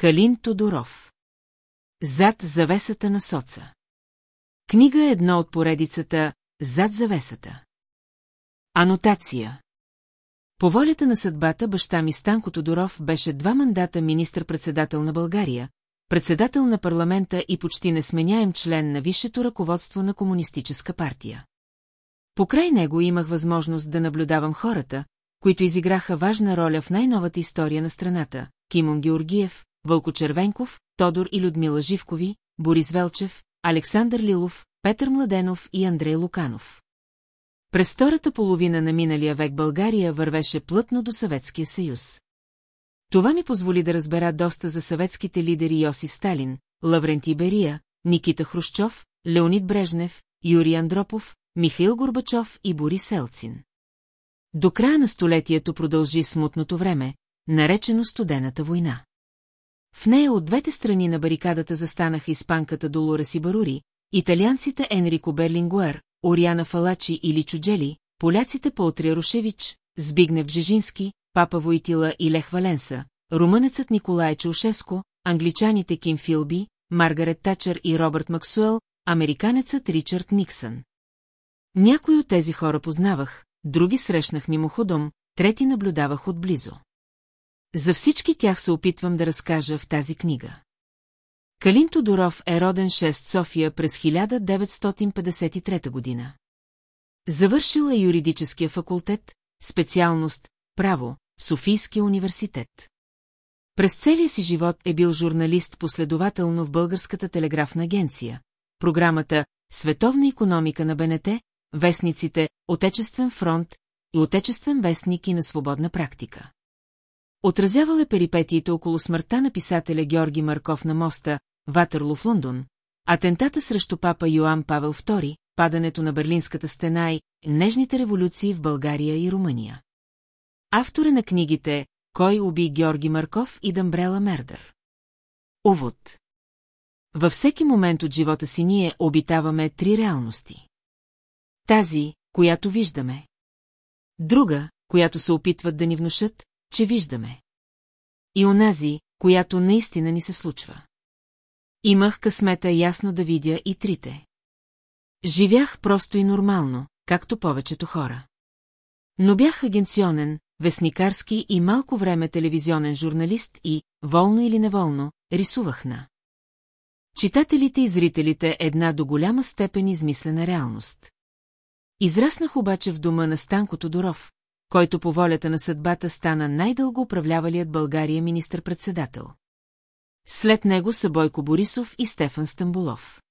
Калин Тодоров. Зад завесата на соца. Книга е едно от поредицата Зад завесата. Анотация По волята на съдбата баща ми Станко Тодоров беше два мандата министр-председател на България, председател на парламента и почти несменяем член на висшето ръководство на Комунистическа партия. Покрай него имах възможност да наблюдавам хората, които изиграха важна роля в най-новата история на страната – Кимон Георгиев, Вълко Червенков, Тодор и Людмила Живкови, Борис Велчев, Александър Лилов, Петър Младенов и Андрей Луканов. През втората половина на миналия век България вървеше плътно до Съветския съюз. Това ми позволи да разбера доста за съветските лидери Йосиф Сталин, Лаврентий Берия, Никита Хрущов, Леонид Брежнев, Юрий Андропов, Михаил Горбачов и Борис Елцин. До края на столетието продължи смутното време, наречено Студената война. В нея от двете страни на барикадата застанаха испанката Долорес и Барури, италианците Енрико Берлингуер, Ориана Фалачи или Чуджели, поляците Полтрия Рушевич, Збигнев Бжежински, Папа Войтила и Лех Валенса, румънецът Николай Чаушеско, англичаните Ким Филби, Маргарет Тачър и Робърт Максуел, американецът Ричард Никсън. Някои от тези хора познавах, други срещнах мимоходом, трети наблюдавах отблизо. За всички тях се опитвам да разкажа в тази книга. Калин Тодоров е роден 6 София през 1953 година. Завършил е юридическия факултет, специалност «Право» Софийския университет. През целия си живот е бил журналист последователно в Българската телеграфна агенция, програмата «Световна економика на БНТ», вестниците «Отечествен фронт» и «Отечествен вестник» и на свободна практика. Отразявал е перипетиите около смъртта на писателя Георги Марков на моста Ватерло в Лондон, атентата срещу папа Йоан Павел II, падането на Берлинската стена и нежните революции в България и Румъния. Автор е на книгите Кой уби Георги Марков и Дамбрела Мердър. Увод Във всеки момент от живота си ние обитаваме три реалности. Тази, която виждаме. Друга, която се опитват да ни внушат, че виждаме. И онази, която наистина ни се случва. Имах късмета ясно да видя и трите. Живях просто и нормално, както повечето хора. Но бях агенционен, вестникарски и малко време телевизионен журналист и, волно или неволно, рисувах на. Читателите и зрителите една до голяма степен измислена реалност. Израснах обаче в дома на Станко Тодоров, който по волята на съдбата стана най-дълго управлявалият България министр-председател. След него са Бойко Борисов и Стефан Стамбулов.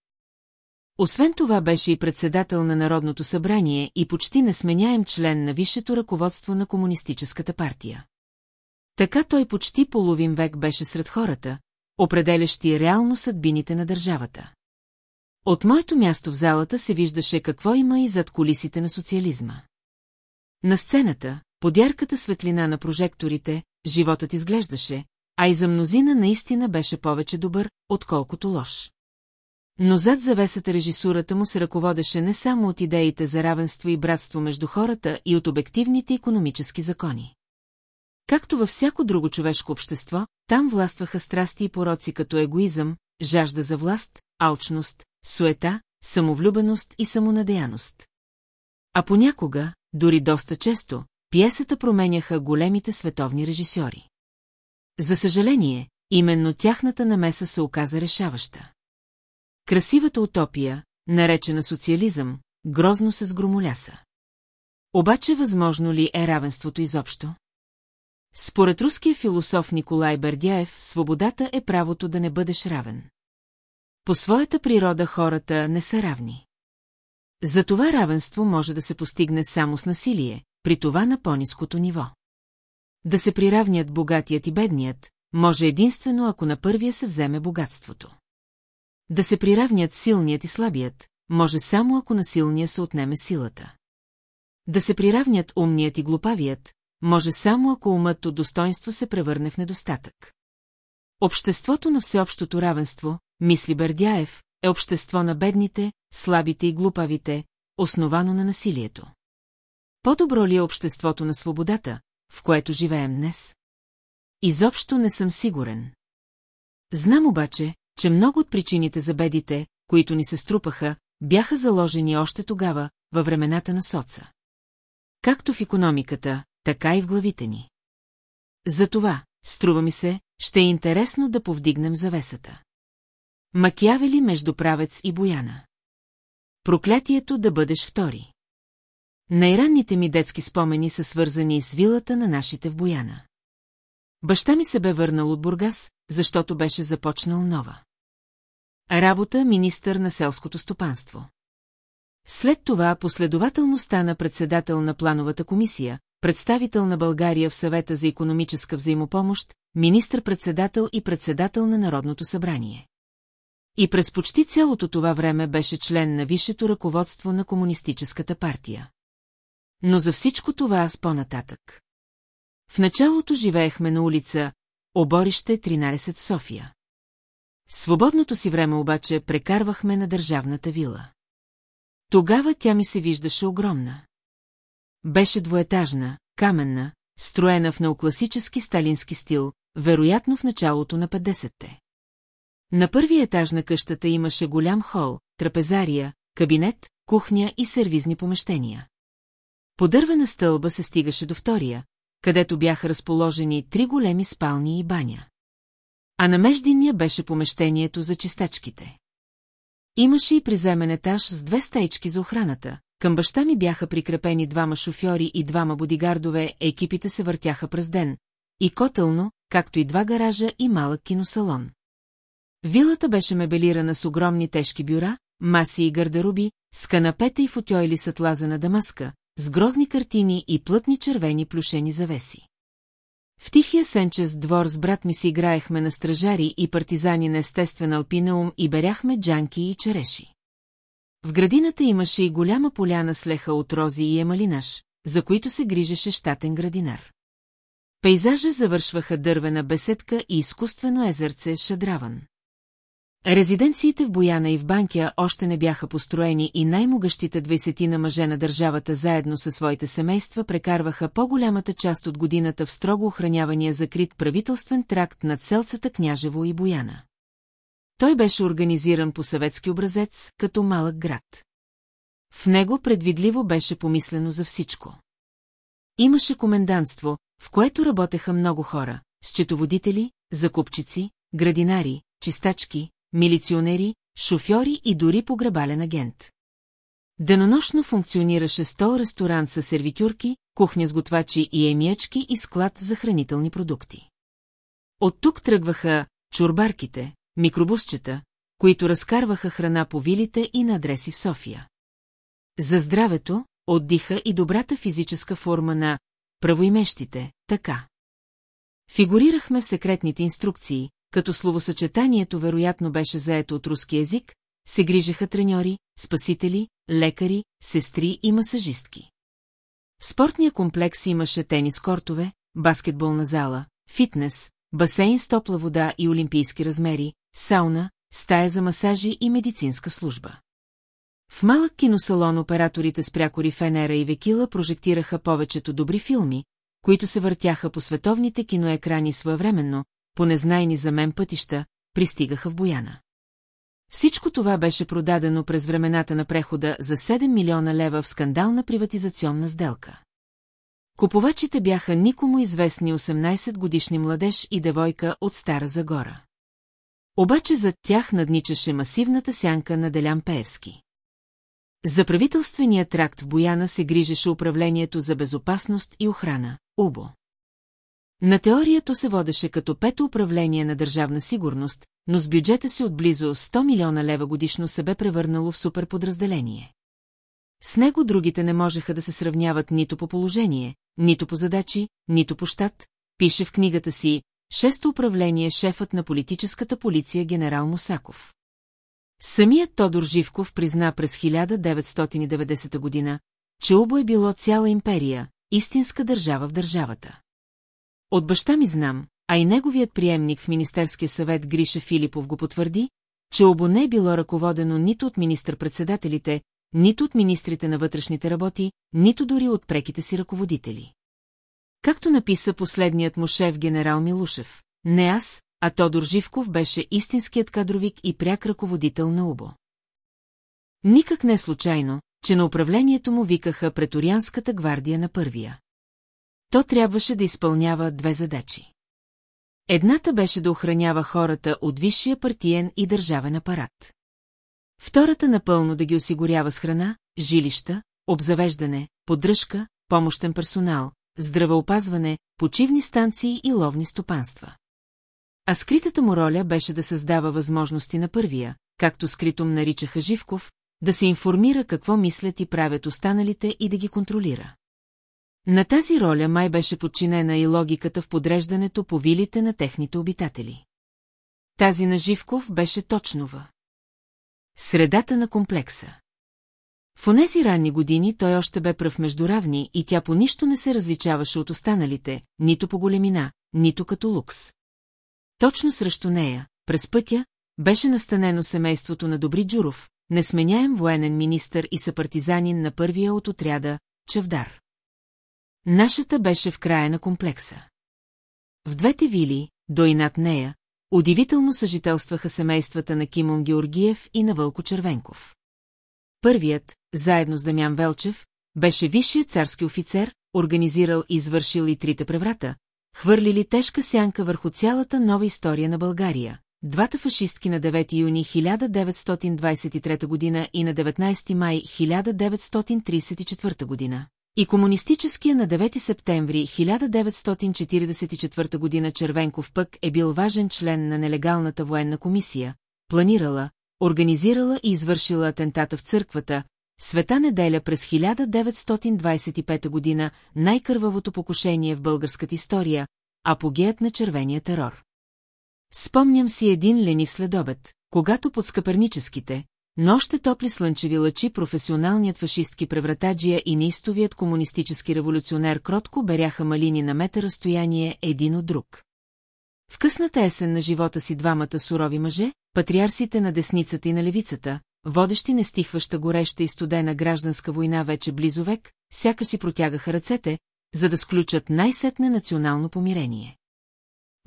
Освен това беше и председател на Народното събрание и почти несменяем член на висшето ръководство на Комунистическата партия. Така той почти половин век беше сред хората, определящи реално съдбините на държавата. От моето място в залата се виждаше какво има и зад колисите на социализма. На сцената, под ярката светлина на прожекторите, животът изглеждаше, а и за мнозина наистина беше повече добър, отколкото лош. Но зад завесата режисурата му се ръководеше не само от идеите за равенство и братство между хората и от обективните економически закони. Както във всяко друго човешко общество, там властваха страсти и пороци като егоизъм, жажда за власт, алчност, суета, самовлюбеност и самонадеяност. А понякога, дори доста често, пиесата променяха големите световни режисьори. За съжаление, именно тяхната намеса се оказа решаваща. Красивата утопия, наречена социализъм, грозно се сгромоляса. Обаче възможно ли е равенството изобщо? Според руския философ Николай Бердяев, свободата е правото да не бъдеш равен. По своята природа хората не са равни. За това равенство може да се постигне само с насилие, при това на по-низкото ниво. Да се приравнят богатият и бедният, може единствено ако на първия се вземе богатството. Да се приравнят силният и слабият, може само ако на силния се отнеме силата. Да се приравнят умният и глупавият, може само ако умът от достоинство се превърне в недостатък. Обществото на всеобщото равенство, мисли Бердяев, е общество на бедните, слабите и глупавите, основано на насилието. По-добро ли е обществото на свободата, в което живеем днес? Изобщо не съм сигурен. Знам обаче, че много от причините за бедите, които ни се струпаха, бяха заложени още тогава, във времената на соца. Както в економиката, така и в главите ни. Затова, струва ми се, ще е интересно да повдигнем завесата. Макявели между правец и бояна. Проклятието да бъдеш втори. Най-ранните ми детски спомени са свързани с вилата на нашите в Бояна. Баща ми се бе върнал от Бургас, защото беше започнал нова. Работа министър на селското стопанство. След това последователно стана председател на плановата комисия, представител на България в съвета за економическа взаимопомощ, министър-председател и председател на Народното събрание. И през почти цялото това време беше член на висшето ръководство на Комунистическата партия. Но за всичко това аз по-нататък. В началото живеехме на улица Оборище 13 в София. Свободното си време обаче прекарвахме на държавната вила. Тогава тя ми се виждаше огромна. Беше двоетажна, каменна, строена в неокласически сталински стил, вероятно в началото на 50-те. На първия етаж на къщата имаше голям хол, трапезария, кабинет, кухня и сервизни помещения. По дървена стълба се стигаше до втория, където бяха разположени три големи спални и баня. А на междинния беше помещението за чистачките. Имаше и приземен етаж с две стаички за охраната. Към баща ми бяха прикрепени двама шофьори и двама бодигардове, екипите се въртяха през ден. И котелно, както и два гаража и малък киносалон. Вилата беше мебелирана с огромни тежки бюра, маси и гардероби, с канапета и футойли с атлаза на дамаска, с грозни картини и плътни червени плюшени завеси. В тихия сенчест двор с брат ми си играехме на стражари и партизани на естествен алпинеум и беряхме джанки и череши. В градината имаше и голяма поляна с леха от рози и емалинаш, за които се грижеше щатен градинар. Пейзажа завършваха дървена беседка и изкуствено езерце Шадраван. Резиденциите в Бояна и в Банкя още не бяха построени и най-могъщите двайсетина мъже на държавата заедно със своите семейства прекарваха по-голямата част от годината в строго охранявания закрит правителствен тракт над селцата Княжево и Бояна. Той беше организиран по съветски образец, като малък град. В него предвидливо беше помислено за всичко. Имаше коменданство, в което работеха много хора, счетоводители, закупчици, градинари, чистачки, милиционери, шофьори и дори погребален агент. Денонощно функционираше стол ресторант с сервитюрки, кухня с готвачи и емиечки и склад за хранителни продукти. От тук тръгваха чурбарките, микробусчета, които разкарваха храна по вилите и на адреси в София. За здравето, отдиха и добрата физическа форма на правоимещите, така. Фигурирахме в секретните инструкции, като словосъчетанието вероятно беше заето от руски език, се грижеха треньори, спасители, лекари, сестри и масажистки. В спортния комплекс имаше тенис-кортове, баскетболна зала, фитнес, басейн с топла вода и олимпийски размери, сауна, стая за масажи и медицинска служба. В малък киносалон операторите с прякори Фенера и Векила прожектираха повечето добри филми, които се въртяха по световните киноекрани своевременно, по незнайни за мен пътища, пристигаха в Бояна. Всичко това беше продадено през времената на прехода за 7 милиона лева в скандална приватизационна сделка. Купувачите бяха никому известни 18-годишни младеж и девойка от Стара Загора. Обаче зад тях надничаше масивната сянка на Делян Пеевски. За правителствения тракт в Бояна се грижеше управлението за безопасност и охрана, УБО. На теорията се водеше като пето управление на държавна сигурност, но с бюджета си от близо 100 милиона лева годишно се бе превърнало в суперподразделение. С него другите не можеха да се сравняват нито по положение, нито по задачи, нито по щат, пише в книгата си «Шесто управление шефът на политическата полиция генерал Мусаков». Самият Тодор Живков призна през 1990 година, че Убо е било цяла империя, истинска държава в държавата. От баща ми знам, а и неговият приемник в Министерския съвет Гриша Филипов го потвърди, че Обо не е било ръководено нито от министър-председателите, нито от министрите на вътрешните работи, нито дори от преките си ръководители. Както написа последният му шеф генерал Милушев, не аз, а Тодор Живков беше истинският кадровик и пряк ръководител на УБО. Никак не случайно, че на управлението му викаха преторианската гвардия на първия. То трябваше да изпълнява две задачи. Едната беше да охранява хората от висшия партиен и държавен апарат. Втората напълно да ги осигурява с храна, жилища, обзавеждане, поддръжка, помощен персонал, здравеопазване, почивни станции и ловни стопанства. А скритата му роля беше да създава възможности на първия, както скритом наричаха Живков, да се информира какво мислят и правят останалите и да ги контролира. На тази роля май беше подчинена и логиката в подреждането по вилите на техните обитатели. Тази на Живков беше точнова. Средата на комплекса. В онези ранни години той още бе пръв между равни и тя по нищо не се различаваше от останалите, нито по големина, нито като лукс. Точно срещу нея, през пътя, беше настанено семейството на Добри Джуров, несменяем военен министър и съпартизанин на първия от отряда, Чавдар. Нашата беше в края на комплекса. В двете вили, до и над нея, удивително съжителстваха семействата на Кимон Георгиев и на Вълко Червенков. Първият, заедно с Дамян Велчев, беше висшият царски офицер, организирал и извършил и трите преврата, хвърлили тежка сянка върху цялата нова история на България. Двата фашистки на 9 юни 1923 година и на 19 май 1934 година. И комунистическия на 9 септември 1944 година Червенков пък е бил важен член на нелегалната военна комисия, планирала, организирала и извършила атентата в църквата, Света неделя през 1925 година най-кървавото покушение в българската история, апогеят на червения терор. Спомням си един ленив следобед, когато под скъперническите, но още топли слънчеви лъчи професионалният фашистки превратаджия и неистовият комунистически революционер кротко беряха малини на метър разстояние един от друг. В късната есен на живота си двамата сурови мъже, патриарсите на десницата и на левицата, водещи нестихваща гореща и студена гражданска война вече близо век, сяка си протягаха ръцете, за да сключат най-сетне национално помирение.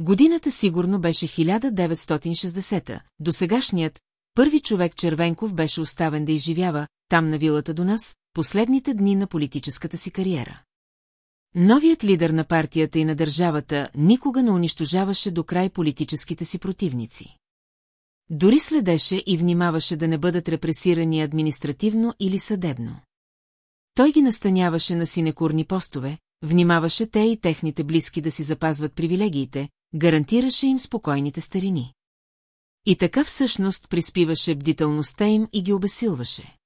Годината сигурно беше 1960-та, досегашният, първи човек Червенков беше оставен да изживява, там на вилата до нас, последните дни на политическата си кариера. Новият лидер на партията и на държавата никога не унищожаваше до край политическите си противници. Дори следеше и внимаваше да не бъдат репресирани административно или съдебно. Той ги настаняваше на синекурни постове, внимаваше те и техните близки да си запазват привилегиите, гарантираше им спокойните старини. И така всъщност приспиваше бдителността им и ги обесилваше.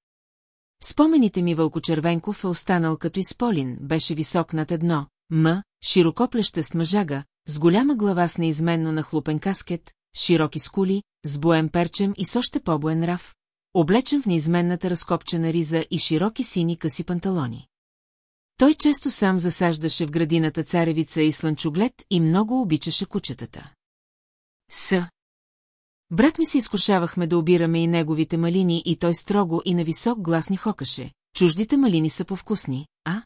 Спомените ми Вълко Червенков е останал като изполин, беше висок над едно, м, широкоплещест мъжага, с голяма глава с неизменно нахлупен каскет, широки скули, с боен перчем и с още по-боен рав, облечен в неизменната разкопчена риза и широки сини къси панталони. Той често сам засаждаше в градината царевица и слънчоглед и много обичаше кучетата. С. Брат ми се изкушавахме да обираме и неговите малини и той строго и на висок глас ни хокаше. Чуждите малини са повкусни, а?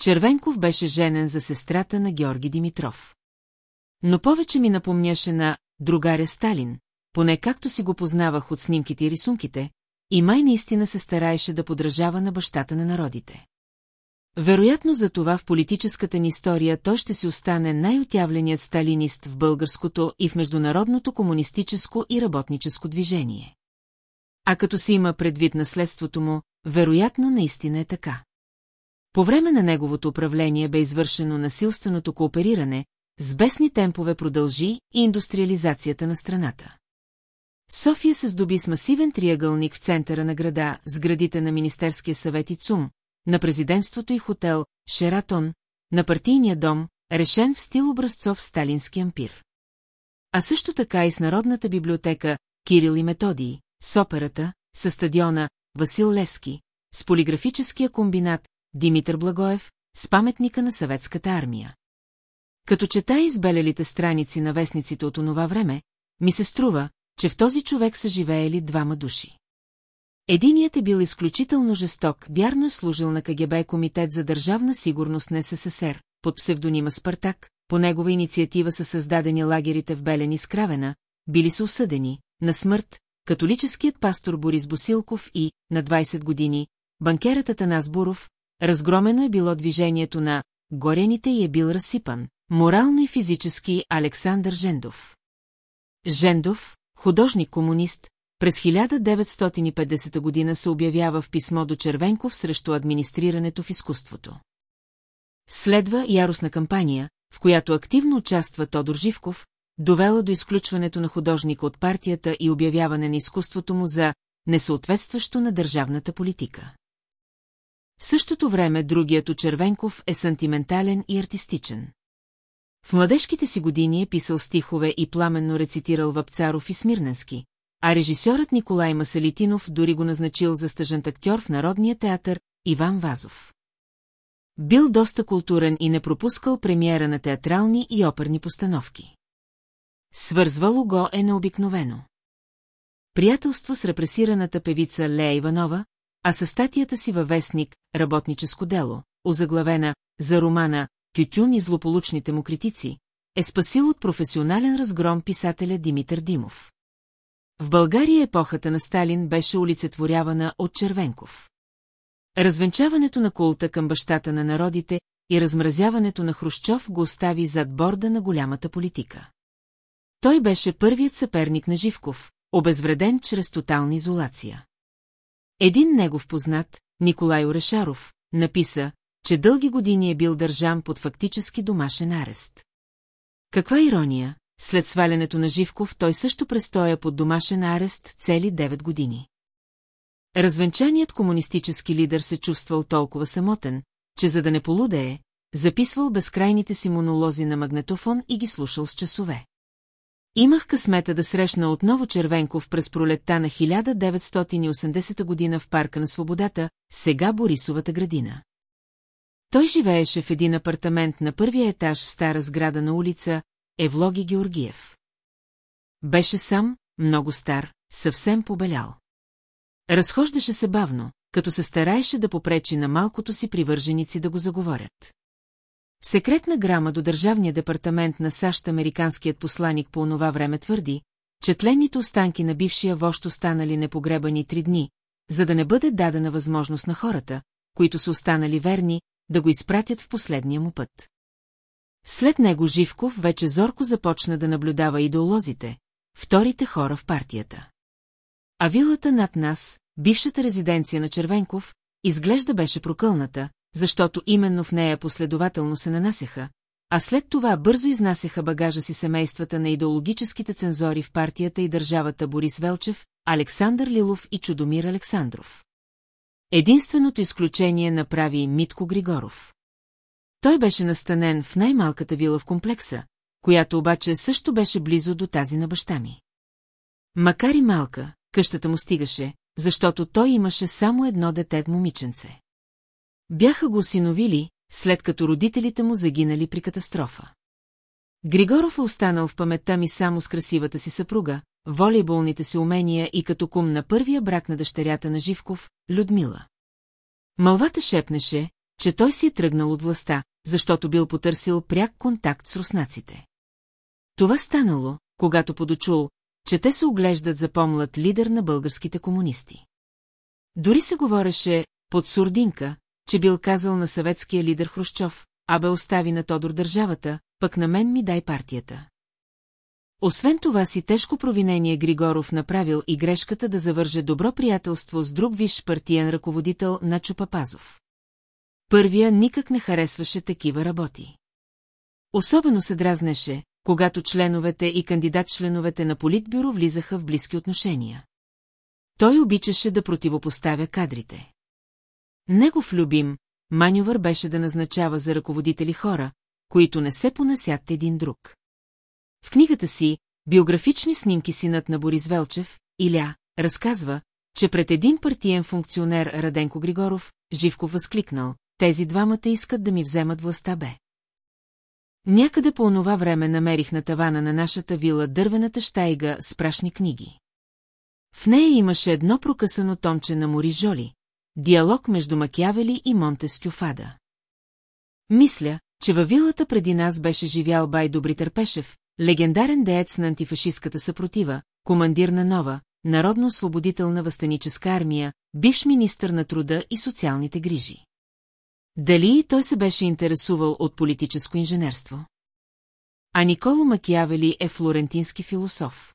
Червенков беше женен за сестрата на Георги Димитров. Но повече ми напомняше на другаря Сталин, поне както си го познавах от снимките и рисунките, и май наистина се стараеше да подражава на бащата на народите. Вероятно за това в политическата ни история той ще си остане най-отявленият сталинист в българското и в международното комунистическо и работническо движение. А като се има предвид наследството му, вероятно наистина е така. По време на неговото управление бе извършено насилственото коопериране, с бесни темпове продължи и индустриализацията на страната. София се здоби с масивен триъгълник в центъра на града, с градите на Министерския съвет и ЦУМ, на президентството и хотел Шератон, на партийния дом, решен в стил образцов сталински ампир. А също така и с Народната библиотека Кирил и Методий, с операта, с стадиона Васил Левски, с полиграфическия комбинат Димитър Благоев, с паметника на съветската армия. Като чета избелелите страници на вестниците от онова време, ми се струва, че в този човек са живеели двама души. Единият е бил изключително жесток, вярно е служил на КГБ Комитет за държавна сигурност на СССР, под псевдонима Спартак, по негова инициатива са създадени лагерите в Белен и Скравена, били са осъдени, на смърт, католическият пастор Борис Босилков и, на 20 години, банкерът Атанас Буров, разгромено е било движението на горените и е бил разсипан, морално и физически Александър Жендов. Жендов, художник-комунист, през 1950 година се обявява в писмо до Червенков срещу администрирането в изкуството. Следва яростна кампания, в която активно участва Тодор Живков, довела до изключването на художника от партията и обявяване на изкуството му за несъответстващо на държавната политика. В същото време другият Червенков е сантиментален и артистичен. В младежките си години е писал стихове и пламенно рецитирал Вапцаров и Смирненски, а режисьорът Николай Масалитинов дори го назначил за стъжент актьор в Народния театър Иван Вазов. Бил доста културен и не пропускал премиера на театрални и оперни постановки. Свързвало го е необикновено. Приятелство с репресираната певица Лея Иванова, а със статията си във вестник «Работническо дело», озаглавена за романа «Тютюн и злополучните му критици», е спасил от професионален разгром писателя Димитър Димов. В България епохата на Сталин беше олицетворявана от Червенков. Развенчаването на култа към бащата на народите и размразяването на Хрущов го остави зад борда на голямата политика. Той беше първият съперник на Живков, обезвреден чрез тотална изолация. Един негов познат, Николай Орешаров, написа, че дълги години е бил държан под фактически домашен арест. Каква ирония, след свалянето на Живков той също престоя под домашен арест цели 9 години. Развенчаният комунистически лидер се чувствал толкова самотен, че за да не полудее, записвал безкрайните си монолози на магнетофон и ги слушал с часове. Имах късмета да срещна отново Червенков през пролетта на 1980 година в Парка на Свободата, сега Борисовата градина. Той живееше в един апартамент на първия етаж в стара сграда на улица Евлоги Георгиев. Беше сам, много стар, съвсем побелял. Разхождаше се бавно, като се стараеше да попречи на малкото си привърженици да го заговорят. Секретна грама до Държавния департамент на САЩ американският посланик по онова време твърди, че тленните останки на бившия вожд останали непогребани три дни, за да не бъде дадена възможност на хората, които са останали верни, да го изпратят в последния му път. След него Живков вече зорко започна да наблюдава идеолозите, вторите хора в партията. А вилата над нас, бившата резиденция на Червенков, изглежда беше прокълната, защото именно в нея последователно се нанасяха, а след това бързо изнасяха багажа си семействата на идеологическите цензори в партията и държавата Борис Велчев, Александър Лилов и Чудомир Александров. Единственото изключение направи Митко Григоров. Той беше настанен в най-малката вила в комплекса, която обаче също беше близо до тази на баща ми. Макар и малка, къщата му стигаше, защото той имаше само едно дете момиченце. Бяха го осиновили, след като родителите му загинали при катастрофа. Григоров е останал в паметта ми само с красивата си съпруга, волейболните си умения и като кум на първия брак на дъщерята на Живков, Людмила. Малвата шепнеше, че той си е тръгнал от властта, защото бил потърсил пряк контакт с руснаците. Това станало, когато подочул, че те се оглеждат за помлад лидер на българските комунисти. Дори се говореше под сурдинка, че бил казал на съветския лидер Хрущов, абе остави на Тодор държавата, пък на мен ми дай партията. Освен това си тежко провинение Григоров направил и грешката да завърже добро приятелство с друг висш партиен ръководител Начо Папазов. Първия никак не харесваше такива работи. Особено се дразнеше, когато членовете и кандидат-членовете на Политбюро влизаха в близки отношения. Той обичаше да противопоставя кадрите. Негов любим, манювър беше да назначава за ръководители хора, които не се понасят един друг. В книгата си «Биографични снимки синът на Борис Велчев» Иля разказва, че пред един партиен функционер Раденко Григоров, Живко възкликнал, тези двамата искат да ми вземат властта бе. Някъде по онова време намерих на тавана на нашата вила дървената щайга с прашни книги. В нея имаше едно прокъсано томче на Мори Жоли, диалог между Макявели и Монтескю Фада. Мисля, че във вилата преди нас беше живял бай Добри Търпешев, легендарен деец на антифашистката съпротива, командир на нова, народно-освободителна възстаническа армия, бивш министър на труда и социалните грижи. Дали и той се беше интересувал от политическо инженерство? А Николо Макиавели е флорентински философ.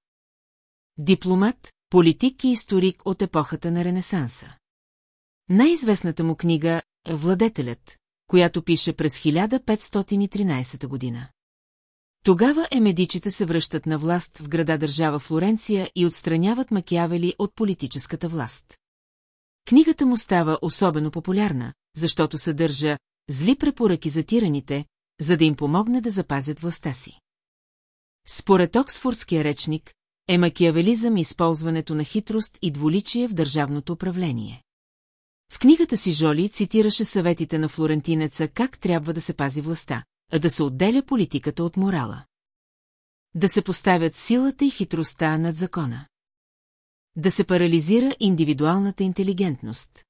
Дипломат, политик и историк от епохата на Ренесанса. Най-известната му книга е Владетелят, която пише през 1513 година. Тогава емедичите се връщат на власт в града-държава Флоренция и отстраняват Макиавели от политическата власт. Книгата му става особено популярна, защото съдържа зли препоръки за тираните, за да им помогне да запазят властта си. Според Оксфордския речник, е макиавелизъм използването на хитрост и дволичие в държавното управление. В книгата си Жоли цитираше съветите на флорентинеца как трябва да се пази властта, а да се отделя политиката от морала. Да се поставят силата и хитростта над закона. Да се парализира индивидуалната интелигентност.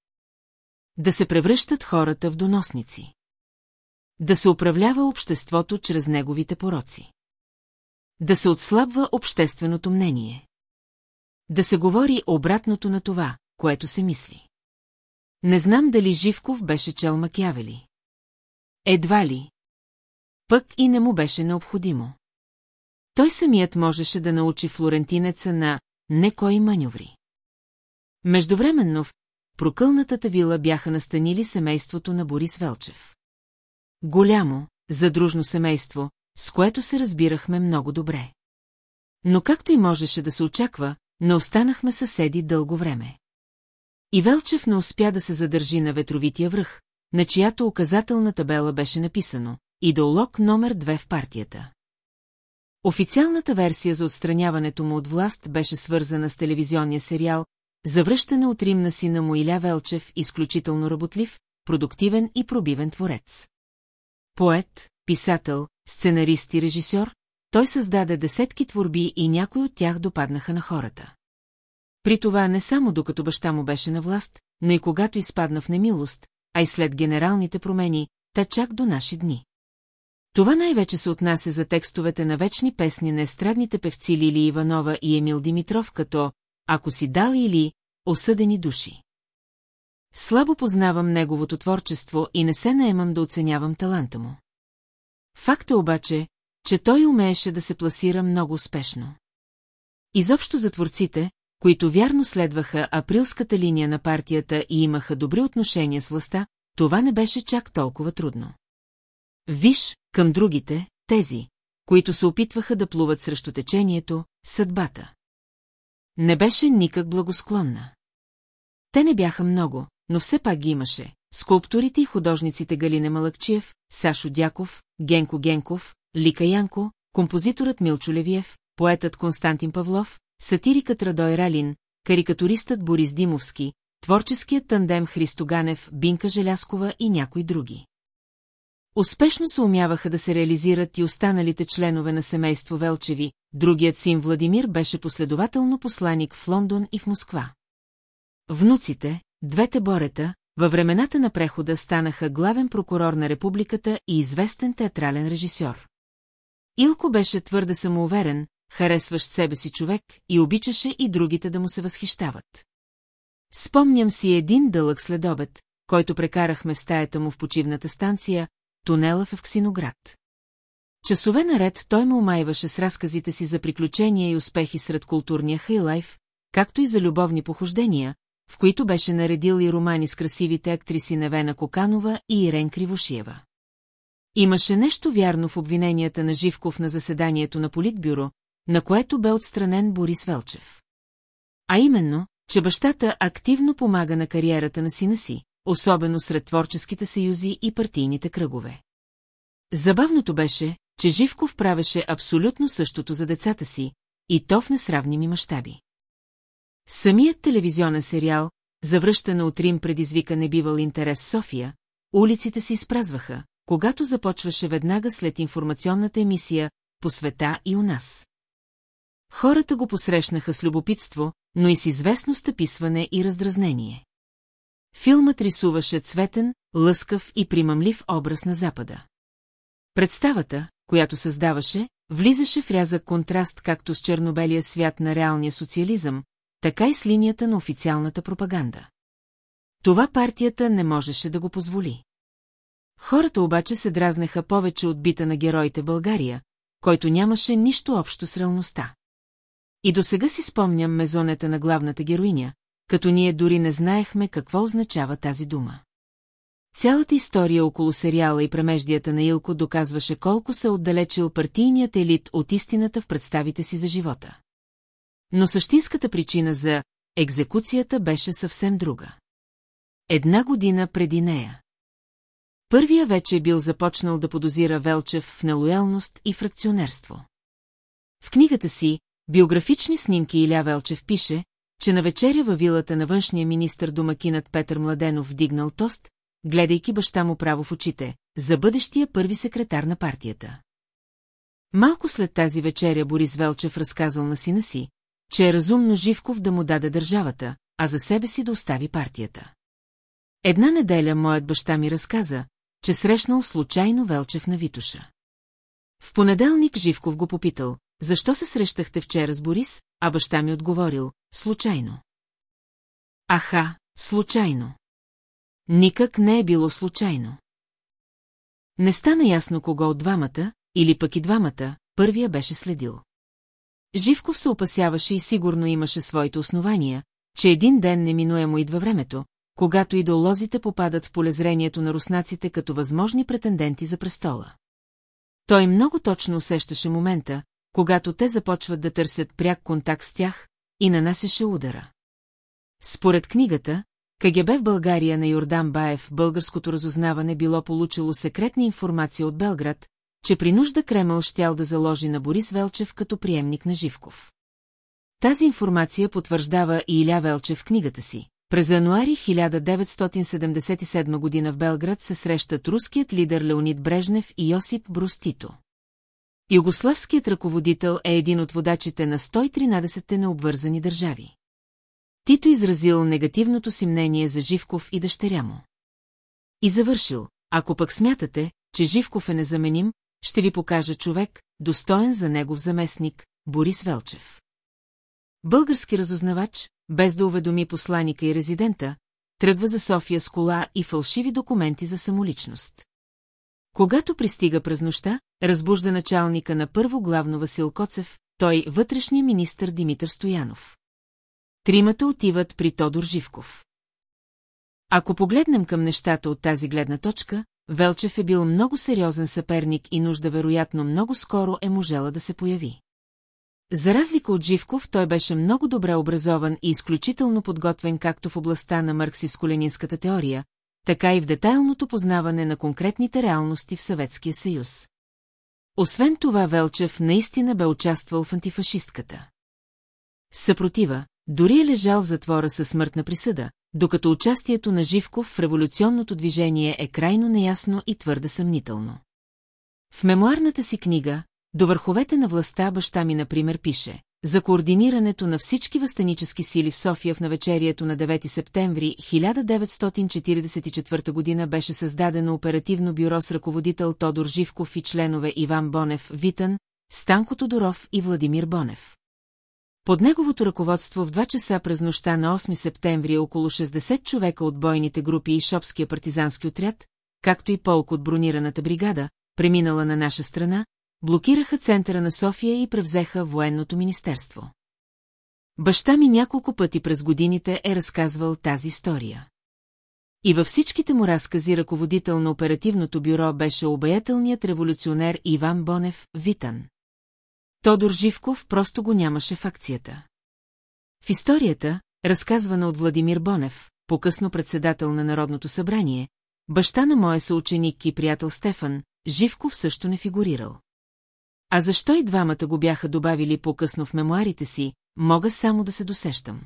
Да се превръщат хората в доносници. Да се управлява обществото чрез неговите пороци. Да се отслабва общественото мнение. Да се говори обратното на това, което се мисли. Не знам дали Живков беше чел Макявели. Едва ли. Пък и не му беше необходимо. Той самият можеше да научи флорентинеца на не кой маневри. Междувременно в прокълнатата вила бяха настанили семейството на Борис Велчев. Голямо, задружно семейство, с което се разбирахме много добре. Но както и можеше да се очаква, не останахме съседи дълго време. И Велчев не успя да се задържи на ветровития връх, на чиято указателна табела беше написано «Идеолог номер две в партията». Официалната версия за отстраняването му от власт беше свързана с телевизионния сериал Завръщане от Рим на сина му Иля Велчев, изключително работлив, продуктивен и пробивен творец. Поет, писател, сценарист и режисьор, той създаде десетки творби и някои от тях допаднаха на хората. При това не само докато баща му беше на власт, но и когато изпадна в немилост, а и след генералните промени, та чак до наши дни. Това най-вече се отнася за текстовете на вечни песни на естрадните певци Лили Иванова и Емил Димитров, като «Ако си дал или «Осъдени души». Слабо познавам неговото творчество и не се наемам да оценявам таланта му. Факт е обаче, че той умееше да се пласира много успешно. Изобщо за творците, които вярно следваха априлската линия на партията и имаха добри отношения с властта, това не беше чак толкова трудно. Виж, към другите, тези, които се опитваха да плуват срещу течението, съдбата. Не беше никак благосклонна. Те не бяха много, но все пак ги имаше. Скулпторите и художниците Галине Малакчиев, Сашо Дяков, Генко Генков, Лика Янко, композиторът Милчо Левиев, поетът Константин Павлов, сатирикът Радой Ралин, карикатуристът Борис Димовски, творческият тандем Христо Ганев, Бинка Желяскова и някои други. Успешно се умяваха да се реализират и останалите членове на семейство Велчеви, другият син Владимир беше последователно посланик в Лондон и в Москва. Внуците, двете борета, във времената на прехода станаха главен прокурор на републиката и известен театрален режисьор. Илко беше твърде самоуверен, харесващ себе си човек и обичаше и другите да му се възхищават. Спомням си един дълъг следобед, който прекарахме в стаята му в почивната станция, тунела в Евксиноград. Часове наред той ме омайваше с разказите си за приключения и успехи сред културния хайлайф, както и за любовни похождения, в които беше наредил и романи с красивите актриси Невена Коканова и Ирен Кривошиева. Имаше нещо вярно в обвиненията на Живков на заседанието на Политбюро, на което бе отстранен Борис Велчев. А именно, че бащата активно помага на кариерата на сина си, особено сред творческите съюзи и партийните кръгове. Забавното беше, че Живков правеше абсолютно същото за децата си, и то в несравними мащаби. Самият телевизионен сериал, завръщане от Рим предизвика небивал интерес София, улиците се изпразваха, когато започваше веднага след информационната емисия по света и у нас. Хората го посрещнаха с любопитство, но и с известно стъписване и раздразнение. Филмът рисуваше цветен, лъскав и примамлив образ на Запада. Представата, която създаваше, влизаше в рязък контраст както с чернобелия свят на реалния социализъм, така и с линията на официалната пропаганда. Това партията не можеше да го позволи. Хората обаче се дразнеха повече от бита на героите България, който нямаше нищо общо с реалността. И до сега си спомням мезонета на главната героиня, като ние дори не знаехме какво означава тази дума. Цялата история около сериала и премеждията на Илко доказваше колко се отдалечил партийният елит от истината в представите си за живота. Но същинската причина за екзекуцията беше съвсем друга. Една година преди нея. Първия вече е бил започнал да подозира Велчев в нелоялност и фракционерство. В книгата си «Биографични снимки Иля Велчев» пише, че на вечеря във вилата на външния министр домакинът Петър Младенов вдигнал тост, гледайки баща му право в очите, за бъдещия първи секретар на партията. Малко след тази вечеря Борис Велчев разказал на сина си, че е разумно Живков да му даде държавата, а за себе си да остави партията. Една неделя моят баща ми разказа, че срещнал случайно Велчев на Витуша. В понеделник Живков го попитал, защо се срещахте вчера с Борис, а баща ми отговорил, случайно. Аха, случайно. Никак не е било случайно. Не стана ясно кого от двамата, или пък и двамата, първия беше следил. Живков се опасяваше и сигурно имаше своите основания, че един ден неминуемо идва времето, когато идеолозите попадат в полезрението на руснаците като възможни претенденти за престола. Той много точно усещаше момента, когато те започват да търсят пряк контакт с тях и нанасяше удара. Според книгата, КГБ в България на Йордан Баев българското разузнаване било получило секретна информация от Белград, че при нужда Кремъл щял да заложи на Борис Велчев като приемник на Живков. Тази информация потвърждава и Иля Велчев в книгата си. През януари 1977 година в Белград се срещат руският лидер Леонид Брежнев и Йосип Брустито. Югославският ръководител е един от водачите на 113-те необвързани държави. Тито изразил негативното си мнение за Живков и дъщеря му. И завършил, ако пък смятате, че Живков е незаменим, ще ви покажа човек, достоен за негов заместник, Борис Велчев. Български разузнавач, без да уведоми посланика и резидента, тръгва за София с кола и фалшиви документи за самоличност. Когато пристига през нощта, разбужда началника на първо главно Васил Коцев, той вътрешния министр Димитър Стоянов. Тримата отиват при Тодор Живков. Ако погледнем към нещата от тази гледна точка, Велчев е бил много сериозен съперник и нужда вероятно много скоро е можела да се появи. За разлика от Живков, той беше много добре образован и изключително подготвен както в областта на марксиско-ленинската теория, така и в детайлното познаване на конкретните реалности в Съветския съюз. Освен това Велчев наистина бе участвал в антифашистката. Съпротива, дори е лежал в затвора със смъртна присъда, докато участието на Живков в революционното движение е крайно неясно и твърде съмнително. В мемуарната си книга «До върховете на властта» баща ми, например, пише за координирането на всички възстанически сили в София в навечерието на 9 септември 1944 година беше създадено оперативно бюро с ръководител Тодор Живков и членове Иван Бонев, Витън, Станко Тодоров и Владимир Бонев. Под неговото ръководство в 2 часа през нощта на 8 септември около 60 човека от бойните групи и Шопския партизански отряд, както и полк от бронираната бригада, преминала на наша страна, блокираха центъра на София и превзеха военното министерство. Баща ми няколко пъти през годините е разказвал тази история. И във всичките му разкази ръководител на оперативното бюро беше обаятелният революционер Иван Бонев Витан. Тодор Живков просто го нямаше в акцията. В историята, разказвана от Владимир Бонев, по-късно председател на Народното събрание, баща на моя съученик и приятел Стефан, Живков също не фигурирал. А защо и двамата го бяха добавили по-късно в мемуарите си, мога само да се досещам.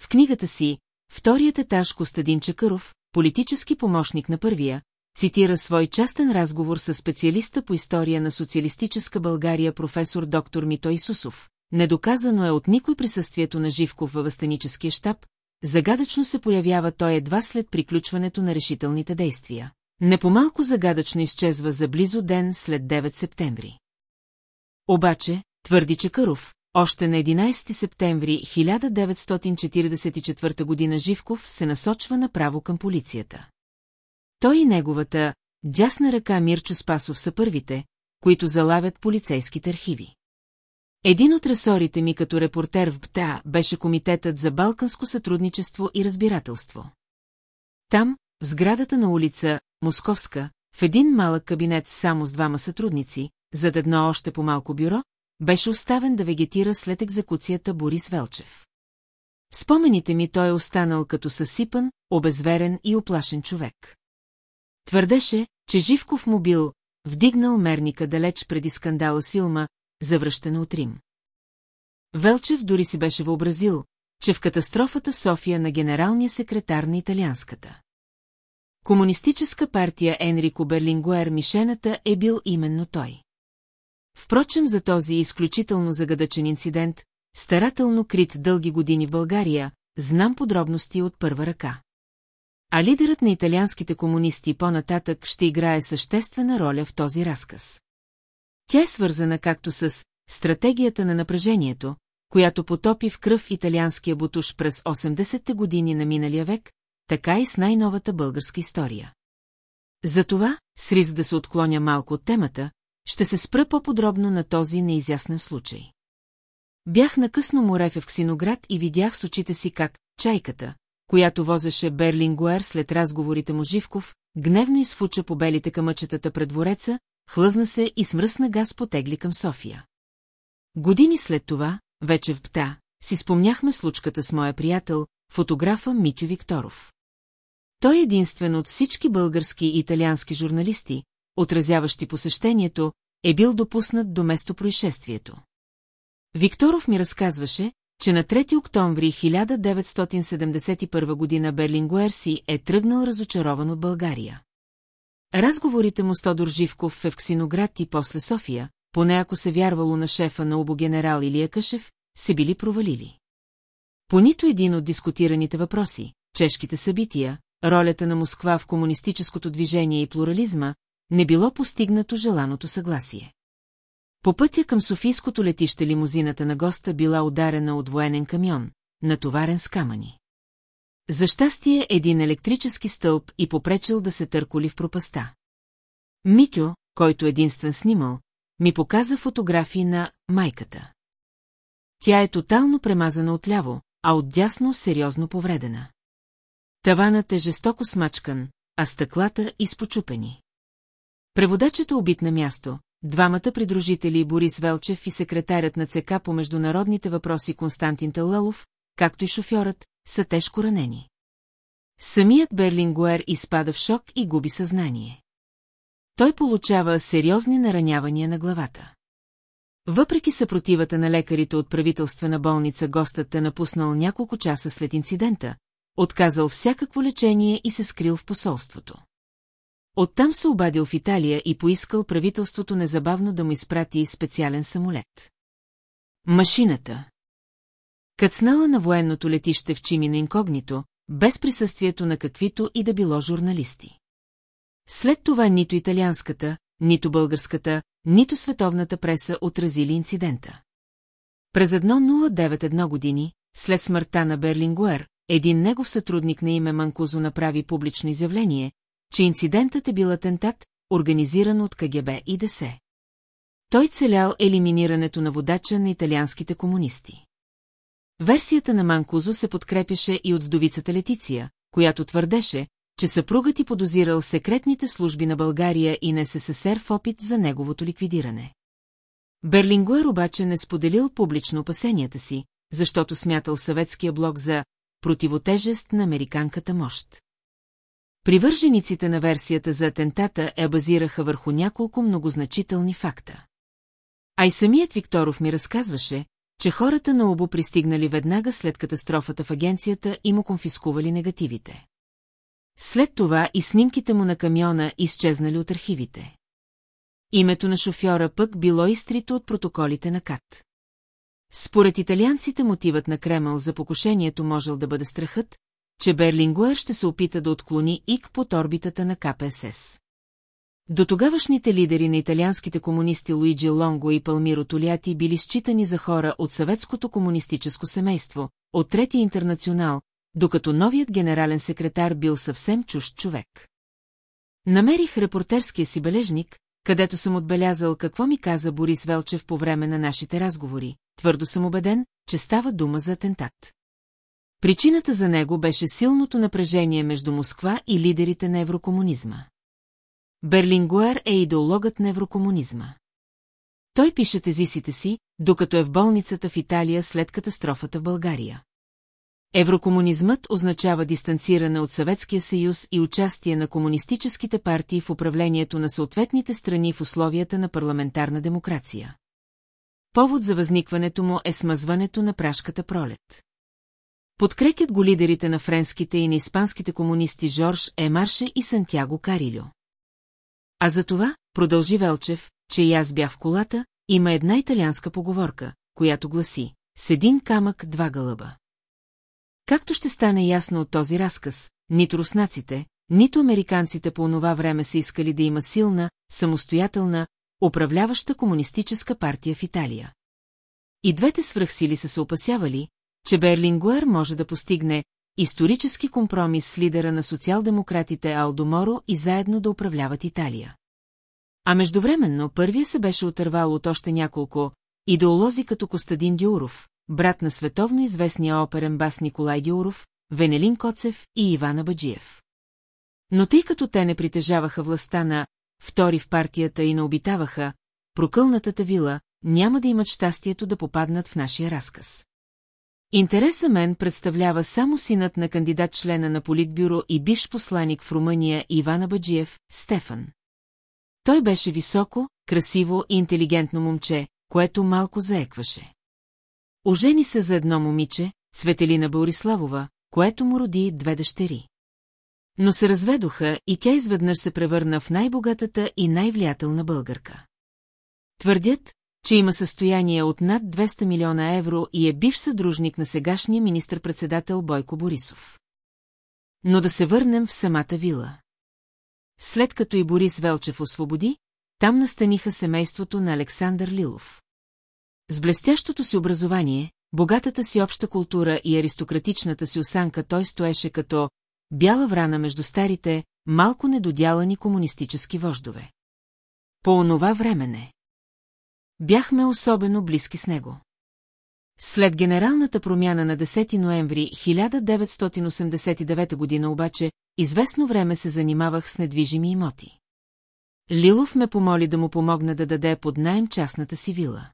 В книгата си Вторият етаж Костадин Чакъров, политически помощник на първия, цитира свой частен разговор с специалиста по история на социалистическа България професор доктор Мито Исусов. Недоказано е от никой присъствието на Живков във възстаническия щаб, загадъчно се появява той едва след приключването на решителните действия. Непомалко загадъчно изчезва за близо ден след 9 септември. Обаче, твърди Чекаров, още на 11 септември 1944 година Живков се насочва направо към полицията. Той и неговата дясна ръка Мирчо Спасов са първите, които залавят полицейските архиви. Един от ресорите ми като репортер в БТА беше Комитетът за балканско сътрудничество и разбирателство. Там, в сградата на улица Московска, в един малък кабинет само с двама сътрудници, зад едно още по-малко бюро, беше оставен да вегетира след екзекуцията Борис Велчев. Спомените ми той е останал като съсипан, обезверен и оплашен човек. Твърдеше, че Живков му бил вдигнал мерника далеч преди скандала с филма «Завръщане от Рим». Велчев дори си беше въобразил, че в катастрофата София на генералния секретар на италианската. Комунистическа партия Енрико Берлингуер Мишената е бил именно той. Впрочем за този изключително загадъчен инцидент, старателно крит дълги години в България, знам подробности от първа ръка. А лидерът на италианските комунисти по-нататък ще играе съществена роля в този разказ. Тя е свързана както с стратегията на напрежението, която потопи в кръв италианския бутуш през 80-те години на миналия век, така и с най-новата българска история. Затова, с риск да се отклоня малко от темата, ще се спра по-подробно на този неизяснен случай. Бях на късно море в Ксиноград и видях с очите си как чайката, която возеше Берлингуер след разговорите му Живков, гневно изфуча по белите камъчетата пред двореца, хлъзна се и смръсна газ потегли към София. Години след това, вече в Пта, си спомняхме случката с моя приятел, фотографа Митю Викторов. Той е единствен от всички български и италиански журналисти, отразяващи посещението, е бил допуснат до место происшествието. Викторов ми разказваше, че на 3 октомври 1971 година Берлингуерси е тръгнал разочарован от България. Разговорите му с Тодор Живков в Евксиноград и после София, поне ако се вярвало на шефа на обогенерал Илия Къшев, се били провалили. По нито един от дискутираните въпроси, чешките събития, ролята на Москва в комунистическото движение и плурализма, не било постигнато желаното съгласие. По пътя към Софийското летище лимузината на госта била ударена от военен камион, натоварен с камъни. За щастие един електрически стълб и попречил да се търколи в пропаста. Митю, който единствен снимал, ми показа фотографии на майката. Тя е тотално премазана отляво, а отдясно сериозно повредена. Таванът е жестоко смачкан, а стъклата изпочупени. Преводачът е убит на място, двамата придружители Борис Велчев и секретарят на ЦК по международните въпроси Константин Талалов, както и шофьорът, са тежко ранени. Самият Берлингуер изпада в шок и губи съзнание. Той получава сериозни наранявания на главата. Въпреки съпротивата на лекарите от правителствена болница, гостът е напуснал няколко часа след инцидента, отказал всякакво лечение и се скрил в посолството. Оттам се обадил в Италия и поискал правителството незабавно да му изпрати специален самолет. Машината. Кацнала на военното летище в Чимина инкогнито, без присъствието на каквито и да било журналисти. След това нито италианската, нито българската, нито световната преса отразили инцидента. През 1091 години, след смъртта на Берлингуер, един негов сътрудник на име Манкузо направи публично изявление, че инцидентът е бил атентат, организиран от КГБ и ДС. Той целял елиминирането на водача на италианските комунисти. Версията на Манкузо се подкрепяше и от вдовицата Летиция, която твърдеше, че съпругът ти подозирал секретните служби на България и на СССР в опит за неговото ликвидиране. Берлингуер обаче не споделил публично опасенията си, защото смятал съветския блок за противотежест на американката мощ. Привържениците на версията за атентата я базираха върху няколко многозначителни факта. А и самият Викторов ми разказваше, че хората на Обо пристигнали веднага след катастрофата в агенцията и му конфискували негативите. След това и снимките му на камиона изчезнали от архивите. Името на шофьора пък било изтрито от протоколите на КАТ. Според италианците мотивът на Кремъл за покушението можел да бъде страхът, че Берлингуер ще се опита да отклони ИК под орбитата на КПСС. До тогавашните лидери на италианските комунисти Луиджи Лонго и Палмиро Толяти били считани за хора от съветското комунистическо семейство, от Третия интернационал, докато новият генерален секретар бил съвсем чужд човек. Намерих репортерския си бележник, където съм отбелязал какво ми каза Борис Велчев по време на нашите разговори. Твърдо съм убеден, че става дума за атентат. Причината за него беше силното напрежение между Москва и лидерите на еврокомунизма. Берлингуер е идеологът на еврокомунизма. Той пише тезисите си, докато е в болницата в Италия след катастрофата в България. Еврокомунизмът означава дистанциране от Съветския съюз и участие на комунистическите партии в управлението на съответните страни в условията на парламентарна демокрация. Повод за възникването му е смазването на прашката пролет. Подкрепят го лидерите на френските и на испанските комунисти Жорж Емарше и Сантяго Карилю. А за това, продължи Велчев, че и аз бях в колата, има една италианска поговорка, която гласи «С един камък два гълъба». Както ще стане ясно от този разказ, нито руснаците, нито американците по онова време са искали да има силна, самостоятелна, управляваща комунистическа партия в Италия. И двете свръхсили са се опасявали, че Берлингуер може да постигне исторически компромис с лидера на социал-демократите Алдо Моро и заедно да управляват Италия. А междувременно първия се беше отървал от още няколко идеолози като Костадин Дюров, брат на световно известния оперен бас Николай Дюров, Венелин Коцев и Ивана Баджиев. Но тъй като те не притежаваха властта на втори в партията и не обитаваха прокълнатата вила, няма да имат щастието да попаднат в нашия разказ. Интерес за мен представлява само синът на кандидат-члена на Политбюро и бивш посланик в Румъния Ивана Баджиев, Стефан. Той беше високо, красиво и интелигентно момче, което малко заекваше. Ожени се за едно момиче, Светелина Бориславова, което му роди две дъщери. Но се разведоха и тя изведнъж се превърна в най-богатата и най-влиятелна българка. Твърдят, че има състояние от над 200 милиона евро и е бивш съдружник на сегашния министр-председател Бойко Борисов. Но да се върнем в самата вила. След като и Борис Велчев освободи, там настаниха семейството на Александър Лилов. С блестящото си образование, богатата си обща култура и аристократичната си осанка той стоеше като бяла врана между старите, малко недодялани комунистически вождове. По онова време не. Бяхме особено близки с него. След генералната промяна на 10 ноември 1989 година обаче, известно време се занимавах с недвижими имоти. Лилов ме помоли да му помогна да даде под найем частната си вила.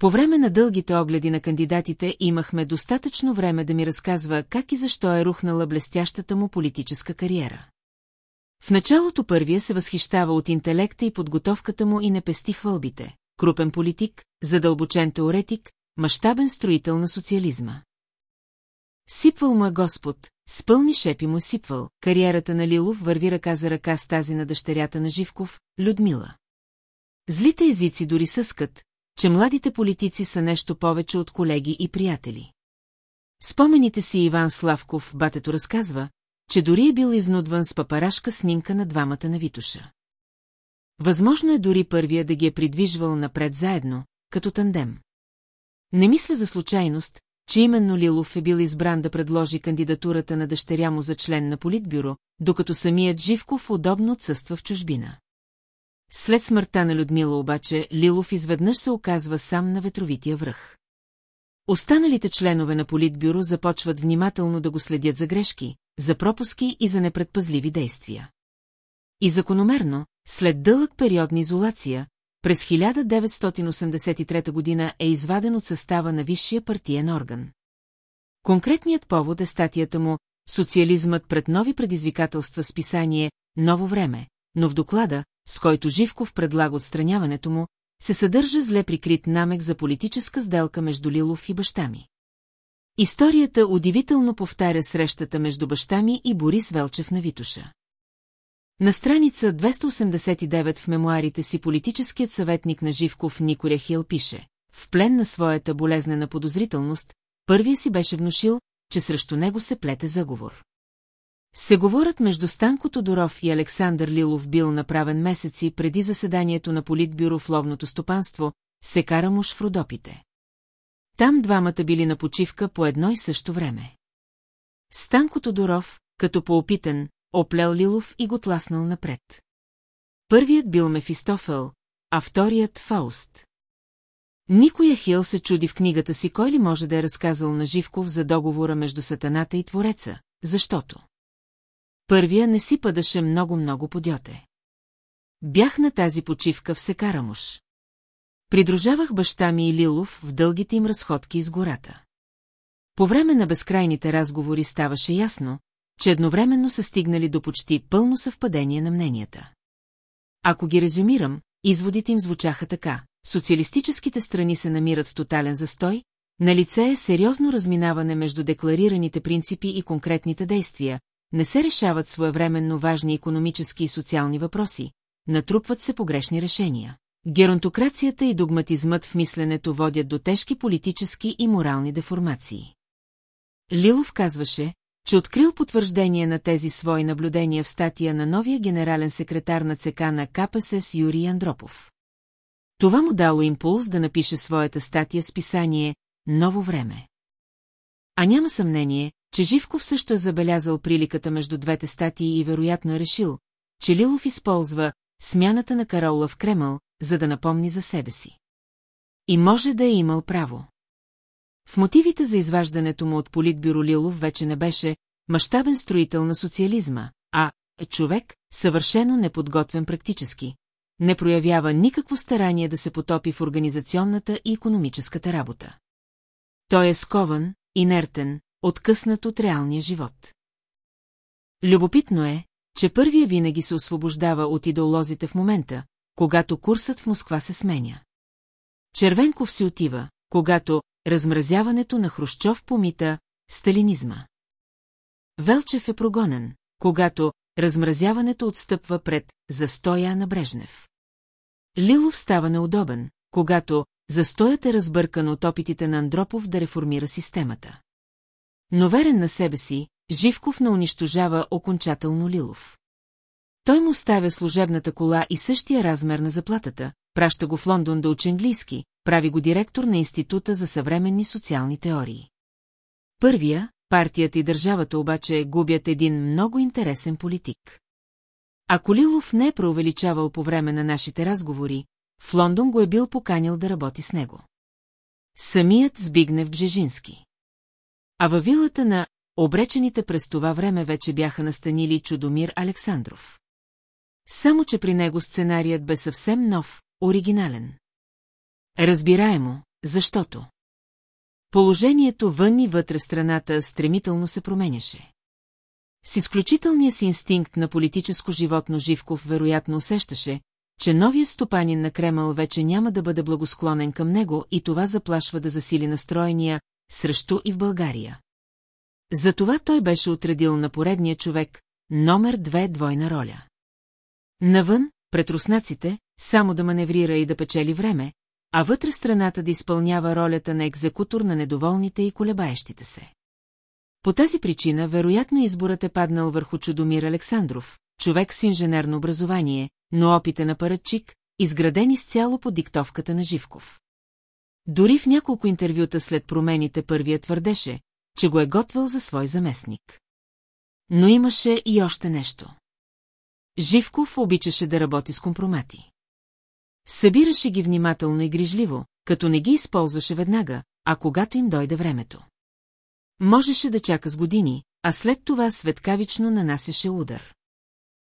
По време на дългите огледи на кандидатите имахме достатъчно време да ми разказва как и защо е рухнала блестящата му политическа кариера. В началото първия се възхищава от интелекта и подготовката му и не пести хвълбите. Крупен политик, задълбочен теоретик, мащабен строител на социализма. Сипвал му е Господ, с пълни шепи му сипвал, кариерата на Лилов върви ръка за ръка с тази на дъщерята на Живков, Людмила. Злите езици дори съскат, че младите политици са нещо повече от колеги и приятели. Спомените си Иван Славков, батето разказва, че дори е бил изнудван с папарашка снимка на двамата на Витуша. Възможно е дори първия да ги е придвижвал напред заедно, като тандем. Не мисля за случайност, че именно Лилов е бил избран да предложи кандидатурата на дъщеря му за член на политбюро, докато самият Живков удобно отсъства в чужбина. След смъртта на Людмила обаче, Лилов изведнъж се оказва сам на ветровития връх. Останалите членове на политбюро започват внимателно да го следят за грешки, за пропуски и за непредпазливи действия. И закономерно, след дълъг период на изолация, през 1983 година е изваден от състава на висшия партиен орган. Конкретният повод е статията му «Социализмът пред нови предизвикателства с писание «Ново време», но в доклада, с който Живков предлага отстраняването му, се съдържа зле прикрит намек за политическа сделка между Лилов и баща ми. Историята удивително повтаря срещата между баща ми и Борис Велчев на Витуша. На страница 289 в мемуарите си политическият съветник на Живков Никоря Хил пише, в плен на своята болезнена подозрителност, първия си беше внушил, че срещу него се плете заговор. Сеговорът между Станко Тодоров и Александър Лилов бил направен месеци преди заседанието на Политбюро в ловното стопанство, се кара муж в Родопите. Там двамата били на почивка по едно и също време. Станко Тодоров, като поопитен, оплел Лилов и го тласнал напред. Първият бил Мефистофел, а вторият Фауст. Никой Ахил се чуди в книгата си кой ли може да е разказал на Живков за договора между Сатаната и Твореца, защото. Първия не си падаше много-много подьоте. Бях на тази почивка в Секарамуш. Придружавах баща ми и Лилов в дългите им разходки из гората. По време на безкрайните разговори ставаше ясно, че едновременно са стигнали до почти пълно съвпадение на мненията. Ако ги резюмирам, изводите им звучаха така. Социалистическите страни се намират в тотален застой, на лице е сериозно разминаване между декларираните принципи и конкретните действия, не се решават своевременно важни економически и социални въпроси, натрупват се погрешни решения. Геронтокрацията и догматизмът в мисленето водят до тежки политически и морални деформации. Лилов казваше, че открил потвърждение на тези свои наблюдения в статия на новия генерален секретар на ЦК на КПСС Юрий Андропов. Това му дало импулс да напише своята статия в списание «Ново време». А няма съмнение, че Живков също е забелязал приликата между двете статии и вероятно е решил, че Лилов използва смяната на Карола в Кремъл, за да напомни за себе си. И може да е имал право. В мотивите за изваждането му от политбюро Лилов вече не беше мащабен строител на социализма, а човек, съвършено неподготвен практически, не проявява никакво старание да се потопи в организационната и економическата работа. Той е скован, инертен, откъснат от реалния живот. Любопитно е, че първия винаги се освобождава от идеолозите в момента, когато курсът в Москва се сменя. Червенков си отива, когато размразяването на Хрущов помита сталинизма. Велчев е прогонен, когато размразяването отстъпва пред застоя на Брежнев. Лилов става неудобен, когато застоят е разбъркан от опитите на Андропов да реформира системата. Но верен на себе си, Живков не унищожава окончателно Лилов. Той му ставя служебната кола и същия размер на заплатата, праща го в Лондон да учи английски, прави го директор на Института за съвременни социални теории. Първия, партията и държавата обаче губят един много интересен политик. Ако Лилов не е преувеличавал по време на нашите разговори, в Лондон го е бил поканил да работи с него. Самият Збигнев Бжежински. А във вилата на обречените през това време вече бяха настанили Чудомир Александров. Само, че при него сценарият бе съвсем нов, оригинален. Разбираемо, защото. Положението вън и вътре страната стремително се променяше. С изключителния си инстинкт на политическо животно Живков вероятно усещаше, че новият стопанин на Кремъл вече няма да бъде благосклонен към него и това заплашва да засили настроения срещу и в България. Затова той беше отредил на поредния човек номер две двойна роля. Навън, пред руснаците, само да маневрира и да печели време, а вътре страната да изпълнява ролята на екзекутор на недоволните и колебаещите се. По тази причина, вероятно, изборът е паднал върху Чудомир Александров, човек с инженерно образование, но опите на парадчик, изграден изцяло по диктовката на Живков. Дори в няколко интервюта след промените първия твърдеше, че го е готвил за свой заместник. Но имаше и още нещо. Живков обичаше да работи с компромати. Събираше ги внимателно и грижливо, като не ги използваше веднага, а когато им дойде времето. Можеше да чака с години, а след това светкавично нанасяше удар.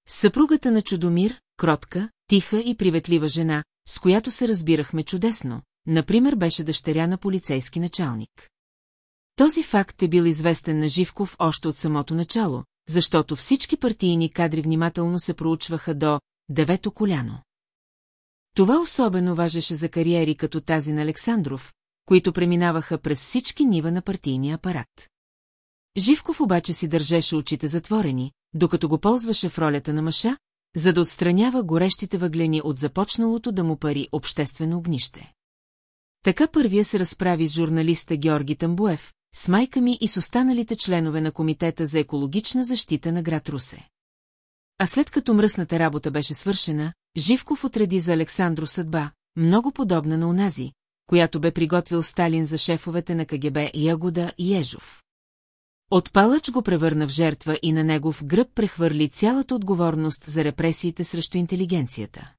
Съпругата на Чудомир, кротка, тиха и приветлива жена, с която се разбирахме чудесно, например беше дъщеря на полицейски началник. Този факт е бил известен на Живков още от самото начало, защото всички партийни кадри внимателно се проучваха до девето коляно. Това особено важеше за кариери като тази на Александров, които преминаваха през всички нива на партийния апарат. Живков обаче си държеше очите затворени, докато го ползваше в ролята на мъша, за да отстранява горещите въглени от започналото да му пари обществено огнище. Така първия се разправи с журналиста Георги Тамбуев, с майка ми и с останалите членове на Комитета за екологична защита на град Русе. А след като мръсната работа беше свършена, Живков отреди за Александро съдба, много подобна на унази, която бе приготвил Сталин за шефовете на КГБ Ягода и Ежов. От палач го превърна в жертва и на негов гръб прехвърли цялата отговорност за репресиите срещу интелигенцията.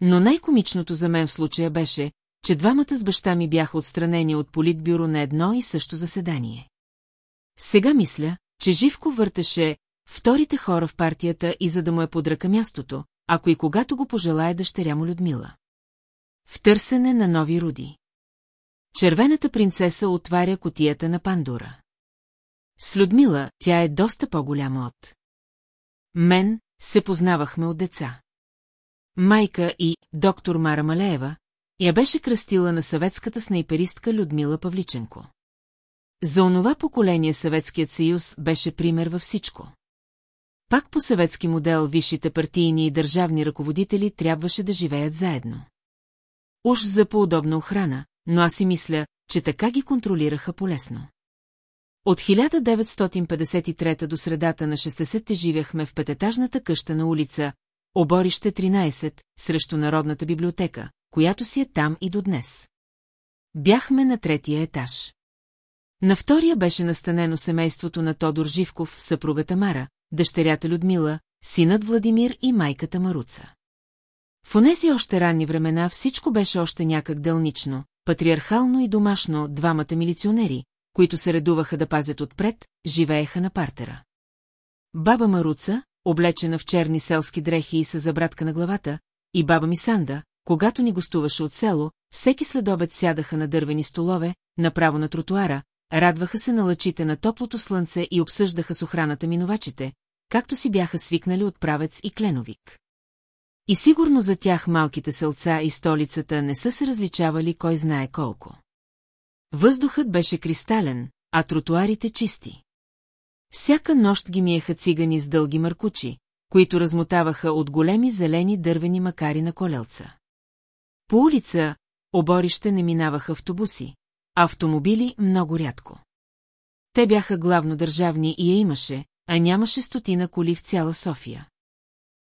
Но най-комичното за мен в случая беше, че двамата с баща ми бяха отстранени от политбюро на едно и също заседание. Сега мисля, че Живко въртеше вторите хора в партията и за да му е под ръка мястото, ако и когато го пожелая дъщеря му Людмила. В търсене на нови руди. Червената принцеса отваря котията на Пандора. С Людмила тя е доста по-голяма от. Мен се познавахме от деца. Майка и доктор Мара Малеева я беше кръстила на съветската снайперистка Людмила Павличенко. За онова поколение Съветският съюз беше пример във всичко. Пак по съветски модел висшите партийни и държавни ръководители трябваше да живеят заедно. Уж за по-удобна охрана, но аз си мисля, че така ги контролираха полесно. От 1953 до средата на 60-те живяхме в пететажната къща на улица Оборище 13, срещу Народната библиотека, която си е там и до днес. Бяхме на третия етаж. На втория беше настанено семейството на Тодор Живков, съпругата Мара, дъщерята Людмила, синът Владимир и майката Маруца. В онези още ранни времена всичко беше още някак дълнично, патриархално и домашно двамата милиционери, които се редуваха да пазят отпред, живееха на партера. Баба Маруца, облечена в черни селски дрехи и с забратка на главата, и баба ми Санда, когато ни гостуваше от село, всеки следобед сядаха на дървени столове, направо на тротуара, радваха се на лъчите на топлото слънце и обсъждаха с охраната минувачите, както си бяха свикнали от правец и кленовик. И сигурно за тях малките селца и столицата не са се различавали кой знае колко. Въздухът беше кристален, а тротуарите чисти. Всяка нощ ги миеха цигани с дълги маркучи, които размотаваха от големи зелени дървени макари на колелца. По улица, оборище не минаваха автобуси, автомобили много рядко. Те бяха главно държавни и я имаше, а нямаше стотина коли в цяла София.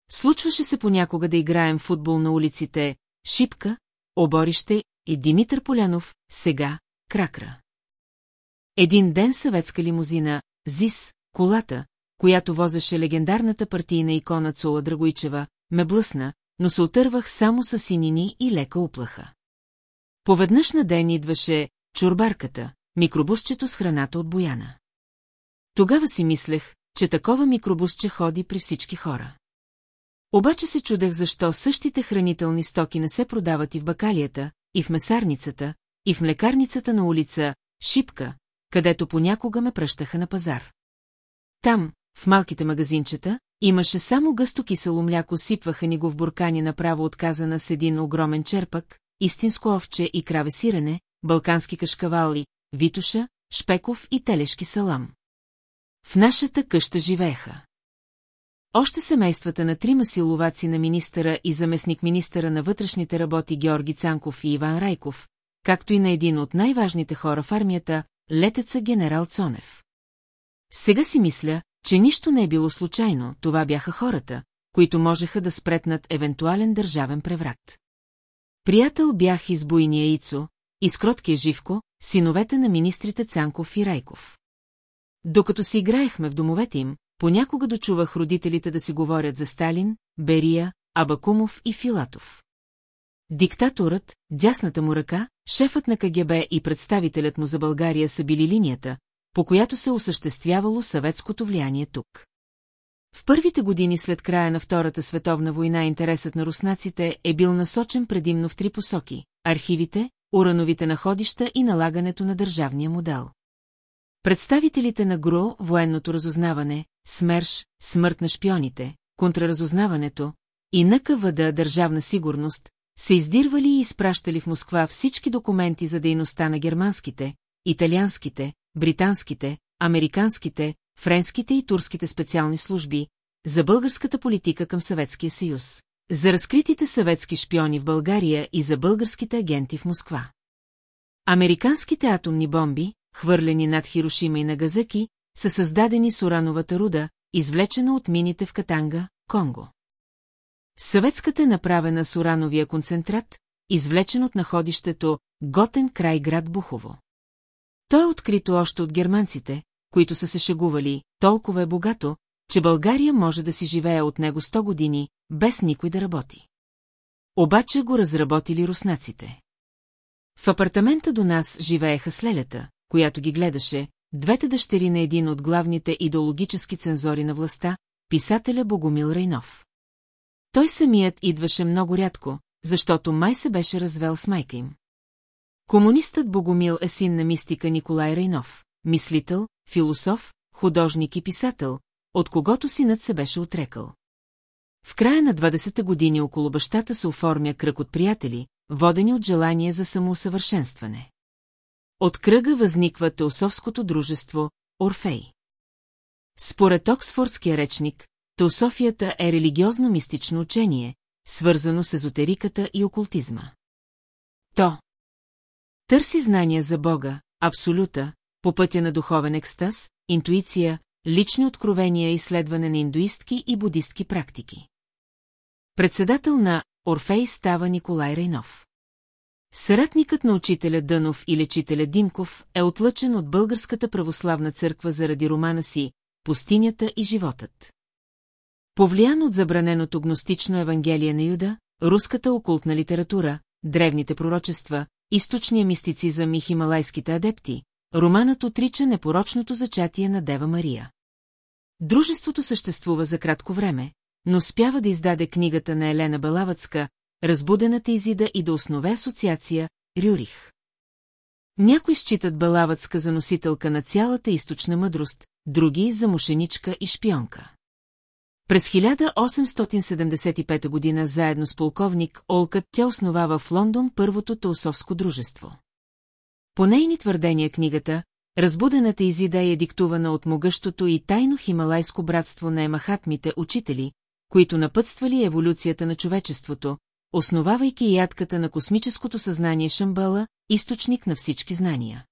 Случваше се понякога да играем футбол на улиците Шипка, Оборище и Димитър Полянов, сега Кракра. Един ден съветска лимузина, ЗИС, колата, която возеше легендарната партийна икона Цула Драгойчева, ме блъсна, но се отървах само с синини и лека уплаха. Поведнъж на ден идваше чурбарката, микробусчето с храната от Бояна. Тогава си мислех, че такова микробусче ходи при всички хора. Обаче се чудех защо същите хранителни стоки не се продават и в бакалията, и в месарницата, и в млекарницата на улица Шипка, където понякога ме пръщаха на пазар. Там, в малките магазинчета, имаше само гъсто кисело мляко, сипваха ни го в буркани направо отказана с един огромен черпак, истинско овче и краве сирене, балкански кашкавали, витуша, шпеков и телешки салам. В нашата къща живееха. Още семействата на трима силоваци на министъра и заместник-министъра на вътрешните работи Георги Цанков и Иван Райков, както и на един от най-важните хора в армията, летеца генерал Цонев. Сега си мисля, че нищо не е било случайно, това бяха хората, които можеха да спретнат евентуален държавен преврат. Приятел бях и Ицо, и с Живко, синовете на министрите Цанков и Райков. Докато си играехме в домовете им, понякога дочувах родителите да си говорят за Сталин, Берия, Абакумов и Филатов. Диктаторът, дясната му ръка, шефът на КГБ и представителят му за България са били линията, по която се осъществявало съветското влияние тук. В първите години след края на Втората световна война интересът на руснаците е бил насочен предимно в три посоки – архивите, урановите находища и налагането на държавния модел. Представителите на ГРО, военното разузнаване, СМЕРШ, смърт на шпионите, контраразузнаването и НКВД държавна сигурност се издирвали и изпращали в Москва всички документи за дейността на германските, италианските, британските, американските, френските и турските специални служби, за българската политика към Съветския съюз, за разкритите съветски шпиони в България и за българските агенти в Москва. Американските атомни бомби, хвърлени над Хирошима и Нагазаки, са създадени с урановата руда, извлечена от мините в Катанга, Конго. Съветската е направена с урановия концентрат, извлечен от находището Готен край град Бухово. То е открито още от германците, които са се шегували, толкова е богато, че България може да си живее от него 100 години, без никой да работи. Обаче го разработили руснаците. В апартамента до нас живееха с Лелята, която ги гледаше, двете дъщери на един от главните идеологически цензори на властта, писателя Богомил Рейнов. Той самият идваше много рядко, защото май се беше развел с майка им. Комунистът Богомил е син на мистика Николай Рейнов, мислител, философ, художник и писател, от когото синът се беше отрекал. В края на 20-те години около бащата се оформя кръг от приятели, водени от желание за самоусъвършенстване. От кръга възниква теософското дружество Орфей. Според Оксфордския речник, теософията е религиозно-мистично учение, свързано с езотериката и окултизма. То търси знания за Бога, абсолюта, по пътя на духовен екстаз, интуиция, лични откровения и изследване на индуистки и будистки практики. Председател на Орфей става Николай Рейнов. Съратникът на учителя Дънов и лечителя Димков е отлъчен от Българската православна църква заради романа си «Пустинята и животът». Повлиян от забраненото гностично Евангелие на Юда, руската окултна литература, древните пророчества, източния мистицизъм и хималайските адепти, романът отрича непорочното зачатие на Дева Мария. Дружеството съществува за кратко време, но спява да издаде книгата на Елена Балавацка, Разбудената изида и да основе асоциация Рюрих. Някои считат Балавацка за носителка на цялата източна мъдрост, други за мошеничка и шпионка. През 1875 година заедно с полковник Олкът тя основава в Лондон първото теософско дружество. По нейни твърдения книгата, Разбудената изида е диктувана от могъщото и тайно хималайско братство на емахатмите учители, които напътствали еволюцията на човечеството, основавайки ядката на космическото съзнание Шамбала, източник на всички знания.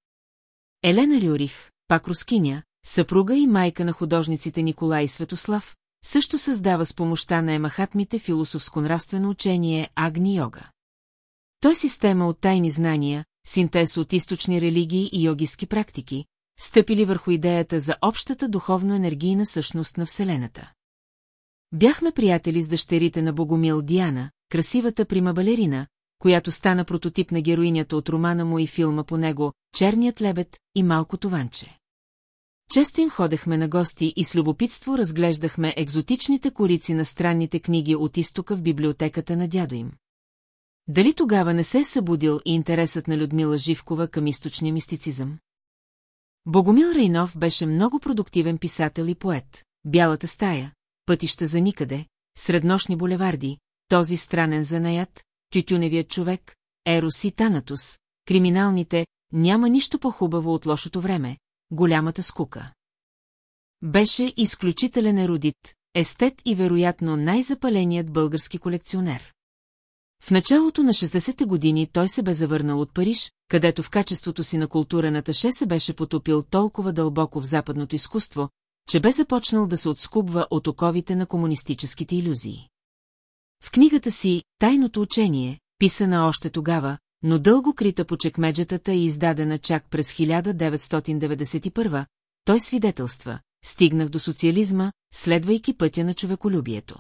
Елена Рюрих, пак рускиня, съпруга и майка на художниците Николай и Светослав, също създава с помощта на емахатмите философско-нравствено учение Агни-йога. Той е система от тайни знания, синтез от източни религии и йогиски практики, стъпили върху идеята за общата духовно-енергийна същност на Вселената. Бяхме приятели с дъщерите на Богомил Диана, красивата прима балерина, която стана прототип на героинята от романа му и филма по него «Черният лебед» и «Малкото ванче». Често им ходехме на гости и с любопитство разглеждахме екзотичните корици на странните книги от изтока в библиотеката на дядо им. Дали тогава не се е събудил и интересът на Людмила Живкова към източния мистицизъм? Богомил Рейнов беше много продуктивен писател и поет. Бялата стая, пътища за никъде, среднощни булеварди, този странен занаят, тютюневият човек, Ерос и Танатус, криминалните, няма нищо по-хубаво от лошото време, голямата скука. Беше изключителен еродит, естет и вероятно най-запаленият български колекционер. В началото на 60-те години той се бе завърнал от Париж, където в качеството си на културен аташе се беше потопил толкова дълбоко в западното изкуство, че бе започнал да се отскубва от оковите на комунистическите иллюзии. В книгата си «Тайното учение», писана още тогава, но дълго крита по чекмеджетата и издадена чак през 1991, той свидетелства, стигнах до социализма, следвайки пътя на човеколюбието.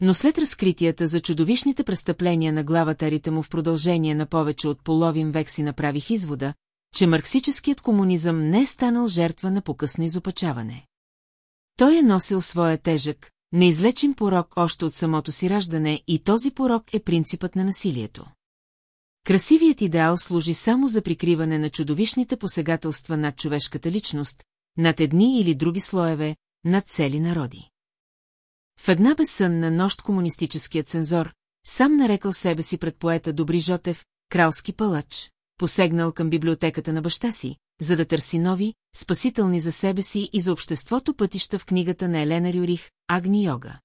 Но след разкритията за чудовищните престъпления на главатарите му в продължение на повече от половин век си направих извода, че марксическият комунизъм не е станал жертва на покъсно изопачаване. Той е носил своя тежък, неизлечим порок още от самото си раждане и този порок е принципът на насилието. Красивият идеал служи само за прикриване на чудовищните посегателства над човешката личност, над едни или други слоеве, над цели народи. В една безсънна нощ комунистическият цензор, сам нарекал себе си пред поета Добри Жотев, кралски палач, посегнал към библиотеката на баща си, за да търси нови, спасителни за себе си и за обществото пътища в книгата на Елена Рюрих «Агни йога».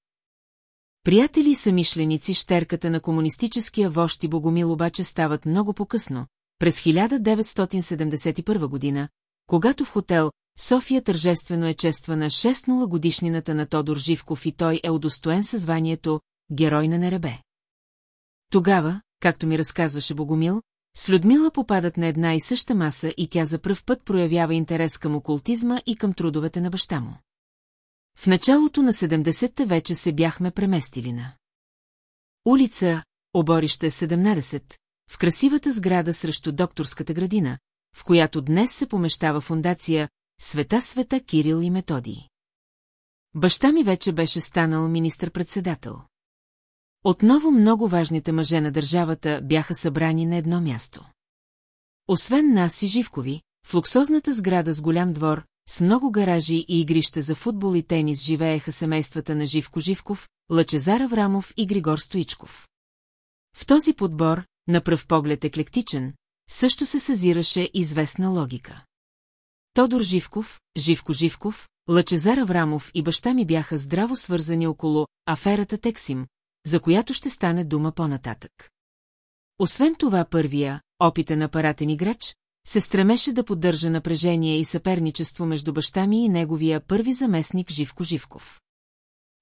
Приятели и самишленици щерката на комунистическия вожд и Богомил обаче стават много по-късно, през 1971 година, когато в хотел София тържествено е чествана 6-0 годишнината на Тодор Живков и той е удостоен със званието Герой на Неребе. Тогава, както ми разказваше Богомил, с Людмила попадат на една и съща маса и тя за пръв път проявява интерес към окултизма и към трудовете на баща му. В началото на 70-те вече се бяхме преместили на улица Оборище 17, в красивата сграда срещу докторската градина, в която днес се помещава фундация Света Света Кирил и Методий. Баща ми вече беше станал министър-председател. Отново много важните мъже на държавата бяха събрани на едно място. Освен нас и Живкови, в луксозната сграда с голям двор, с много гаражи и игрища за футбол и тенис живееха семействата на Живко Живков, Лъчезар Аврамов и Григор Стоичков. В този подбор, на пръв поглед еклектичен, също се съзираше известна логика. Тодор Живков, Живко Живков, Лъчезар Аврамов и баща ми бяха здраво свързани около аферата Тексим, за която ще стане дума по-нататък. Освен това първия, опитен апаратен играч, се стремеше да поддържа напрежение и съперничество между баща ми и неговия първи заместник Живко Живков.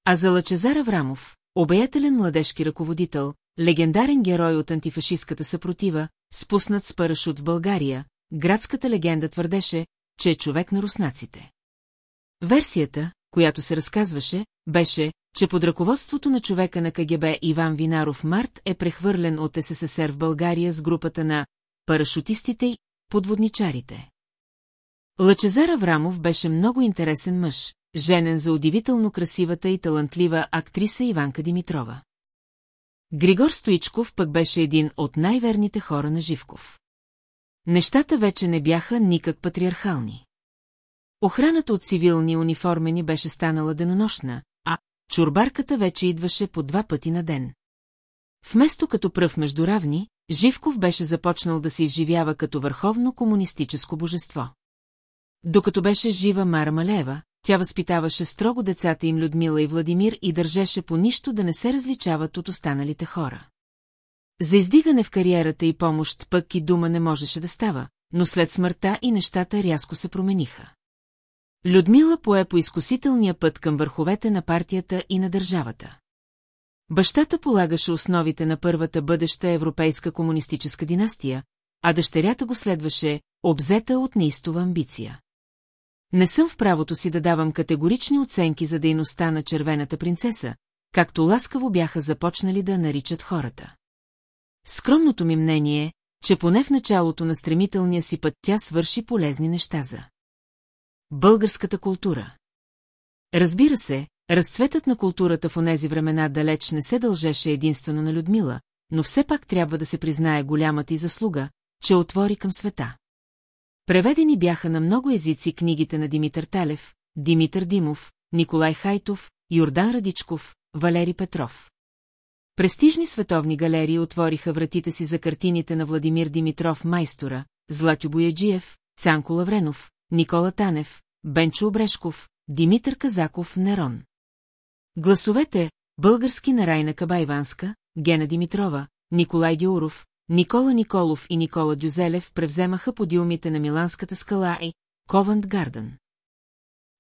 А за Лъчезар Аврамов, обаятелен младежки ръководител, легендарен герой от антифашистката съпротива, спуснат с парашут в България, градската легенда твърдеше, че е човек на руснаците. Версията, която се разказваше, беше, че под ръководството на човека на КГБ Иван Винаров Март е прехвърлен от СССР в България с групата на парашутистите и подводничарите. Лъчезар Аврамов беше много интересен мъж, женен за удивително красивата и талантлива актриса Иванка Димитрова. Григор Стоичков пък беше един от най-верните хора на Живков. Нещата вече не бяха никак патриархални. Охраната от цивилни униформени беше станала денонощна, чурбарката вече идваше по два пъти на ден. Вместо като пръв между равни, Живков беше започнал да се изживява като върховно комунистическо божество. Докато беше жива Мара Малева, тя възпитаваше строго децата им Людмила и Владимир и държеше по нищо да не се различават от останалите хора. За издигане в кариерата и помощ пък и дума не можеше да става, но след смъртта и нещата рязко се промениха. Людмила пое по изкусителния път към върховете на партията и на държавата. Бащата полагаше основите на първата бъдеща европейска комунистическа династия, а дъщерята го следваше, обзета от неистова амбиция. Не съм в правото си да давам категорични оценки за дейността на червената принцеса, както ласкаво бяха започнали да наричат хората. Скромното ми мнение е, че поне в началото на стремителния си път тя свърши полезни неща за българската култура. Разбира се, разцветът на културата в онези времена далеч не се дължеше единствено на Людмила, но все пак трябва да се признае голямата и заслуга, че отвори към света. Преведени бяха на много езици книгите на Димитър Талев, Димитър Димов, Николай Хайтов, Йордан Радичков, Валери Петров. Престижни световни галерии отвориха вратите си за картините на Владимир Димитров Майстора, Златю Бояджиев, Цанко Лавренов, Никола Танев, Бенчо Обрешков, Димитър Казаков Нерон. Гласовете български на Райна Кабайванска, Гена Димитрова, Николай Диуров, Никола Николов и Никола Дюзелев превземаха подиумите на Миланската скала и Ковант Гарден.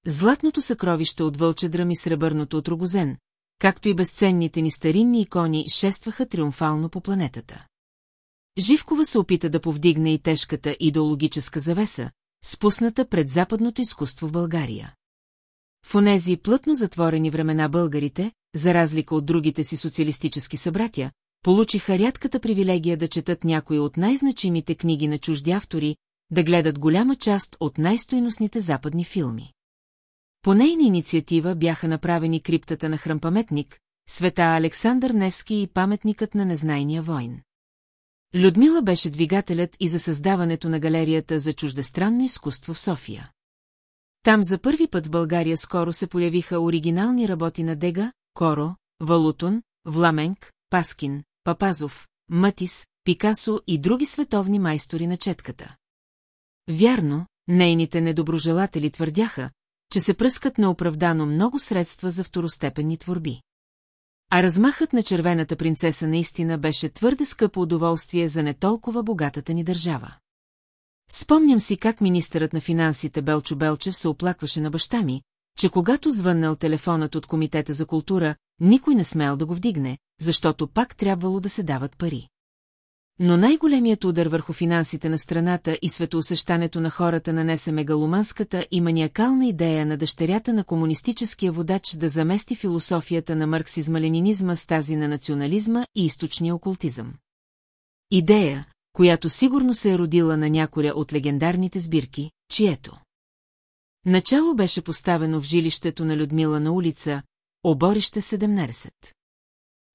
Златното съкровище от Вълчедрам и сребърното от Рогозен, както и безценните ни старинни икони, шестваха триумфално по планетата. Живкова се опита да повдигне и тежката идеологическа завеса, спусната пред западното изкуство в България. В онези плътно затворени времена българите, за разлика от другите си социалистически събратя, получиха рядката привилегия да четат някои от най-значимите книги на чужди автори, да гледат голяма част от най-стойностните западни филми. По нейна инициатива бяха направени криптата на хръмпаметник, света Александър Невски и паметникът на незнайния войн. Людмила беше двигателят и за създаването на галерията за чуждестранно изкуство в София. Там за първи път в България скоро се появиха оригинални работи на Дега, Коро, Валутон, Вламенк, Паскин, Папазов, Матис, Пикасо и други световни майстори на четката. Вярно, нейните недоброжелатели твърдяха, че се пръскат неоправдано много средства за второстепенни творби. А размахът на червената принцеса наистина беше твърде скъпо удоволствие за не толкова богатата ни държава. Спомням си как министърът на финансите Белчо Белчев се оплакваше на баща ми, че когато звъннал телефонът от Комитета за култура, никой не смел да го вдигне, защото пак трябвало да се дават пари. Но най-големият удар върху финансите на страната и светоусещането на хората нанесе мегаломанската и маниакална идея на дъщерята на комунистическия водач да замести философията на марксизма-ленинизма с тази на национализма и източния окултизъм. Идея, която сигурно се е родила на няколя от легендарните сбирки, чието. Начало беше поставено в жилището на Людмила на улица, Оборище 17.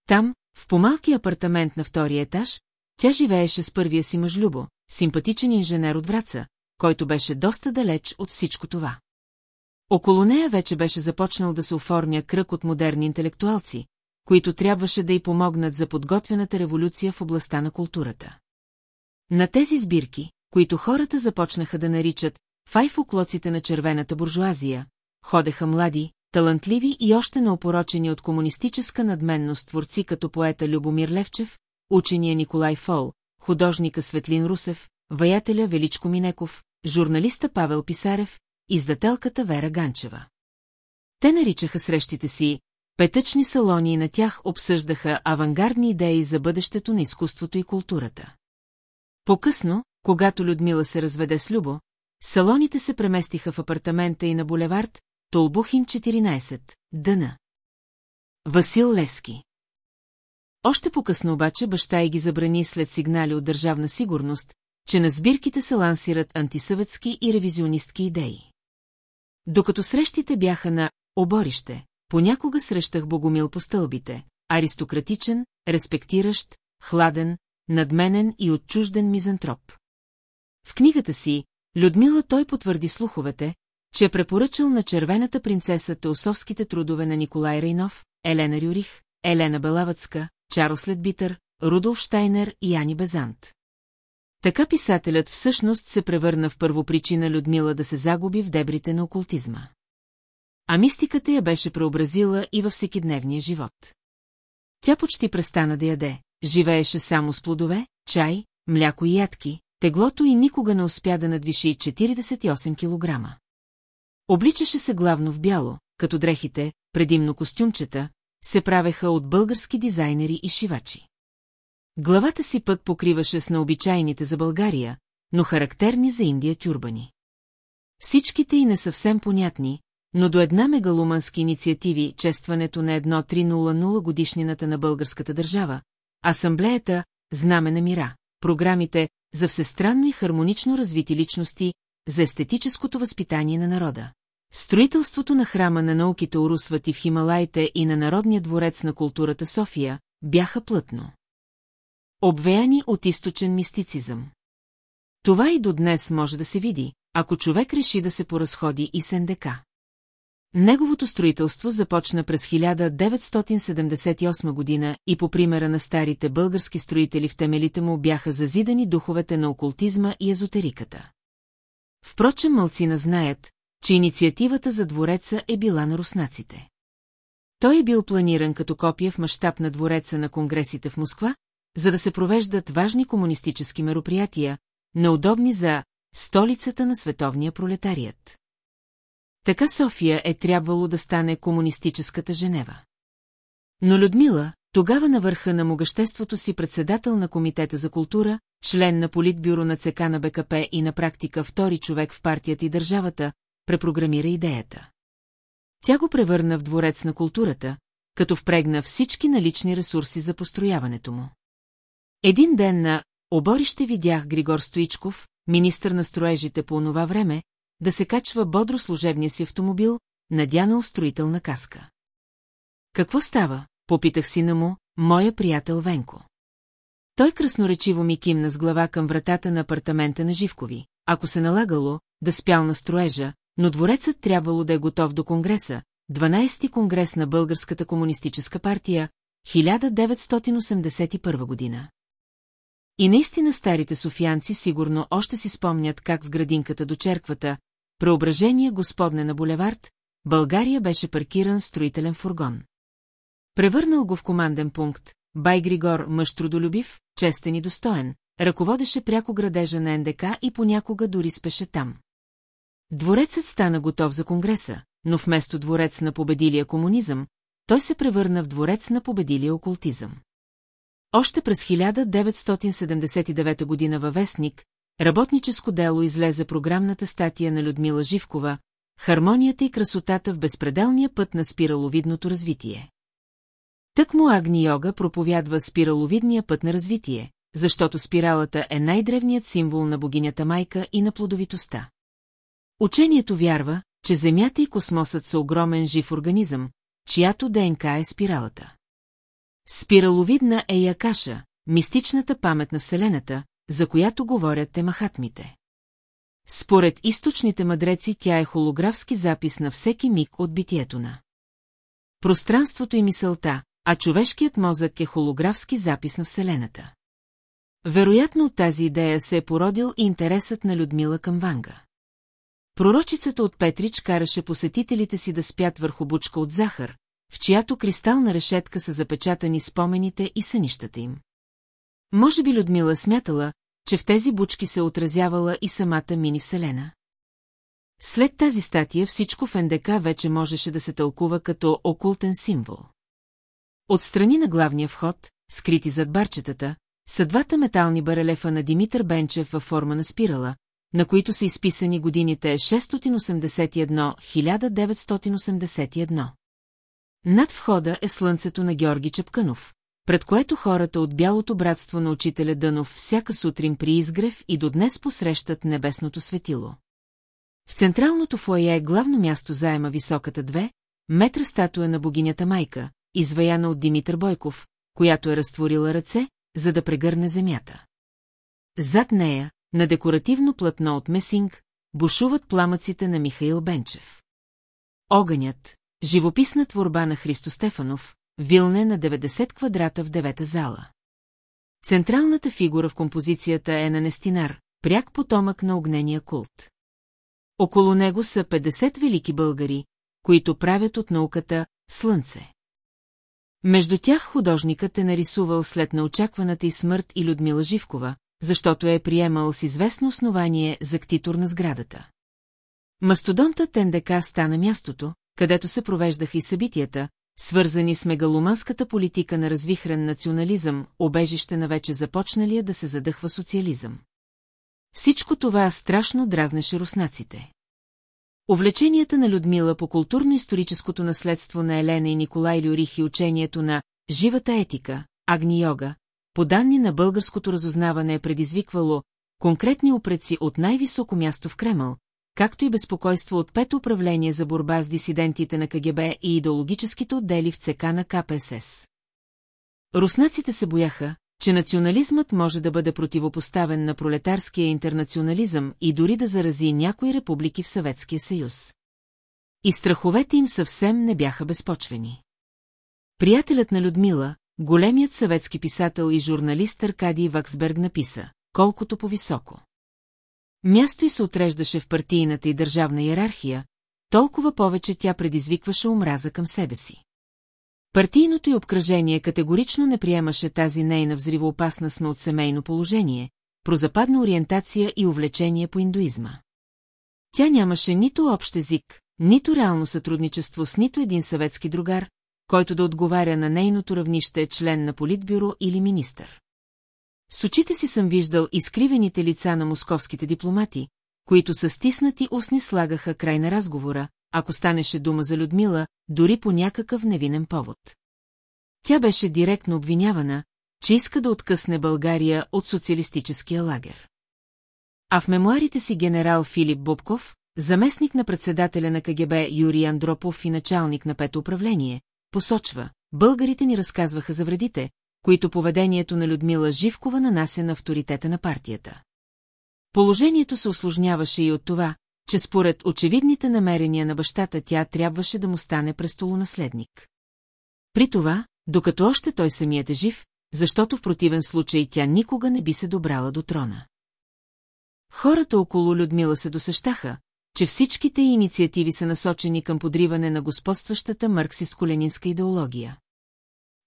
Там, в помалки апартамент на втория етаж, тя живееше с първия си мъж Любо, симпатичен инженер от Враца, който беше доста далеч от всичко това. Около нея вече беше започнал да се оформя кръг от модерни интелектуалци, които трябваше да й помогнат за подготвената революция в областта на културата. На тези сбирки, които хората започнаха да наричат файфоклоците на червената буржуазия, ходеха млади, талантливи и още неопорочени от комунистическа надменност творци като поета Любомир Левчев, учения Николай Фол, художника Светлин Русев, ваятеля Величко Минеков, журналиста Павел Писарев, издателката Вера Ганчева. Те наричаха срещите си петъчни салони и на тях обсъждаха авангардни идеи за бъдещето на изкуството и културата. По-късно, когато Людмила се разведе с Любо, салоните се преместиха в апартамента и на булевард Толбухин 14, Дъна. Васил Левски Още по-късно обаче баща й ги забрани след сигнали от държавна сигурност, че на сбирките се лансират антисъветски и ревизионистки идеи. Докато срещите бяха на оборище, понякога срещах Богомил по стълбите, аристократичен, респектиращ, хладен, надменен и отчужден мизантроп. В книгата си, Людмила той потвърди слуховете, че е препоръчал на червената принцеса теософските трудове на Николай Рейнов, Елена Рюрих, Елена Белавъцка, Чарлз Ледбитър, Рудолф Штайнер и Ани Безант. Така писателят всъщност се превърна в първопричина Людмила да се загуби в дебрите на окултизма. А мистиката я беше преобразила и във всекидневния живот. Тя почти престана да яде, живееше само с плодове, чай, мляко и ядки, теглото и никога не успя да надвиши 48 килограма. Обличаше се главно в бяло, като дрехите, предимно костюмчета, се правеха от български дизайнери и шивачи. Главата си пък покриваше с необичайните за България, но характерни за Индия тюрбани. Всичките и не съвсем понятни, но до една мегалумански инициативи честването на едно 300 годишнината на българската държава, асамблеята «Знаме на мира», програмите за всестранно и хармонично развити личности, за естетическото възпитание на народа. Строителството на храма на науките Урусвати в Хималайте и на Народния дворец на културата София бяха плътно. Обвеяни от източен мистицизъм. Това и до днес може да се види, ако човек реши да се поразходи и с НДК. Неговото строителство започна през 1978 година и по примера на старите български строители в темелите му бяха зазидани духовете на окултизма и езотериката. Впрочем, мълцина знаят, че инициативата за двореца е била на руснаците. Той е бил планиран като копия в мащаб на двореца на конгресите в Москва, за да се провеждат важни комунистически мероприятия, неудобни за столицата на световния пролетарият. Така София е трябвало да стане комунистическата Женева. Но Людмила, тогава на върха на могъществото си председател на Комитета за култура, член на политбюро на ЦК на БКП и на практика втори човек в партията и държавата, препрограмира идеята. Тя го превърна в дворец на културата, като впрегна всички налични ресурси за построяването му. Един ден на оборище видях Григор Стоичков, министър на строежите по онова време, да се качва бодро служебния си автомобил, надянал строителна каска. Какво става? Попитах сина му, моя приятел Венко. Той красноречиво ми кимна с глава към вратата на апартамента на Живкови. Ако се налагало, да спял на строежа, но дворецът трябвало да е готов до Конгреса, 12-ти конгрес на Българската комунистическа партия, 1981 година. И наистина старите софианци сигурно още си спомнят как в градинката до черквата, преображение господне на булевард, България беше паркиран строителен фургон. Превърнал го в команден пункт, Бай Григор, мъж трудолюбив, честен и достоен, ръководеше пряко градежа на НДК и понякога дори спеше там. Дворецът стана готов за Конгреса, но вместо дворец на победилия комунизъм, той се превърна в дворец на победилия окултизъм. Още през 1979 година във Вестник, работническо дело излезе програмната статия на Людмила Живкова «Хармонията и красотата в безпределния път на спираловидното развитие». Тък му Агни Йога проповядва спираловидния път на развитие, защото спиралата е най-древният символ на богинята майка и на плодовитостта. Учението вярва, че Земята и космосът са огромен жив организъм, чиято ДНК е спиралата. Спираловидна е Якаша, мистичната памет на Вселената, за която говорят темахатмите. Според източните мъдреци тя е холографски запис на всеки миг от битието на. Пространството и мисълта, а човешкият мозък е холографски запис на Вселената. Вероятно от тази идея се е породил и интересът на Людмила към Ванга. Пророчицата от Петрич караше посетителите си да спят върху бучка от захар, в чиято кристална решетка са запечатани спомените и сънищата им. Може би Людмила смятала, че в тези бучки се отразявала и самата мини-вселена. След тази статия всичко в НДК вече можеше да се тълкува като окултен символ. Отстрани на главния вход, скрити зад барчетата, са двата метални барелефа на Димитър Бенчев във форма на спирала, на които са изписани годините 681-1981. Над входа е слънцето на Георги Чапканов, пред което хората от бялото братство на учителя Дънов всяка сутрин при изгрев и до днес посрещат небесното светило. В централното фойе е главно място заема високата две, метра статуя на богинята майка, изваяна от Димитър Бойков, която е разтворила ръце, за да прегърне земята. Зад нея, на декоративно платно от месинг, бушуват пламъците на Михаил Бенчев. Огънят, живописна творба на Христо Стефанов, вилне на 90 квадрата в девета зала. Централната фигура в композицията е на Нестинар, пряк потомък на огнения култ. Около него са 50 велики българи, които правят от науката слънце. Между тях художникът е нарисувал след неочакваната и смърт и Людмила Живкова, защото е приемал с известно основание за ктитор на сградата. Мастодонтът НДК стана мястото, където се провеждаха и събитията, свързани с мегаломанската политика на развихрен национализъм, обежище на вече започналия да се задъхва социализъм. Всичко това страшно дразнеше руснаците. Увлеченията на Людмила по културно-историческото наследство на Елена и Николай Люрих и учението на «Живата етика», Агни-йога, по данни на българското разузнаване е предизвиквало конкретни упреци от най-високо място в Кремъл, както и безпокойство от пет управление за борба с дисидентите на КГБ и идеологическите отдели в ЦК на КПСС. Руснаците се бояха, че национализмът може да бъде противопоставен на пролетарския интернационализъм и дори да зарази някои републики в Съветския съюз. И страховете им съвсем не бяха безпочвени. Приятелят на Людмила, големият съветски писател и журналист Аркадий Ваксберг написа «Колкото по-високо». Място и се отреждаше в партийната и държавна иерархия, толкова повече тя предизвикваше омраза към себе си. Партийното й обкръжение категорично не приемаше тази нейна взривоопасна сме от семейно положение, прозападна ориентация и увлечение по индуизма. Тя нямаше нито общ език, нито реално сътрудничество с нито един съветски другар, който да отговаря на нейното равнище член на политбюро или министър. С очите си съм виждал изкривените лица на московските дипломати, които с стиснати устни слагаха край на разговора, ако станеше дума за Людмила, дори по някакъв невинен повод. Тя беше директно обвинявана, че иска да откъсне България от социалистическия лагер. А в мемуарите си генерал Филип Бубков, заместник на председателя на КГБ Юрий Андропов и началник на пето управление, посочва, българите ни разказваха за вредите, които поведението на Людмила Живкова нанася на авторитета на партията. Положението се осложняваше и от това, че според очевидните намерения на бащата тя трябваше да му стане престолонаследник. При това, докато още той самият е жив, защото в противен случай тя никога не би се добрала до трона. Хората около Людмила се досещаха, че всичките инициативи са насочени към подриване на господстващата марксист-коленинска идеология.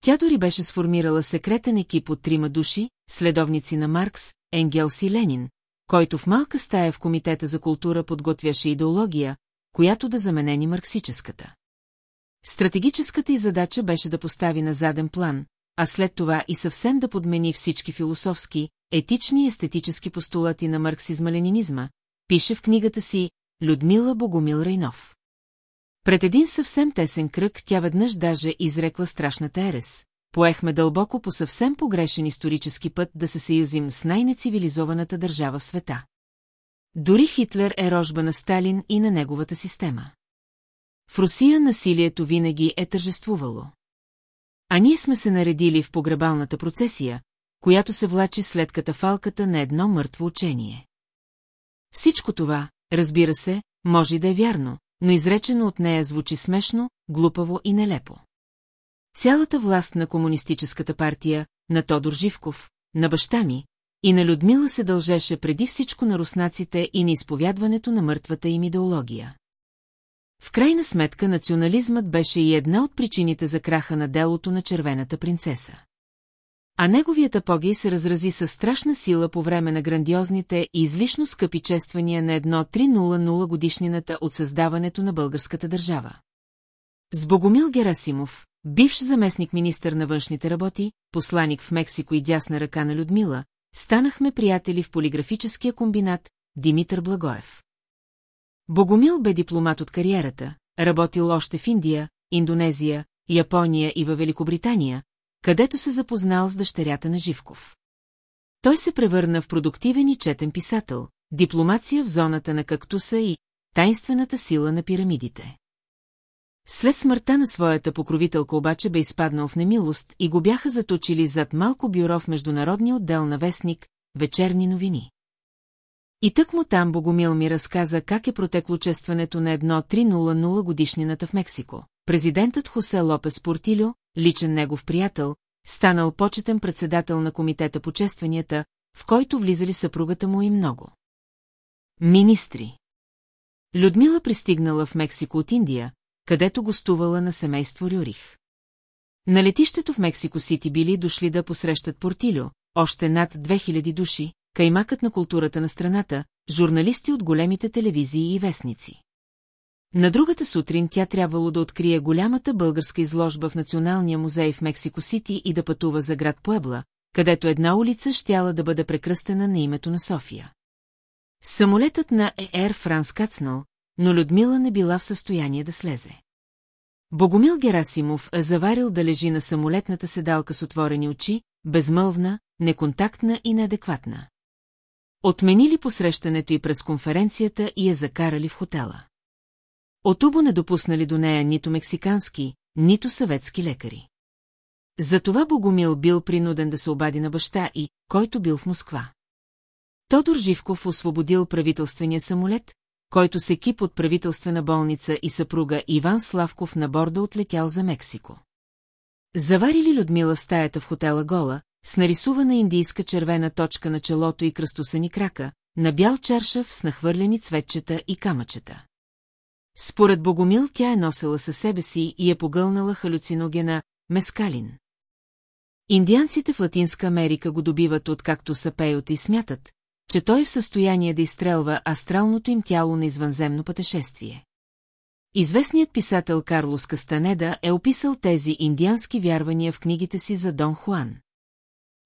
Тя дори беше сформирала секретен екип от трима души, следовници на Маркс, Енгелс и Ленин, който в малка стая в Комитета за култура подготвяше идеология, която да заменени марксическата. Стратегическата й задача беше да постави на заден план, а след това и съвсем да подмени всички философски, етични и естетически постулати на марксизма-ленинизма, пише в книгата си Людмила Богомил Рейнов. Пред един съвсем тесен кръг тя веднъж даже изрекла страшната ерес. Поехме дълбоко по съвсем погрешен исторически път да се съюзим с най-нецивилизованата държава в света. Дори Хитлер е рожба на Сталин и на неговата система. В Русия насилието винаги е тържествувало. А ние сме се наредили в погребалната процесия, която се влачи след катафалката на едно мъртво учение. Всичко това, разбира се, може да е вярно, но изречено от нея звучи смешно, глупаво и нелепо. Цялата власт на Комунистическата партия, на Тодор Живков, на баща ми и на Людмила се дължеше преди всичко на руснаците и на изповядването на мъртвата им идеология. В крайна сметка национализмът беше и една от причините за краха на делото на червената принцеса. А неговият апогей се разрази със страшна сила по време на грандиозните и излишно скъпи чествания на едно 300 годишнината от създаването на българската държава. С Богомил Герасимов, бивш заместник министър на външните работи, посланик в Мексико и дясна ръка на Людмила, станахме приятели в полиграфическия комбинат Димитър Благоев. Богомил бе дипломат от кариерата, работил още в Индия, Индонезия, Япония и във Великобритания, където се запознал с дъщерята на Живков. Той се превърна в продуктивен и четен писател, дипломация в зоната на кактуса и тайнствената сила на пирамидите. След смъртта на своята покровителка обаче бе изпаднал в немилост и го бяха заточили зад малко бюро в международния отдел на вестник «Вечерни новини». И тък му там Богомил ми разказа как е протекло честването на едно 300 годишнината в Мексико. Президентът Хосе Лопес Портилю, личен негов приятел, станал почетен председател на комитета по честванията, в който влизали съпругата му и много. Министри Людмила пристигнала в Мексико от Индия, където гостувала на семейство Рюрих. На летището в Мексико Сити били дошли да посрещат Портилю, още над 2000 души, каймакът на културата на страната, журналисти от големите телевизии и вестници. На другата сутрин тя трябвало да открие голямата българска изложба в Националния музей в Мексико Сити и да пътува за град Пуебла, където една улица щяла да бъде прекръстена на името на София. Самолетът на Air France кацнал, но Людмила не била в състояние да слезе. Богомил Герасимов е заварил да лежи на самолетната седалка с отворени очи, безмълвна, неконтактна и неадекватна. Отменили посрещането и през конференцията и я закарали в хотела. От Убо не допуснали до нея нито мексикански, нито съветски лекари. Затова Богомил бил принуден да се обади на баща и, който бил в Москва. Тодор Живков освободил правителствения самолет, който с екип от правителствена болница и съпруга Иван Славков на борда отлетял за Мексико. Заварили Людмила в стаята в хотела Гола, с нарисувана индийска червена точка на челото и кръстосани крака, на бял чаршав с нахвърлени цветчета и камъчета. Според Богомил тя е носила със себе си и е погълнала халюциногена мескалин. Индианците в Латинска Америка го добиват от както са пейота и смятат, че той е в състояние да изстрелва астралното им тяло на извънземно пътешествие. Известният писател Карлос Кастанеда е описал тези индиански вярвания в книгите си за Дон Хуан.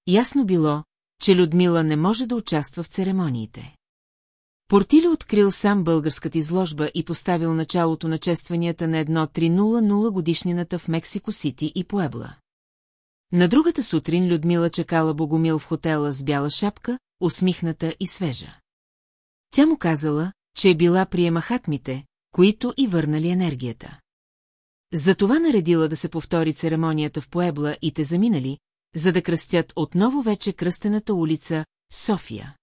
Ясно било, че Людмила не може да участва в церемониите. Портили открил сам българската изложба и поставил началото на честванията на едно 300 годишнината в Мексико Сити и Пуебла. На другата сутрин Людмила чекала Богомил в хотела с бяла шапка, усмихната и свежа. Тя му казала, че е била приема хатмите, които и върнали енергията. Затова наредила да се повтори церемонията в Пуебла и те заминали, за да кръстят отново вече кръстената улица София.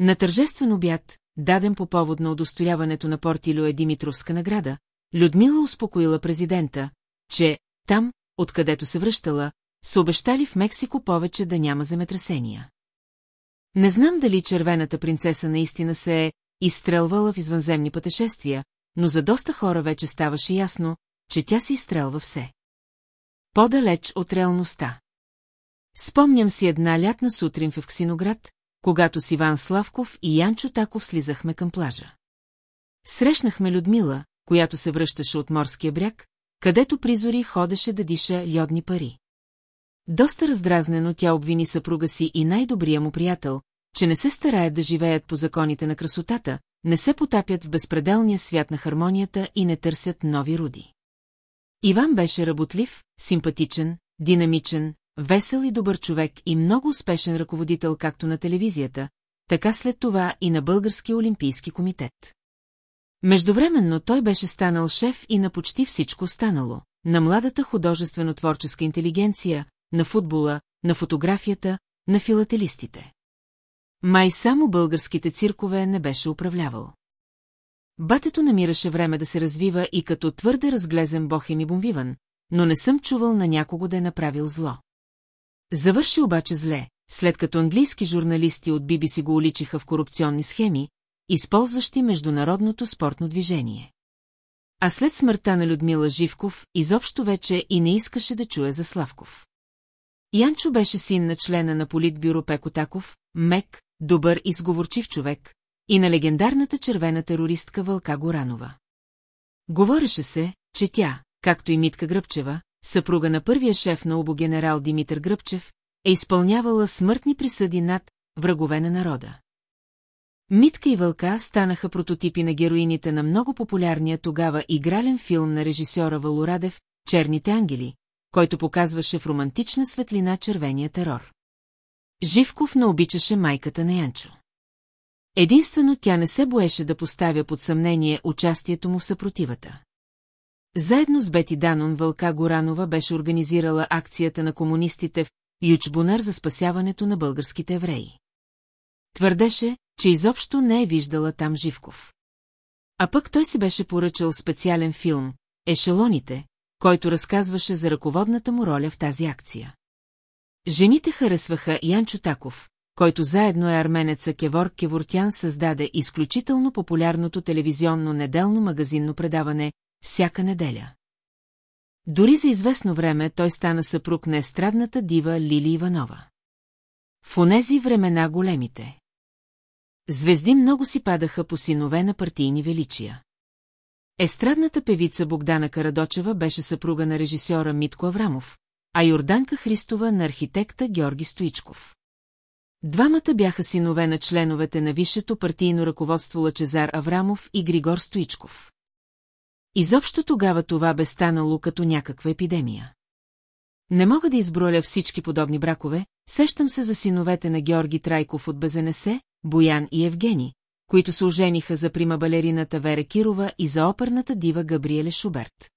На тържествен обяд, даден по повод на удостояването на Портилю е Димитровска награда, Людмила успокоила президента, че там, откъдето се връщала, са обещали в Мексико повече да няма земетресения. Не знам дали червената принцеса наистина се е изстрелвала в извънземни пътешествия, но за доста хора вече ставаше ясно, че тя се изстрелва все. по-далеч от реалността. Спомням си една лятна сутрин в Евксиноград, когато с Иван Славков и Янчо Таков слизахме към плажа. Срещнахме Людмила, която се връщаше от морския бряг, където призори ходеше да диша йодни пари. Доста раздразнено тя обвини съпруга си и най-добрия му приятел, че не се стараят да живеят по законите на красотата, не се потапят в безпределния свят на хармонията и не търсят нови руди. Иван беше работлив, симпатичен, динамичен, весел и добър човек и много успешен ръководител както на телевизията, така след това и на Българския олимпийски комитет. Междувременно той беше станал шеф и на почти всичко останало, на младата художествено-творческа интелигенция, на футбола, на фотографията, на филателистите. Май само българските циркове не беше управлявал. Батето намираше време да се развива и като твърде разглезен бохем и бомвиван, но не съм чувал на някого да е направил зло. Завърши обаче зле, след като английски журналисти от BBC го уличиха в корупционни схеми, използващи международното спортно движение. А след смъртта на Людмила Живков, изобщо вече и не искаше да чуе за Славков. Янчо беше син на члена на политбюро Пеко Таков, мек, добър и сговорчив човек, и на легендарната червена терористка Вълка Горанова. Говореше се, че тя, както и Митка Гръбчева, съпруга на първия шеф на обо генерал Димитър Гръбчев, е изпълнявала смъртни присъди над врагове на народа. Митка и Вълка станаха прототипи на героините на много популярния тогава игрален филм на режисьора Валорадев «Черните ангели», който показваше в романтична светлина червения терор. Живков не обичаше майката на Янчо. Единствено тя не се боеше да поставя под съмнение участието му в съпротивата. Заедно с Бети Данон Вълка Горанова беше организирала акцията на комунистите в Ючбунар за спасяването на българските евреи. Твърдеше, че изобщо не е виждала там Живков. А пък той си беше поръчал специален филм «Ешелоните», който разказваше за ръководната му роля в тази акция. Жените харесваха Янчо Таков, който заедно е арменеца Кевор Кевортян създаде изключително популярното телевизионно неделно магазинно предаване «Всяка неделя». Дори за известно време той стана съпруг на естрадната дива Лили Иванова. В онези времена големите. Звезди много си падаха по синове на партийни величия. Естрадната певица Богдана Карадочева беше съпруга на режисьора Митко Аврамов, а Йорданка Христова на архитекта Георги Стоичков. Двамата бяха синове на членовете на висшето партийно ръководство Лачезар Аврамов и Григор Стоичков. Изобщо тогава това бе станало като някаква епидемия. Не мога да изброля всички подобни бракове, сещам се за синовете на Георги Трайков от Безенесе, Боян и Евгени, които се ожениха за прима балерината Вера Кирова и за оперната дива Габриеле Шуберт.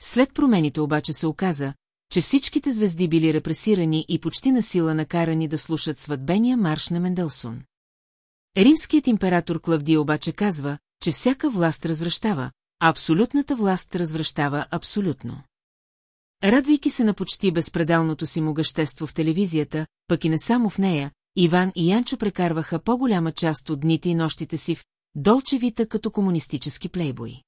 След промените обаче се оказа, че всичките звезди били репресирани и почти на сила накарани да слушат сватбения марш на Менделсон. Римският император Клавдия обаче казва, че всяка власт развръщава, абсолютната власт развръщава абсолютно. Радвайки се на почти безпределното си могъщество в телевизията, пък и не само в нея, Иван и Янчо прекарваха по-голяма част от дните и нощите си в долчевита като комунистически плейбой.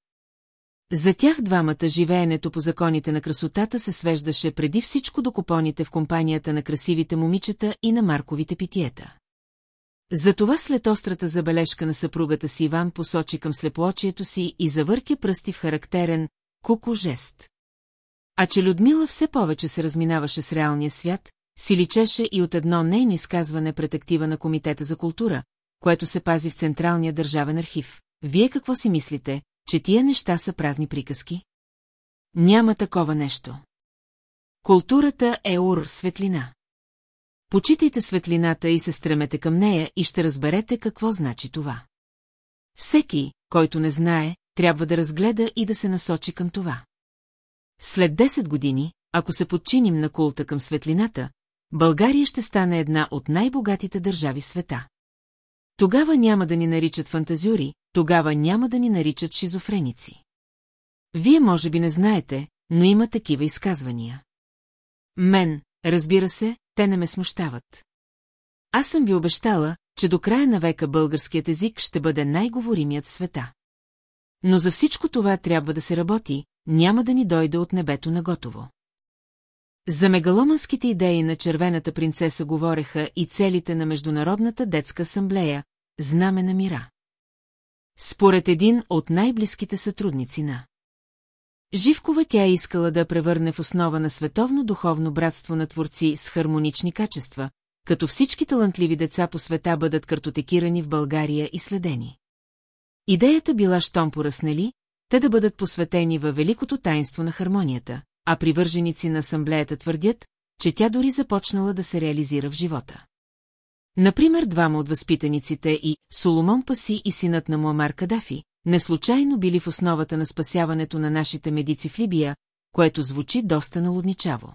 За тях двамата живеенето по законите на красотата се свеждаше преди всичко до купоните в компанията на красивите момичета и на марковите питиета. Затова след острата забележка на съпругата си Иван посочи към слепоочието си и завъртя пръсти в характерен куко жест. А че Людмила все повече се разминаваше с реалния свят, си личеше и от едно нейно изказване пред актива на Комитета за култура, което се пази в Централния държавен архив. Вие какво си мислите, че тия неща са празни приказки? Няма такова нещо. Културата е ур светлина. Почитайте светлината и се стремете към нея и ще разберете какво значи това. Всеки, който не знае, трябва да разгледа и да се насочи към това. След 10 години, ако се подчиним на култа към светлината, България ще стане една от най-богатите държави в света. Тогава няма да ни наричат фантазюри, тогава няма да ни наричат шизофреници. Вие може би не знаете, но има такива изказвания. Мен, разбира се, те не ме смущават. Аз съм ви обещала, че до края на века българският език ще бъде най-говоримият в света. Но за всичко това трябва да се работи, няма да ни дойде от небето на готово. За мегаломанските идеи на червената принцеса говореха и целите на Международната детска асамблея, знаме на мира. Според един от най-близките сътрудници на Живкова тя искала да превърне в основа на световно духовно братство на творци с хармонични качества, като всички талантливи деца по света бъдат картотекирани в България и следени. Идеята била щом пораснели, те да бъдат посветени във великото таинство на хармонията, а привърженици на асамблеята твърдят, че тя дори започнала да се реализира в живота. Например, двама от възпитаниците и Соломон Паси и синът на Муамар Кадафи, неслучайно били в основата на спасяването на нашите медици в Либия, което звучи доста налудничаво.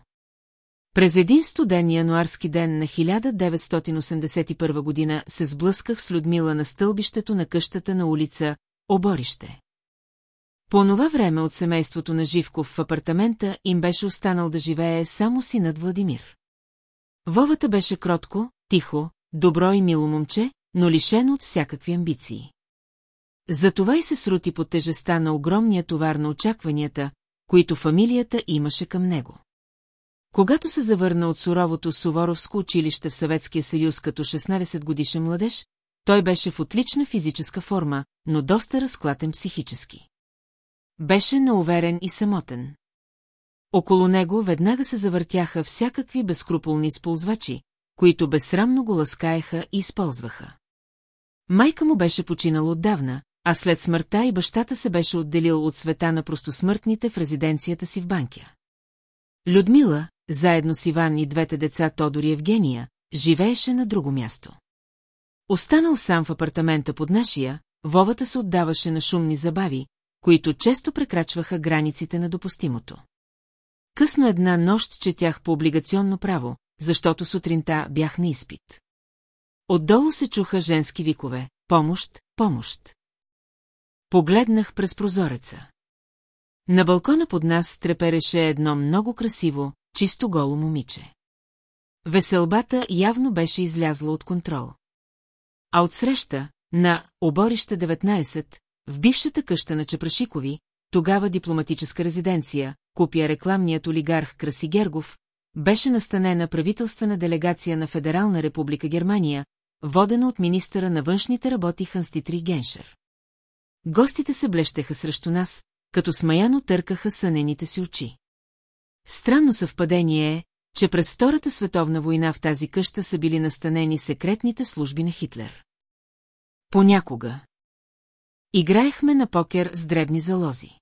През един студен януарски ден на 1981 година се сблъсках с Людмила на стълбището на къщата на улица Оборище. По това време от семейството на Живков в апартамента им беше останал да живее само синът Владимир. Вовата беше кротко, тихо, добро и мило момче, но лишено от всякакви амбиции. Затова и се срути под тежеста на огромния товар на очакванията, които фамилията имаше към него. Когато се завърна от суровото Суворовско училище в Съветския съюз като 16 годишен младеж, той беше в отлична физическа форма, но доста разклатен психически. Беше неуверен и самотен. Около него веднага се завъртяха всякакви безкруполни използвачи, които безсрамно го ласкаеха и използваха. Майка му беше починала отдавна, а след смъртта и бащата се беше отделил от света на простосмъртните в резиденцията си в Банкя. Людмила, заедно с Иван и двете деца Тодор и Евгения, живееше на друго място. Останал сам в апартамента под нашия, Вовата се отдаваше на шумни забави, които често прекрачваха границите на допустимото. Късно една нощ четях по облигационно право, защото сутринта бях на изпит. Отдолу се чуха женски викове «Помощ, помощ!» Погледнах през прозореца. На балкона под нас трепереше едно много красиво, чисто голо момиче. Веселбата явно беше излязла от контрол. А отсреща, на оборище 19, в бившата къща на Чепрашикови, тогава дипломатическа резиденция, купя рекламният олигарх Краси Гергов, беше настанена правителствена делегация на Федерална република Германия, водена от министъра на външните работи Ханститри Геншер. Гостите се блещеха срещу нас, като смаяно търкаха сънените си очи. Странно съвпадение е, че през Втората световна война в тази къща са били настанени секретните служби на Хитлер. Понякога. Играехме на покер с дребни залози.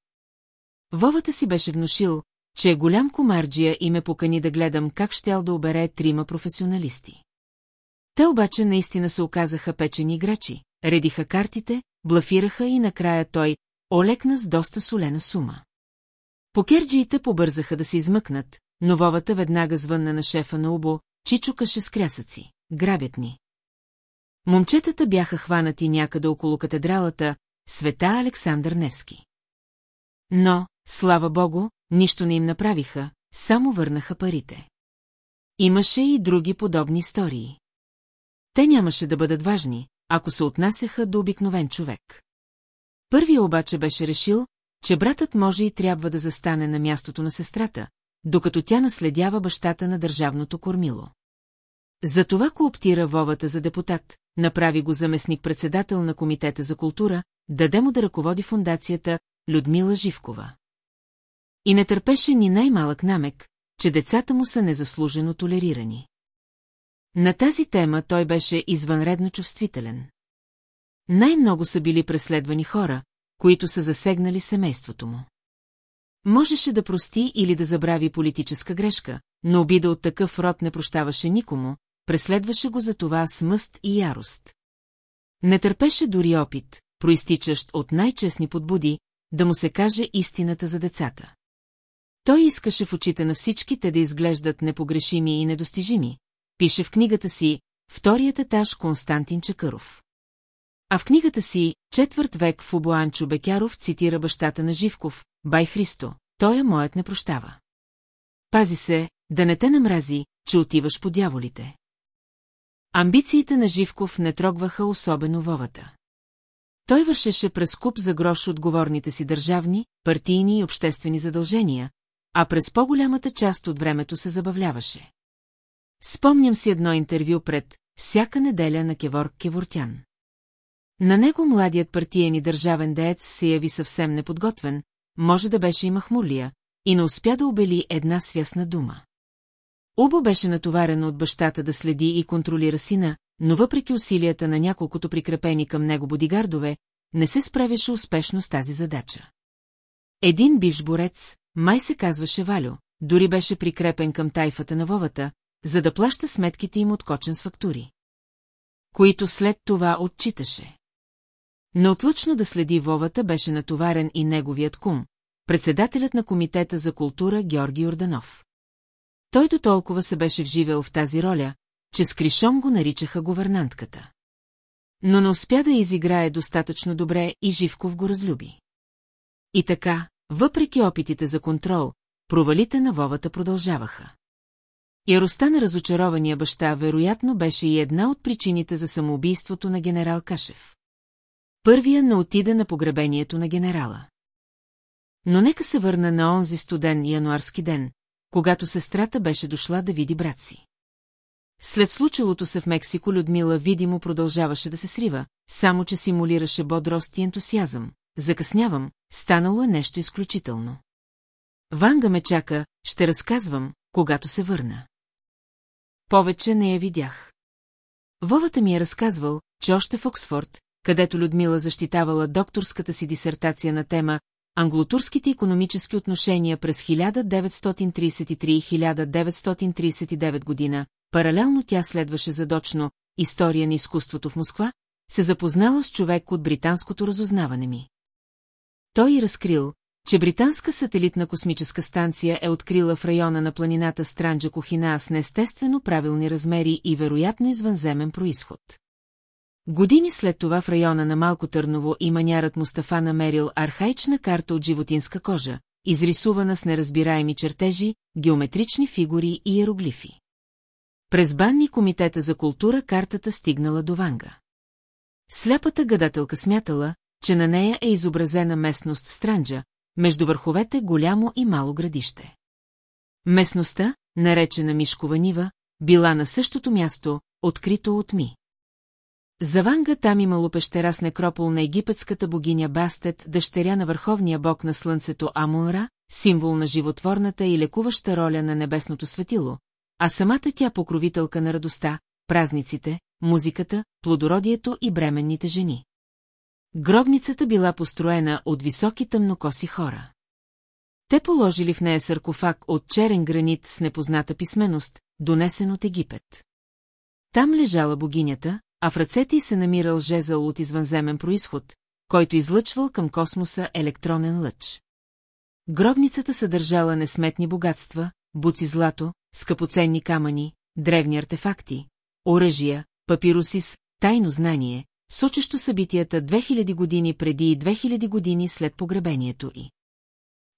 Вовата си беше внушил, че е голям комарджия и ме покани да гледам как щял да обере трима професионалисти. Те обаче наистина се оказаха печени играчи, редиха картите, блафираха и накрая той олекна с доста солена сума. Покерджиите побързаха да се измъкнат, но Вовата веднага звънна на шефа на Убо, чичукаше с крясъци. Грабят ни. Момчетата бяха хванати някъде около катедралата, света Александър Невски. Но, слава богу, нищо не им направиха, само върнаха парите. Имаше и други подобни истории. Те нямаше да бъдат важни, ако се отнасяха до обикновен човек. Първия обаче беше решил, че братът може и трябва да застане на мястото на сестрата, докато тя наследява бащата на държавното кормило. Затова кооптира Вовата за депутат, направи го заместник-председател на Комитета за култура, даде му да ръководи фундацията Людмила Живкова. И не търпеше ни най-малък намек, че децата му са незаслужено толерирани. На тази тема той беше извънредно чувствителен. Най-много са били преследвани хора, които са засегнали семейството му. Можеше да прости или да забрави политическа грешка, но обида от такъв род не прощаваше никому, преследваше го за това с мъст и ярост. Не търпеше дори опит, проистичащ от най-честни подбуди, да му се каже истината за децата. Той искаше в очите на всички те да изглеждат непогрешими и недостижими, пише в книгата си «Вторият етаж Константин Чакъров». А в книгата си «Четвърт век в Обоанчо Бекяров» цитира бащата на Живков, «Бай Христо, той е моят не прощава». Пази се, да не те намрази, че отиваш по дяволите. Амбициите на Живков не трогваха особено Вовата. Той вършеше през куп за грош отговорните си държавни, партийни и обществени задължения, а през по-голямата част от времето се забавляваше. Спомням си едно интервю пред «Всяка неделя» на Кевор Кевортян. На него младият партиен и държавен деец се яви съвсем неподготвен, може да беше и махмурлия, и не успя да обели една свясна дума. Убо беше натоварено от бащата да следи и контролира сина, но въпреки усилията на няколкото прикрепени към него бодигардове, не се справяше успешно с тази задача. Един бивш борец, май се казваше Валю, дори беше прикрепен към тайфата на Вовата, за да плаща сметките им от кочен с фактури. Които след това отчиташе. Неотлъчно да следи Вовата беше натоварен и неговият кум, председателят на Комитета за култура Георги Орданов. Той до толкова се беше вживел в тази роля, че с кришом го наричаха говернантката. Но не успя да изиграе достатъчно добре и Живков го разлюби. И така, въпреки опитите за контрол, провалите на Вовата продължаваха. Яростта на разочарования баща вероятно беше и една от причините за самоубийството на генерал Кашев. Първия не отида на погребението на генерала. Но нека се върна на онзи студен януарски ден, когато сестрата беше дошла да види брат си. След случилото се в Мексико Людмила видимо продължаваше да се срива, само че симулираше бодрост и ентусиазъм. Закъснявам, станало е нещо изключително. Ванга ме чака, ще разказвам, когато се върна. Повече не я видях. Вовата ми е разказвал, че още в Оксфорд, където Людмила защитавала докторската си дисертация на тема Англотурските економически отношения през 1933-1939 година, паралелно тя следваше задочно история на изкуството в Москва, се запознала с човек от британското разузнаване ми. Той и разкрил, че британска сателитна космическа станция е открила в района на планината Странджа Кохина с неестествено правилни размери и вероятно извънземен происход. Години след това в района на Малко Търново и манярът Мустафа намерил архаична карта от животинска кожа, изрисувана с неразбираеми чертежи, геометрични фигури и иероглифи. През банни комитета за култура картата стигнала до Ванга. Сляпата гадателка смятала, че на нея е изобразена местност в Странджа, между върховете голямо и мало градище. Местността, наречена Мишкова нива, била на същото място, открито от ми. За Ванга там имало пещера с некропол на египетската богиня Бастет, дъщеря на върховния бог на слънцето Амунра, символ на животворната и лекуваща роля на небесното светило, а самата тя покровителка на радостта, празниците, музиката, плодородието и бременните жени. Гробницата била построена от високи тъмнокоси хора. Те положили в нея саркофаг от черен гранит с непозната писменост, донесен от Египет. Там лежала богинята, а в ръцете й се намирал жезъл от извънземен происход, който излъчвал към космоса електронен лъч. Гробницата съдържала несметни богатства, буци злато, скъпоценни камъни, древни артефакти, оръжия, папирусис, тайно знание, сочещо събитията 2000 години преди и 2000 години след погребението й.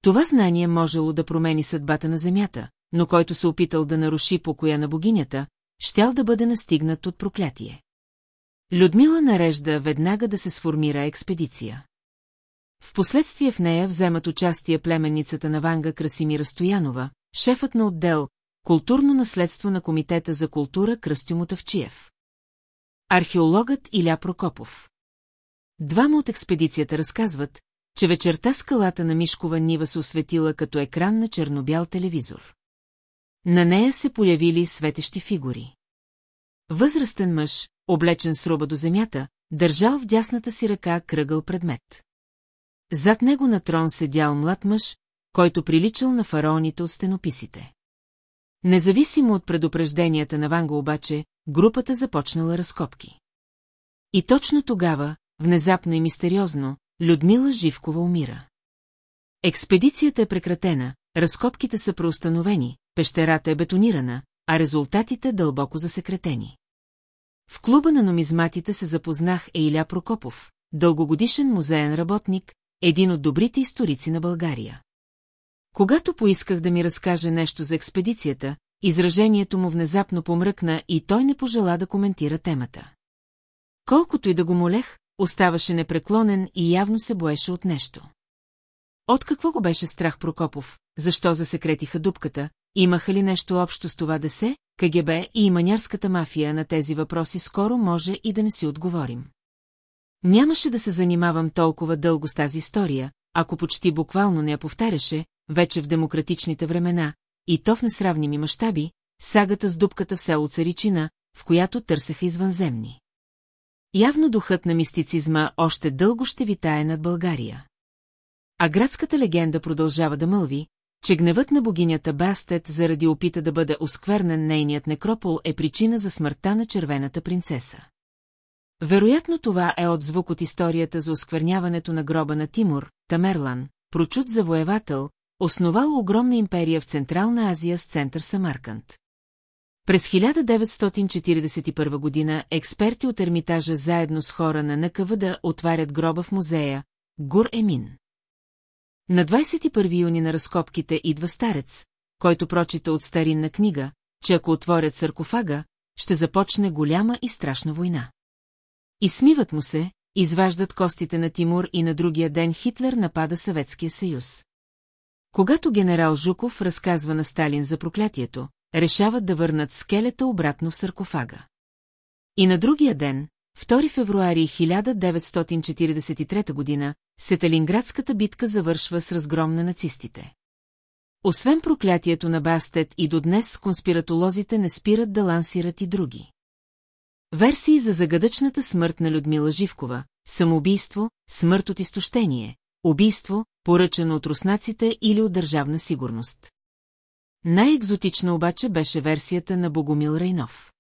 Това знание можело да промени съдбата на Земята, но който се опитал да наруши покоя на богинята, щял да бъде настигнат от проклятие. Людмила нарежда веднага да се сформира експедиция. Впоследствие в нея вземат участие племенницата на Ванга Красимира Стоянова, шефът на отдел Културно наследство на Комитета за култура Кръстю Мотавчиев. Археологът Иля Прокопов. Двама от експедицията разказват, че вечерта скалата на Мишкова нива се осветила като екран на чернобял телевизор. На нея се появили светещи фигури. Възрастен мъж, облечен с руба до земята, държал в дясната си ръка кръгъл предмет. Зад него на трон седял млад мъж, който приличал на фараоните от стенописите. Независимо от предупрежденията на Ванга обаче, групата започнала разкопки. И точно тогава, внезапно и мистериозно, Людмила Живкова умира. Експедицията е прекратена, разкопките са преустановени, пещерата е бетонирана, а резултатите дълбоко засекретени. В клуба на номизматите се запознах Eiля Прокопов, дългогодишен музеен работник, един от добрите историци на България. Когато поисках да ми разкаже нещо за експедицията, изражението му внезапно помръкна и той не пожела да коментира темата. Колкото и да го молех, оставаше непреклонен и явно се боеше от нещо. От какво го беше страх Прокопов, защо засекретиха дупката, имаха ли нещо общо с това десе, КГБ и манярската мафия на тези въпроси скоро може и да не си отговорим. Нямаше да се занимавам толкова дълго с тази история, ако почти буквално не я повтаряше, вече в демократичните времена, и то в несравними мащаби, сагата с дупката в село Царичина, в която търсеха извънземни. Явно духът на мистицизма още дълго ще витае над България. А градската легенда продължава да мълви, че гневът на богинята Бастет заради опита да бъде осквернен нейният некропол е причина за смъртта на червената принцеса. Вероятно това е отзвук от историята за оскверняването на гроба на Тимур, Тамерлан, прочут завоевател, основал огромна империя в Централна Азия с център Самарканд. През 1941 година експерти от Ермитажа заедно с хора на НКВД отварят гроба в музея Гур Емин. На 21 юни на разкопките идва старец, който прочита от старинна книга, че ако отворят саркофага, ще започне голяма и страшна война. И смиват му се, изваждат костите на Тимур и на другия ден Хитлер напада Съветския съюз. Когато генерал Жуков разказва на Сталин за проклятието, решават да върнат скелета обратно в саркофага. И на другия ден, 2 февруари 1943 година, Сеталинградската битка завършва с разгром на нацистите. Освен проклятието на Бастет и до днес конспиратолозите не спират да лансират и други. Версии за загадъчната смърт на Людмила Живкова, самоубийство, смърт от изтощение, убийство, поръчано от руснаците или от държавна сигурност. Най-екзотична обаче беше версията на Богомил Рейнов.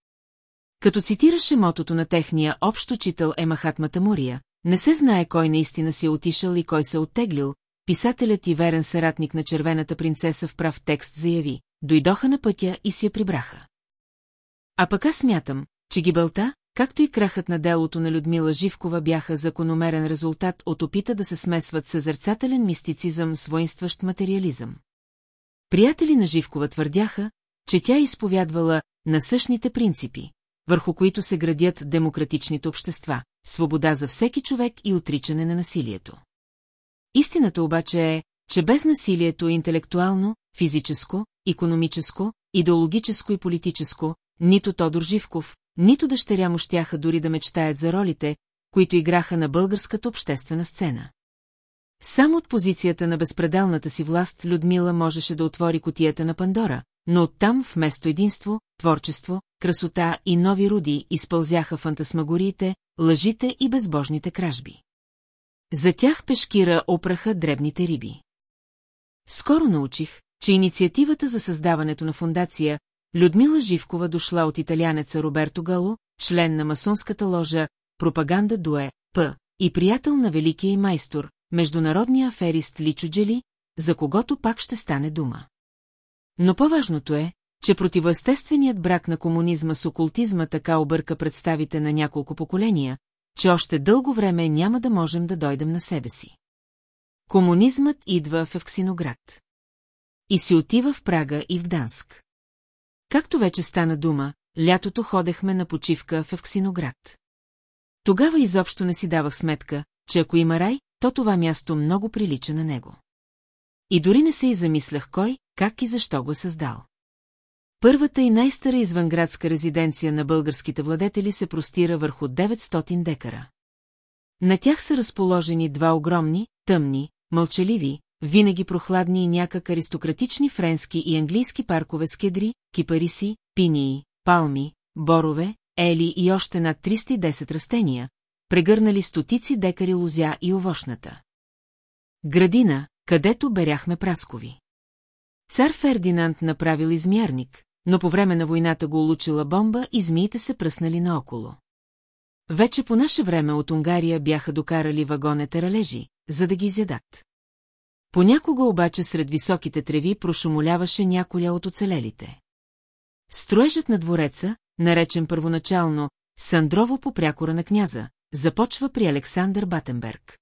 Като цитираше мотото на техния общ учител е Махатмата Мурия, не се знае кой наистина си е отишъл и кой се оттеглил, писателят и верен съратник на червената принцеса в прав текст заяви, дойдоха на пътя и си я прибраха. А пък аз смятам, че гибелта, както и крахът на делото на Людмила Живкова бяха закономерен резултат от опита да се смесват съзерцателен мистицизъм с воинстващ материализъм. Приятели на Живкова твърдяха, че тя изповядвала насъщните принципи, върху които се градят демократичните общества, свобода за всеки човек и отричане на насилието. Истината обаче е, че без насилието интелектуално, физическо, економическо, идеологическо и политическо, нито Тодор Живков, нито дъщеря му щяха дори да мечтаят за ролите, които играха на българската обществена сцена. Само от позицията на безпределната си власт Людмила можеше да отвори котията на Пандора, но оттам вместо единство, творчество, красота и нови руди изпълзяха фантасмагориите, лъжите и безбожните кражби. За тях пешкира опраха дребните риби. Скоро научих, че инициативата за създаването на фундация Людмила Живкова дошла от италянеца Роберто Гало, член на масонската ложа Пропаганда Дуе, П. и приятел на великия майстор, международния аферист Личо Джели, за когото пак ще стане дума. Но по-важното е, че противоестественият брак на комунизма с окултизма така обърка представите на няколко поколения, че още дълго време няма да можем да дойдем на себе си. Комунизмът идва в Евксиноград. И си отива в Прага и в Гданск. Както вече стана дума, лятото ходехме на почивка в Евксиноград. Тогава изобщо не си давах сметка, че ако има рай, то това място много прилича на него. И дори не се и замислях кой, как и защо го е създал. Първата и най-стара извънградска резиденция на българските владетели се простира върху 900 декара. На тях са разположени два огромни, тъмни, мълчаливи, винаги прохладни и някак аристократични френски и английски паркове с кедри, кипариси, пинии, палми, борове, ели и още над 310 растения, прегърнали стотици декари лузя и овощната. Градина, където беряхме праскови. Цар Фердинанд направил измярник, но по време на войната го улучила бомба и змиите се пръснали наоколо. Вече по наше време от Унгария бяха докарали вагонете ралежи, за да ги изядат. Понякога обаче сред високите треви прошумоляваше няколя от оцелелите. Строежът на двореца, наречен първоначално Сандрово по прякора на княза, започва при Александър Батенберг.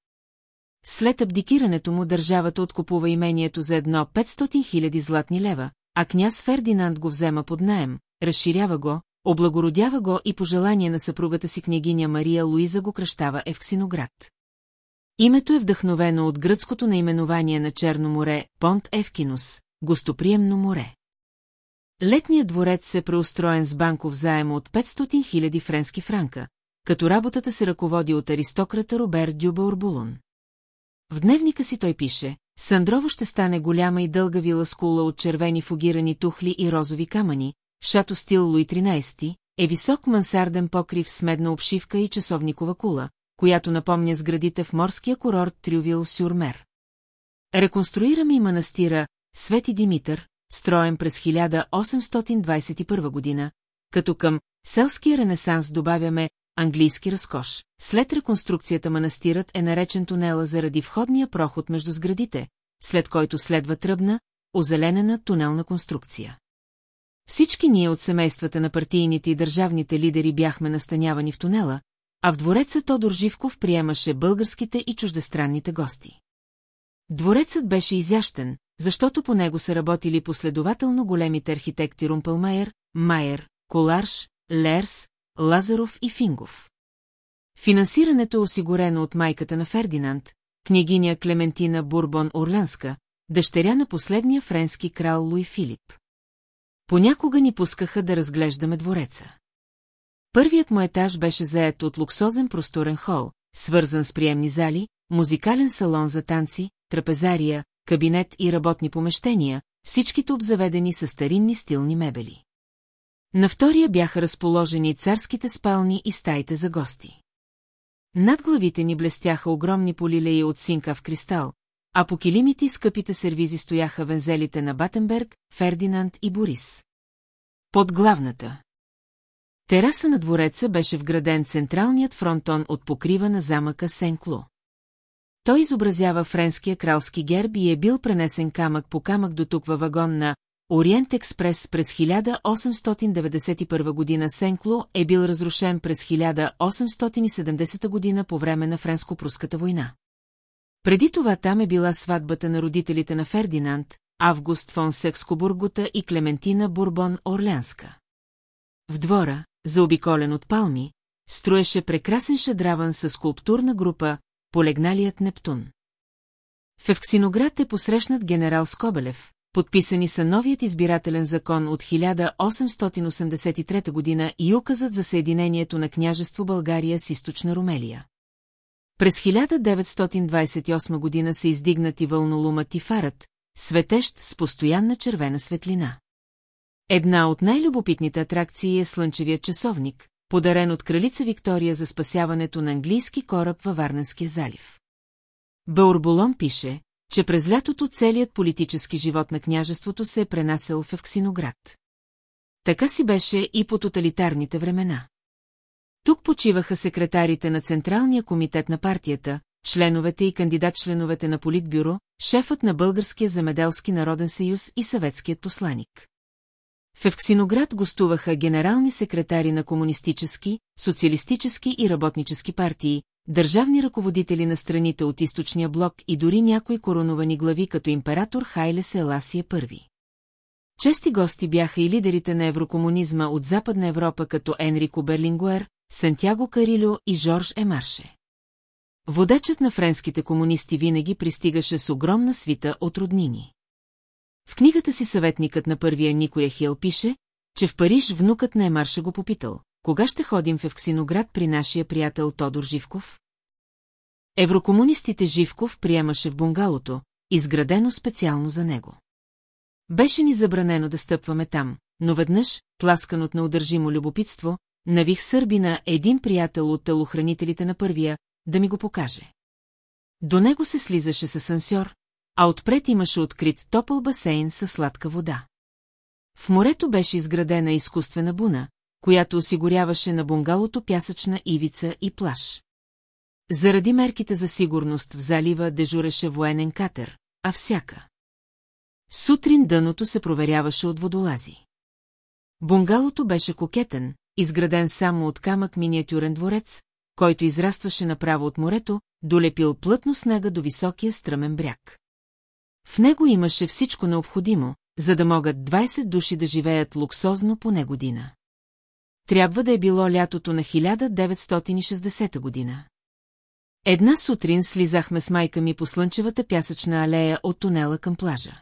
След абдикирането му държавата откупува имението за едно 500 000 златни лева, а княз Фердинанд го взема под наем, разширява го, облагородява го и по желание на съпругата си княгиня Мария Луиза го кръщава Евксиноград. Името е вдъхновено от гръцкото наименование на Черно море Понт Евкинус, гостоприемно море. Летният дворец е преустроен с банков заем от 500 000 френски франка, като работата се ръководи от аристократа Робер Дюба Орбулон. В дневника си той пише, Сандрово ще стане голяма и дълга вила скула от червени фугирани тухли и розови камъни, шато стил Луи 13, е висок мансарден покрив с медна обшивка и часовникова кула, която напомня сградите в морския курорт Трювил Сюрмер. Реконструираме и манастира Свети Димитър, строен през 1821 година, като към селския ренесанс добавяме английски разкош. След реконструкцията манастирът е наречен тунела заради входния проход между сградите, след който следва тръбна, озеленена тунелна конструкция. Всички ние от семействата на партийните и държавните лидери бяхме настанявани в тунела, а в двореца Тодор Живков приемаше българските и чуждестранните гости. Дворецът беше изящен, защото по него са работили последователно големите архитекти Румпелмайер, Майер, Коларш, Лерс, Лазаров и Фингов. Финансирането е осигурено от майката на Фердинанд, княгиня Клементина Бурбон-Орлянска, дъщеря на последния френски крал Луи Филип. Понякога ни пускаха да разглеждаме двореца. Първият му етаж беше заед от луксозен просторен хол, свързан с приемни зали, музикален салон за танци, трапезария, кабинет и работни помещения, всичките обзаведени с старинни стилни мебели. На втория бяха разположени царските спални и стаите за гости. Над главите ни блестяха огромни полилеи от синка в кристал, а по килимите и скъпите сервизи стояха вензелите на Батенберг, Фердинанд и Борис. Под главната. Тераса на двореца беше вграден централният фронтон от покрива на замъка Сен-Кло. Той изобразява френския кралски герб и е бил пренесен камък по камък до тук във вагон на Ориент Експрес през 1891 година Сенкло е бил разрушен през 1870 година по време на Френско-пруската война. Преди това там е била сватбата на родителите на Фердинанд, Август фон Секскобургута и Клементина Бурбон Орлянска. В двора, заобиколен от палми, строеше прекрасен шедраван с скулптурна група Полегналият Нептун. В Евксиноград е посрещнат генерал Скобелев, подписани са новият избирателен закон от 1883 година и указът за съединението на княжество България с източна Румелия. През 1928 година се издигнати вълнолума Тифарът, светещ с постоянна червена светлина. Една от най-любопитните атракции е Слънчевият часовник, подарен от кралица Виктория за спасяването на английски кораб във Варненския залив. Баурболон пише, че през лятото целият политически живот на княжеството се е пренасел в Евксиноград. Така си беше и по тоталитарните времена. Тук почиваха секретарите на Централния комитет на партията, членовете и кандидат-членовете на Политбюро, шефът на Българския земеделски народен съюз и съветският посланик. В Евксиноград гостуваха генерални секретари на комунистически, социалистически и работнически партии, държавни ръководители на страните от източния блок и дори някои короновани глави като император Хайле Селасия I. Чести гости бяха и лидерите на еврокомунизма от Западна Европа като Енрико Берлингуер, Сантяго Карилю и Жорж Емарше. Водачът на френските комунисти винаги пристигаше с огромна свита от роднини. В книгата си съветникът на първия Никоя Хил пише, че в Париж внукът на Емарше го попитал, кога ще ходим в Евксиноград при нашия приятел Тодор Живков? Еврокомунистите Живков приемаше в бунгалото, изградено специално за него. Беше ни забранено да стъпваме там, но веднъж, тласкан от неудържимо любопитство, навих сърбина един приятел от телохранителите на първия, да ми го покаже. До него се слизаше с асансьор, а отпред имаше открит топъл басейн със сладка вода. В морето беше изградена изкуствена буна, която осигуряваше на бунгалото пясъчна ивица и плаж. Заради мерките за сигурност в залива дежуреше военен катер, а всяка. Сутрин дъното се проверяваше от водолази. Бунгалото беше кокетен, изграден само от камък миниатюрен дворец, който израстваше направо от морето, долепил плътно снега до високия стръмен бряг. В него имаше всичко необходимо, за да могат 20 души да живеят луксозно по не година. Трябва да е било лятото на 1960 година. Една сутрин слизахме с майка ми по слънчевата пясъчна алея от тунела към плажа.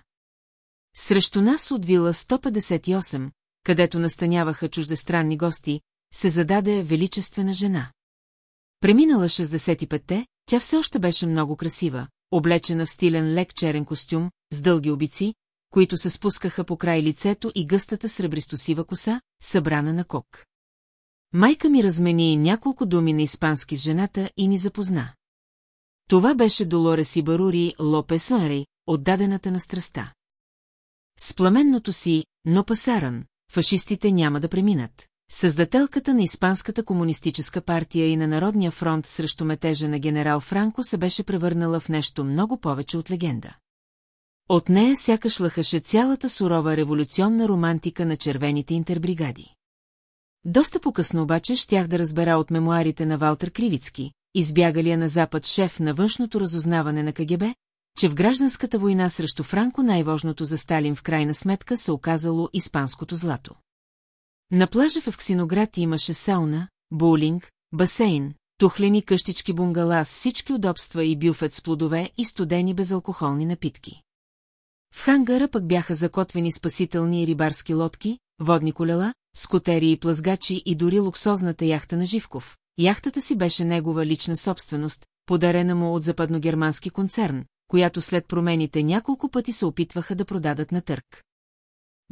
Срещу нас от вила 158, където настаняваха чуждестранни гости, се зададе величествена жена. Преминала 65-те, тя все още беше много красива, облечена в стилен лек черен костюм, с дълги обици, които се спускаха по край лицето и гъстата сребристосива коса, събрана на кок. Майка ми размени няколко думи на испански с жената и ни запозна. Това беше Долорес Ибарури Лопес Онри, отдадената на страста. С пламенното си, но пасаран, фашистите няма да преминат. Създателката на Испанската комунистическа партия и на Народния фронт срещу метежа на генерал Франко се беше превърнала в нещо много повече от легенда. От нея сякаш лъхаше цялата сурова революционна романтика на червените интербригади. Доста по-късно обаче щях да разбера от мемуарите на Валтер Кривицки, избягалия на Запад шеф на външното разузнаване на КГБ, че в гражданската война срещу Франко най-важното за Сталин в крайна сметка се оказало испанското злато. На плажа в Евксиноград имаше сауна, боулинг, басейн, тухлени къщички бунгала с всички удобства и бюфет с плодове и студени безалкохолни напитки. В хангара пък бяха закотвени спасителни рибарски лодки, водни колела, скотери и плъзгачи и дори луксозната яхта на Живков. Яхтата си беше негова лична собственост, подарена му от западногермански концерн, която след промените няколко пъти се опитваха да продадат на търк.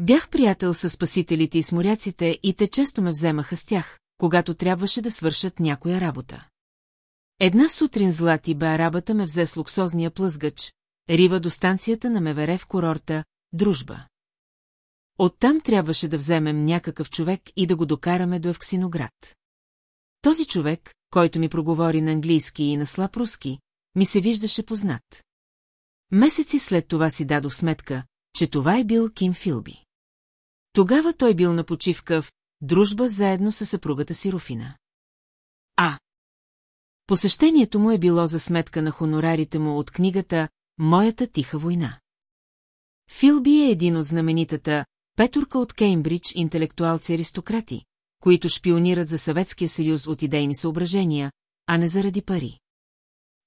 Бях приятел с спасителите и с моряците и те често ме вземаха с тях, когато трябваше да свършат някоя работа. Една сутрин злати бе арабата ме взе с луксозния плъзгач, рива до станцията на Мевере в курорта Дружба. Оттам трябваше да вземем някакъв човек и да го докараме до Евксиноград. Този човек, който ми проговори на английски и на слаб руски, ми се виждаше познат. Месеци след това си дадох сметка, че това е бил Ким Филби. Тогава той бил на почивка в дружба заедно с съпругата си Руфина. А. Посещението му е било за сметка на хонорарите му от книгата «Моята тиха война». Филби е един от знаменитата петурка от Кеймбридж интелектуалци-аристократи, които шпионират за Съветския съюз от идейни съображения, а не заради пари.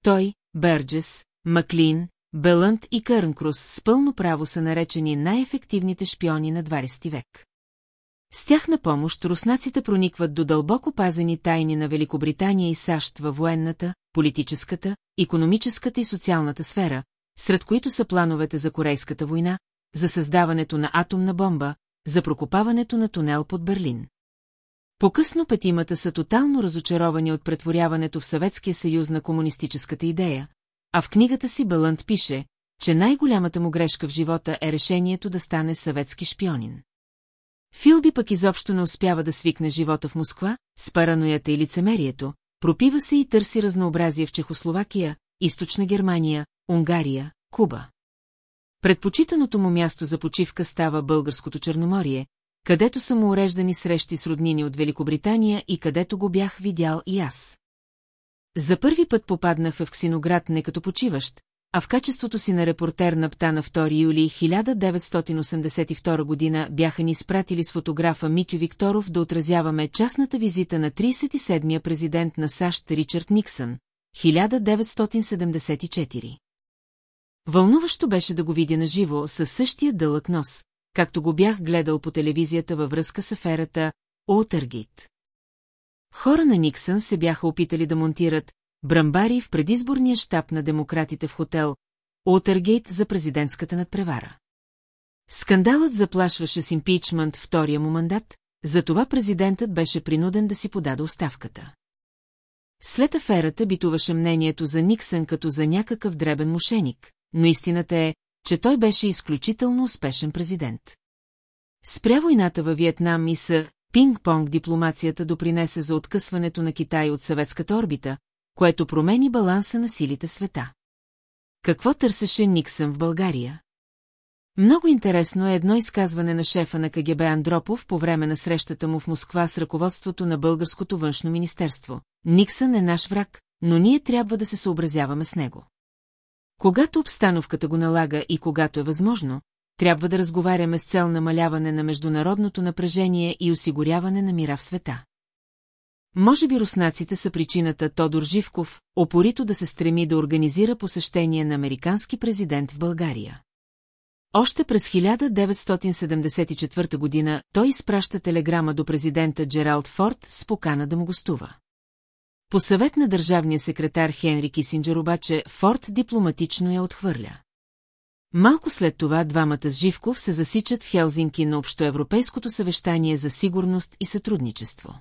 Той, Берджес, Маклин, Белънт и Кърнкрус с пълно право са наречени най-ефективните шпиони на 20 век. С тях на помощ руснаците проникват до дълбоко пазени тайни на Великобритания и САЩ във военната, политическата, економическата и социалната сфера, сред които са плановете за Корейската война, за създаването на атомна бомба, за прокопаването на тунел под Берлин. По-късно петимата са тотално разочаровани от претворяването в Съветския съюз на комунистическата идея, а в книгата си Балънт пише, че най-голямата му грешка в живота е решението да стане съветски шпионин. Филби пък изобщо не успява да свикне живота в Москва, с параноята и лицемерието, пропива се и търси разнообразие в Чехословакия, Източна Германия, Унгария, Куба. Предпочитаното му място за почивка става Българското Черноморие, където са му уреждани срещи с роднини от Великобритания и където го бях видял и аз. За първи път попаднах в Евксиноград не като почиващ, а в качеството си на репортер на ПТА на 2 юли 1982 година бяха ни спратили с фотографа Митю Викторов да отразяваме частната визита на 37-я президент на САЩ Ричард Никсън, 1974. Вълнуващо беше да го видя на живо със същия дълъг нос, както го бях гледал по телевизията във връзка с аферата Олтъргейт. Хора на Никсън се бяха опитали да монтират брамбари в предизборния щаб на демократите в хотел Олтъргейт за президентската надпревара. Скандалът заплашваше с импичмент втория му мандат, затова президентът беше принуден да си подаде оставката. След аферата битуваше мнението за Никсън като за някакъв дребен мошеник, но истината е, че той беше изключително успешен президент. Спря войната във Виетнам и с пинг-понг дипломацията допринесе за откъсването на Китай от съветската орбита, което промени баланса на силите света. Какво търсеше Никсън в България? Много интересно е едно изказване на шефа на КГБ Андропов по време на срещата му в Москва с ръководството на Българското външно министерство. Никсън е наш враг, но ние трябва да се съобразяваме с него. Когато обстановката го налага и когато е възможно, трябва да разговаряме с цел намаляване на международното напрежение и осигуряване на мира в света. Може би руснаците са причината Тодор Живков опорито да се стреми да организира посещение на американски президент в България. Още през 1974 година той изпраща телеграма до президента Джералд Форд с покана да му гостува. По съвет на държавния секретар Хенри Кисинджер обаче Форд дипломатично я отхвърля. Малко след това двамата с Живков се засичат в Хелзинки на Общоевропейското съвещание за сигурност и сътрудничество.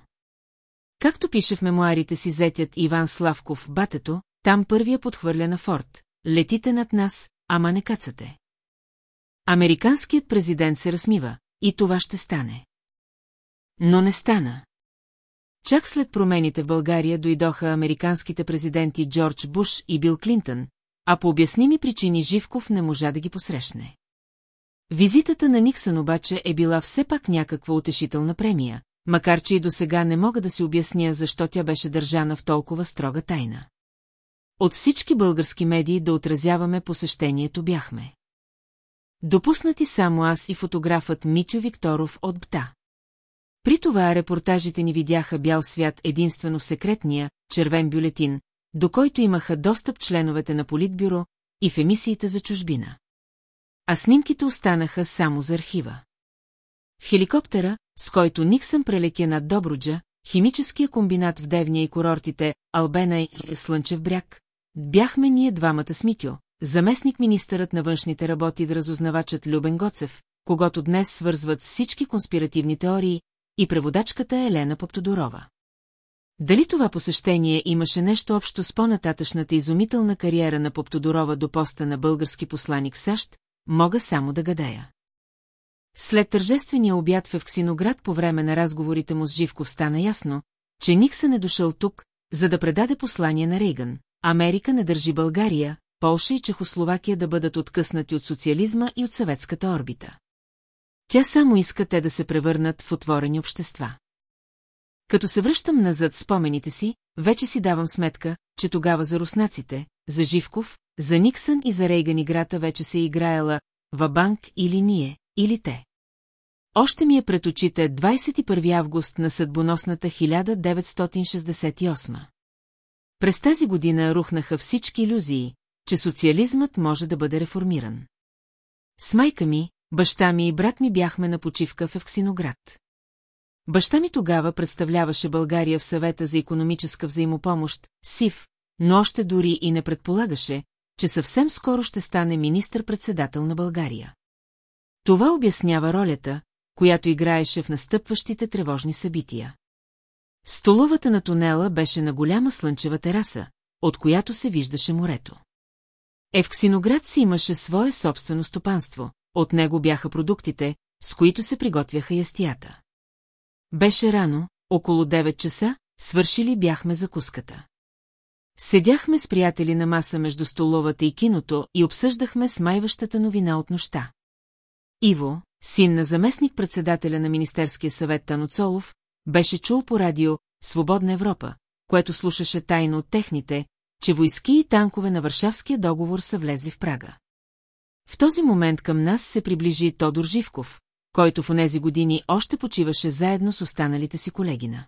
Както пише в мемуарите си зетят Иван Славков Батето, там първия подхвърля на Форд. Летите над нас, ама не кацате. Американският президент се размива, и това ще стане. Но не стана. Чак след промените в България дойдоха американските президенти Джордж Буш и Бил Клинтън, а по обясними причини Живков не можа да ги посрещне. Визитата на Никсън обаче е била все пак някаква утешителна премия, макар че и до сега не мога да си обясня защо тя беше държана в толкова строга тайна. От всички български медии да отразяваме посещението бяхме. Допуснати само аз и фотографът Митю Викторов от БТА. При това репортажите ни видяха бял свят единствено в секретния, червен бюлетин, до който имаха достъп членовете на Политбюро и в емисиите за чужбина. А снимките останаха само за архива. В хеликоптера, с който Никсън прелетя над Добруджа, химическия комбинат в Девния и курортите Албена и Слънчев бряг, бяхме ние двамата с Митю, заместник министърът на външните работи да разузнавачът Любен Гоцев, когато днес свързват всички конспиративни теории, и преводачката Елена Поптодорова. Дали това посещение имаше нещо общо с по-нататъчната изумителна кариера на Поптодорова до поста на български посланик в САЩ, мога само да гадая. След тържествения обяд в Евксиноград по време на разговорите му с Живков стана ясно, че Никсън е дошъл тук, за да предаде послание на Рейган. Америка не държи България, Полша и Чехословакия да бъдат откъснати от социализма и от съветската орбита. Тя само иска те да се превърнат в отворени общества. Като се връщам назад спомените си, вече си давам сметка, че тогава за руснаците, за Живков, за Никсън и за Рейган играта вече се е играела Вабанк или ние, или те. Още ми е пред очите 21 август на съдбоносната 1968. През тази година рухнаха всички иллюзии, че социализмът може да бъде реформиран. С майка ми, баща ми и брат ми бяхме на почивка в Евксиноград. Баща ми тогава представляваше България в съвета за економическа взаимопомощ, СИВ, но още дори и не предполагаше, че съвсем скоро ще стане министър-председател на България. Това обяснява ролята, която играеше в настъпващите тревожни събития. Столовата на тунела беше на голяма слънчева тераса, от която се виждаше морето. Евксиноград си имаше свое собствено стопанство, от него бяха продуктите, с които се приготвяха ястията. Беше рано, около 9 часа, свършили бяхме закуската. Седяхме с приятели на маса между столовата и киното и обсъждахме смайващата новина от нощта. Иво, син на заместник-председателя на Министерския съвет Таноцолов, беше чул по радио «Свободна Европа», което слушаше тайно от техните, че войски и танкове на Варшавския договор са влезли в Прага. В този момент към нас се приближи Тодор Живков, който в онези години още почиваше заедно с останалите си колегина.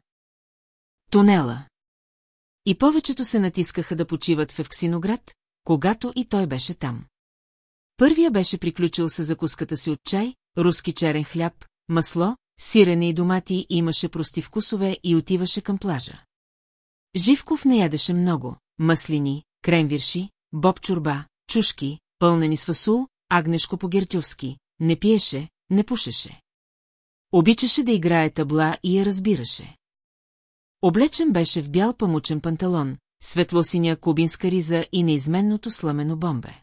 Тунела. И повечето се натискаха да почиват в Евксиноград, когато и той беше там. Първия беше приключил с закуската си от чай, руски черен хляб, масло, сирене и домати и имаше прости вкусове и отиваше към плажа. Живков не ядеше много, маслини, кремвирши, боб чурба, чушки, пълнени с фасул, агнешко по-гертювски, не пиеше, не пушеше. Обичаше да играе табла и я разбираше. Облечен беше в бял памучен панталон, светлосиня кубинска риза и неизменното сламено бомбе.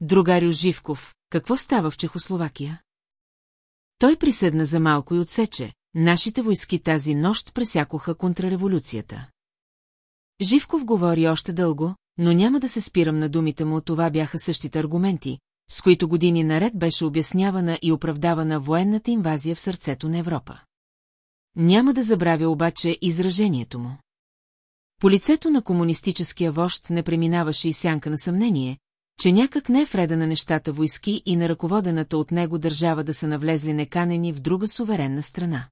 Другарю Живков, какво става в Чехословакия? Той приседна за малко и отсече, нашите войски тази нощ пресякоха контрреволюцията. Живков говори още дълго, но няма да се спирам на думите му, това бяха същите аргументи, с които години наред беше обяснявана и оправдавана военната инвазия в сърцето на Европа. Няма да забравя обаче изражението му. По лицето на комунистическия вожд не преминаваше и сянка на съмнение, че някак не е вреда на нещата войски и на ръководената от него държава да са навлезли неканени в друга суверенна страна.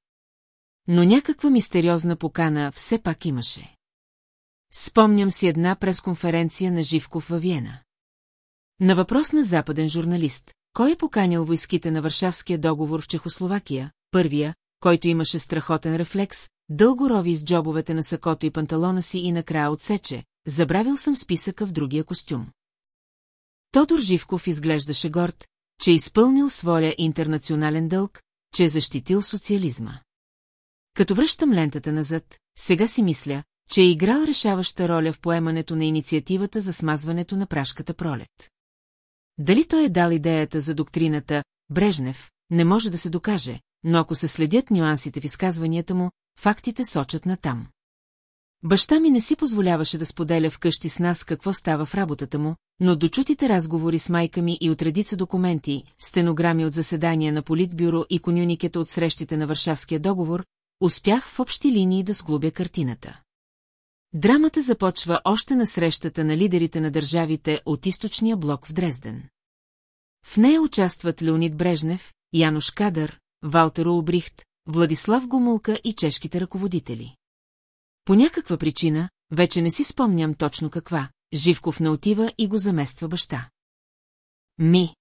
но някаква мистериозна покана все пак имаше. Спомням си една пресконференция на Живков във Виена. На въпрос на западен журналист, кой е поканил войските на Варшавския договор в Чехословакия, първия, който имаше страхотен рефлекс, дълго рови с джобовете на сакото и панталона си и накрая отсече, забравил съм списъка в другия костюм. Тодор Живков изглеждаше горд, че е изпълнил своя интернационален дълг, че е защитил социализма. Като връщам лентата назад, сега си мисля, че е играл решаваща роля в поемането на инициативата за смазването на прашката пролет. Дали той е дал идеята за доктрината Брежнев, не може да се докаже, но ако се следят нюансите в изказванията му, фактите сочат на там. Баща ми не си позволяваше да споделя вкъщи с нас какво става в работата му, но дочутите разговори с майка ми и от редица документи, стенограми от заседания на Политбюро и конюникета от срещите на Варшавския договор, успях в общи линии да сглобя картината. Драмата започва още на срещата на лидерите на държавите от източния блок в Дрезден. В нея участват Леонид Брежнев, Януш Кадър, Валтер Улбрихт, Владислав Гомулка и чешките ръководители. По някаква причина, вече не си спомням точно каква, Живков не отива и го замества баща. Ми.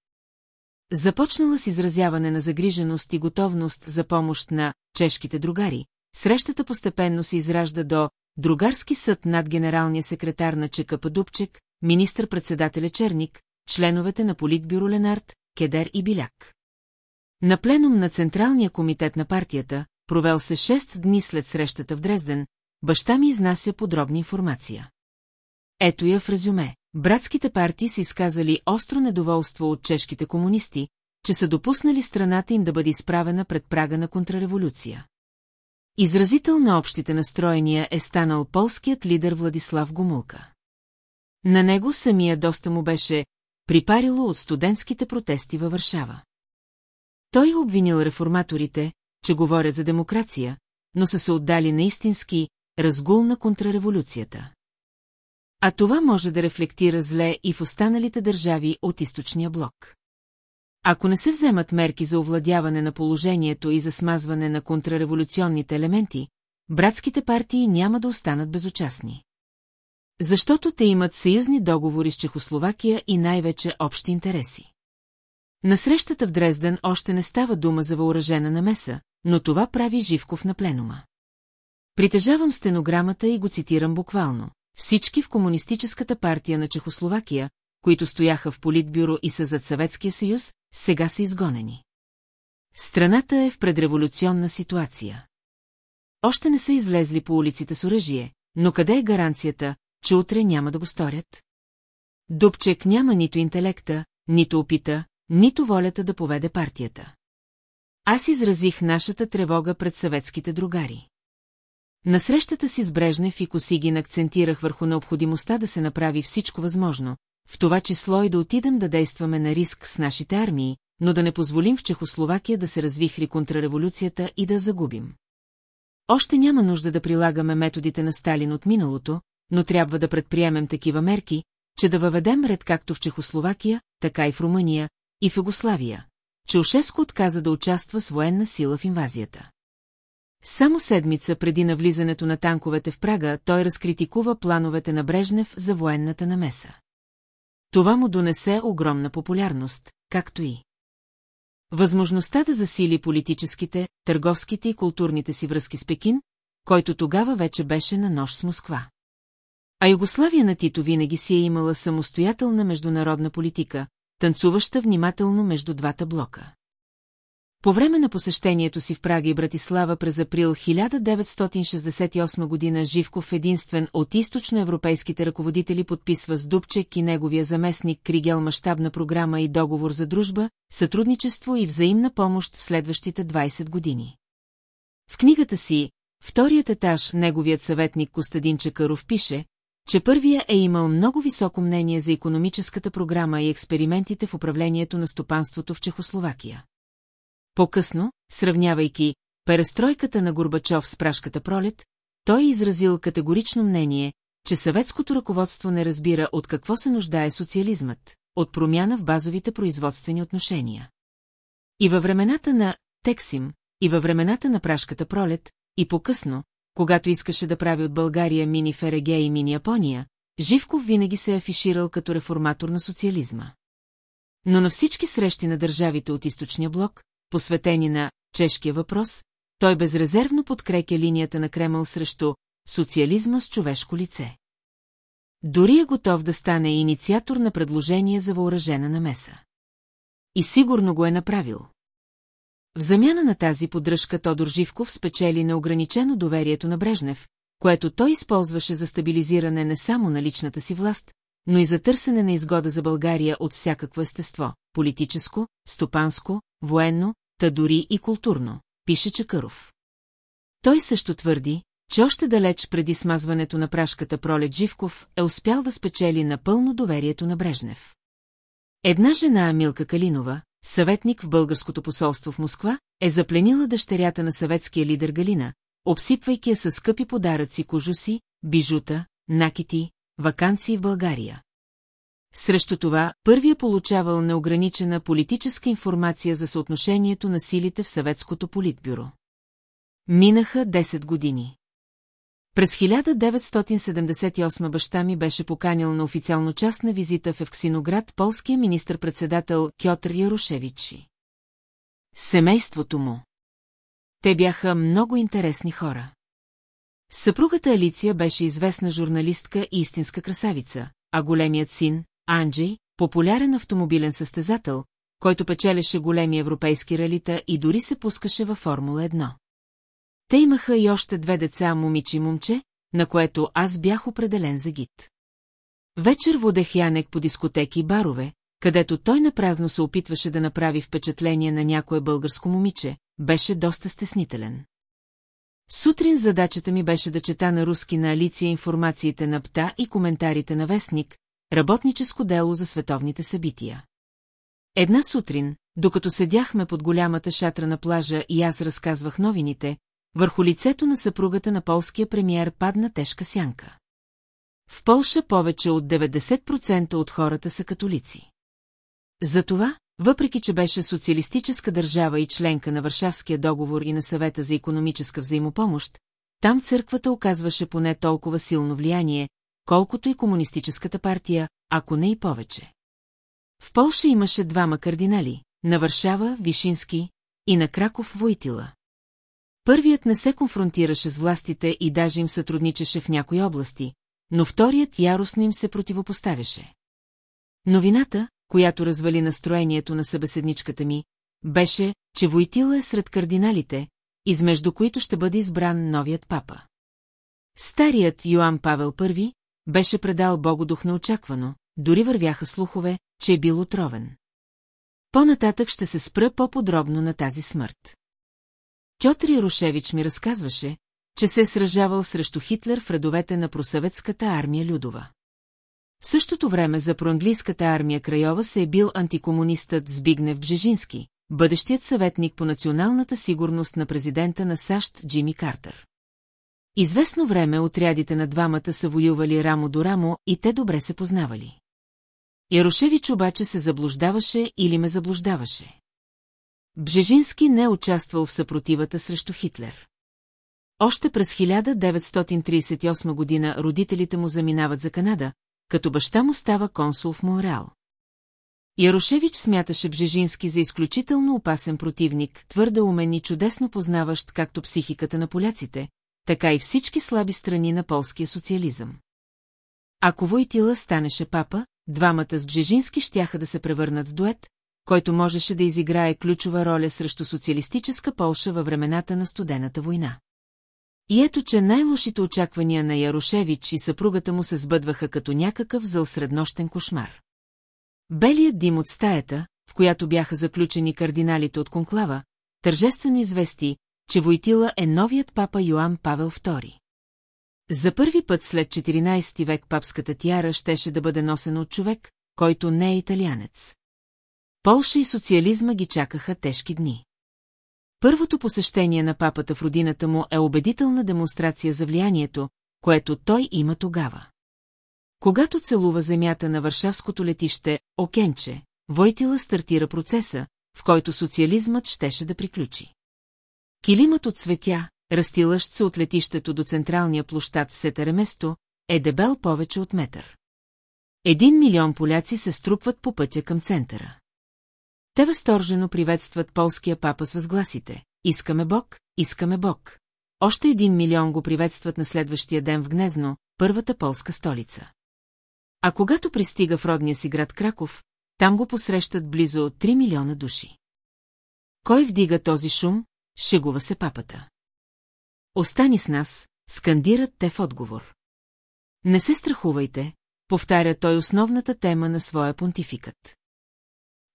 Започнала с изразяване на загриженост и готовност за помощ на чешките другари, срещата постепенно се изражда до другарски съд над генералния секретар на ЧКП Дубчек, министър-председателя Черник, членовете на Политбюро Ленард, Кедер и Биляк. На пленум на Централния комитет на партията, провел се 6 дни след срещата в Дрезден, баща ми изнася подробна информация. Ето я в резюме. Братските партии са изказали остро недоволство от чешките комунисти, че са допуснали страната им да бъде изправена пред прага на контрреволюция. Изразител на общите настроения е станал полският лидер Владислав Гомулка. На него самия доста му беше припарило от студентските протести във Варшава. Той обвинил реформаторите, че говорят за демокрация, но са се отдали на истински разгул на контрреволюцията. А това може да рефлектира зле и в останалите държави от източния блок. Ако не се вземат мерки за овладяване на положението и за смазване на контрреволюционните елементи, братските партии няма да останат безучастни. Защото те имат съюзни договори с Чехословакия и най-вече общи интереси. На срещата в Дрезден още не става дума за въоръжена намеса, но това прави Живков на пленума. Притежавам стенограмата и го цитирам буквално. Всички в Комунистическата партия на Чехословакия, които стояха в Политбюро и са зад Съветския съюз, сега са изгонени. Страната е в предреволюционна ситуация. Още не са излезли по улиците с оръжие, но къде е гаранцията, че утре няма да го сторят? Дубчек няма нито интелекта, нито опита, нито волята да поведе партията. Аз изразих нашата тревога пред съветските другари. На срещата си с Брежнев и Косигин акцентирах върху необходимостта да се направи всичко възможно, в това число и да отидем да действаме на риск с нашите армии, но да не позволим в Чехословакия да се развихри контрреволюцията и да загубим. Още няма нужда да прилагаме методите на Сталин от миналото, но трябва да предприемем такива мерки, че да въведем ред както в Чехословакия, така и в Румъния, и в Югославия. Чаушеско отказа да участва с военна сила в инвазията. Само седмица преди навлизането на танковете в Прага, той разкритикува плановете на Брежнев за военната намеса. Това му донесе огромна популярност, както и възможността да засили политическите, търговските и културните си връзки с Пекин, който тогава вече беше на нож с Москва. А Югославия на Тито винаги си е имала самостоятелна международна политика, танцуваща внимателно между двата блока. По време на посещението си в Прага и Братислава през април 1968 година Живков единствен от източноевропейските ръководители подписва с Дубчек и неговия заместник Кригел мащабна програма и договор за дружба, сътрудничество и взаимна помощ в следващите 20 години. В книгата си Вторият етаж неговият съветник Костадин Чакаров пише, че първия е имал много високо мнение за економическата програма и експериментите в управлението на стопанството в Чехословакия. По-късно, сравнявайки перестройката на Горбачов с прашката пролет, той е изразил категорично мнение, че съветското ръководство не разбира от какво се нуждае социализмът, от промяна в базовите производствени отношения. И във времената на Тексим, и във времената на прашката пролет, и по-късно, когато искаше да прави от България мини Фереге и мини Япония, Живков винаги се е афиширал като реформатор на социализма. Но на всички срещи на държавите от източния блок, посветени на чешкия въпрос, той безрезервно подкрепя линията на Кремъл срещу социализма с човешко лице. Дори е готов да стане инициатор на предложение за въоръжена намеса. И сигурно го е направил. В замяна на тази поддръжка Тодор Живков спечели неограничено доверието на Брежнев, което той използваше за стабилизиране не само на личната си власт, но и за търсене на изгода за България от всякакво естество – политическо, стопанско, военно, та дори и културно, пише Чакъров. Той също твърди, че още далеч преди смазването на прашката Пролет Живков е успял да спечели напълно доверието на Брежнев. Една жена, Милка Калинова, съветник в българското посолство в Москва, е запленила дъщерята на съветския лидер Галина, обсипвайки я със скъпи подаръци кожуси, бижута, накити, вакансии в България. Срещу това, първия получавал неограничена политическа информация за съотношението на силите в съветското политбюро. Минаха 10 години. През 1978 баща ми беше поканил на официално частна визита в Евксиноград полския министр-председател Кьотър Ярушевичи. Семейството му. Те бяха много интересни хора. Съпругата Алиция беше известна журналистка и истинска красавица, а големият син, Анджей, популярен автомобилен състезател, който печелеше големи европейски ралита и дори се пускаше във Формула 1. Те имаха и още две деца, момиче и момче, на което аз бях определен за гид. Вечер водех Янек по дискотеки и барове, където той напразно се опитваше да направи впечатление на някое българско момиче, беше доста стеснителен. Сутрин задачата ми беше да чета на руски на Алиция информациите на ПТА и коментарите на Вестник, работническо дело за световните събития. Една сутрин, докато седяхме под голямата шатра на плажа и аз разказвах новините, върху лицето на съпругата на полския премиер падна тежка сянка. В Полша повече от 90% от хората са католици. Затова, въпреки че беше социалистическа държава и членка на Варшавския договор и на съвета за економическа взаимопомощ, там църквата оказваше поне толкова силно влияние, колкото и комунистическата партия, ако не и повече. В Полша имаше двама кардинали, на Варшава, Вишински, и на Краков Войтила. Първият не се конфронтираше с властите и даже им сътрудничеше в някои области, но вторият яростно им се противопоставяше. Новината, която развали настроението на събеседничката ми, беше, че Войтила е сред кардиналите, измежду които ще бъде избран новият папа. Старият Йоан Павел I беше предал Богодух неочаквано, дори вървяха слухове, че е бил отровен. По-нататък ще се спра по-подробно на тази смърт. Тьотри Рушевич ми разказваше, че се е сражавал срещу Хитлер в редовете на просъветската армия Людова. В същото време за проанглийската армия Крайова се е бил антикомунистът Збигнев Бжежински, бъдещият съветник по националната сигурност на президента на САЩ Джими Картер. Известно време отрядите на двамата са воювали рамо до рамо и те добре се познавали. Ярошевич обаче се заблуждаваше или ме заблуждаваше. Бжежински не е участвал в съпротивата срещу Хитлер. Още през 1938 година родителите му заминават за Канада, като баща му става консул в Монреал. Ярошевич смяташе Бжежински за изключително опасен противник, твърде умен и чудесно познаващ както психиката на поляците, така и всички слаби страни на полския социализъм. Ако Войтила станеше папа, двамата с Бжежински щяха да се превърнат в дует, който можеше да изиграе ключова роля срещу социалистическа Полша във времената на студената война. И ето, че най-лошите очаквания на Ярошевич и съпругата му се сбъдваха като някакъв зъл среднощен кошмар. Белият дим от стаята, в която бяха заключени кардиналите от конклава, тържествено извести, че Войтила е новият папа Йоан Павел II. За първи път след 14 век папската тиара щеше да бъде носена от човек, който не е италианец. Полша и социализма ги чакаха тежки дни. Първото посещение на папата в родината му е убедителна демонстрация за влиянието, което той има тогава. Когато целува земята на Варшавското летище Окенче, Войтила стартира процеса, в който социализмът щеше да приключи. Килимът от цветя, растилащ се от летището до централния площад в Сетареместо, е дебел повече от метър. Един милион поляци се струпват по пътя към центъра. Те възторжено приветстват полския папа с възгласите. Искаме Бог, искаме Бог. Още един милион го приветстват на следващия ден в Гнезно, първата полска столица. А когато пристига в родния си град Краков, там го посрещат близо 3 милиона души. Кой вдига този шум, шегува се папата. Остани с нас, скандират те в отговор. Не се страхувайте, повтаря той основната тема на своя понтификът.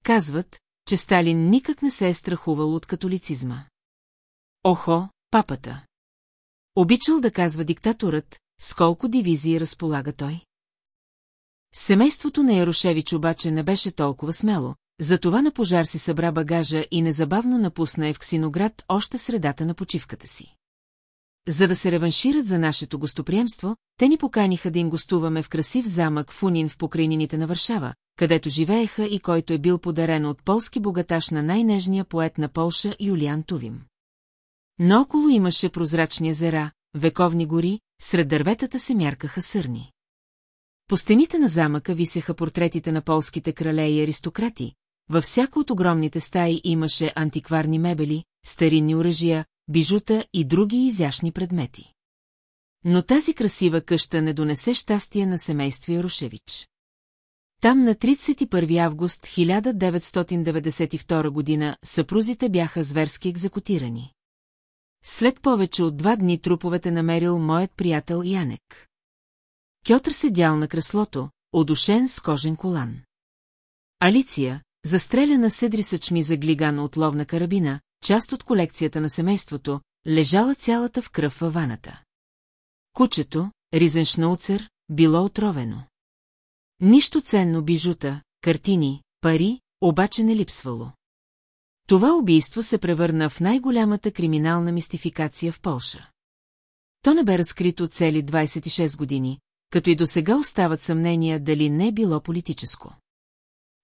Казват, че Сталин никак не се е страхувал от католицизма. Охо, папата! Обичал да казва диктаторът, с колко дивизии разполага той. Семейството на Ярошевич обаче не беше толкова смело, затова на пожар си събра багажа и незабавно напусна Евксиноград още в средата на почивката си. За да се реваншират за нашето гостоприемство, те ни поканиха да им гостуваме в красив замък в Унин в покрайнините на Варшава, където живееха и който е бил подарен от полски богаташ на най-нежния поет на Полша Юлиан Тувим. Наоколо имаше прозрачни езера, вековни гори, сред дърветата се мяркаха сърни. По стените на замъка висеха портретите на полските крале и аристократи, във всяко от огромните стаи имаше антикварни мебели, старинни оръжия, бижута и други изящни предмети. Но тази красива къща не донесе щастие на семейство Ярошевич. Там на 31 август 1992 година съпрузите бяха зверски екзекутирани. След повече от два дни труповете намерил моят приятел Янек. Кьотър седял на креслото, одушен с кожен колан. Алиция, застреляна седри съчми за глигана от ловна карабина, част от колекцията на семейството, лежала цялата в кръв във ваната. Кучето, Ризеншнауцер, било отровено. Нищо ценно бижута, картини, пари, обаче не липсвало. Това убийство се превърна в най-голямата криминална мистификация в Полша. То не бе разкрито цели 26 години, като и до сега остават съмнения дали не е било политическо.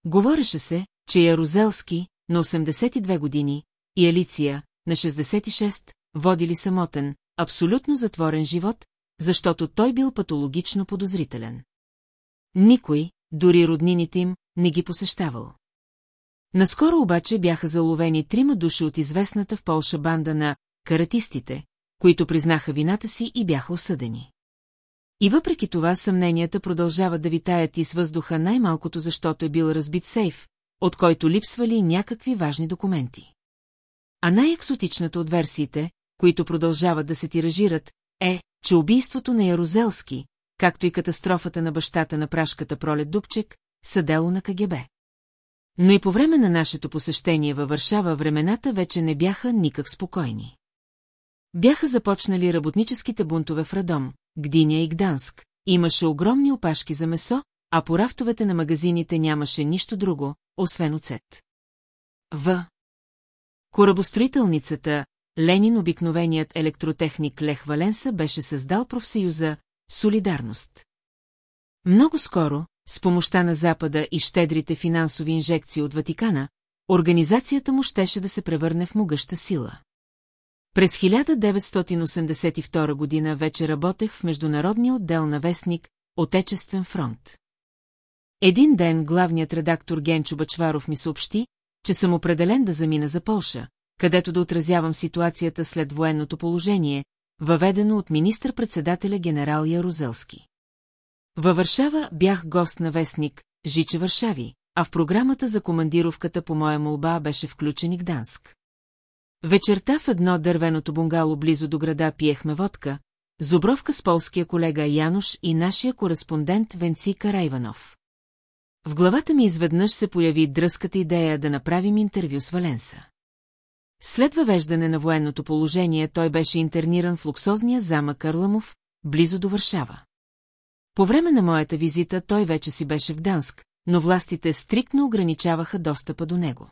Говореше се, че Ярузелски, на 82 години, и Алиция, на 66, водили самотен, абсолютно затворен живот, защото той бил патологично подозрителен. Никой, дори роднините им, не ги посещавал. Наскоро обаче бяха заловени трима души от известната в Полша банда на каратистите, които признаха вината си и бяха осъдени. И въпреки това съмненията продължават да витаят и с въздуха най-малкото, защото е бил разбит сейф, от който липсвали някакви важни документи. А най-екзотичната от версиите, които продължават да се тиражират, е, че убийството на Ярузелски, както и катастрофата на бащата на прашката Пролет Дубчек, са дело на КГБ. Но и по време на нашето посещение във Варшава времената вече не бяха никак спокойни. Бяха започнали работническите бунтове в Радом, Гдиня и Гданск, имаше огромни опашки за месо, а по рафтовете на магазините нямаше нищо друго, освен оцет. В. Корабостроителницата, Ленин обикновеният електротехник Лех Валенса беше създал профсъюза «Солидарност». Много скоро, с помощта на Запада и щедрите финансови инжекции от Ватикана, организацията му щеше да се превърне в могъща сила. През 1982 година вече работех в международния отдел на вестник Отечествен фронт. Един ден главният редактор Генчо Бачваров ми съобщи, че съм определен да замина за Полша, където да отразявам ситуацията след военното положение, въведено от министър-председателя генерал Ярузелски. Във Варшава бях гост на вестник Жиче Варшави, а в програмата за командировката по моя молба беше включен и Гданск. Вечерта в едно дървеното бунгало близо до града пиехме водка, зубровка с полския колега Януш и нашия кореспондент Венци Карайванов. В главата ми изведнъж се появи дръската идея да направим интервю с Валенса. След въвеждане на военното положение той беше интерниран в луксозния замък Кърламов, близо до Варшава. По време на моята визита той вече си беше в Данск, но властите стриктно ограничаваха достъпа до него.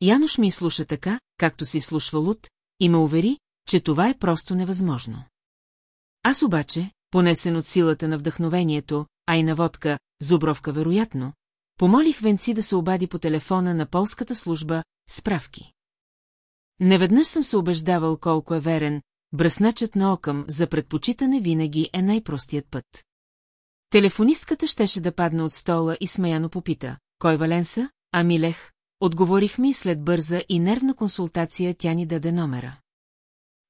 Януш ми слуша така, както си слушва Лут, и ме увери, че това е просто невъзможно. Аз обаче, понесен от силата на вдъхновението, а и на водка, зубровка вероятно, помолих Венци да се обади по телефона на полската служба справки. Неведнъж съм се убеждавал колко е верен бръсначът на окъм за предпочитане винаги е най-простият път. Телефонистката щеше да падне от стола и смеяно попита. Кой Валенса? Ами Лех. Отговорихме и след бърза и нервна консултация тя ни даде номера.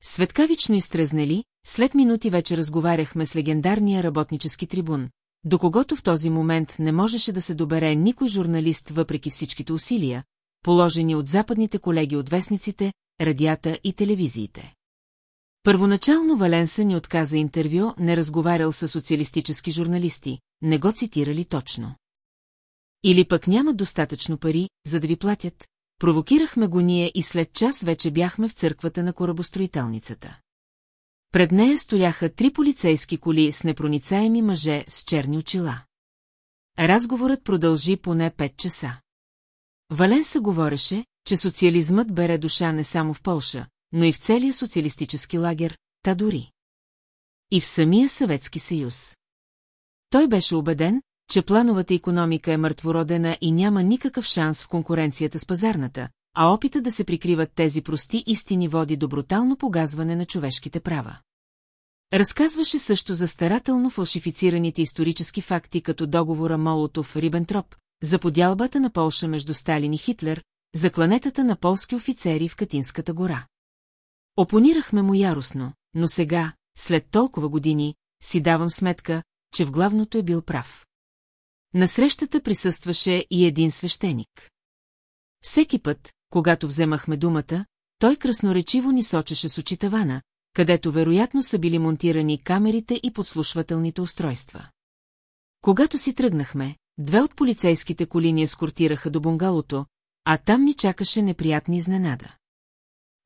Светкавично изтрезнели, след минути вече разговаряхме с легендарния работнически трибун, до когото в този момент не можеше да се добере никой журналист въпреки всичките усилия, положени от западните колеги от вестниците, радията и телевизиите. Първоначално Валенса ни отказа интервю, не разговарял с социалистически журналисти, не го цитирали точно. Или пък нямат достатъчно пари, за да ви платят, провокирахме го ние и след час вече бяхме в църквата на корабостроителницата. Пред нея стояха три полицейски коли с непроницаеми мъже с черни очила. Разговорът продължи поне пет часа. Валенса говореше, че социализмът бере душа не само в Полша, но и в целия социалистически лагер, та дори. И в самия Съветски съюз. Той беше убеден, че плановата економика е мъртвородена и няма никакъв шанс в конкуренцията с пазарната, а опита да се прикриват тези прости истини води до брутално погазване на човешките права. Разказваше също за старателно фалшифицираните исторически факти като договора Молотов-Рибентроп, за подялбата на Полша между Сталин и Хитлер, за кланетата на полски офицери в Катинската гора. Опонирахме му яростно, но сега, след толкова години, си давам сметка, че в главното е бил прав. На срещата присъстваше и един свещеник. Всеки път, когато вземахме думата, той красноречиво ни сочеше с очитавана, където вероятно са били монтирани камерите и подслушвателните устройства. Когато си тръгнахме, две от полицейските коли ни ескортираха до бунгалото, а там ни чакаше неприятна изненада.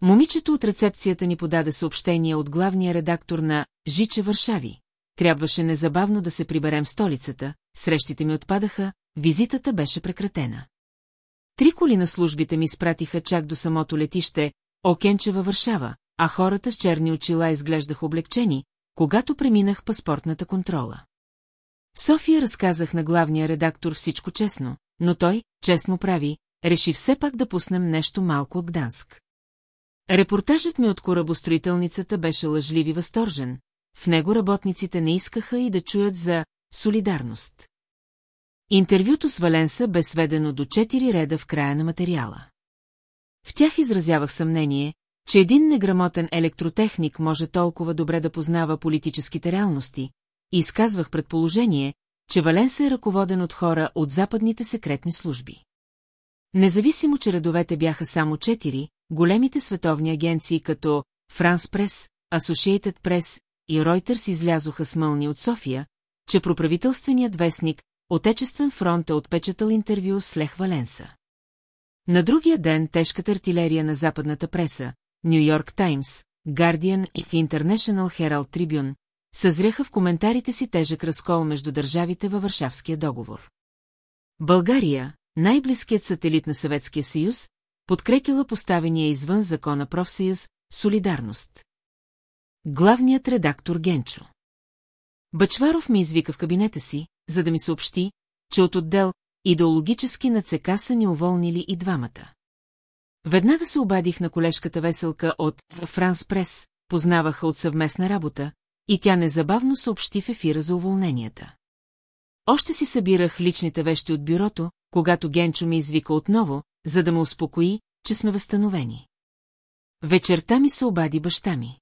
Момичето от рецепцията ни подаде съобщение от главния редактор на «Жиче Варшави». Трябваше незабавно да се приберем в столицата, срещите ми отпадаха, визитата беше прекратена. Три коли на службите ми спратиха чак до самото летище, Окенче във Варшава, а хората с черни очила изглеждаха облегчени, когато преминах паспортната контрола. София разказах на главния редактор всичко честно, но той, честно прави, реши все пак да пуснем нещо малко от Гданск. Репортажът ми от корабостроителницата беше лъжлив и възторжен, в него работниците не искаха и да чуят за солидарност. Интервюто с Валенса бе сведено до четири реда в края на материала. В тях изразявах съмнение, че един неграмотен електротехник може толкова добре да познава политическите реалности, и изказвах предположение, че Валенса е ръководен от хора от западните секретни служби. Независимо, че редовете бяха само четири, големите световни агенции като France Press, Associated Press и Reuters излязоха с мълни от София, че проправителственият вестник Отечествен фронт е отпечатал интервю с Лех Валенса. На другия ден тежката артилерия на западната преса, Нью Йорк Таймс, Guardian и International Herald Tribune, съзряха в коментарите си тежък разкол между държавите във Варшавския договор. България, най-близкият сателит на Съветския съюз, подкрепила поставения извън закона профсъюз «Солидарност». Главният редактор Генчо. Бачваров ми извика в кабинета си, за да ми съобщи, че от отдел идеологически на ЦК са ни уволнили и двамата. Веднага се обадих на колежката Веселка от Франс Прес, познаваха от съвместна работа, и тя незабавно съобщи в ефира за уволненията. Още си събирах личните вещи от бюрото, когато Генчо ми извика отново, за да ме успокои, че сме възстановени. Вечерта ми се обади баща ми.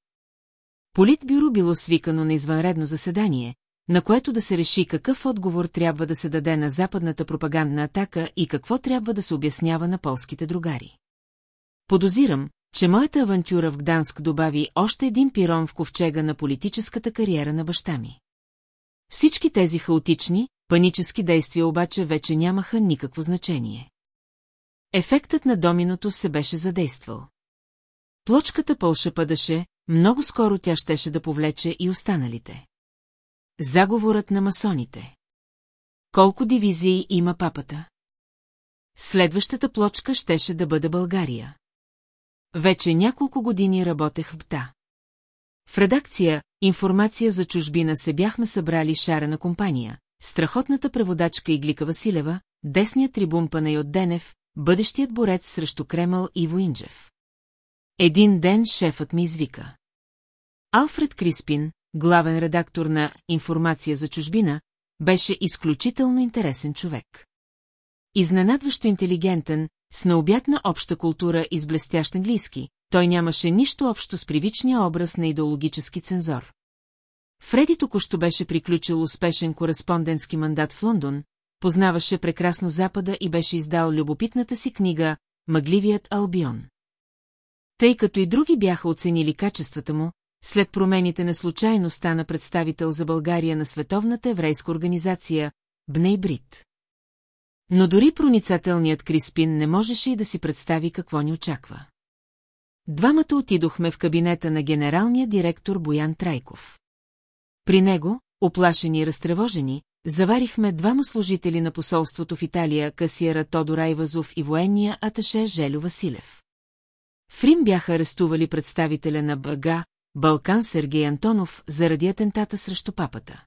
Политбюро било свикано на извънредно заседание, на което да се реши какъв отговор трябва да се даде на западната пропагандна атака и какво трябва да се обяснява на полските другари. Подозирам, че моята авантюра в Гданск добави още един пирон в ковчега на политическата кариера на баща ми. Всички тези хаотични, панически действия обаче вече нямаха никакво значение. Ефектът на доминото се беше задействал. Плочката пълша падаше, много скоро тя щеше да повлече и останалите. Заговорът на масоните. Колко дивизии има папата? Следващата плочка щеше да бъде България. Вече няколко години работех в БТА. В редакция «Информация за чужбина» се бяхме събрали шарена компания, страхотната преводачка Иглика Василева, десният трибун Панайот Денев, бъдещият борец срещу Кремъл Иво Инджев. Един ден шефът ми извика. Алфред Криспин, главен редактор на «Информация за чужбина», беше изключително интересен човек. Изненадващо интелигентен, с необятна обща култура и с блестящ английски, той нямаше нищо общо с привичния образ на идеологически цензор. Фреди току-що беше приключил успешен кореспондентски мандат в Лондон, познаваше прекрасно Запада и беше издал любопитната си книга «Мъгливият Албион». Тъй като и други бяха оценили качествата му, след промените на случайно стана представител за България на Световната еврейска организация Бней Брит. Но дори проницателният Криспин не можеше и да си представи какво ни очаква. Двамата отидохме в кабинета на генералния директор Боян Трайков. При него, оплашени и разтревожени, заварихме двама служители на посолството в Италия, касиера Тодор Айвазов и военния аташе Желю Василев. В Рим бяха арестували представителя на БГ, Балкан Сергей Антонов, заради атентата срещу папата.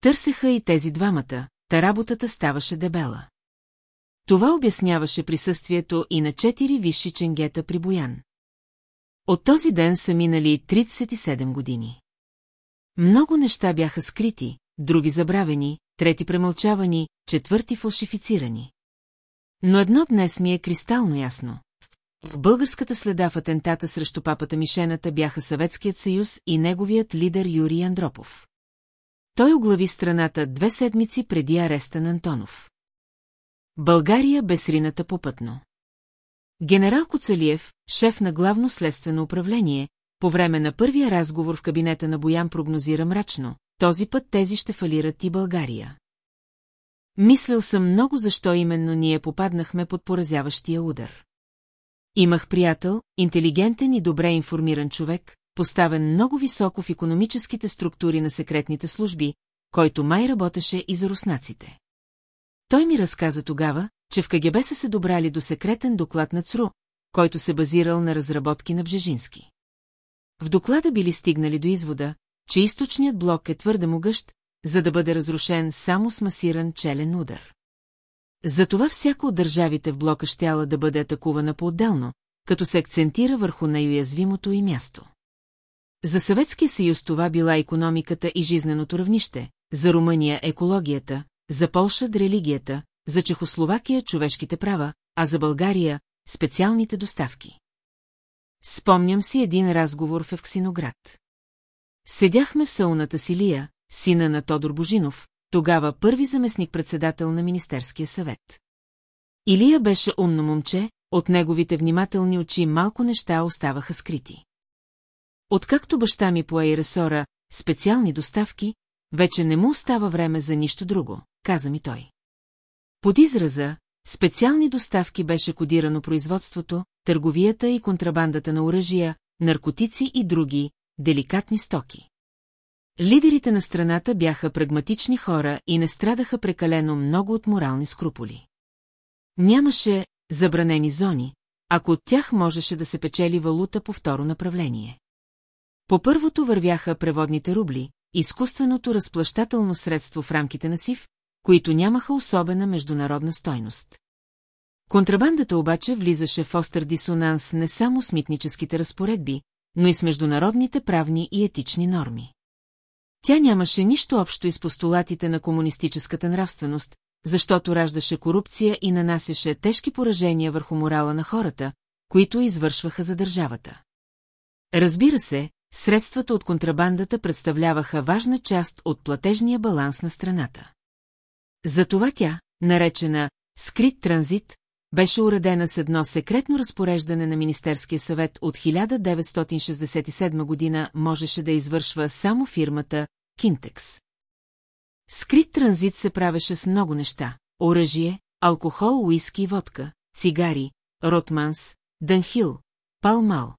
Търсеха и тези двамата, та работата ставаше дебела. Това обясняваше присъствието и на четири висши ченгета при Боян. От този ден са минали 37 години. Много неща бяха скрити, други забравени, трети премълчавани, четвърти фалшифицирани. Но едно днес ми е кристално ясно. В българската следа в атентата срещу папата Мишената бяха Съветският съюз и неговият лидер Юрий Андропов. Той оглави страната две седмици преди ареста на Антонов. България безрината попътно. Генерал Коцалиев, шеф на главно следствено управление, по време на първия разговор в кабинета на Боян прогнозира мрачно, този път тези ще фалират и България. Мислил съм много защо именно ние попаднахме под поразяващия удар. Имах приятел, интелигентен и добре информиран човек, поставен много високо в економическите структури на секретните служби, който май работеше и за руснаците. Той ми разказа тогава, че в КГБ са се добрали до секретен доклад на ЦРУ, който се базирал на разработки на Бжежински. В доклада били стигнали до извода, че източният блок е твърде могъщ, за да бъде разрушен само с масиран челен удар. Затова всяко от държавите в блока щяла да бъде атакувана по-отделно, като се акцентира върху неуязвимото и място. За Съветския съюз това била економиката и жизненото равнище, за Румъния – екологията, за Полша – религията, за Чехословакия – човешките права, а за България – специалните доставки. Спомням си един разговор в Евксиноград. Седяхме в сауната си Лия, сина на Тодор Божинов, тогава първи заместник-председател на Министерския съвет. Илия беше умно момче, от неговите внимателни очи малко неща оставаха скрити. Откакто баща ми пое и специални доставки, вече не му остава време за нищо друго, каза ми той. Под израза, специални доставки беше кодирано производството, търговията и контрабандата на оръжия, наркотици и други, деликатни стоки. Лидерите на страната бяха прагматични хора и не страдаха прекалено много от морални скруполи. Нямаше забранени зони, ако от тях можеше да се печели валута по второ направление. По първото вървяха преводните рубли, изкуственото разплащателно средство в рамките на СИВ, които нямаха особена международна стойност. Контрабандата обаче влизаше в остър дисонанс не само с митническите разпоредби, но и с международните правни и етични норми. Тя нямаше нищо общо и с постулатите на комунистическата нравственост, защото раждаше корупция и нанасяше тежки поражения върху морала на хората, които извършваха за държавата. Разбира се, средствата от контрабандата представляваха важна част от платежния баланс на страната. Затова тя, наречена «скрит транзит», беше уредена с едно секретно разпореждане на Министерския съвет от 1967 година можеше да извършва само фирмата Кинтекс. Скрит транзит се правеше с много неща – оръжие, алкохол, уиски и водка, цигари, ротманс, дънхил, палмал.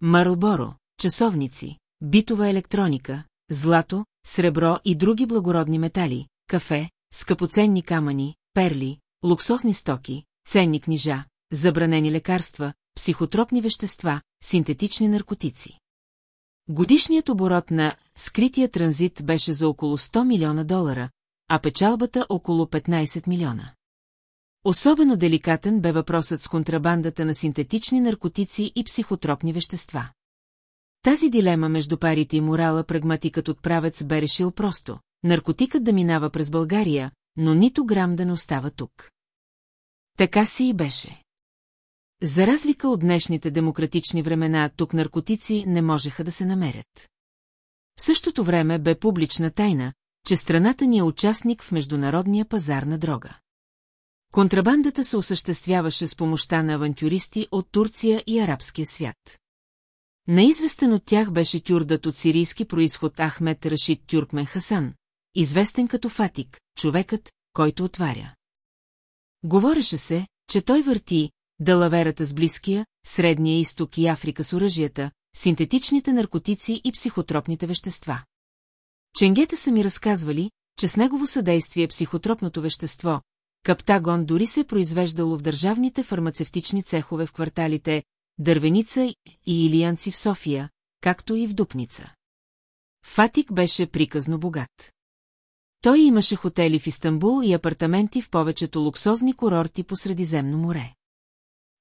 Марлборо, часовници, битова електроника, злато, сребро и други благородни метали, кафе, скъпоценни камъни, перли, луксозни стоки, ценни книжа, забранени лекарства, психотропни вещества, синтетични наркотици. Годишният оборот на скрития транзит беше за около 100 милиона долара, а печалбата около 15 милиона. Особено деликатен бе въпросът с контрабандата на синтетични наркотици и психотропни вещества. тази дилема между парите и морала прагматикът от правец бе решил просто. Наркотикът да минава през България, но нито грам да не остава тук. Така си и беше. За разлика от днешните демократични времена, тук наркотици не можеха да се намерят. В същото време бе публична тайна, че страната ни е участник в международния пазар на дрога. Контрабандата се осъществяваше с помощта на авантюристи от Турция и арабския свят. Наизвестен от тях беше тюрдът от сирийски происход Ахмед Рашид Тюркмен Хасан, известен като Фатик, човекът, който отваря. Говореше се, че той върти далаверата с Близкия, Средния изток и Африка с оръжията, синтетичните наркотици и психотропните вещества. Ченгета са ми разказвали, че с негово съдействие психотропното вещество, каптагон дори се е произвеждало в държавните фармацевтични цехове в кварталите Дървеница и Илиянци в София, както и в Дупница. Фатик беше приказно богат. Той имаше хотели в Истанбул и апартаменти в повечето луксозни курорти по Средиземно море.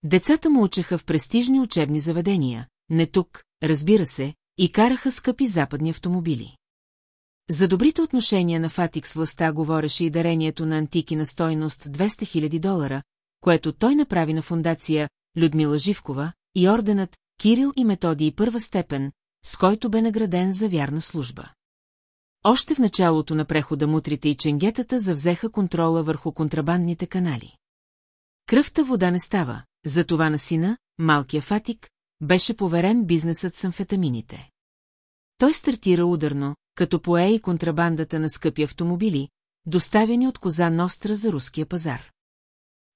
Децата му учеха в престижни учебни заведения, не тук, разбира се, и караха скъпи западни автомобили. За добрите отношения на Фатик с властта говореше и дарението на антики на стойност 200 000 долара, което той направи на фундация Людмила Живкова и орденът Кирил и Методий първа степен, с който бе награден за вярна служба. Още в началото на прехода мутрите и ченгетата завзеха контрола върху контрабандните канали. Кръвта вода не става, затова на сина, малкия Фатик, беше поверен бизнесът с амфетамините. Той стартира ударно, като пое и контрабандата на скъпи автомобили, доставени от Коза Ностра за руския пазар.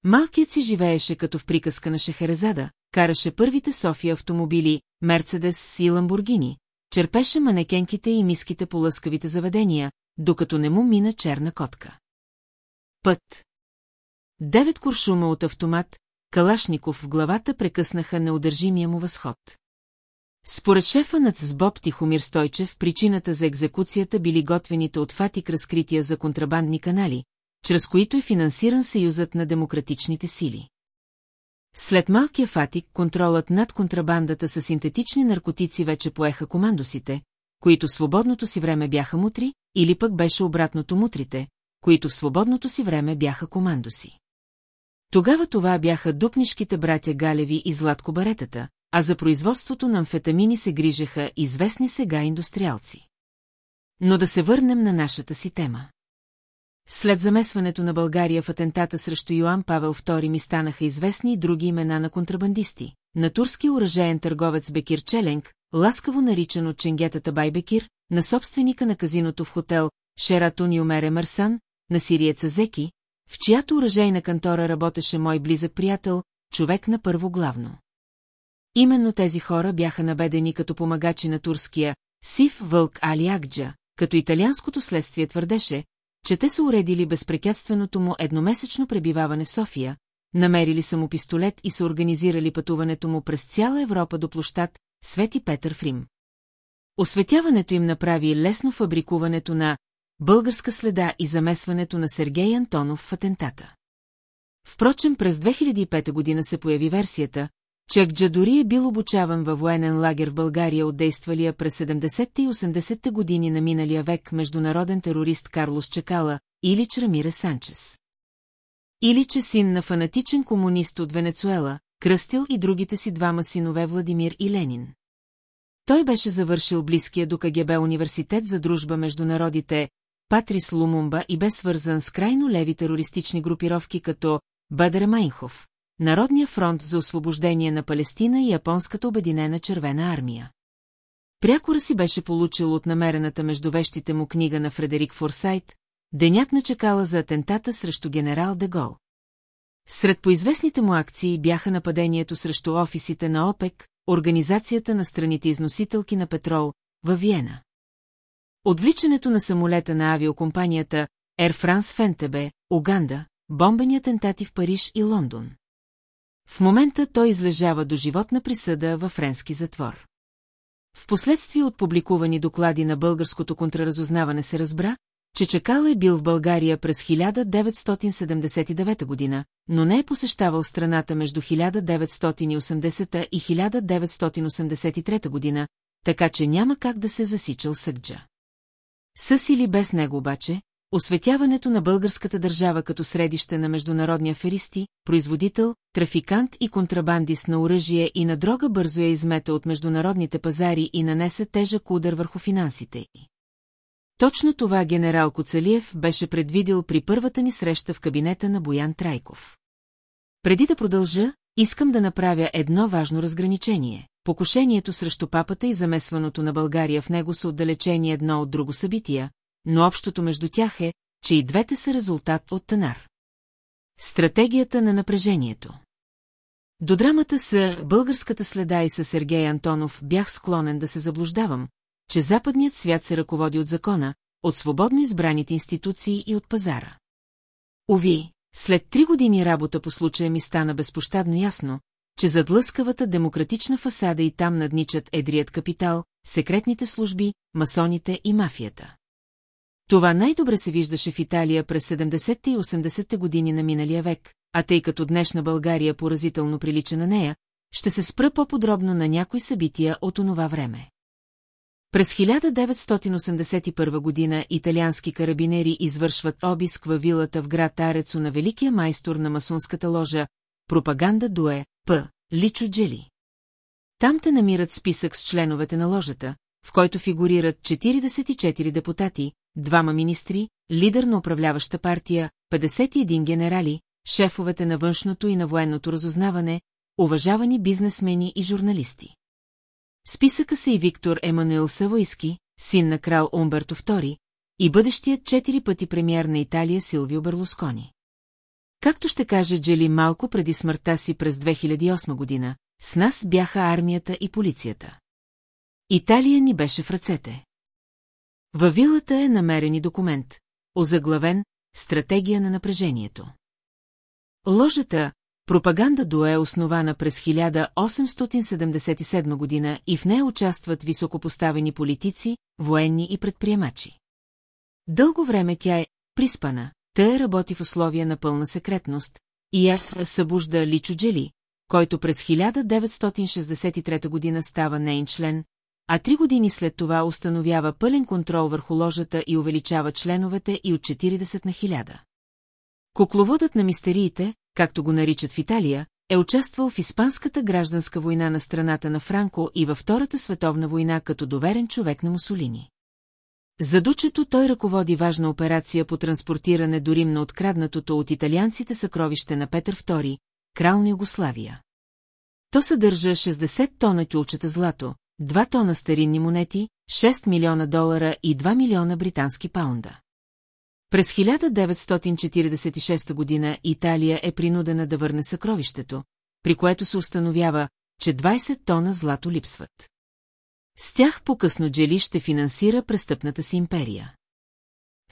Малкият си живееше като в приказка на Шехерезада, караше първите София автомобили, Мерцедес и Ламбургини, черпеше манекенките и миските по лъскавите заведения, докато не му мина черна котка. Път. Девет куршума от автомат, Калашников в главата прекъснаха неудържимия му възход. Според шефа над Сбоб Тихомир Стойчев, причината за екзекуцията били готвените от Фатик разкрития за контрабандни канали, чрез които е финансиран Съюзът на демократичните сили. След малкия Фатик, контролът над контрабандата с синтетични наркотици вече поеха командосите, които в свободното си време бяха мутри, или пък беше обратното мутрите, които в свободното си време бяха командоси. Тогава това бяха дупнишките братя Галеви и Златко Баретата, а за производството на амфетамини се грижеха известни сега индустриалци. Но да се върнем на нашата си тема. След замесването на България в атентата срещу Йоан Павел II ми станаха известни и други имена на контрабандисти. На турски оръжеен търговец Бекир Челенг, ласкаво наричан от ченгетата Байбекир, на собственика на казиното в хотел Шератун Юмере Марсан, на сириеца Зеки, в чиято оръжейна кантора работеше мой близък приятел, човек на първо главно. Именно тези хора бяха набедени като помагачи на турския Сив Вълк Али Акджа, като италианското следствие твърдеше, че те са уредили безпрекятственото му едномесечно пребиваване в София, намерили са му пистолет и са организирали пътуването му през цяла Европа до площад Свети Петър в Рим. Осветяването им направи лесно фабрикуването на българска следа и замесването на Сергей Антонов в атентата. Впрочем, през 2005 година се появи версията, че Акджадори е бил обучаван във военен лагер в България от действалия през 70-те и 80-те години на миналия век международен терорист Карлос Чакала или Чрамире Санчес. Или че син на фанатичен комунист от Венецуела, кръстил и другите си двама синове Владимир и Ленин. Той беше завършил близкия до КГБ университет за дружба между народите Патрис Лумумба и бе свързан с крайно леви терористични групировки като Бъдре Майнхов, Народния фронт за освобождение на Палестина и Японската обединена червена армия. Прякора си беше получил от намерената между вещите му книга на Фредерик Форсайт, Денят на чекала за атентата срещу генерал Дегол. Сред поизвестните му акции бяха нападението срещу офисите на ОПЕК, Организацията на страните износителки на петрол, във Виена. Отвличането на самолета на авиокомпанията Air France Фентебе, Уганда, бомбени атентати в Париж и Лондон. В момента той излежава до животна присъда във френски затвор. Впоследствие от публикувани доклади на българското контраразузнаване се разбра, че Чакала е бил в България през 1979 година, но не е посещавал страната между 1980 и 1983 година, така че няма как да се засичал съкджа. С или без него обаче, осветяването на българската държава като средище на международни аферисти, производител, трафикант и контрабандист на оръжие и на дрога бързо я измета от международните пазари и нанесе тежък удар върху финансите й. Точно това генерал Коцалиев беше предвидил при първата ни среща в кабинета на Боян Трайков. Преди да продължа, искам да направя едно важно разграничение. Покушението срещу папата и замесването на България в него са отдалечени едно от друго събития, но общото между тях е, че и двете са резултат от Танар. Стратегията на напрежението До драмата с българската следа и със Сергей Антонов бях склонен да се заблуждавам, че западният свят се ръководи от закона, от свободно избраните институции и от пазара. Ови, след три години работа по случая ми стана безпощадно ясно, че зад лъскавата демократична фасада и там надничат едрият капитал, секретните служби, масоните и мафията. Това най-добре се виждаше в Италия през 70-те и 80-те години на миналия век, а тъй като днешна България поразително прилича на нея, ще се спра по-подробно на някои събития от онова време. През 1981 година италиански карабинери извършват обиск във вилата в град Арецо на великия майстор на масонската ложа Пропаганда Дуе, П. Личо Джели. Там те намират списък с членовете на ложата, в който фигурират 44 депутати, двама министри, лидер на управляваща партия, 51 генерали, шефовете на външното и на военното разузнаване, уважавани бизнесмени и журналисти. Списъка са и Виктор Емануил Савойски, син на крал Умберто II, и бъдещият четири пъти премьер на Италия Силвио Берлускони. Както ще каже Джели малко преди смъртта си през 2008 година, с нас бяха армията и полицията. Италия ни беше в ръцете. Във вилата е намерен и документ, озаглавен «Стратегия на напрежението». Ложата Пропаганда Дуе е основана през 1877 година и в нея участват високопоставени политици, военни и предприемачи. Дълго време тя е приспана, тъй работи в условия на пълна секретност, и я събужда Личо Джели, който през 1963 година става нейн член, а три години след това установява пълен контрол върху ложата и увеличава членовете и от 40 на 1000. Кукловодът на мистериите, както го наричат в Италия, е участвал в Испанската гражданска война на страната на Франко и във Втората световна война като доверен човек на Мусолини. За дучето той ръководи важна операция по транспортиране до Рим на откраднатото от италианците съкровище на Петър II, крал на Югославия. То съдържа 60 тона тюлчета злато, 2 тона старинни монети, 6 милиона долара и 2 милиона британски паунда. През 1946 година Италия е принудена да върне съкровището, при което се установява, че 20 тона злато липсват. С тях по-късно Джели ще финансира престъпната си империя.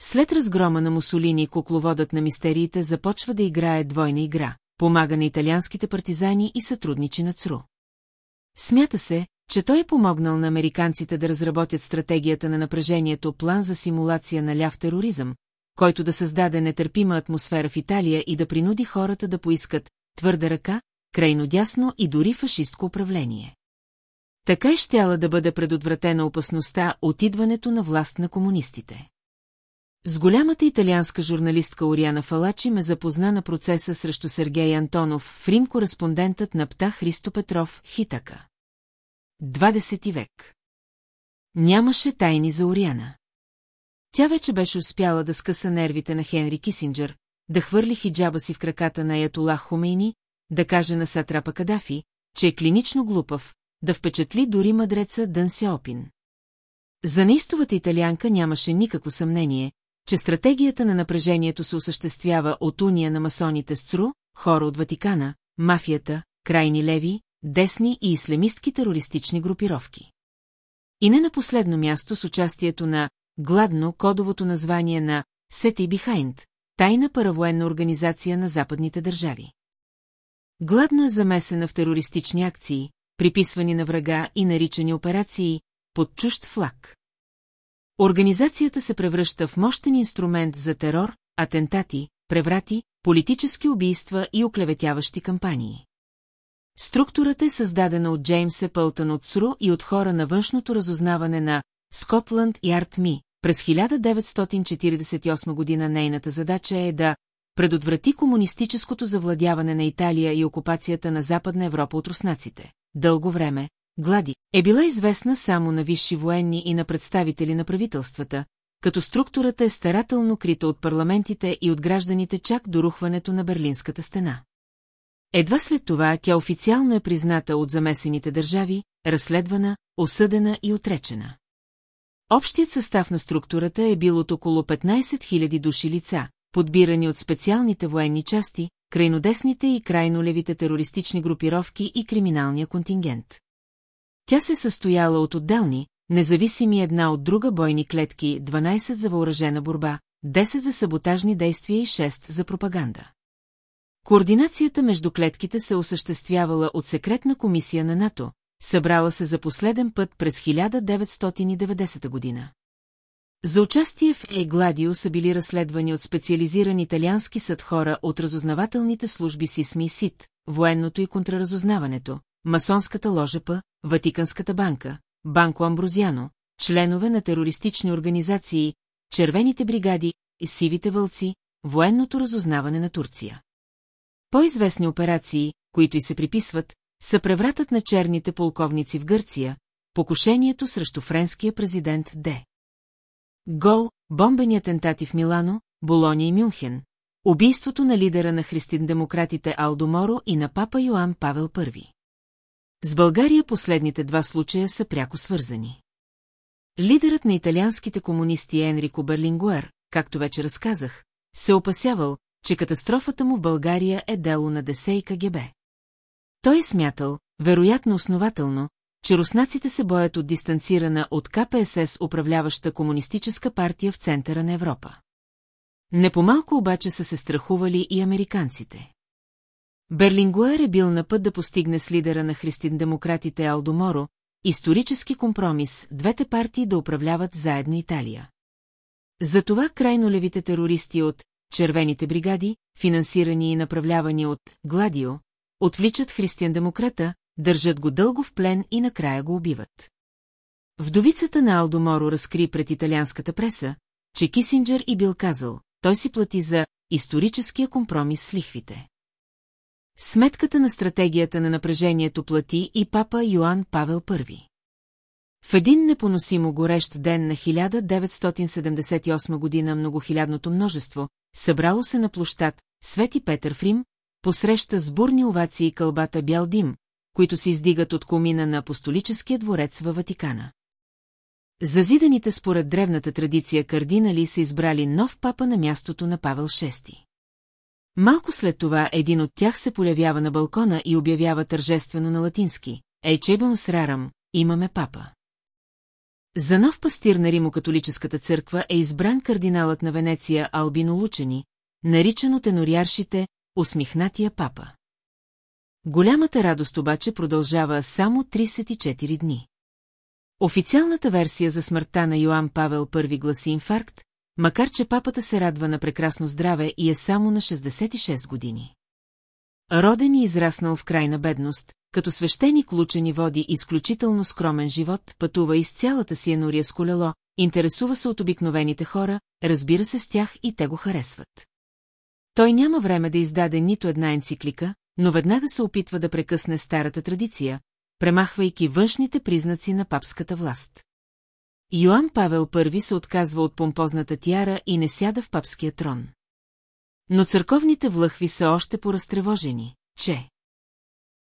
След разгрома на Мусолини, кукловодът на мистериите започва да играе двойна игра, помага на италианските партизани и сътрудничи на ЦРУ. Смята се, че той е помогнал на американците да разработят стратегията на напрежението план за симулация на ляв тероризъм, който да създаде нетърпима атмосфера в Италия и да принуди хората да поискат твърда ръка, крайно дясно и дори фашистко управление. Така и щяла да бъде предотвратена опасността от идването на власт на комунистите. С голямата италианска журналистка Ориана Фалачи ме запозна на процеса срещу Сергей Антонов в Рим кореспондентът на ПТА Христо Петров Хитака. 20 век. Нямаше тайни за Ориана. Тя вече беше успяла да скъса нервите на Хенри Кисинджер, да хвърли хиджаба си в краката на Ятолах Хомейни, да каже на Сатрапа Кадафи, че е клинично глупав, да впечатли дори мъдреца Дън. За неистовата италианка нямаше никакво съмнение, че стратегията на напрежението се осъществява от уния на масоните с ЦРУ, хора от Ватикана, мафията, крайни леви, десни и ислемистки терористични групировки. И не на последно място с участието на Гладно кодовото название на Сети Бихайнд, тайна паравоенна организация на западните държави. Гладно е замесена в терористични акции, приписвани на врага и наричани операции под чужд флаг. Организацията се превръща в мощен инструмент за терор, атентати, преврати, политически убийства и оклеветяващи кампании. Структурата е създадена от Джеймс Епълтън от ЦРУ и от хора на външното разузнаване на Скотланд и Арт Ми. През 1948 година нейната задача е да предотврати комунистическото завладяване на Италия и окупацията на Западна Европа от руснаците. Дълго време, Глади, е била известна само на висши военни и на представители на правителствата, като структурата е старателно крита от парламентите и от гражданите чак до рухването на Берлинската стена. Едва след това тя официално е призната от замесените държави, разследвана, осъдена и отречена. Общият състав на структурата е бил от около 15 000 души лица, подбирани от специалните военни части, крайнодесните и крайнолевите терористични групировки и криминалния контингент. Тя се състояла от отделни, независими една от друга бойни клетки, 12 за въоръжена борба, 10 за саботажни действия и 6 за пропаганда. Координацията между клетките се осъществявала от секретна комисия на НАТО, събрала се за последен път през 1990 година. За участие в Егладио са били разследвани от специализиран италиански съд хора от разузнавателните служби СИСМИ и СИТ, военното и контраразузнаването, масонската ложепа, Ватиканската банка, Банко Амброзиано, членове на терористични организации, червените бригади сивите вълци, военното разузнаване на Турция. По-известни операции, които и се приписват, са превратът на черните полковници в Гърция, покушението срещу френския президент Д. Гол, бомбени атентати в Милано, Болония и Мюнхен, убийството на лидера на христин-демократите Алдо Моро и на папа Йоан Павел I. С България последните два случая са пряко свързани. Лидерът на италианските комунисти Енрико Берлингуер, както вече разказах, се опасявал, че катастрофата му в България е дело на ДС КГБ. Той е смятал, вероятно основателно, че руснаците се боят от дистанцирана от КПСС управляваща комунистическа партия в центъра на Европа. Непомалко обаче са се страхували и американците. Берлингуер е бил на път да постигне с лидера на христин-демократите исторически компромис, двете партии да управляват заедно Италия. Затова крайнолевите терористи от червените бригади, финансирани и направлявани от Гладио, отвличат християн-демократа, държат го дълго в плен и накрая го убиват. Вдовицата на Алдо Моро разкри пред италианската преса, че Кисинджер и бил казал, той си плати за историческия компромис с лихвите. Сметката на стратегията на напрежението плати и папа Йоан Павел I. В един непоносимо горещ ден на 1978 година многохилядното множество, събрало се на площад Свети Петър в Рим, посреща с бурни овации и кълбата бял дим, които се издигат от комина на апостолическия дворец във Ватикана. Зазиданите според древната традиция кардинали са избрали нов папа на мястото на Павел VI. Малко след това един от тях се полявява на балкона и обявява тържествено на латински «Ейчебам срарам, имаме папа». За нов пастир на Римо-католическата църква е избран кардиналът на Венеция Албино Лучени, наричан от енориаршите «Усмихнатия папа». Голямата радост обаче продължава само 34 дни. Официалната версия за смъртта на Йоан Павел I гласи инфаркт, макар че папата се радва на прекрасно здраве и е само на 66 години. Роден и израснал в крайна бедност, като свещеник Лучени води изключително скромен живот, пътува из цялата си енория с колело, интересува се от обикновените хора, разбира се с тях и те го харесват. Той няма време да издаде нито една енциклика, но веднага се опитва да прекъсне старата традиция, премахвайки външните признаци на папската власт. Йоан Павел I се отказва от помпозната тиара и не сяда в папския трон. Но църковните влъхви са още поразтревожени, че...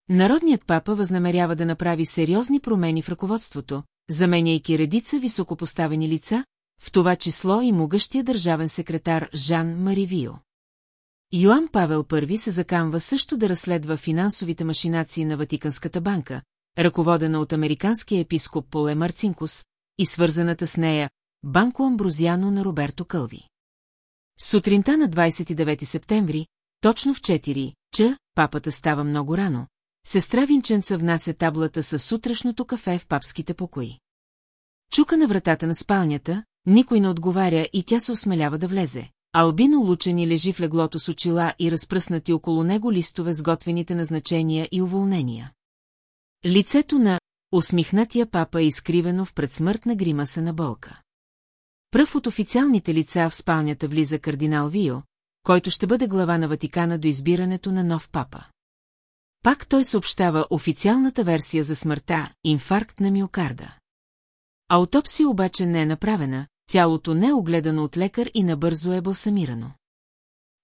Народният папа възнамерява да направи сериозни промени в ръководството, заменяйки редица високопоставени лица, в това число и могъщия държавен секретар Жан Маривио. Йоан Павел I се закамва също да разследва финансовите машинации на Ватиканската банка, ръководена от американския епископ Поле Марцинкус, и свързаната с нея Банко Амброзиано на Роберто Кълви. Сутринта на 29 септември, точно в 4, ч, папата става много рано, сестра Винченца внася таблата със сутрешното кафе в папските покои. Чука на вратата на спалнята, никой не отговаря и тя се осмелява да влезе. Албино Лучени лежи в леглото с очила и разпръснати около него листове с готвените назначения и уволнения. Лицето на усмихнатия папа е изкривено в предсмъртна гримаса на болка. Пръв от официалните лица в спалнята влиза кардинал Вио, който ще бъде глава на Ватикана до избирането на нов папа. Пак той съобщава официалната версия за смъртта – инфаркт на миокарда. Аутопсия обаче не е направена, тялото не е огледано от лекар и набързо е балсамирано.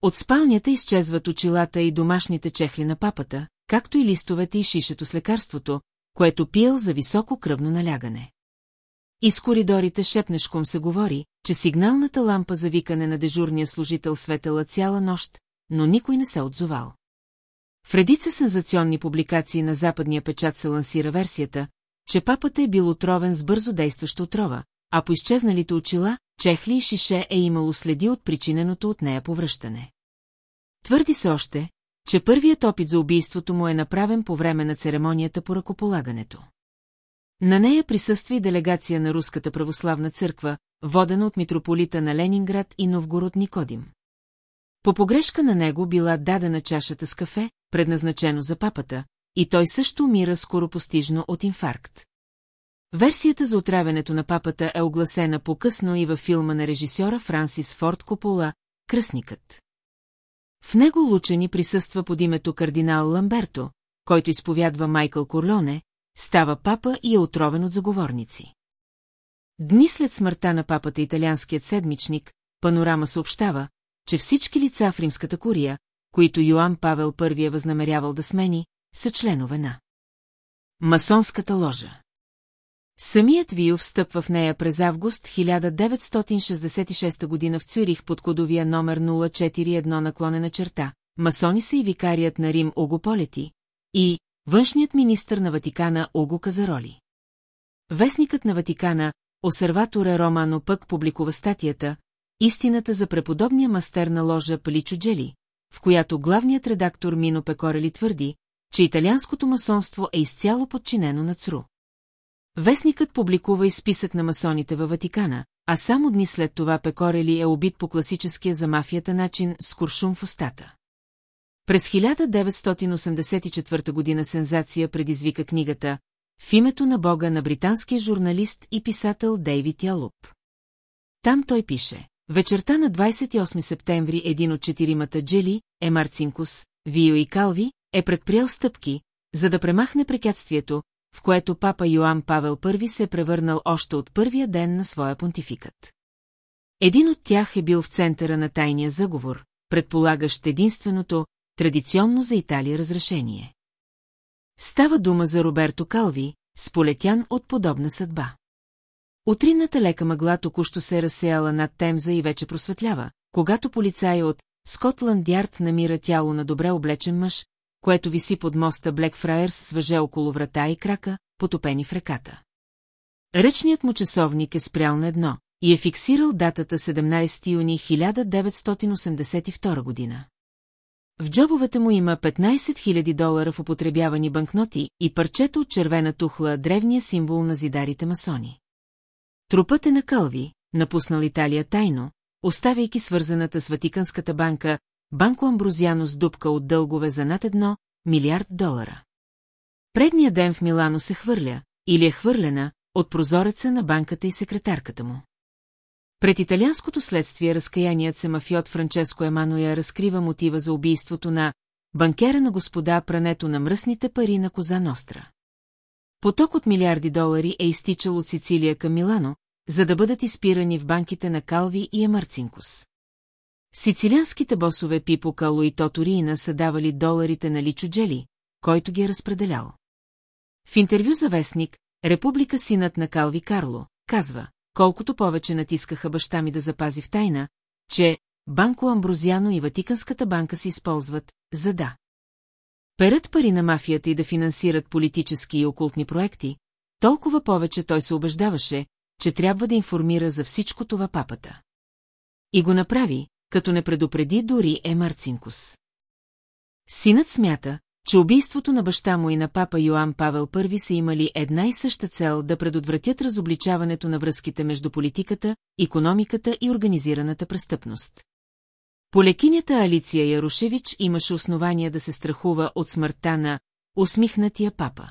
От спалнята изчезват очилата и домашните чехли на папата, както и листовете и шишето с лекарството, което пиел за високо кръвно налягане. Из коридорите шепнешком се говори, че сигналната лампа за викане на дежурния служител светела цяла нощ, но никой не се отзовал. В редица сензационни публикации на западния печат се лансира версията, че папата е бил отровен с бързо действаща отрова, а по изчезналите очила, чехли и шише е имало следи от причиненото от нея повръщане. Твърди се още, че първият опит за убийството му е направен по време на церемонията по ръкополагането. На нея присъства и делегация на Руската православна църква, водена от митрополита на Ленинград и Новгород Никодим. По погрешка на него била дадена чашата с кафе, предназначено за папата, и той също умира скоропостижно от инфаркт. Версията за отравянето на папата е огласена по-късно и във филма на режисьора Франсис Форд Копола «Кръсникът». В него Лучени присъства под името кардинал Ламберто, който изповядва Майкъл Корлоне, става папа и е отровен от заговорници. Дни след смъртта на папата италианският седмичник, Панорама съобщава, че всички лица в римската курия, които Йоан Павел I е възнамерявал да смени, са членове на масонската ложа. Самият Вио встъпва в нея през август 1966 година в Цюрих под кодовия номер 041 наклонена черта. Масони са и викарият на Рим Ого Полети и външният министр на Ватикана Ого Казароли. Вестникът на Ватикана, осерватора Романо пък публикува статията «Истината за преподобния мастер на ложа Паличо Джели», в която главният редактор Мино Пекорели твърди, че италианското масонство е изцяло подчинено на ЦРУ. Вестникът публикува и списък на масоните във Ватикана, а само дни след това Пекорели е убит по класическия за мафията начин с куршум в устата. През 1984 година сензация предизвика книгата «В името на Бога» на британския журналист и писател Дейвид Ялуп. Там той пише Вечерта на 28 септември един от четиримата Джели, Емарцинкус, Вио и Калви, е предприел стъпки, за да премахне препятствието, в което папа Йоан Павел I се е превърнал още от първия ден на своя понтификът. Един от тях е бил в центъра на тайния заговор, предполагащ единственото, традиционно за Италия разрешение. Става дума за Роберто Калви, сполетян от подобна съдба. Утринната лека мъгла току-що се е разсеяла над Темза и вече просветлява, когато полицай от Скотланд Ярд намира тяло на добре облечен мъж, което виси под моста Блекфраерс с въже около врата и крака, потопени в реката. Ръчният му часовник е спрял на едно и е фиксирал датата 17 юни 1982 година. В джобовете му има 15 000 долара в употребявани банкноти и парчето от червена тухла, древния символ на зидарите масони. Трупът е на Кълви, напуснал Италия тайно, оставяйки свързаната с Ватиканската банка Банко Амброзиано с дупка от дългове за над едно милиард долара. Предния ден в Милано се хвърля, или е хвърлена, от прозореца на банката и секретарката му. Пред италианското следствие разкаяният се мафиот Франческо Емануя разкрива мотива за убийството на банкера на господа прането на мръсните пари на Коза Ностра. Поток от милиарди долари е изтичал от Сицилия към Милано, за да бъдат изпирани в банките на Калви и Емарцинкус. Сицилианските босове Пипо Кало и Тоториина са давали доларите на Личо Джели, който ги е разпределял. В интервю за вестник, Република синът на Калви Карло, казва, колкото повече натискаха баща ми да запази в тайна, че Банко Амброзиано и Ватиканската банка се използват, за да перат пари на мафията и да финансират политически и окултни проекти, толкова повече той се убеждаваше, че трябва да информира за всичко това папата. И го направи, като не предупреди дори е Марцинкус. Синът смята, че убийството на баща му и на папа Йоан Павел I са имали една и съща цел да предотвратят разобличаването на връзките между политиката, економиката и организираната престъпност. Полекинята Алиция Ярушевич имаше основания да се страхува от смъртта на усмихнатия папа.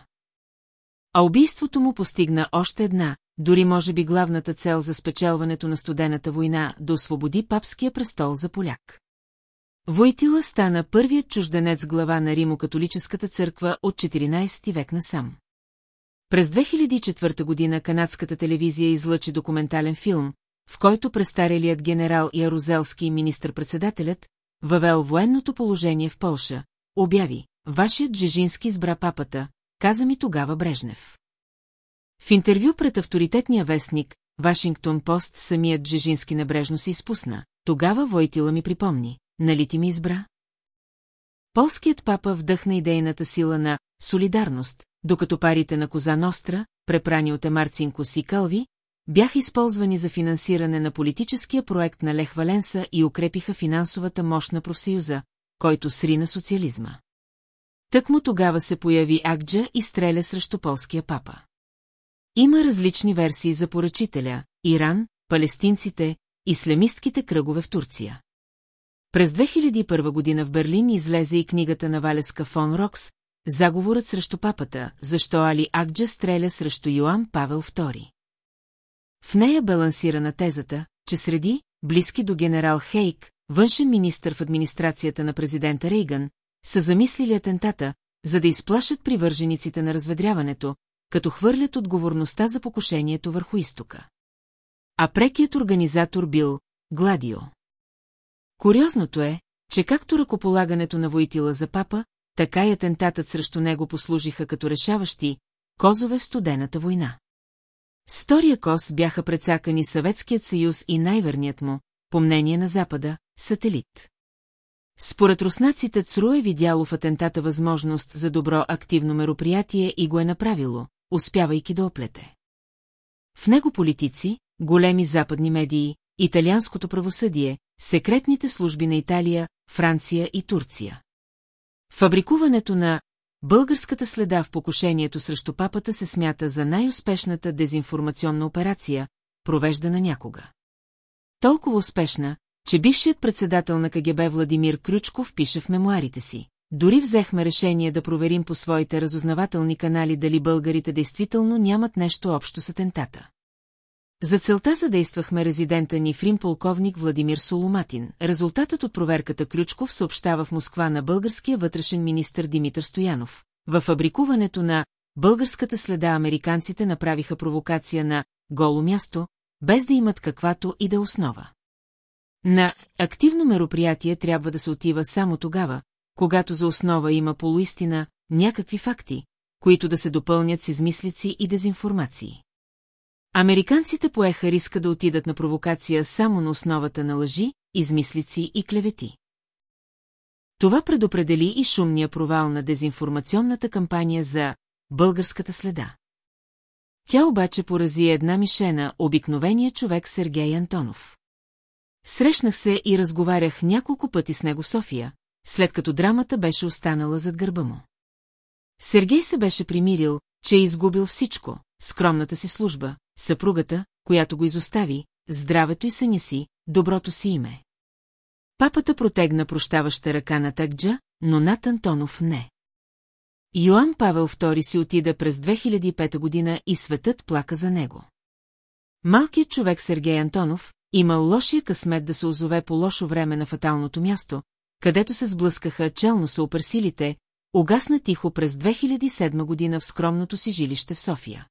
А убийството му постигна още една, дори може би главната цел за спечелването на студената война да освободи папския престол за поляк. Войтила стана първият чужденец глава на Римо-католическата църква от 14 век насам. През 2004 година канадската телевизия излъчи документален филм, в който престарелият генерал Ярузелски и министър-председателят, въвел военното положение в Полша, обяви, вашият Джежински избра папата, каза ми тогава Брежнев. В интервю пред авторитетния вестник, Вашингтон Пост, самият Джежински небрежно се изпусна. Тогава Войтила ми припомни, нали ти ми избра? Полският папа вдъхна идейната сила на солидарност, докато парите на Коза Ностра, препрани от Емарцинко си Кълви, бяха използвани за финансиране на политическия проект на Лех Валенса и укрепиха финансовата мощ на профсъюза, който срина социализма. Тък му тогава се появи Акджа и стреля срещу полския папа. Има различни версии за поръчителя – Иран, палестинците, ислямистките кръгове в Турция. През 2001 година в Берлин излезе и книгата на Валеска фон Рокс «Заговорът срещу папата, защо Али Акджа стреля срещу Йоан Павел II». В нея балансира на тезата, че среди, близки до генерал Хейк, външен министр в администрацията на президента Рейган, са замислили атентата, за да изплашат привържениците на разведряването, като хвърлят отговорността за покушението върху изтока. А прекият организатор бил Гладио. Куриозното е, че както ръкополагането на Войтила за папа, така и атентатът срещу него послужиха като решаващи козове в студената война. С втория кос бяха прецакани Съветският съюз и най-верният му, по мнение на Запада, сателит. Според руснаците ЦРУ е видяло в атентата възможност за добро активно мероприятие и го е направило, успявайки да оплете. В него политици, големи западни медии, италианското правосъдие, секретните служби на Италия, Франция и Турция. Фабрикуването на българската следа в покушението срещу папата се смята за най-успешната дезинформационна операция, провеждана някога. Толкова успешна, че бившият председател на КГБ Владимир Крючков пише в мемуарите си. Дори взехме решение да проверим по своите разузнавателни канали дали българите действително нямат нещо общо с атентата. За целта задействахме резидента ни фрим полковник Владимир Соломатин. Резултатът от проверката Крючков съобщава в Москва на българския вътрешен министр Димитър Стоянов. Във фабрикуването на българската следа американците направиха провокация на голо място, без да имат каквато и да основа. На активно мероприятие трябва да се отива само тогава, когато за основа има полуистина, някакви факти, които да се допълнят с измислици и дезинформации. Американците поеха риска да отидат на провокация само на основата на лъжи, измислици и клевети. Това предопредели и шумния провал на дезинформационната кампания за «Българската следа». Тя обаче порази една мишена, обикновения човек Сергей Антонов. Срещнах се и разговарях няколко пъти с него София, след като драмата беше останала зад гърба му. Сергей се беше примирил, че е изгубил всичко, скромната си служба, съпругата, която го изостави, здравето и съня си, доброто си име. Папата протегна прощаваща ръка на Такджа, но над Антонов не. Йоан Павел II си отида през 2005 година и светът плака за него. Малкият човек Сергей Антонов имал лошия късмет да се озове по лошо време на фаталното място, където се сблъскаха челно съуперсилите, угасна тихо през 2007 година в скромното си жилище в София.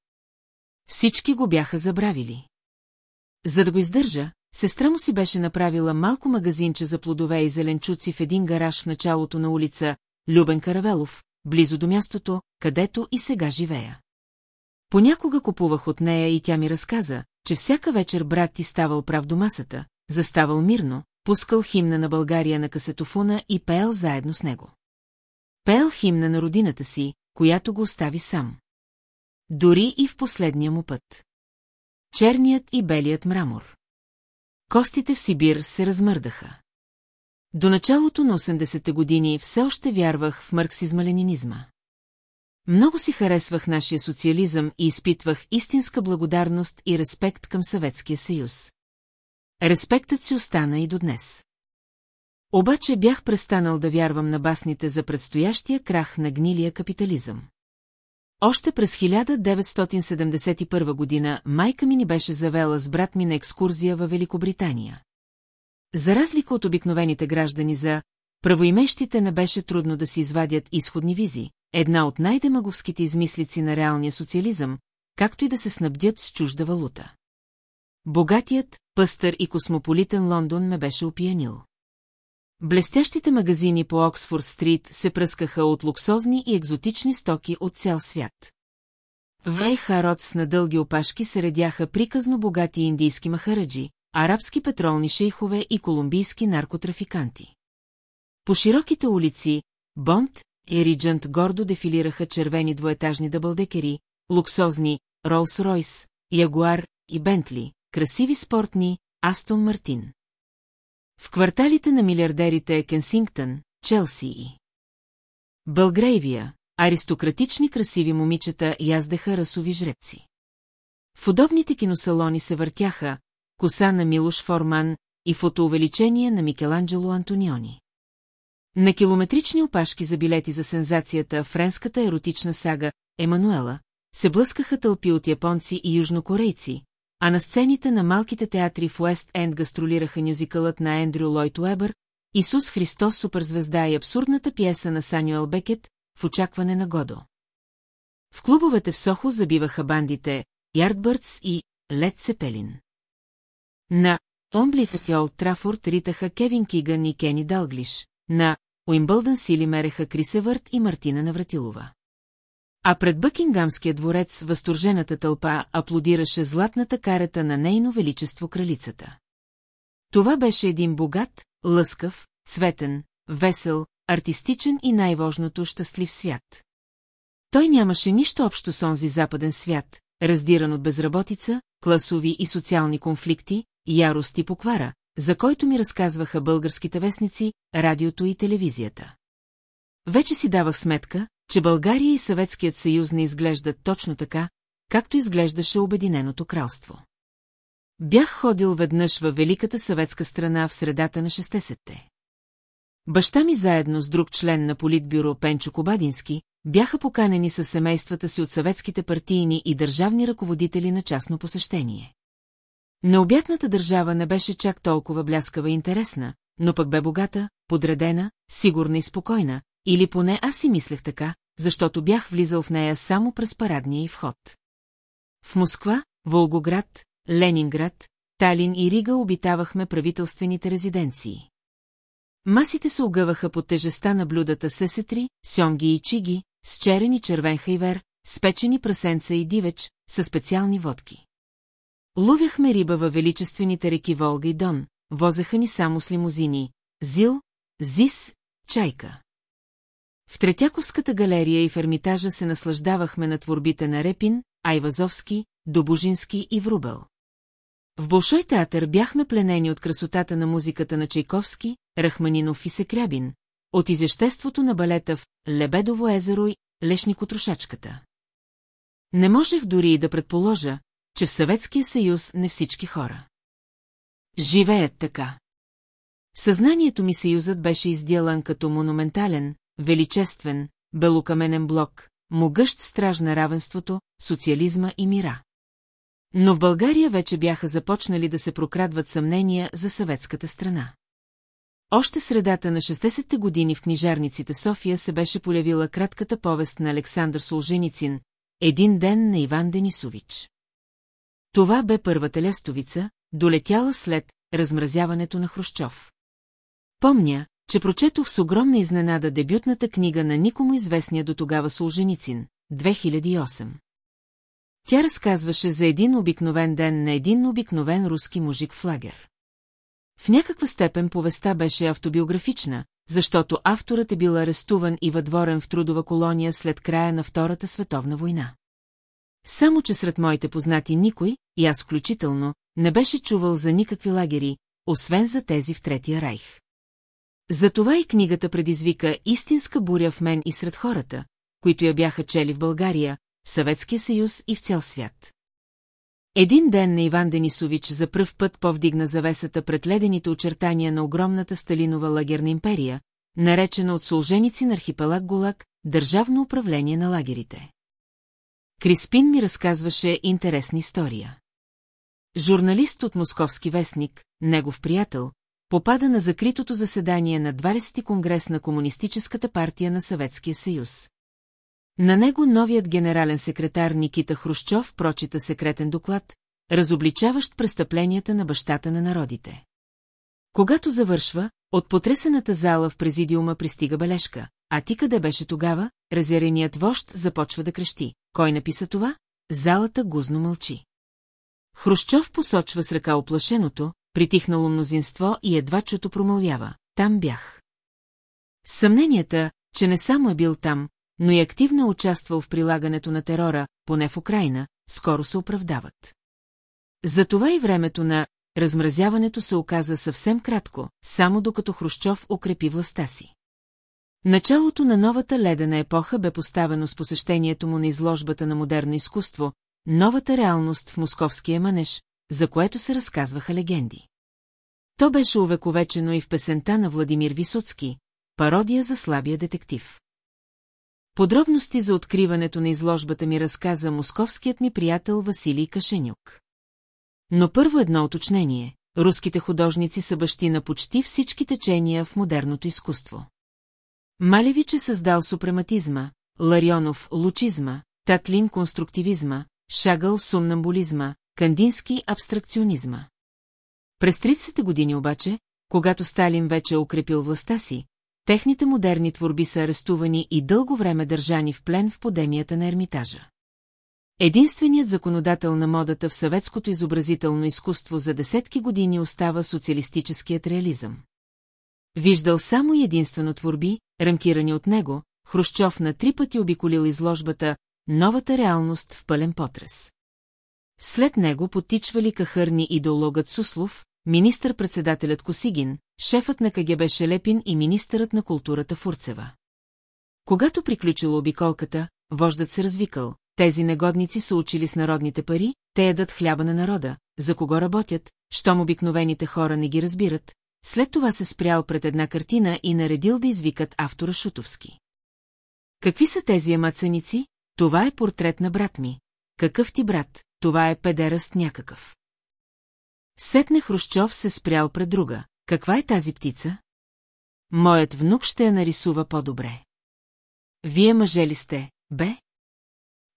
Всички го бяха забравили. За да го издържа, сестра му си беше направила малко магазинче за плодове и зеленчуци в един гараж в началото на улица Любен Каравелов, близо до мястото, където и сега живея. Понякога купувах от нея и тя ми разказа, че всяка вечер брат ти ставал прав до масата, заставал мирно, пускал химна на България на касетофона и пеел заедно с него. Пеел химна на родината си, която го остави сам. Дори и в последния му път. Черният и белият мрамор. Костите в Сибир се размърдаха. До началото на 80-те години все още вярвах в марксизма-ленинизма. Много си харесвах нашия социализъм и изпитвах истинска благодарност и респект към Съветския съюз. Респектът си остана и до днес. Обаче бях престанал да вярвам на басните за предстоящия крах на гнилия капитализъм. Още през 1971 година майка ми ни беше завела с брат ми на екскурзия във Великобритания. За разлика от обикновените граждани за правоимещите не беше трудно да си извадят изходни визи, една от най-демаговските измислици на реалния социализъм, както и да се снабдят с чужда валута. Богатият, пъстър и космополитен Лондон ме беше опиянил. Блестящите магазини по Оксфорд Стрит се пръскаха от луксозни и екзотични стоки от цял свят. Вей Харотс на дълги опашки се редяха приказно богати индийски махараджи, арабски петролни шейхове и колумбийски наркотрафиканти. По широките улици, Бонд и Риджант гордо дефилираха червени двоетажни дъбълдекери, луксозни Ролс-Ройс, Ягуар и Бентли, красиви спортни Астон Мартин. В кварталите на милиардерите е Кенсингтън, Челси и Бългрейвия, аристократични красиви момичета яздеха расови жребци. В удобните киносалони се въртяха коса на Милош Форман и фотоувеличение на Микеланджело Антониони. На километрични опашки за билети за сензацията френската еротична сага Емануела се блъскаха тълпи от японци и южнокорейци, а на сцените на малките театри в Уест Енд гастролираха мюзикълът на Ендрю Лойт Уебър, Исус Христос суперзвезда и абсурдната пиеса на Санюел Бекет в очакване на Годо. В клубовете в Сохо забиваха бандите Ярдбърдс и Лед Цепелин. На Омблифът Йол Трафорд ритаха Кевин Киган и Кени Далглиш, на Уимбълдън сили мереха Крисевърт и Мартина Навратилова. А пред Бъкингамския дворец възторжената тълпа аплодираше златната карата на нейно величество кралицата. Това беше един богат, лъскав, цветен, весел, артистичен и най-вожното щастлив свят. Той нямаше нищо общо с онзи западен свят, раздиран от безработица, класови и социални конфликти, ярост и поквара, за който ми разказваха българските вестници, радиото и телевизията. Вече си давах сметка, че България и Съветският съюз не изглеждат точно така, както изглеждаше Обединеното кралство. Бях ходил веднъж във Великата съветска страна в средата на 60-те. Баща ми заедно с друг член на политбюро Пенчо Кобадински бяха поканени със семействата си от съветските партийни и държавни ръководители на частно посещение. Необятната държава не беше чак толкова бляскава и интересна, но пък бе богата, подредена, сигурна и спокойна, или поне аз си мислех така, защото бях влизал в нея само през парадния и вход. В Москва, Волгоград, Ленинград, Талин и Рига обитавахме правителствените резиденции. Масите се огъваха под тежеста на блюдата сесетри, сьомги и чиги, с черен и червен хайвер, спечени прасенца и дивеч, със специални водки. Ловяхме риба във величествените реки Волга и Дон, возеха ни само с лимузини, Зил, Зис, Чайка. В Третяковската галерия и в Ермитажа се наслаждавахме на творбите на Репин, Айвазовски, Добожински и Врубел. В Болшой театър бяхме пленени от красотата на музиката на Чайковски, Рахманинов и Секрябин, от изяществото на балета в Лебедово езеро и Лешникотрошачката. Не можех дори и да предположа, че в Съветския съюз не всички хора. Живеят така. Съзнанието ми съюзът беше изделан като монументален, величествен, белокаменен блок, могъщ страж на равенството, социализма и мира. Но в България вече бяха започнали да се прокрадват съмнения за съветската страна. Още средата на 60-те години в книжарниците София се беше полявила кратката повест на Александър Солженицин «Един ден на Иван Денисович». Това бе първата лястовица, долетяла след размразяването на Хрущов. Помня, че прочетох с огромна изненада дебютната книга на никому известния до тогава Солженицин, 2008. Тя разказваше за един обикновен ден на един обикновен руски мужик в лагер. В някаква степен повестта беше автобиографична, защото авторът е бил арестуван и въдворен в трудова колония след края на Втората световна война. Само, че сред моите познати никой, и аз включително, не беше чувал за никакви лагери, освен за тези в Третия райх. Затова и книгата предизвика истинска буря в мен и сред хората, които я бяха чели в България, в Съветския съюз и в цял свят. Един ден на Иван Денисович за пръв път повдигна завесата пред ледените очертания на огромната Сталинова лагерна империя, наречена от солженици на архипелаг Голак, държавно управление на лагерите. Криспин ми разказваше интересна история. Журналист от Московски вестник, негов приятел, попада на закритото заседание на 20-ти конгрес на Комунистическата партия на Съветския съюз. На него новият генерален секретар Никита Хрущов прочита секретен доклад, разобличаващ престъпленията на бащата на народите. Когато завършва, от потресената зала в президиума пристига бележка. А ти къде беше тогава? Разяреният вожд започва да крещи. Кой написа това? Залата гузно мълчи. Хрущов посочва с ръка оплашеното, притихнало мнозинство и едва чуто промълвява. Там бях. Съмненията, че не само е бил там, но и активно е участвал в прилагането на терора, поне в Украина, скоро се оправдават. Затова и времето на размразяването се оказа съвсем кратко, само докато Хрущов укрепи властта си. Началото на новата ледена епоха бе поставено с посещението му на изложбата на модерно изкуство, новата реалност в московския манеж, за което се разказваха легенди. То беше увековечено и в песента на Владимир Висоцки, пародия за слабия детектив. Подробности за откриването на изложбата ми разказа московският ми приятел Василий Кашенюк. Но първо едно уточнение – руските художници са бащи на почти всички течения в модерното изкуство. Малевич е създал супрематизма, Ларионов – лучизма, Татлин – конструктивизма, Шагъл – сумнамбулизма, Кандински – абстракционизма. През 30-те години обаче, когато Сталин вече е укрепил властта си, техните модерни творби са арестувани и дълго време държани в плен в подемията на Ермитажа. Единственият законодател на модата в съветското изобразително изкуство за десетки години остава социалистическият реализъм. Виждал само единствено творби, рамкирани от него, Хрущов на три пъти обиколил изложбата «Новата реалност в пълен потрес». След него потичвали кахърни идеологът Суслов, министър-председателят Косигин, шефът на КГБ Шелепин и министърът на културата Фурцева. Когато приключила обиколката, вождат се развикал, тези негодници са учили с народните пари, те ядат хляба на народа, за кого работят, щом обикновените хора не ги разбират, след това се спрял пред една картина и наредил да извикат автора Шутовски. Какви са тези амацаници? Това е портрет на брат ми. Какъв ти брат? Това е педеръст някакъв. Сетне Хрущов се спрял пред друга. Каква е тази птица? Моят внук ще я нарисува по-добре. Вие мъже ли сте, бе?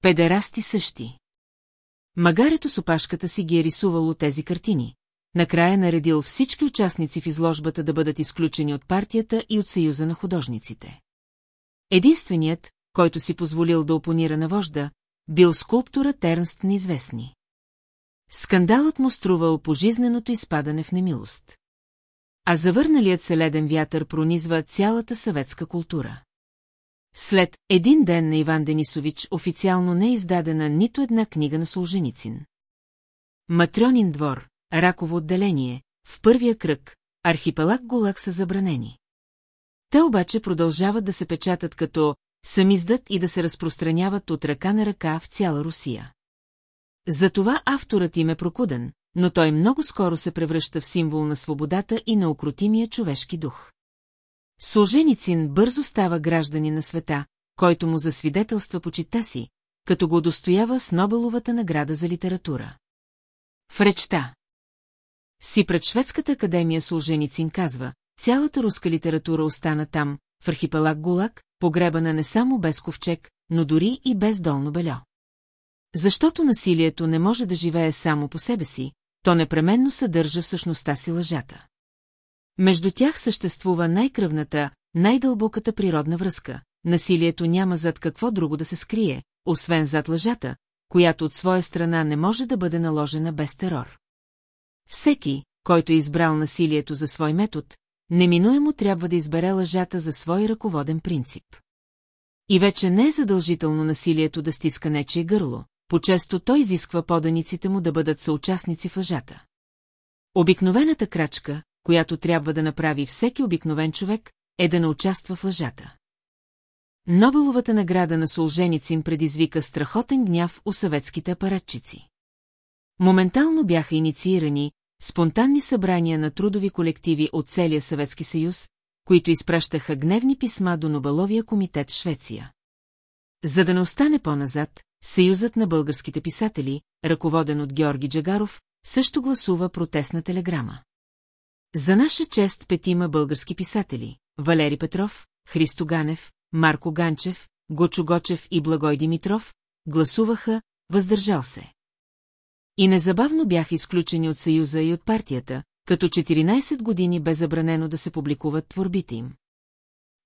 Педерасти същи. Магарето с опашката си ги е рисувало тези картини. Накрая наредил всички участници в изложбата да бъдат изключени от партията и от Съюза на художниците. Единственият, който си позволил да опонира на вожда, бил скулптура Тернст неизвестни. Скандалът му струвал пожизненото изпадане в немилост. А завърналият се леден вятър пронизва цялата съветска култура. След един ден на Иван Денисович официално не е издадена нито една книга на Солженицин. Матрионин двор, раково отделение, в първия кръг, архипелаг Голак са забранени. Те обаче продължават да се печатат като самиздат и да се разпространяват от ръка на ръка в цяла Русия. Затова авторът им е прокуден, но той много скоро се превръща в символ на свободата и на окрутимия човешки дух. Солженицин бързо става граждани на света, който му засвидетелства почита си, като го достоява с Нобеловата награда за литература. В речта си пред Шведската академия Солженицин казва, цялата руска литература остана там, в архипелаг Гулак, погребана не само без ковчег, но дори и без долно бельо. Защото насилието не може да живее само по себе си, то непременно съдържа в същността си лъжата. Между тях съществува най-кръвната, най-дълбоката природна връзка. Насилието няма зад какво друго да се скрие, освен зад лъжата, която от своя страна не може да бъде наложена без терор. Всеки, който е избрал насилието за свой метод, неминуемо трябва да избере лъжата за свой ръководен принцип. И вече не е задължително насилието да стиска нечие гърло, по-често той изисква поданиците му да бъдат съучастници в лъжата. Обикновената крачка, която трябва да направи всеки обикновен човек, е да не участва в лъжата. Нобеловата награда на Солженицин предизвика страхотен гняв у съветските апаратчици. Моментално бяха инициирани спонтанни събрания на трудови колективи от целия Съветски съюз, които изпращаха гневни писма до Нобеловия комитет в Швеция. За да не остане по-назад, Съюзът на българските писатели, ръководен от Георги Джагаров, също гласува протестна телеграма. За наша чест петима български писатели – Валери Петров, Христо Ганев, Марко Ганчев, Гочо Гочев и Благой Димитров – гласуваха «въздържал се». И незабавно бяха изключени от Съюза и от партията, като 14 години бе забранено да се публикуват творбите им.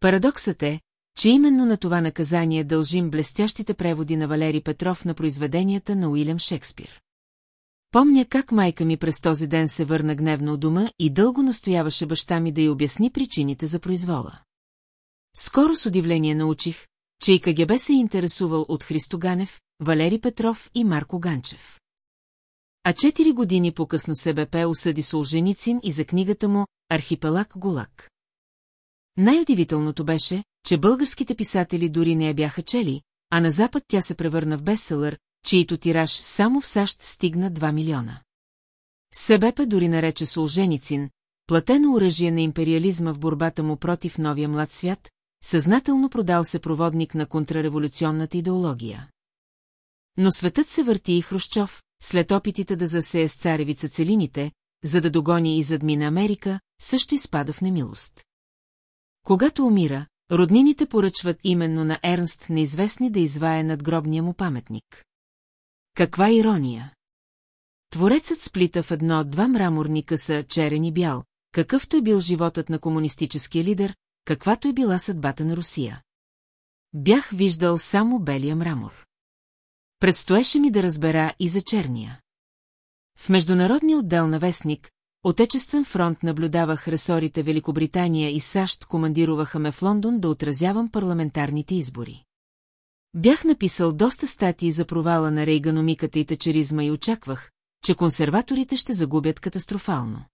Парадоксът е, че именно на това наказание дължим блестящите преводи на Валери Петров на произведенията на Уилям Шекспир. Помня как майка ми през този ден се върна гневно от дома и дълго настояваше баща ми да й обясни причините за произвола. Скоро с удивление научих, че и КГБ се интересувал от Христо Ганев, Валери Петров и Марко Ганчев. А четири години по-късно СБП осъди Солженицин и за книгата му «Архипелаг Гулак». Най-удивителното беше, че българските писатели дори не я бяха чели, а на Запад тя се превърна в бестселър, чието тираж само в САЩ стигна 2 милиона. Себепе дори нарече Солженицин, платено оръжие на империализма в борбата му против новия млад свят, съзнателно продал се проводник на контрареволюционната идеология. Но светът се върти и Хрущов, след опитите да засее с царевица целините, за да догони и задмина Америка, също изпада в немилост. Когато умира, роднините поръчват именно на Ернст неизвестни да извае над гробния му паметник. Каква ирония! Творецът сплита в едно-два мраморни къса черен и бял, какъвто е бил животът на комунистическия лидер, каквато е била съдбата на Русия. Бях виждал само белия мрамор. Предстоеше ми да разбера и за черния. В международния отдел на вестник, Отечествен фронт наблюдавах ресорите Великобритания и САЩ командироваха ме в Лондон да отразявам парламентарните избори. Бях написал доста статии за провала на рейганомиката и течеризма и очаквах, че консерваторите ще загубят катастрофално.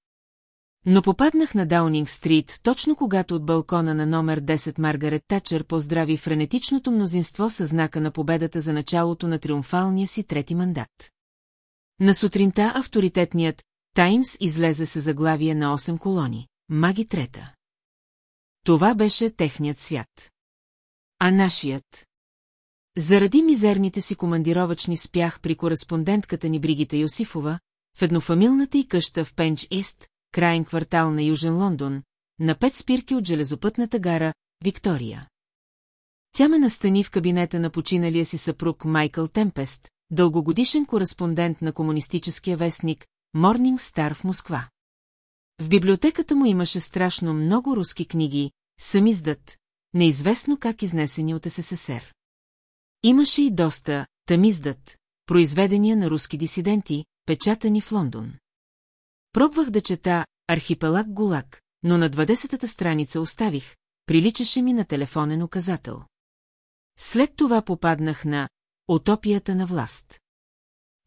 Но попаднах на Даунинг Стрит точно когато от балкона на номер 10 Маргарет Тачър поздрави френетичното мнозинство със знака на победата за началото на триумфалния си трети мандат. На сутринта авторитетният Таймс излезе с заглавие на 8 колони. Маги трета. Това беше техният свят. А нашият? Заради мизерните си командировачни спях при кореспондентката ни Бригита Йосифова, в еднофамилната й къща в Пенч Ист, крайен квартал на Южен Лондон, на пет спирки от железопътната гара Виктория. Тя ме настани в кабинета на починалия си съпруг Майкъл Темпест, дългогодишен кореспондент на комунистическия вестник Морнинг Стар в Москва. В библиотеката му имаше страшно много руски книги, самиздат, неизвестно как изнесени от СССР. Имаше и доста тамиздат, произведения на руски дисиденти, печатани в Лондон. Пробвах да чета Архипелаг Гулак, но на 20-та страница оставих, приличаше ми на телефонен указател. След това попаднах на «Утопията на власт».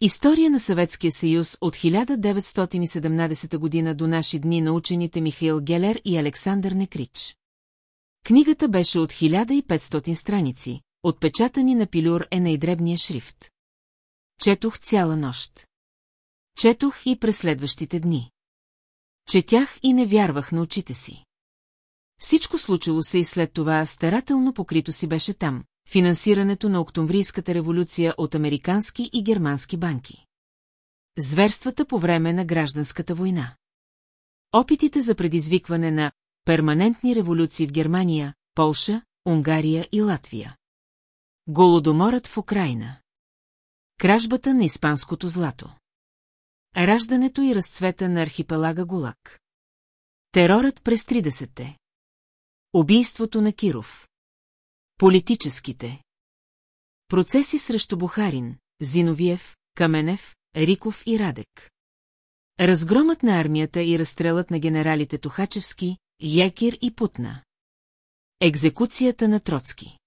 История на Съветския съюз от 1917 година до наши дни на учените Михаил Гелер и Александър Некрич. Книгата беше от 1500 страници, отпечатани на пилюр е най-дребния шрифт. Четох цяла нощ. Четох и през следващите дни. Четях и не вярвах на очите си. Всичко случило се и след това старателно покрито си беше там, финансирането на Октомврийската революция от американски и германски банки. Зверствата по време на гражданската война. Опитите за предизвикване на перманентни революции в Германия, Полша, Унгария и Латвия. Голодоморът в Украина. Кражбата на испанското злато. Раждането и разцвета на архипелага Гулак. Терорът през 30-те. Убийството на Киров. Политическите. Процеси срещу Бухарин, Зиновиев, Каменев, Риков и Радек. Разгромът на армията и разстрелът на генералите Тухачевски, Якир и Путна. Екзекуцията на Троцки.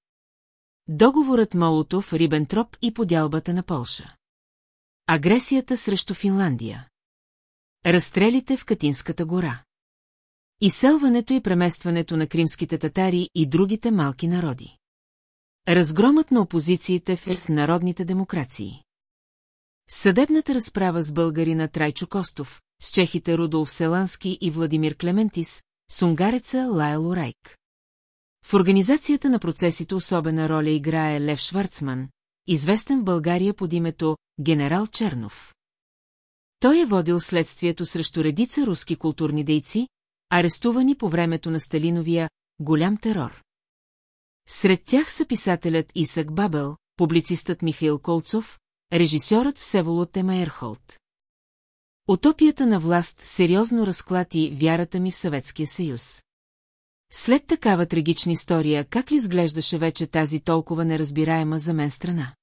Договорът Молотов, Рибентроп и подялбата на Полша. Агресията срещу Финландия. Разстрелите в Катинската гора. Изселването и преместването на кримските татари и другите малки народи. Разгромът на опозициите в народните демокрации. Съдебната разправа с българина Трайчо Костов, с чехите Рудолф Селански и Владимир Клементис, с унгареца Лайло Райк. В организацията на процесите особена роля играе Лев Шварцман, известен в България под името генерал Чернов. Той е водил следствието срещу редица руски културни дейци, арестувани по времето на Сталиновия голям терор. Сред тях са писателят Исък Бабел, публицистът Михаил Колцов, режисьорът Всеволод Емайерхолд. Утопията на власт сериозно разклати вярата ми в Съветския съюз. След такава трагична история, как ли изглеждаше вече тази толкова неразбираема за мен страна?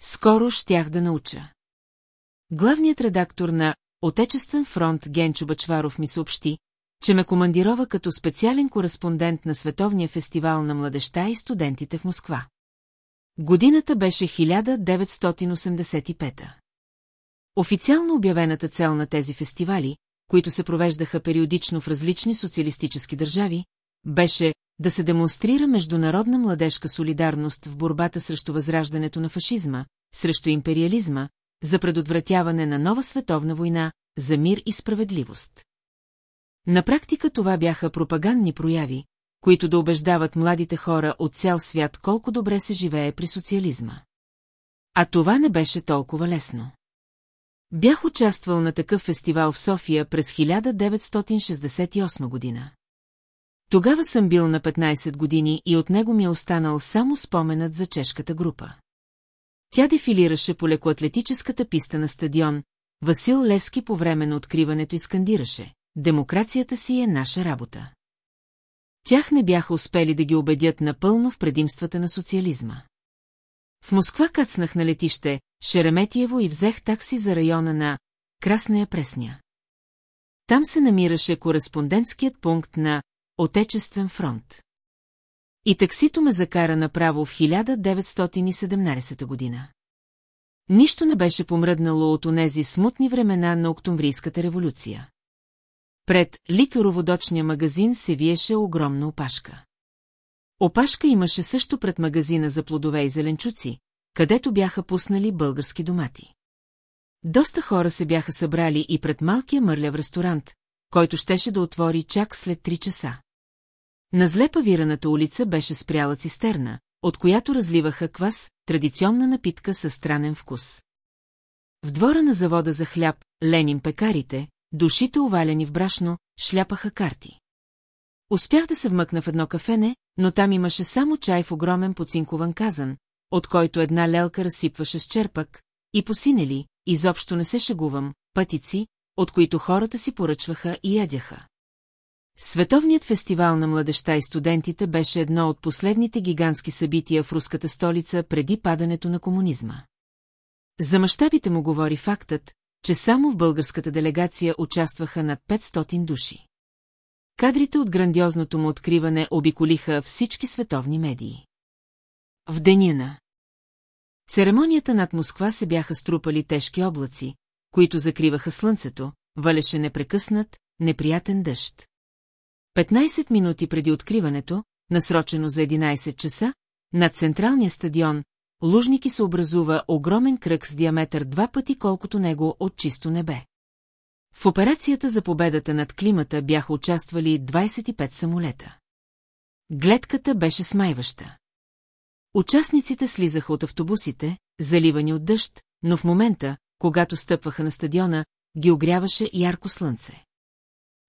Скоро щях да науча. Главният редактор на Отечествен фронт Генчо Бачваров ми съобщи, че ме командирова като специален кореспондент на Световния фестивал на младеща и студентите в Москва. Годината беше 1985. Официално обявената цел на тези фестивали, които се провеждаха периодично в различни социалистически държави, беше да се демонстрира международна младежка солидарност в борбата срещу възраждането на фашизма, срещу империализма, за предотвратяване на нова световна война, за мир и справедливост. На практика това бяха пропагандни прояви, които да убеждават младите хора от цял свят колко добре се живее при социализма. А това не беше толкова лесно. Бях участвал на такъв фестивал в София през 1968 година. Тогава съм бил на 15 години и от него ми е останал само споменът за чешката група. Тя дефилираше по лекоатлетическата писта на стадион, Васил Левски по време на откриването изкандираше. Демокрацията си е наша работа. Тях не бяха успели да ги убедят напълно в предимствата на социализма. В Москва кацнах на летище Шереметиево и взех такси за района на Красная Пресня. Там се намираше кореспондентският пункт на Отечествен фронт. И таксито ме закара направо в 1917 година. Нищо не беше помръднало от онези смутни времена на Октомврийската революция. Пред ликероводочния магазин се виеше огромна опашка. Опашка имаше също пред магазина за плодове и зеленчуци, където бяха пуснали български домати. Доста хора се бяха събрали и пред малкия мърляв ресторант, който щеше да отвори чак след три часа. На зле павираната улица беше спряла цистерна, от която разливаха квас, традиционна напитка със странен вкус. В двора на завода за хляб, Ленин пекарите, душите оваляни в брашно, шляпаха карти. Успях да се вмъкна в едно кафене, но там имаше само чай в огромен поцинкован казан, от който една лелка разсипваше с черпак, и посинели, изобщо не се шегувам, пътици, от които хората си поръчваха и ядяха. Световният фестивал на младеща и студентите беше едно от последните гигантски събития в руската столица преди падането на комунизма. За мащабите му говори фактът, че само в българската делегация участваха над 500 души. Кадрите от грандиозното му откриване обиколиха всички световни медии. В деня на церемонията над Москва се бяха струпали тежки облаци, които закриваха слънцето, валеше непрекъснат, неприятен дъжд. 15 минути преди откриването, насрочено за 11 часа, над централния стадион, Лужники се образува огромен кръг с диаметър два пъти колкото него от чисто небе. В операцията за победата над климата бяха участвали 25 самолета. Гледката беше смайваща. Участниците слизаха от автобусите, заливани от дъжд, но в момента, когато стъпваха на стадиона, ги огряваше ярко слънце.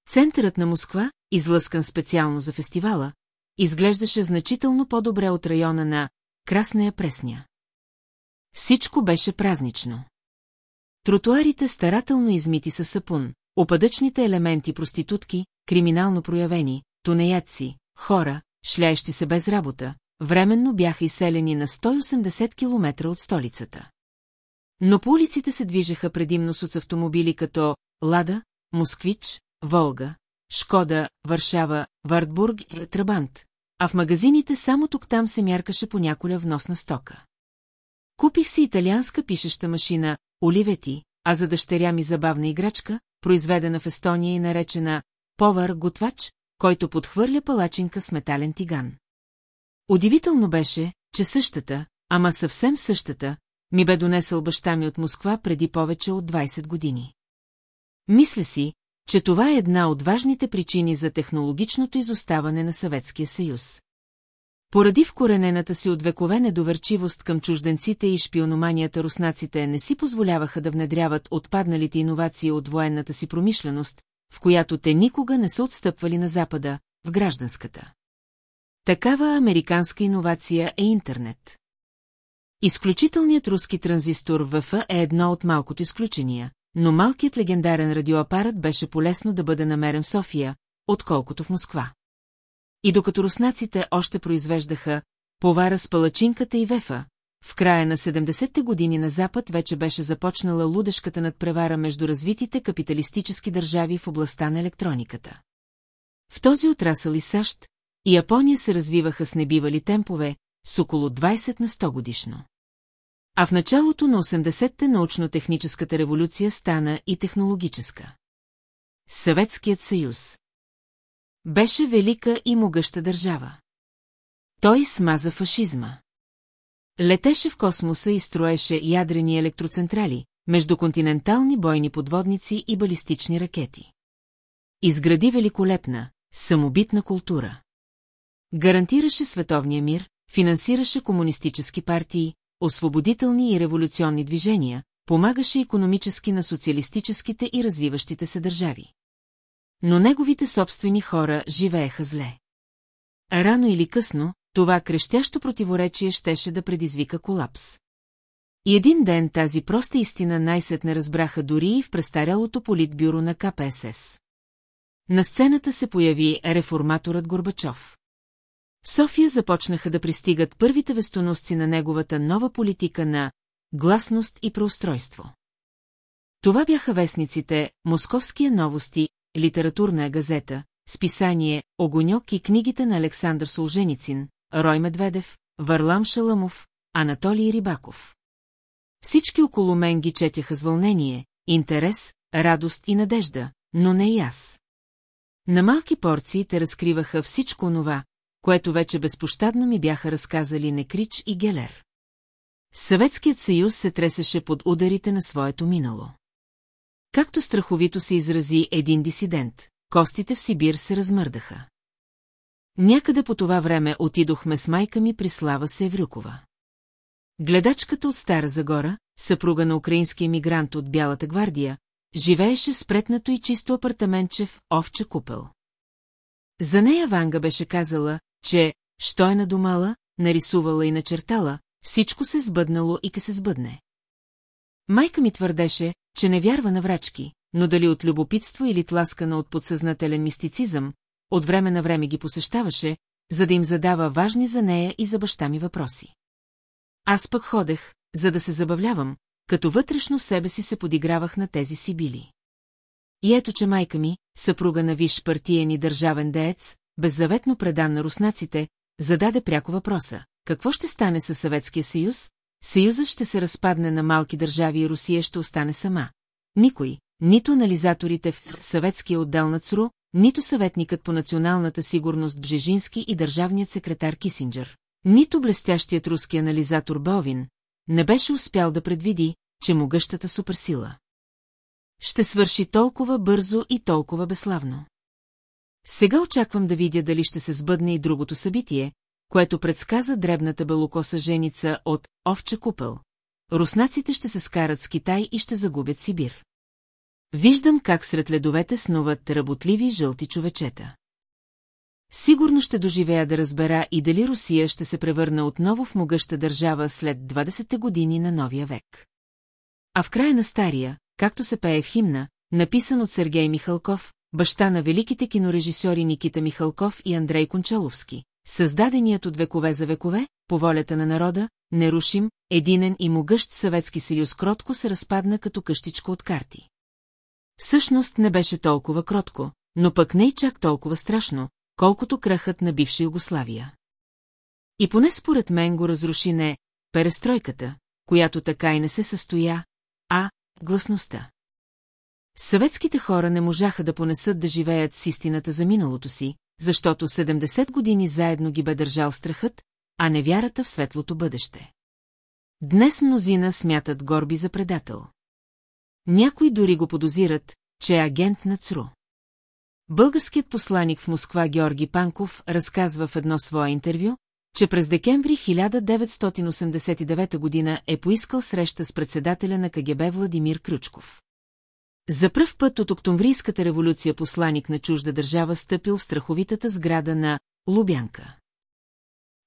Центърът на Москва, излъскан специално за фестивала, изглеждаше значително по-добре от района на Красная Пресня. Всичко беше празнично. Тротуарите старателно измити със сапун, опадъчните елементи проститутки, криминално проявени, тунеядци, хора, шляещи се без работа, временно бяха изселени на 180 км от столицата. Но по улиците се движеха предимно с автомобили като Лада, Москвич, Волга, Шкода, Варшава, Вартбург и Трабант, а в магазините само тук-там се мяркаше по няколя вносна стока. Купих си италианска пишеща машина Оливети, а за дъщеря ми забавна играчка, произведена в Естония и наречена повар-готвач, който подхвърля палачинка с метален тиган. Удивително беше, че същата, ама съвсем същата, ми бе донесъл баща ми от Москва преди повече от 20 години. Мисля си, че това е една от важните причини за технологичното изоставане на Съветския съюз. Поради вкоренената си от векове недоверчивост към чужденците и шпиономанията руснаците не си позволяваха да внедряват отпадналите иновации от военната си промишленост, в която те никога не са отстъпвали на Запада, в гражданската. Такава американска иновация е интернет. Изключителният руски транзистор ВФ е едно от малкото изключения, но малкият легендарен радиоапарат беше полезно да бъде намерен в София, отколкото в Москва. И докато руснаците още произвеждаха повара с палачинката и вефа, в края на 70-те години на Запад вече беше започнала лудешката надпревара между развитите капиталистически държави в областта на електрониката. В този отрасъл и САЩ, и Япония се развиваха с небивали темпове, с около 20 на 100 годишно. А в началото на 80-те научно-техническата революция стана и технологическа. Съветският съюз Беше велика и могъща държава. Той смаза фашизма. Летеше в космоса и строеше ядрени електроцентрали, междуконтинентални бойни подводници и балистични ракети. Изгради великолепна, самобитна култура. Гарантираше световния мир, финансираше комунистически партии, освободителни и революционни движения, помагаше економически на социалистическите и развиващите се държави. Но неговите собствени хора живееха зле. Рано или късно, това крещящо противоречие щеше да предизвика колапс. И един ден тази проста истина най-сетне разбраха дори и в престарялото политбюро на КПСС. На сцената се появи реформаторът Горбачов. В София започнаха да пристигат първите вестоносци на неговата нова политика на гласност и преустройство. Това бяха вестниците Московския новости, литературна газета, списание Огоньок и книгите на Александър Солженицин, Рой Медведев, Варлам Шаламов, Анатолий Рибаков. Всички около мен ги четяха с вълнение, интерес, радост и надежда, но не и аз. На малки порции те разкриваха всичко онова, което вече безпощадно ми бяха разказали Некрич и Гелер. Съветският съюз се тресеше под ударите на своето минало. Както страховито се изрази един дисидент, костите в Сибир се размърдаха. Някъде по това време отидохме с майка ми при Слава Севрюкова. Гледачката от Стара Загора, съпруга на украински емигрант от Бялата гвардия, живееше в спретнато и чисто апартаментче в Овча купел. За нея Ванга беше казала, че, що е надумала, нарисувала и начертала, всичко се сбъднало и ке се сбъдне. Майка ми твърдеше, че не вярва на врачки, но дали от любопитство или тласкана от подсъзнателен мистицизъм, от време на време ги посещаваше, за да им задава важни за нея и за баща ми въпроси. Аз пък ходех, за да се забавлявам, като вътрешно себе си се подигравах на тези си били. И ето, че майка ми, съпруга на виш партиен и държавен деец, беззаветно предан на руснаците, зададе пряко въпроса. Какво ще стане със Съветския съюз? Съюзът ще се разпадне на малки държави и Русия ще остане сама. Никой, нито анализаторите в съветския отдел на ЦРУ, нито съветникът по националната сигурност Бжежински и държавният секретар Кисинджер, нито блестящият руски анализатор Бовин, не беше успял да предвиди, че могъщата суперсила. Ще свърши толкова бързо и толкова безславно. Сега очаквам да видя дали ще се сбъдне и другото събитие, което предсказа дребната белокоса женица от Овча купел. Руснаците ще се скарат с Китай и ще загубят Сибир. Виждам как сред ледовете снуват работливи жълти човечета. Сигурно ще доживея да разбера и дали Русия ще се превърна отново в могъща държава след 20-те години на новия век. А в края на стария, както се пее в химна, написан от Сергей Михалков, баща на великите кинорежисьори Никита Михалков и Андрей Кончаловски, създаденият от векове за векове, по волята на народа, нерушим, единен и могъщ Съветски съюз кротко се разпадна като къщичка от карти. Всъщност не беше толкова кротко, но пък не и чак толкова страшно, колкото крахът на бивша Югославия. И поне според мен го разруши не перестройката, която така и не се състоя, а гласността. Съветските хора не можаха да понесат да живеят с истината за миналото си, защото 70 години заедно ги бе държал страхът, а не вярата в светлото бъдеще. Днес мнозина смятат Горби за предател. Някои дори го подозират, че е агент на ЦРУ. Българският посланик в Москва Георги Панков разказва в едно свое интервю, че през декември 1989 година е поискал среща с председателя на КГБ Владимир Крючков. За пръв път от Октомврийската революция посланик на чужда държава стъпил в страховитата сграда на Лубянка.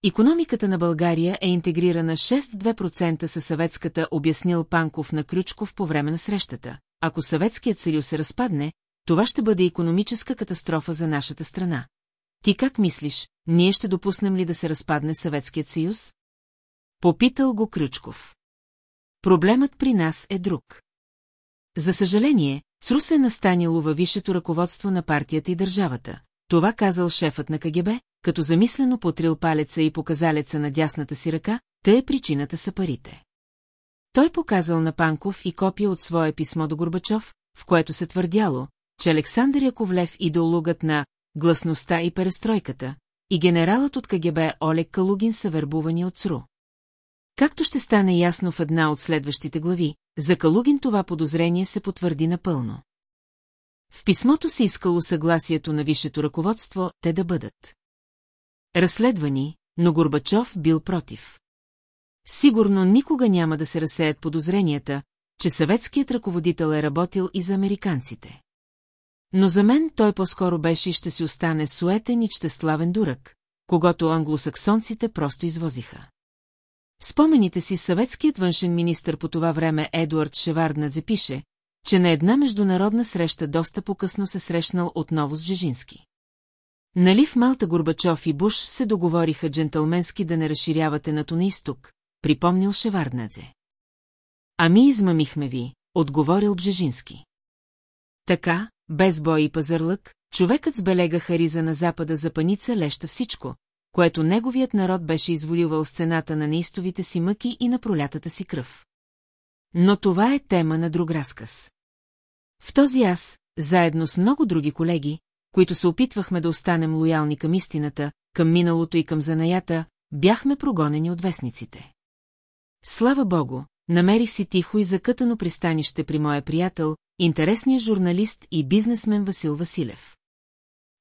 Икономиката на България е интегрирана 6-2% със съветската, обяснил Панков на Крючков по време на срещата. Ако Съветският съюз се разпадне, това ще бъде економическа катастрофа за нашата страна. Ти как мислиш, ние ще допуснем ли да се разпадне Съветският съюз? Попитал го Крючков. Проблемът при нас е друг. За съжаление, ЦРУ се е настанило във висшето ръководство на партията и държавата. Това казал шефът на КГБ, като замислено потрил палеца и показалеца на дясната си ръка, тъй е причината са парите. Той показал на Панков и копия от свое писмо до Горбачов, в което се твърдяло, че Александър Яковлев идеологът на гласността и перестройката, и генералът от КГБ Олег Калугин са вербувани от ЦРУ. Както ще стане ясно в една от следващите глави, за Калугин това подозрение се потвърди напълно. В писмото се искало съгласието на висшето ръководство те да бъдат. Разследвани, но Горбачов бил против. Сигурно никога няма да се разсеят подозренията, че съветският ръководител е работил и за американците. Но за мен той по-скоро беше и ще си остане суетен и чтеславен дурък, когато англосаксонците просто извозиха. Спомените си съветският външен министр по това време Едуард Шеварднадзе пише, че на една международна среща доста по-късно се срещнал отново с Жежински. Нали в Малта Горбачов и Буш се договориха джентълменски да не разширявате нато на изток, припомнил Шеварднадзе. Ами измамихме ви, отговорил Бжежински. Така, без бой и пазарлък, човекът с белега хариза на запада за паница леща всичко, което неговият народ беше изволювал с цената на неистовите си мъки и на пролятата си кръв. Но това е тема на друг разказ. В този аз, заедно с много други колеги, които се опитвахме да останем лоялни към истината, към миналото и към занаята, бяхме прогонени от вестниците. Слава богу, намерих си тихо и закътано пристанище при моя приятел, интересният журналист и бизнесмен Васил Василев.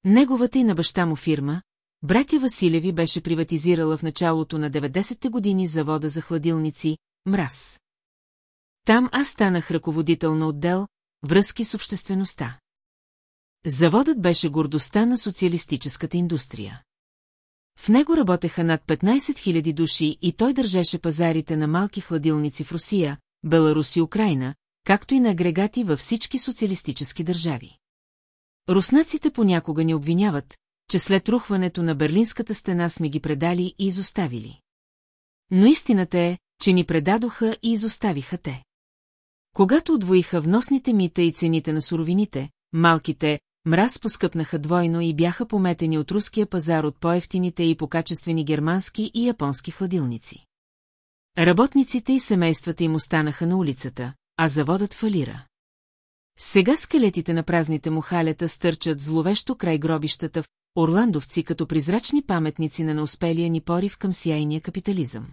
Неговата и на баща му фирма, братя Василеви беше приватизирала в началото на 90-те години завода за хладилници «Мраз». Там аз станах ръководител на отдел «Връзки с обществеността». Заводът беше гордостта на социалистическата индустрия. В него работеха над 15 000 души и той държеше пазарите на малки хладилници в Русия, Беларус и Украина, както и на агрегати във всички социалистически държави. Руснаците понякога ни обвиняват, че след рухването на Берлинската стена сме ги предали и изоставили. Но истината е, че ни предадоха и изоставиха те. Когато отвоиха вносните мита и цените на суровините, малките мраз поскъпнаха двойно и бяха пометени от руския пазар от по-ефтините и покачествени германски и японски хладилници. Работниците и семействата им останаха на улицата, а заводът фалира. Сега скелетите на празните му халета стърчат зловещо край гробищата в Орландовци като призрачни паметници на неуспелия ни порив към сияйния капитализъм.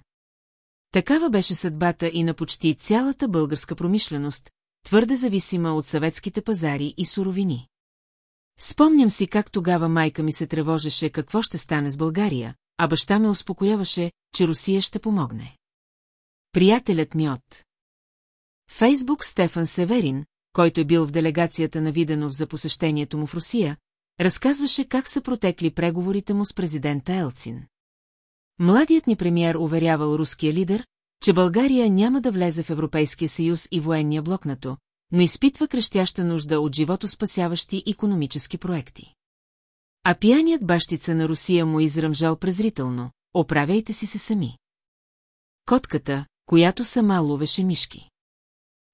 Такава беше съдбата и на почти цялата българска промишленост, твърде зависима от съветските пазари и суровини. Спомням си как тогава майка ми се тревожеше какво ще стане с България, а баща ме успокояваше, че Русия ще помогне. Приятелят ми от Фейсбук Стефан Северин, който е бил в делегацията на Виденов за посещението му в Русия, разказваше как са протекли преговорите му с президента Елцин. Младият ни премьер уверявал руския лидер, че България няма да влезе в Европейския съюз и военния блок НАТО, но изпитва крещяща нужда от животоспасяващи економически проекти. А пияният бащица на Русия му изръмжал презрително, оправяйте си се сами. Котката, която сама ловеше мишки.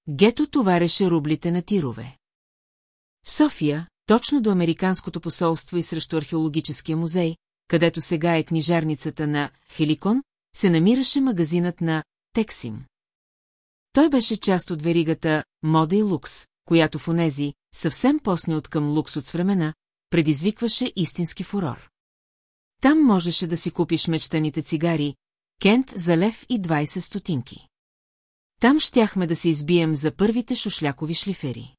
Гето товареше рублите на тирове. София, точно до Американското посолство и срещу археологическия музей, където сега е книжарницата на Хеликон, се намираше магазинът на Тексим. Той беше част от веригата «Мода и лукс», която в онези, съвсем посни от към лукс от времена, предизвикваше истински фурор. Там можеше да си купиш мечтаните цигари, кент за лев и 20 стотинки. Там щяхме да се избием за първите шушлякови шлифери.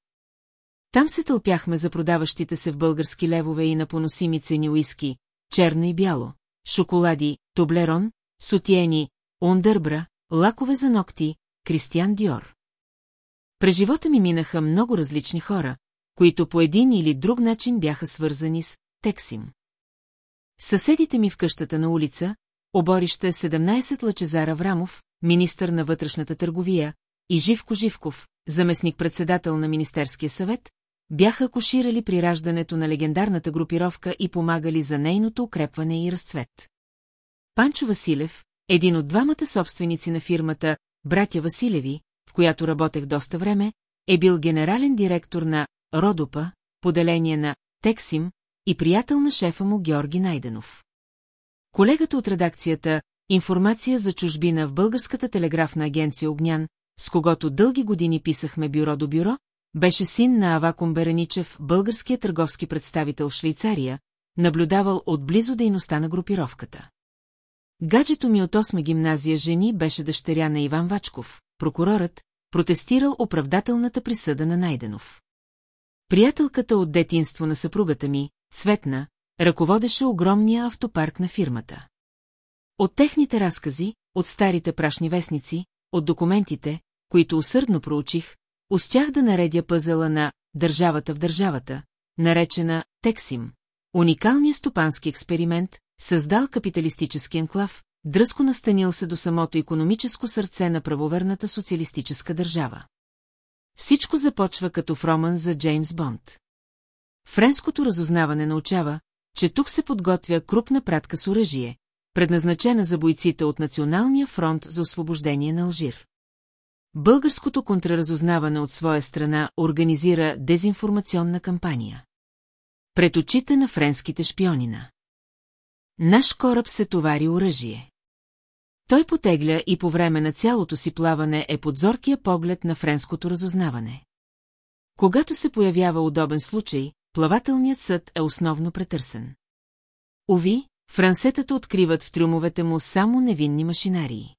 Там се тълпяхме за продаващите се в български левове и на поносими цени уиски, черно и бяло, шоколади, тоблерон, сутиени, ундърбра, лакове за ногти, Кристиан Диор. През живота ми минаха много различни хора, които по един или друг начин бяха свързани с Тексим. Съседите ми в къщата на улица, оборище 17 Лачезара Врамов, министър на вътрешната търговия, и Живко Живков, заместник-председател на Министерския съвет, бяха коширали при раждането на легендарната групировка и помагали за нейното укрепване и разцвет. Панчо Василев, един от двамата собственици на фирмата «Братя Василеви», в която работех доста време, е бил генерален директор на Родопа, поделение на Тексим и приятел на шефа му Георги Найденов. Колегата от редакцията Информация за чужбина в Българската телеграфна агенция Огнян, с когото дълги години писахме бюро до бюро, беше син на Авакум Береничев, българския търговски представител в Швейцария, наблюдавал отблизо дейността на групировката. Гаджето ми от 8 гимназия жени беше дъщеря на Иван Вачков, прокурорът, протестирал оправдателната присъда на Найденов. Приятелката от детинство на съпругата ми, Светна, ръководеше огромния автопарк на фирмата. От техните разкази, от старите прашни вестници, от документите, които усърдно проучих, успях да наредя пъзела на «Държавата в държавата», наречена «Тексим», уникалният стопански експеримент, създал капиталистически енклав, дръско настанил се до самото економическо сърце на правоверната социалистическа държава. Всичко започва като в роман за Джеймс Бонд. Френското разузнаване научава, че тук се подготвя крупна пратка с оръжие, предназначена за бойците от Националния фронт за освобождение на Алжир. Българското контраразузнаване от своя страна организира дезинформационна кампания. Пред очите на френските шпионина. Наш кораб се товари оръжие. Той потегля и по време на цялото си плаване е под зоркия поглед на френското разузнаване. Когато се появява удобен случай, плавателният съд е основно претърсен. Ови, франсетата откриват в трюмовете му само невинни машинарии.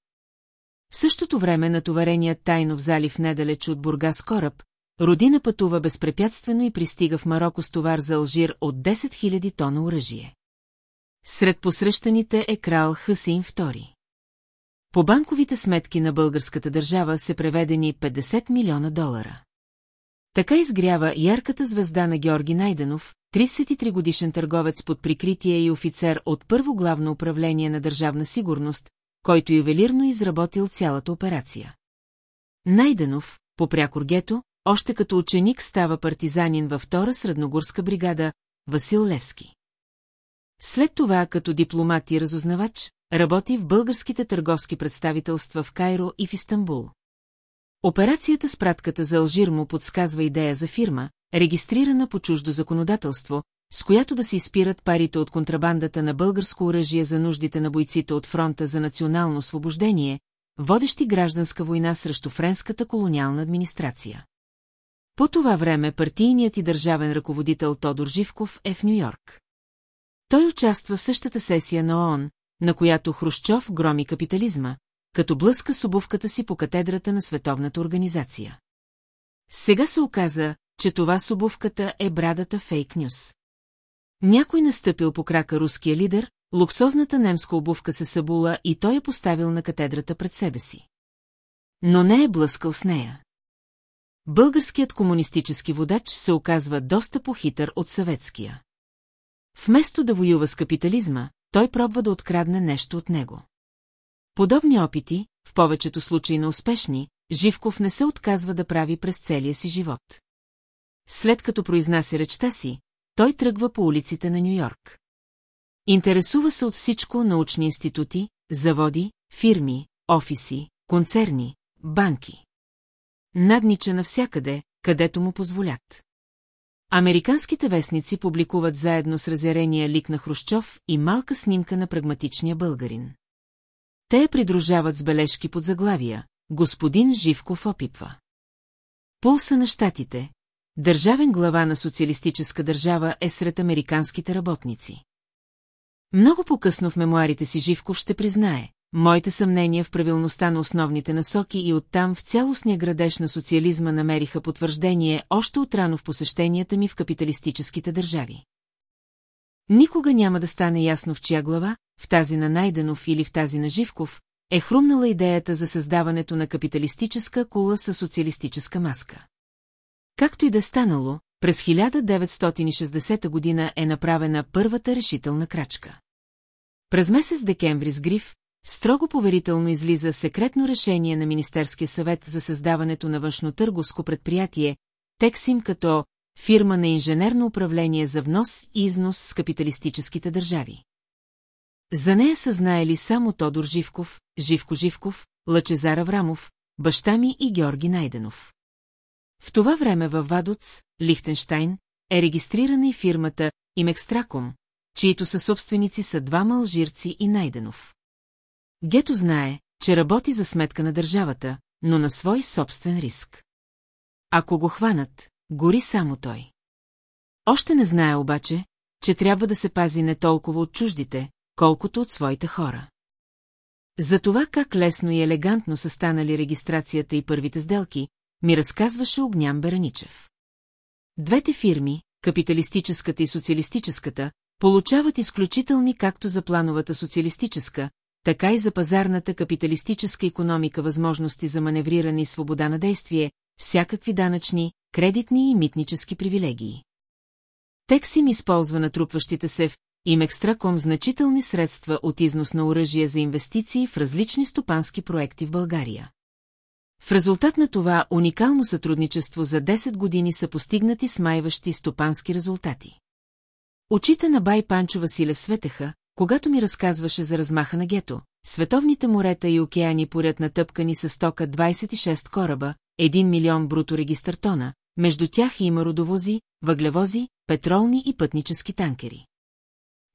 В същото време натовареният тайно в залив недалеч от Бургас кораб, родина пътува безпрепятствено и пристига в Марокко с товар за Алжир от 10 000 тона оръжие. Сред посрещаните е крал Хасин II. По банковите сметки на българската държава се преведени 50 милиона долара. Така изгрява ярката звезда на Георги Найденов, 33-годишен търговец под прикритие и офицер от първо главно управление на държавна сигурност, който ювелирно изработил цялата операция. Найденов, по прякор гето, още като ученик става партизанин във втора средногорска бригада Васил Левски. След това, като дипломат и разузнавач, работи в българските търговски представителства в Кайро и в Истанбул. Операцията с пратката за Алжир му подсказва идея за фирма, регистрирана по чуждо законодателство, с която да се изпират парите от контрабандата на българско оръжие за нуждите на бойците от фронта за национално освобождение, водещи гражданска война срещу френската колониална администрация. По това време партийният и държавен ръководител Тодор Живков е в Нью-Йорк. Той участва в същата сесия на ООН, на която Хрущов громи капитализма, като блъска с обувката си по катедрата на Световната организация. Сега се оказа, че това с обувката е брадата фейк нюс. Някой настъпил по крака руския лидер, луксозната немска обувка се събула и той е поставил на катедрата пред себе си. Но не е блъскал с нея. Българският комунистически водач се оказва доста похитър от съветския. Вместо да воюва с капитализма, той пробва да открадне нещо от него. Подобни опити, в повечето случаи на успешни, Живков не се отказва да прави през целия си живот. След като произнася речта си, той тръгва по улиците на Нью-Йорк. Интересува се от всичко научни институти, заводи, фирми, офиси, концерни, банки. Наднича навсякъде, където му позволят. Американските вестници публикуват заедно с разярения лик на Хрущов и малка снимка на прагматичния българин. Те придружават с бележки под заглавия. Господин Живков опипва. Пулса на щатите. Държавен глава на социалистическа държава е сред американските работници. Много по-късно в мемуарите си Живков ще признае, моите съмнения в правилността на основните насоки и оттам в цялостния градеж на социализма намериха потвърждение още отрано в посещенията ми в капиталистическите държави. Никога няма да стане ясно в чия глава, в тази на Найденов или в тази на Живков, е хрумнала идеята за създаването на капиталистическа кула със социалистическа маска. Както и да е станало, през 1960 година е направена първата решителна крачка. През месец декември с Гриф, строго поверително излиза секретно решение на Министерския съвет за създаването на външно-търговско предприятие, Тексим като фирма на инженерно управление за внос и износ с капиталистическите държави. За нея са знаели само Тодор Живков, Живко Живков, Лъчезар Аврамов, баща ми и Георги Найденов. В това време във Вадоц, Лихтенштайн, е регистрирана и фирмата Имекстраком, чието съсобственици са двама алжирци и Найденов. Гето знае, че работи за сметка на държавата, но на свой собствен риск. Ако го хванат, гори само той. Още не знае обаче, че трябва да се пази не толкова от чуждите, колкото от своите хора. За това как лесно и елегантно са станали регистрацията и първите сделки, ми разказваше Огнян Бераничев. Двете фирми, капиталистическата и социалистическата, получават изключителни както за плановата социалистическа, така и за пазарната капиталистическа економика възможности за маневриране и свобода на действие, всякакви данъчни, кредитни и митнически привилегии. Тексим използва натрупващите се в Имекстраком значителни средства от износ на оръжие за инвестиции в различни стопански проекти в България. В резултат на това уникално сътрудничество за 10 години са постигнати смайващи стопански резултати. Очите на бай Панчо Василев светеха, когато ми разказваше за размаха на гето, световните морета и океани поряд натъпкани с тока 26 кораба, 1 милион бруто регистър тона, между тях има родовози, въглевози, петролни и пътнически танкери.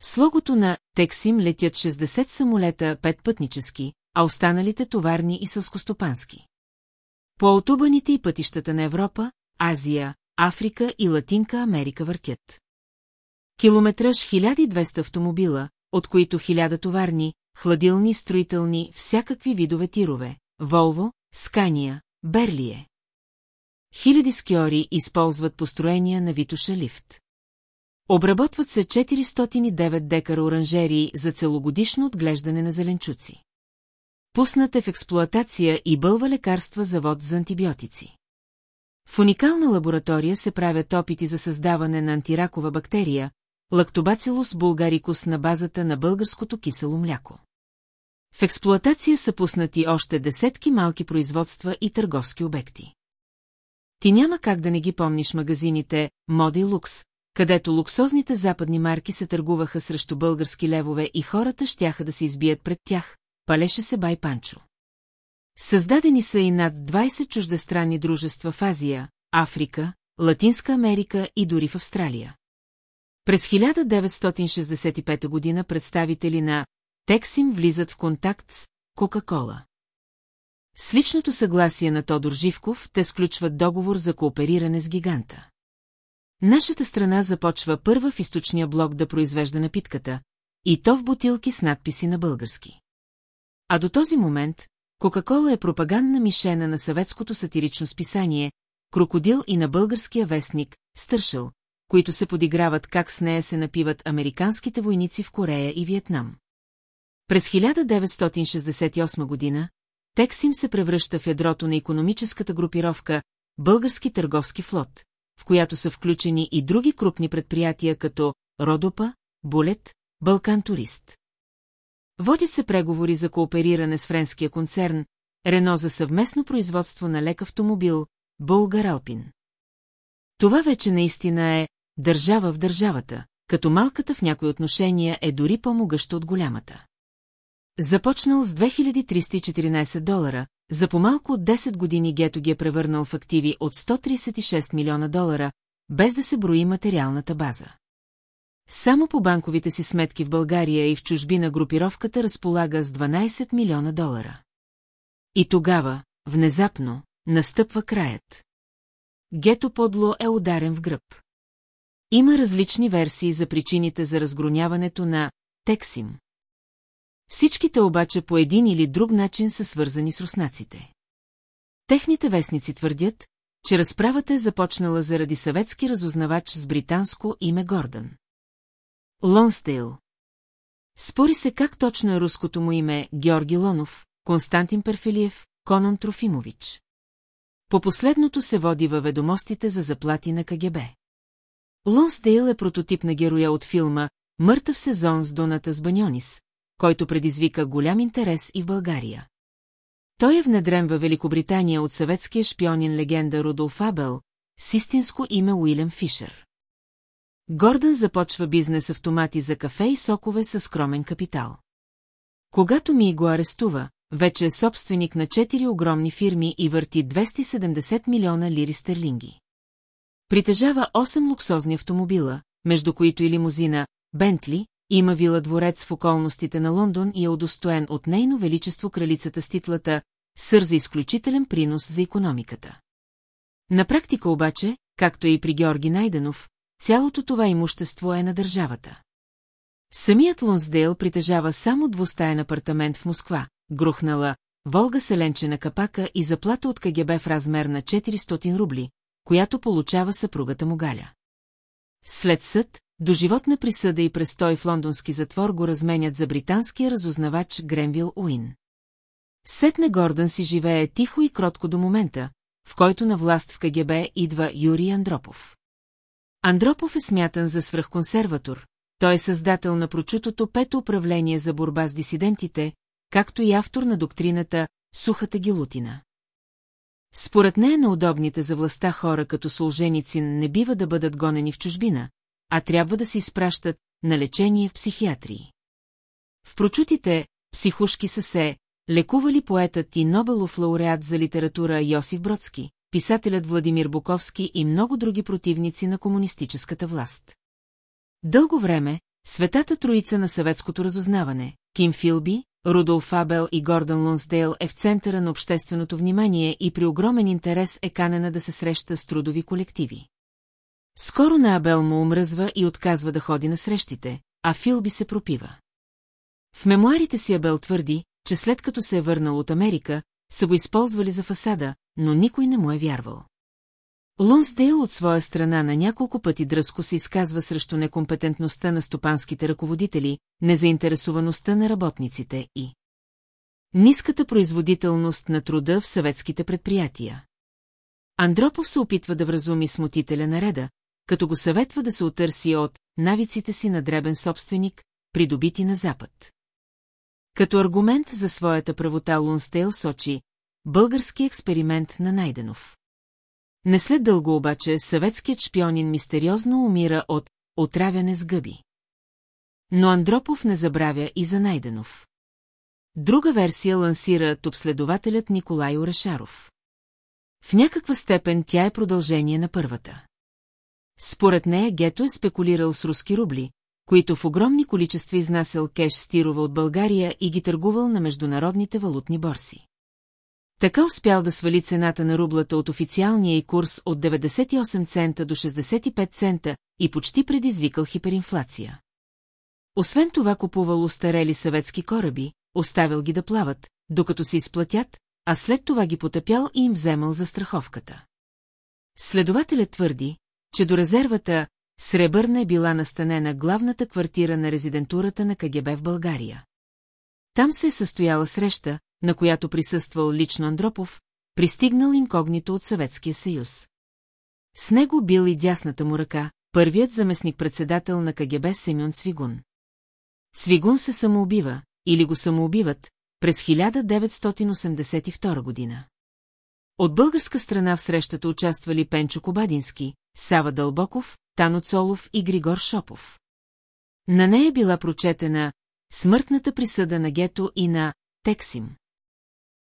С логото на Тексим летят 60 самолета, 5 пътнически, а останалите товарни и сълскостопански. По аутубаните и пътищата на Европа, Азия, Африка и Латинка Америка въртят. Километраж 1200 автомобила, от които 1000 товарни, хладилни, строителни, всякакви видове тирове, Волво, Скания, Берлие. Хиляди скиори използват построения на Витуша лифт. Обработват се 409 декара оранжерии за целогодишно отглеждане на зеленчуци. Пуснат в експлоатация и бълва лекарства завод за антибиотици. В уникална лаборатория се правят опити за създаване на антиракова бактерия, лактобацилус булгарикус на базата на българското кисело мляко. В експлоатация са пуснати още десетки малки производства и търговски обекти. Ти няма как да не ги помниш магазините Моди Лукс, където луксозните западни марки се търгуваха срещу български левове и хората щяха да се избият пред тях, палеше се Бай Панчо. Създадени са и над 20 чуждестранни дружества в Азия, Африка, Латинска Америка и дори в Австралия. През 1965 година представители на Тексим влизат в контакт с Кока-Кола. С личното съгласие на Тодор Живков те сключват договор за коопериране с гиганта. Нашата страна започва първа в източния блок да произвежда напитката, и то в бутилки с надписи на български. А до този момент Кока-кола е пропагандна мишена на съветското сатирично списание, Крокодил и на българския вестник, Стършъл, които се подиграват как с нея се напиват американските войници в Корея и Виетнам. През 1968 година Тексим се превръща в ядрото на економическата групировка Български търговски флот, в която са включени и други крупни предприятия като Родопа, Булет, Балкан Турист. Водят се преговори за коопериране с френския концерн, Рено за съвместно производство на лек автомобил, Българ Алпин. Това вече наистина е държава в държавата, като малката в някои отношения е дори по-могъща от голямата. Започнал с 2314 долара, за по-малко от 10 години Гето ги е превърнал в активи от 136 милиона долара, без да се брои материалната база. Само по банковите си сметки в България и в чужбина групировката разполага с 12 милиона долара. И тогава, внезапно, настъпва краят. Гето подло е ударен в гръб. Има различни версии за причините за разгроняването на Тексим. Всичките обаче по един или друг начин са свързани с руснаците. Техните вестници твърдят, че разправата е започнала заради съветски разузнавач с британско име Гордън. Лонстейл. Спори се как точно е руското му име Георги Лонов, Константин Перфилиев, Конан Трофимович. По последното се води във ведомостите за заплати на КГБ. Лонсдейл е прототип на героя от филма «Мъртъв сезон с Доната с Баньонис», който предизвика голям интерес и в България. Той е внедрен във Великобритания от съветския шпионин легенда Рудолф Абел с истинско име Уилям Фишер. Гордън започва бизнес автомати за кафе и сокове със скромен капитал. Когато ми го арестува, вече е собственик на четири огромни фирми и върти 270 милиона лири стерлинги. Притежава 8 луксозни автомобила, между които и лимузина, Бентли, има вила дворец в околностите на Лондон и е удостоен от нейно величество кралицата с титлата «Сър за изключителен принос за економиката». На практика обаче, както и при Георги Найденов, цялото това имущество е на държавата. Самият Лонсдейл притежава само двустаен апартамент в Москва, грухнала, Волга селенчена капака и заплата от КГБ в размер на 400 рубли, която получава съпругата му Галя. След съд, до животна присъда и престой в лондонски затвор го разменят за британския разузнавач Гренвил Уин. Сетне Гордън си живее тихо и кротко до момента, в който на власт в КГБ идва Юрий Андропов. Андропов е смятан за свръхконсерватор, той е създател на прочутото пето управление за борба с дисидентите, както и автор на доктрината «Сухата гилутина». Според нея на удобните за властта хора като Солженицин не бива да бъдат гонени в чужбина, а трябва да се изпращат на лечение в психиатрии. В прочутите психушки са се лекували поетът и Нобелов лауреат за литература Йосиф Бродски, писателят Владимир Буковски и много други противници на комунистическата власт. Дълго време, светата троица на съветското разузнаване, Ким Филби, Рудолф Абел и Гордън Лунсдейл е в центъра на общественото внимание и при огромен интерес е канена да се среща с трудови колективи. Скоро на Абел му омръзва и отказва да ходи на срещите, а Филби се пропива. В мемуарите си Абел твърди, че след като се е върнал от Америка, са го използвали за фасада, но никой не му е вярвал. Лунсдейл от своя страна на няколко пъти дръско се изказва срещу некомпетентността на стопанските ръководители, незаинтересоваността на работниците и ниската производителност на труда в съветските предприятия. Андропов се опитва да вразуми смутителя на реда, като го съветва да се отърси от навиците си на дребен собственик, придобити на Запад. Като аргумент за своята правота Лунстейл сочи български експеримент на Найденов. Не след дълго обаче съветският шпионин мистериозно умира от отравяне с гъби. Но Андропов не забравя и за Найденов. Друга версия лансира обследователят Николай Орешаров. В някаква степен тя е продължение на първата. Според нея Гето е спекулирал с руски рубли, които в огромни количества изнасял кеш стирова от България и ги търгувал на международните валутни борси. Така успял да свали цената на рублата от официалния и курс от 98 цента до 65 цента и почти предизвикал хиперинфлация. Освен това купувал устарели съветски кораби, оставил ги да плават, докато се изплатят, а след това ги потъпял и им вземал за страховката. Следователят твърди, че до резервата Сребърна е била настанена главната квартира на резидентурата на КГБ в България. Там се е състояла среща, на която присъствал лично Андропов, пристигнал инкогнито от Съветския съюз. С него бил и дясната му ръка, първият заместник-председател на КГБ Семен Цвигун. Цвигун се самоубива, или го самоубиват, през 1982 година. От българска страна в срещата участвали Пенчо Кобадински, Сава Дълбоков, Тано Цолов и Григор Шопов. На нея била прочетена смъртната присъда на Гето и на Тексим.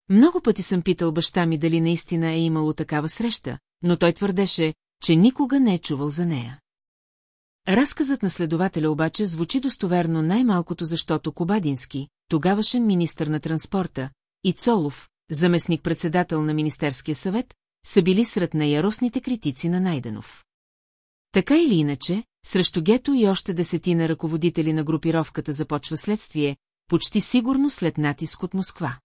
Много пъти съм питал баща ми дали наистина е имало такава среща, но той твърдеше, че никога не е чувал за нея. Разказът на следователя обаче звучи достоверно най-малкото, защото Кобадински, тогавашен министър на транспорта, и Цолов, заместник-председател на Министерския съвет, са били сред най-яростните критици на Найденов. Така или иначе, срещу Гето и още десетина ръководители на групировката започва следствие, почти сигурно след натиск от Москва.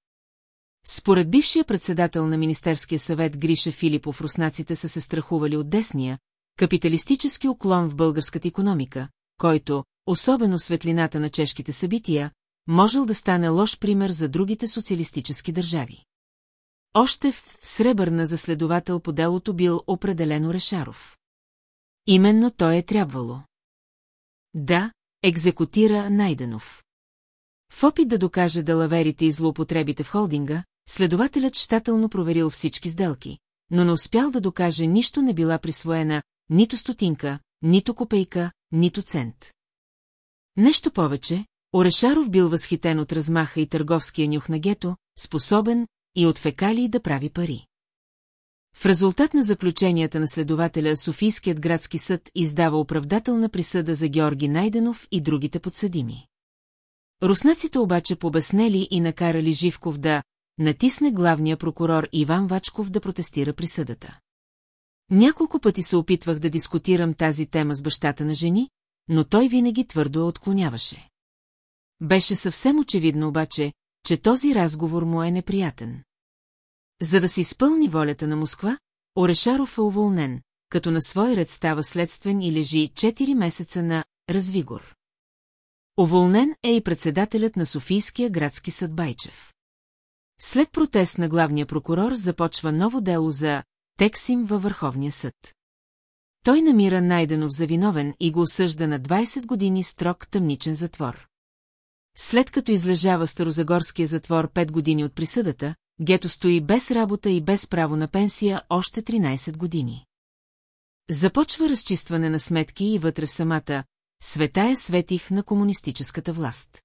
Според бившия председател на Министерския съвет Гриша Филипов, руснаците са се страхували от десния, капиталистически уклон в българската економика, който, особено светлината на чешките събития, можел да стане лош пример за другите социалистически държави. Още в сребърна за следовател по делото бил определено Решаров. Именно той е трябвало. Да, екзекутира Найденов. В опит да докаже далаверите и злоупотребите в холдинга, следователят щателно проверил всички сделки, но не успял да докаже нищо не била присвоена нито стотинка, нито копейка, нито цент. Нещо повече, Орешаров бил възхитен от размаха и търговския нюх на гето, способен и от фекалии да прави пари. В резултат на заключенията на следователя Софийският градски съд издава оправдателна присъда за Георги Найденов и другите подсъдими. Руснаците обаче побеснели и накарали Живков да натисне главния прокурор Иван Вачков да протестира присъдата. Няколко пъти се опитвах да дискутирам тази тема с бащата на жени, но той винаги твърдо отклоняваше. Беше съвсем очевидно обаче, че този разговор му е неприятен. За да се изпълни волята на Москва, Орешаров е уволнен, като на свой ред става следствен и лежи 4 месеца на развигор. Уволнен е и председателят на Софийския градски съд Байчев. След протест на главния прокурор започва ново дело за Тексим във Върховния съд. Той намира Найденов за виновен и го осъжда на 20 години строг тъмничен затвор. След като излежава Старозагорския затвор 5 години от присъдата, Гето стои без работа и без право на пенсия още 13 години. Започва разчистване на сметки и вътре в самата «Светая светих на комунистическата власт».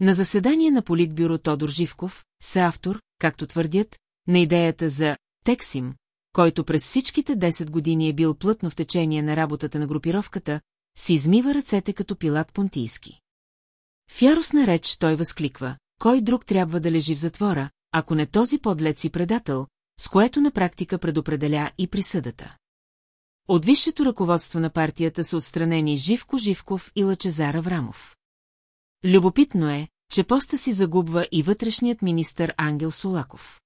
На заседание на Политбюро Тодор Живков, съавтор, както твърдят, на идеята за «Тексим», който през всичките 10 години е бил плътно в течение на работата на групировката, си измива ръцете като пилат понтийски. В яростна реч той възкликва, кой друг трябва да лежи в затвора, ако не този подлец и предател, с което на практика предопределя и присъдата. От висшето ръководство на партията са отстранени Живко Живков и Лачезар Аврамов. Любопитно е, че поста си загубва и вътрешният министър Ангел Солаков.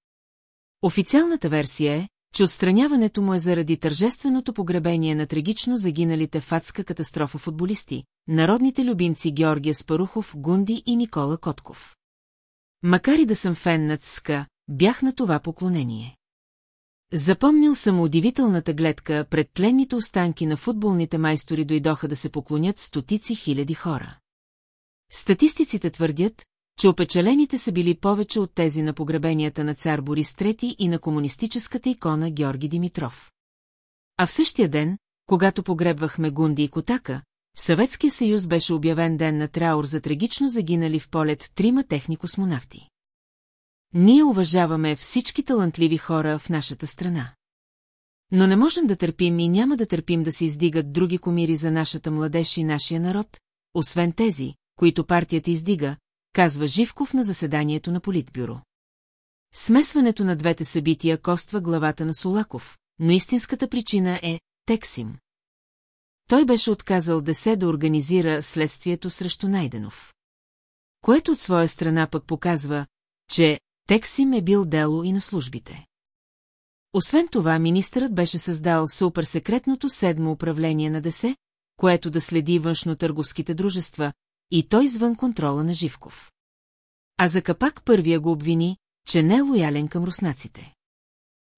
Официалната версия е, че отстраняването му е заради тържественото погребение на трагично загиналите в катастрофа футболисти, народните любимци Георгия Спарухов, Гунди и Никола Котков. Макар и да съм фен на ЦКА, бях на това поклонение. Запомнил съм удивителната гледка, пред тленните останки на футболните майстори дойдоха да се поклонят стотици хиляди хора. Статистиците твърдят, че опечалените са били повече от тези на погребенията на цар Борис III и на комунистическата икона Георги Димитров. А в същия ден, когато погребвахме Гунди и Котака, в Съветския съюз беше обявен ден на траур за трагично загинали в полет трима техни космонавти. Ние уважаваме всички талантливи хора в нашата страна. Но не можем да търпим и няма да търпим да се издигат други комири за нашата младеж и нашия народ, освен тези, които партията издига, казва Живков на заседанието на Политбюро. Смесването на двете събития коства главата на Солаков, но истинската причина е Тексим. Той беше отказал десе да организира следствието срещу Найденов. Което от своя страна пък показва, че Тексим е бил дело и на службите. Освен това, министърът беше създал суперсекретното седмо управление на ДСЕ, което да следи външно-търговските дружества, и той извън контрола на Живков. А за капак първия го обвини, че не е лоялен към руснаците.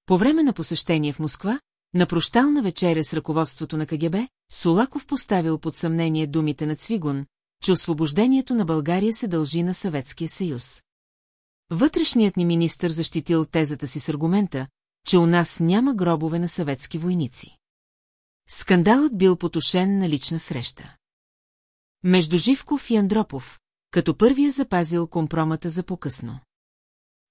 По време на посещение в Москва, на прощална вечеря с ръководството на КГБ, Солаков поставил под съмнение думите на Цвигун, че освобождението на България се дължи на Съветския съюз. Вътрешният ни министр защитил тезата си с аргумента, че у нас няма гробове на съветски войници. Скандалът бил потушен на лична среща. Между Живков и Андропов, като първия запазил компромата за покъсно.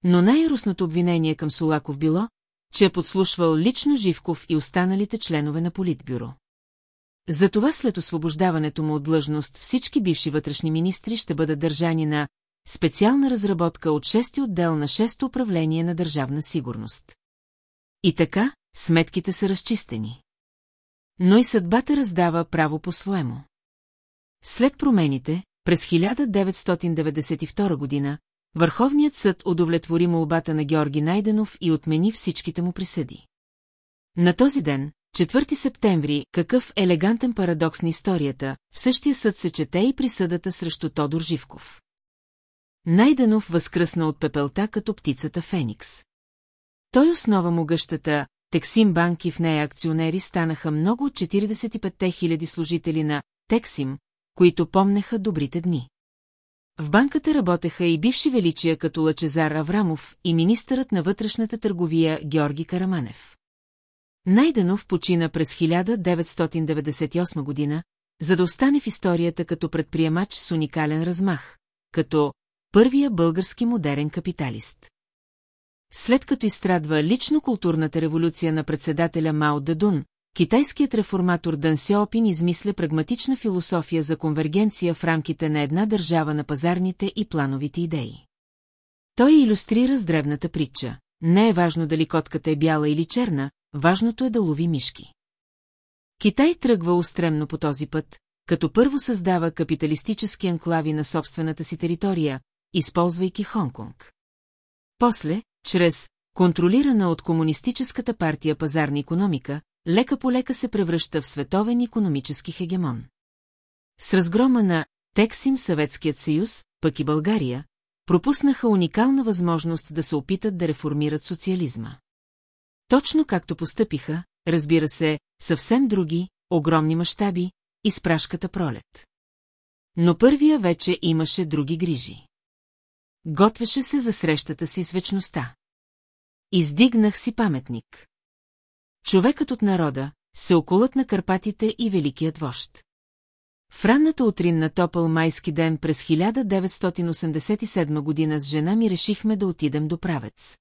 Но най-русното обвинение към Солаков било, че е подслушвал лично Живков и останалите членове на Политбюро. Затова след освобождаването му от длъжност всички бивши вътрешни министри ще бъдат държани на специална разработка от шести отдел на шесто управление на държавна сигурност. И така, сметките са разчистени. Но и съдбата раздава право по-своему. След промените, през 1992 година, Върховният съд удовлетвори молбата на Георги Найденов и отмени всичките му присъди. На този ден, 4 септември, какъв елегантен парадокс на историята, в същия съд се чете и присъдата срещу Тодор Живков. Найденов възкръсна от пепелта като птицата Феникс. Той основа му гъщата, Тексим банк и в нея акционери станаха много от 45 хиляди служители на Тексим, които помнеха добрите дни. В банката работеха и бивши величия като Лачезар Аврамов и министърът на вътрешната търговия Георги Караманев. Найденов почина през 1998 година, за да остане в историята като предприемач с уникален размах, като първия български модерен капиталист. След като изстрадва лично културната революция на председателя Мао Дадун, китайският реформатор Дън Сяопин измисля прагматична философия за конвергенция в рамките на една държава на пазарните и плановите идеи. Той иллюстрира с древната притча. Не е важно дали котката е бяла или черна, важното е да лови мишки. Китай тръгва устремно по този път, като първо създава капиталистически анклави на собствената си територия, използвайки Хонконг. После, чрез контролирана от комунистическата партия пазарна економика, лека по лека се превръща в световен економически хегемон. С разгрома на Тексим Съветският съюз, пък и България, пропуснаха уникална възможност да се опитат да реформират социализма. Точно както постъпиха, разбира се, съвсем други, огромни мащаби, изпрашката пролет. Но първия вече имаше други грижи. Готвеше се за срещата си с вечността. Издигнах си паметник. Човекът от народа, се околът на Карпатите и Великият вожд. В ранната утрин на топъл майски ден през 1987 година с жена ми решихме да отидем до правец.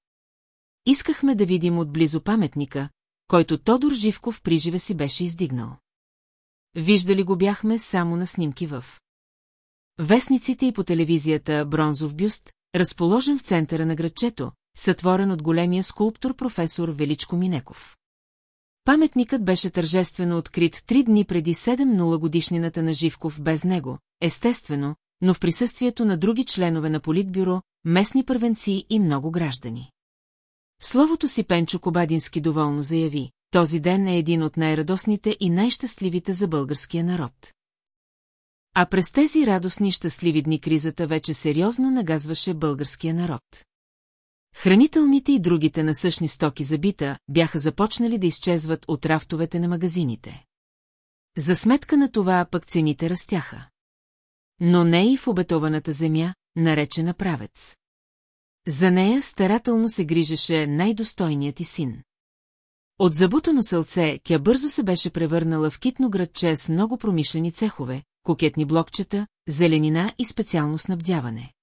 Искахме да видим отблизо паметника, който Тодор Живков приживе си беше издигнал. Виждали го бяхме само на снимки в. Вестниците и по телевизията бронзов бюст, разположен в центъра на градчето, сътворен от големия скулптор професор Величко Минеков. Паметникът беше тържествено открит три дни преди 7-0 годишнината на Живков без него, естествено, но в присъствието на други членове на Политбюро, местни първенци и много граждани. Словото си Пенчо Кобадински доволно заяви, този ден е един от най-радостните и най-щастливите за българския народ. А през тези радостни и щастливи дни кризата вече сериозно нагазваше българския народ. Хранителните и другите насъщни стоки за бита бяха започнали да изчезват от рафтовете на магазините. За сметка на това пък цените растяха. Но не и в обетованата земя, наречена правец. За нея старателно се грижеше най-достойният ти син. От забутано сълце тя бързо се беше превърнала в китно градче с много промишлени цехове, кокетни блокчета, зеленина и специално снабдяване.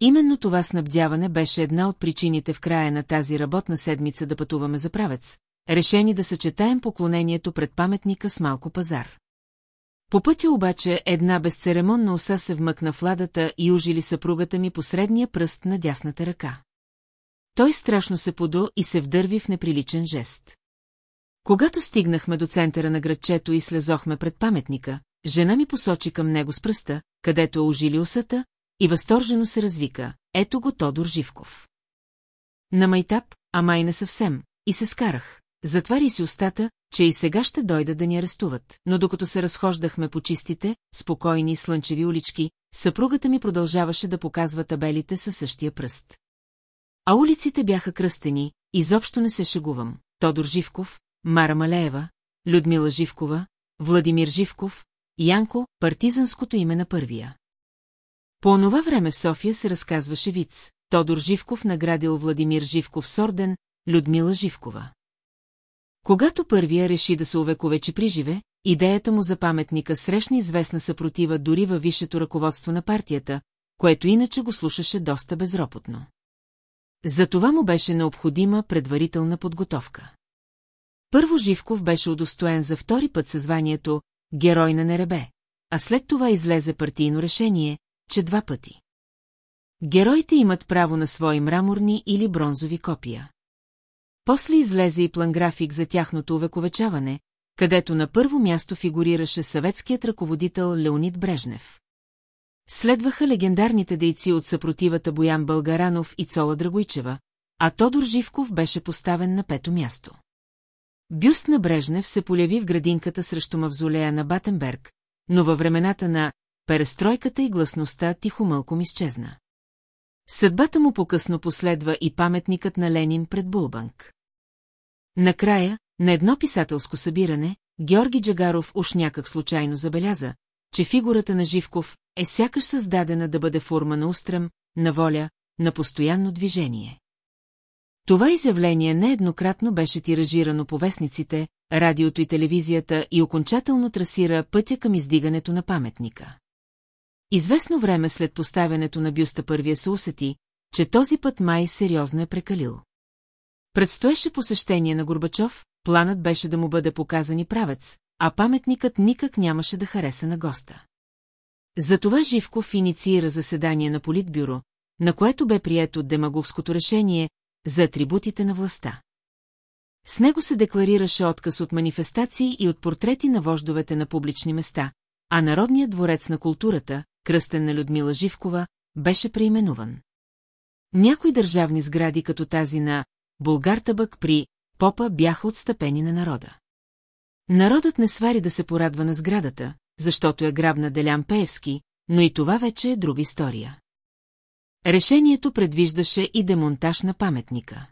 Именно това снабдяване беше една от причините в края на тази работна седмица да пътуваме за правец, решени да съчетаем поклонението пред паметника с малко пазар. По пътя обаче една безцеремонна оса се вмъкна в ладата и ужили съпругата ми по средния пръст на дясната ръка. Той страшно се подо и се вдърви в неприличен жест. Когато стигнахме до центъра на градчето и слезохме пред паметника, жена ми посочи към него с пръста, където е ожили осата, и възторжено се развика. Ето го Тодор Живков. На майтап, а май не съвсем, и се скарах. Затвари си устата, че и сега ще дойда да ни арестуват, но докато се разхождахме по чистите, спокойни слънчеви улички, съпругата ми продължаваше да показва табелите със същия пръст. А улиците бяха кръстени, изобщо не се шегувам. Тодор Живков, Мара Малеева, Людмила Живкова, Владимир Живков, Янко, партизанското име на първия. По онова време София се разказваше виц. Тодор Живков наградил Владимир Живков с орден, Людмила Живкова. Когато първия реши да се увековечи приживе, идеята му за паметника срещна известна съпротива дори във висшето ръководство на партията, което иначе го слушаше доста безропотно. За това му беше необходима предварителна подготовка. Първо Живков беше удостоен за втори път със званието «Герой на Неребе», а след това излезе партийно решение, че два пъти. Героите имат право на свои мраморни или бронзови копия. После излезе и план график за тяхното увековечаване, където на първо място фигурираше съветският ръководител Леонид Брежнев. Следваха легендарните дейци от съпротивата Боян Българанов и Цола Драгойчева, а Тодор Живков беше поставен на пето място. Бюст на Брежнев се поляви в градинката срещу мавзолея на Батенберг, но във времената на перестройката и гласността тихомълком изчезна. Съдбата му покъсно последва и паметникът на Ленин пред Булбанк. Накрая, на едно писателско събиране, Георги Джагаров уж някак случайно забеляза, че фигурата на Живков е сякаш създадена да бъде форма на устрем, на воля, на постоянно движение. Това изявление нееднократно беше тиражирано по вестниците, радиото и телевизията и окончателно трасира пътя към издигането на паметника. Известно време след поставянето на бюста първия се усети, че този път май сериозно е прекалил. Предстоеше посещение на Горбачов, планът беше да му бъде показан и правец, а паметникът никак нямаше да хареса на госта. Затова Живков инициира заседание на Политбюро, на което бе прието демагогското решение за атрибутите на властта. С него се декларираше отказ от манифестации и от портрети на вождовете на публични места, а Народният дворец на културата, кръстен на Людмила Живкова, беше преименуван. Някои държавни сгради, като тази на Булгартабък при Попа, бяха отстъпени на народа. Народът не свари да се порадва на сградата, защото е грабна Делян Пеевски, но и това вече е друга история. Решението предвиждаше и демонтаж на паметника.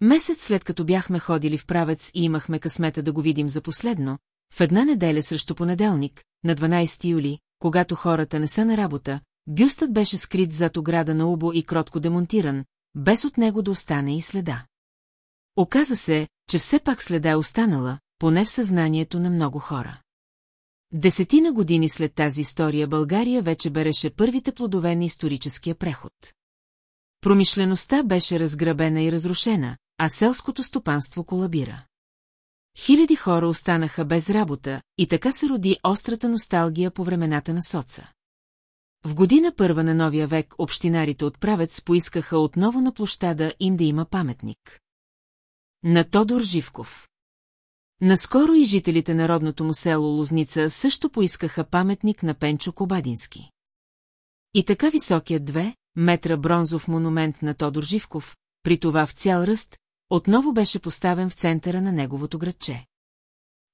Месец след като бяхме ходили в правец и имахме късмета да го видим за последно, в една неделя срещу понеделник, на 12 юли, когато хората не са на работа, бюстът беше скрит зад ограда на Убо и кротко демонтиран, без от него да остане и следа. Оказа се, че все пак следа е останала, поне в съзнанието на много хора. Десетина години след тази история България вече береше първите плодове на историческия преход. Промишлеността беше разграбена и разрушена, а селското стопанство колабира. Хиляди хора останаха без работа и така се роди острата носталгия по времената на соца. В година първа на новия век общинарите от Правец поискаха отново на площада им да има паметник. На Тодор Живков. Наскоро и жителите на родното му село Лозница също поискаха паметник на Пенчо Кобадински. И така високият две метра бронзов монумент на Тодор Живков, при това в цял ръст, отново беше поставен в центъра на неговото градче.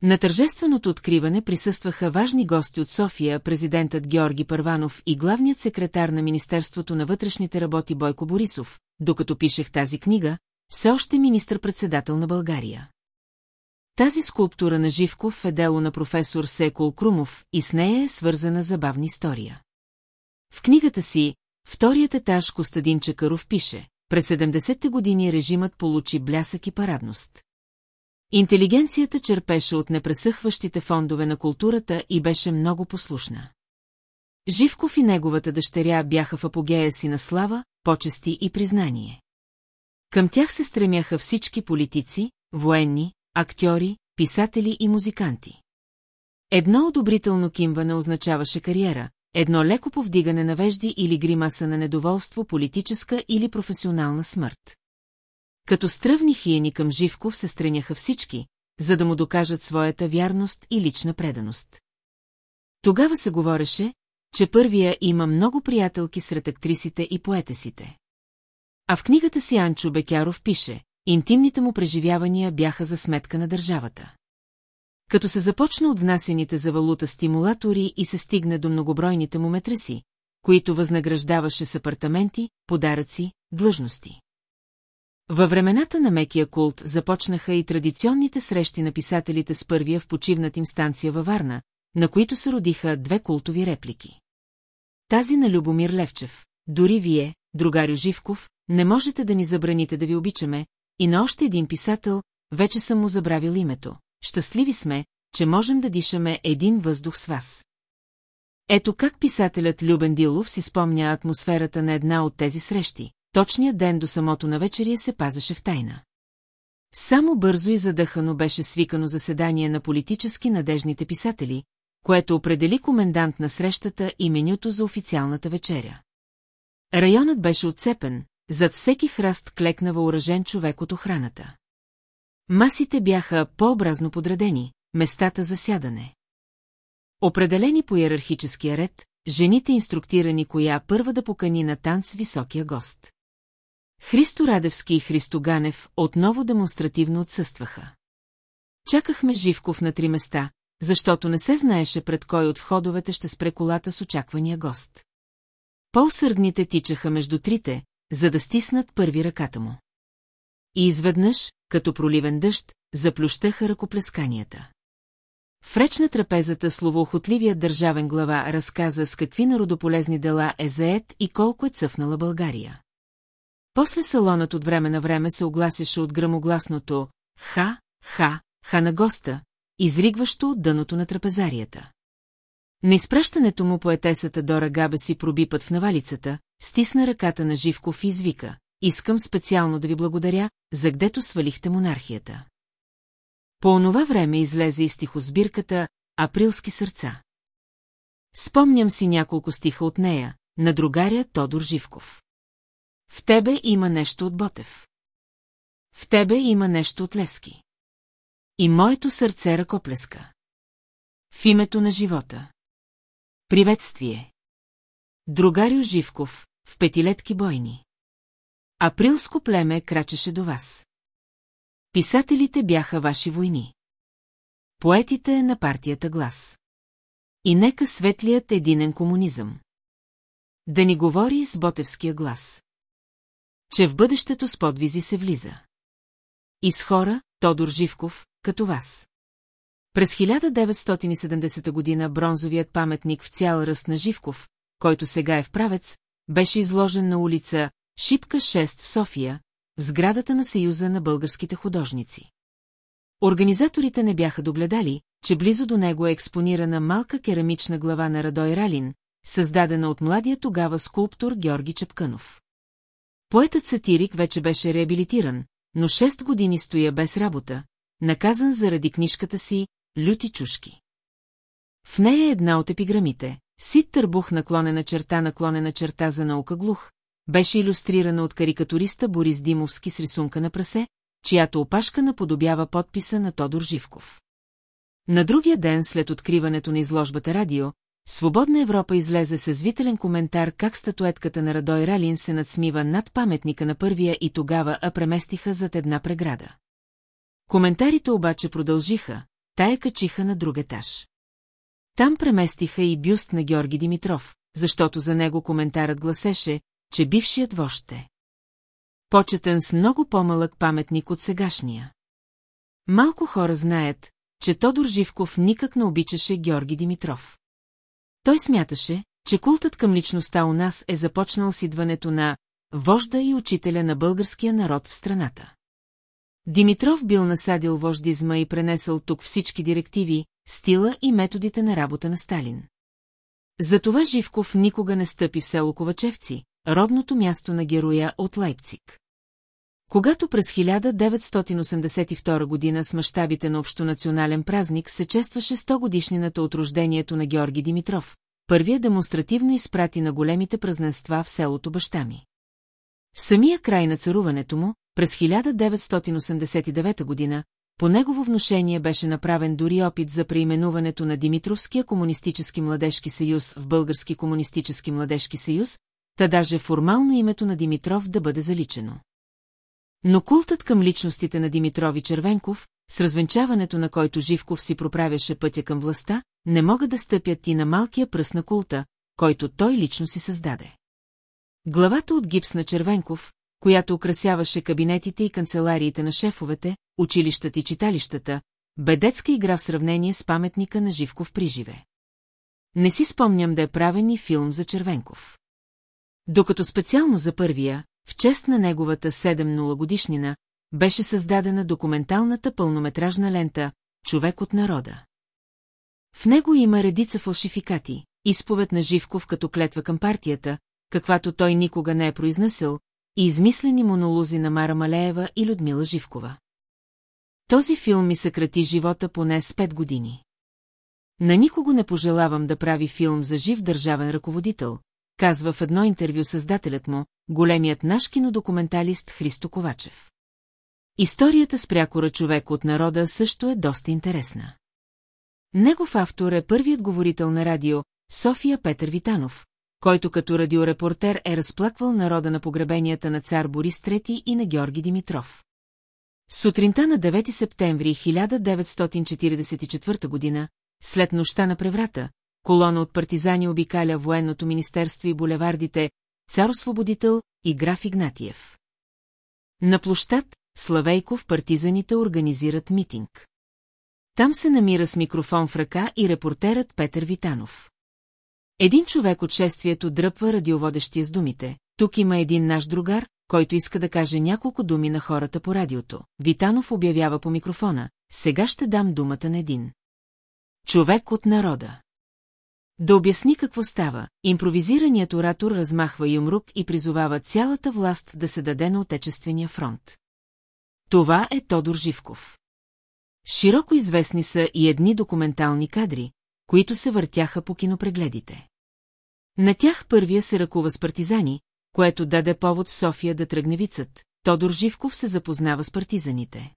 На тържественото откриване присъстваха важни гости от София, президентът Георги Първанов и главният секретар на Министерството на вътрешните работи Бойко Борисов, докато пишех тази книга, все още министър-председател на България. Тази скулптура на Живков е дело на професор Секол Крумов и с нея е свързана забавна история. В книгата си Вторият етаж Костадин Чакаров пише, през 70-те години режимът получи блясък и парадност. Интелигенцията черпеше от непресъхващите фондове на културата и беше много послушна. Живков и неговата дъщеря бяха в апогея си на слава, почести и признание. Към тях се стремяха всички политици, военни, актьори, писатели и музиканти. Едно одобрително кимване означаваше кариера, едно леко повдигане на вежди или гримаса на недоволство, политическа или професионална смърт. Като стръвни хиени към Живков се стреняха всички, за да му докажат своята вярност и лична преданост. Тогава се говореше, че първия има много приятелки сред актрисите и поетесите. А в книгата си Анчо Бекяров пише, интимните му преживявания бяха за сметка на държавата. Като се започна от внасените за валута стимулатори и се стигне до многобройните му метреси, които възнаграждаваше с апартаменти, подаръци, длъжности. Във времената на мекия култ започнаха и традиционните срещи на писателите с първия в почивната им станция във Варна, на които се родиха две култови реплики. Тази на Любомир Левчев. Дори вие, другарю Живков, не можете да ни забраните да ви обичаме, и на още един писател, вече съм му забравил името. Щастливи сме, че можем да дишаме един въздух с вас. Ето как писателят Любен Дилов си спомня атмосферата на една от тези срещи. Точният ден до самото навечерие се пазеше в тайна. Само бързо и задъхано беше свикано заседание на политически надежните писатели, което определи комендант на срещата и менюто за официалната вечеря. Районът беше отцепен, зад всеки храст клекна въоръжен човек от охраната. Масите бяха по-образно подредени, местата за сядане. Определени по иерархическия ред, жените инструктирани коя първа да покани на танц високия гост. Христо Радевски и Христо Ганев отново демонстративно отсъстваха. Чакахме Живков на три места, защото не се знаеше пред кой от входовете ще спре колата с очаквания гост. По-усърдните тичаха между трите, за да стиснат първи ръката му. И изведнъж, като проливен дъжд, заплющаха ръкоплесканията. В реч на трапезата словоохотливият държавен глава разказа с какви народополезни дела е заед и колко е цъфнала България. После салонът от време на време се огласяше от грамогласното «Ха, ха, ха на госта», изригващо от дъното на трапезарията. На изпращането му поетесата Дора Габа си проби път в навалицата, стисна ръката на Живков и извика. Искам специално да ви благодаря, за гдето свалихте монархията. По онова време излезе и стихосбирката «Априлски сърца». Спомням си няколко стиха от нея, на другаря Тодор Живков. В тебе има нещо от Ботев. В тебе има нещо от Левски. И моето сърце ръкоплеска. В името на живота. Приветствие. Другарю Живков, в петилетки бойни. Априлско племе крачеше до вас. Писателите бяха ваши войни. Поетите на партията глас. И нека светлият единен комунизъм. Да ни говори с ботевския глас. Че в бъдещето с подвизи се влиза. И с хора, Тодор Живков, като вас. През 1970 година бронзовият паметник в цял ръст на Живков, който сега е в правец, беше изложен на улица Шипка 6 в София, в сградата на Съюза на българските художници. Организаторите не бяха догледали, че близо до него е експонирана малка керамична глава на Радой Ралин, създадена от младия тогава скулптор Георги Чапканов. Поетът-сатирик вече беше реабилитиран, но 6 години стоя без работа, наказан заради книжката си «Люти чушки». В нея е една от епиграмите «Сит търбух наклонена черта наклонена черта за наука глух», беше иллюстрирана от карикатуриста Борис Димовски с рисунка на прасе, чиято опашка наподобява подписа на Тодор Живков. На другия ден след откриването на изложбата радио, Свободна Европа излезе с звителен коментар как статуетката на Радой Ралин се надсмива над паметника на първия и тогава а преместиха зад една преграда. Коментарите обаче продължиха, тая качиха на друг етаж. Там преместиха и бюст на Георги Димитров, защото за него коментарът гласеше, че бившият вожд е. Почетен с много по-малък паметник от сегашния. Малко хора знаят, че Тодор Живков никак не обичаше Георги Димитров. Той смяташе, че култът към личността у нас е започнал с идването на вожда и учителя на българския народ в страната. Димитров бил насадил вождизма и пренесъл тук всички директиви, стила и методите на работа на Сталин. Затова Живков никога не стъпи в село Ковачевци, родното място на героя от Лайпциг. Когато през 1982 година с мащабите на общонационален празник се честваше 100 годишнината от рождението на Георги Димитров, първия демонстративно изпрати на големите празненства в селото баща ми. В самия край на царуването му, през 1989 година, по негово вношение беше направен дори опит за преименуването на Димитровския комунистически младежки съюз в Български комунистически младежки съюз, та даже формално името на Димитров да бъде заличено. Но култът към личностите на Димитрови Червенков, с развенчаването на който Живков си проправяше пътя към властта, не могат да стъпят и на малкия пръст на култа, който той лично си създаде. Главата от гипс на Червенков, която украсяваше кабинетите и канцелариите на шефовете, училищата и читалищата, бе детска игра в сравнение с паметника на Живков приживе. Не си спомням да е правен и филм за Червенков. Докато специално за първия, в чест на неговата 7-0 годишнина, беше създадена документалната пълнометражна лента «Човек от народа». В него има редица фалшификати, изповед на Живков като клетва към партията, каквато той никога не е произнесъл, и измислени монолози на Мара Малеева и Людмила Живкова. Този филм ми съкрати живота поне с пет години. На никого не пожелавам да прави филм за жив държавен ръководител, казва в едно интервю създателят му, големият наш кинодокументалист Христо Ковачев. Историята с прякора човек от народа също е доста интересна. Негов автор е първият говорител на радио, София Петър Витанов, който като радиорепортер е разплаквал народа на погребенията на цар Борис III и на Георги Димитров. Сутринта на 9 септември 1944 година, след нощта на преврата, колона от партизани обикаля военното министерство и булевардите Цар-освободител и граф Игнатиев. На площад Славейков партизаните организират митинг. Там се намира с микрофон в ръка и репортерът Петър Витанов. Един човек от шествието дръпва радиоводещия с думите. Тук има един наш другар, който иска да каже няколко думи на хората по радиото. Витанов обявява по микрофона. Сега ще дам думата на един. Човек от народа. Да обясни какво става, импровизираният оратор размахва юмрук и призовава цялата власт да се даде на Отечествения фронт. Това е Тодор Живков. Широко известни са и едни документални кадри, които се въртяха по кинопрегледите. На тях първия се ръкува с партизани, което даде повод София да тръгне вицът. Тодор Живков се запознава с партизаните.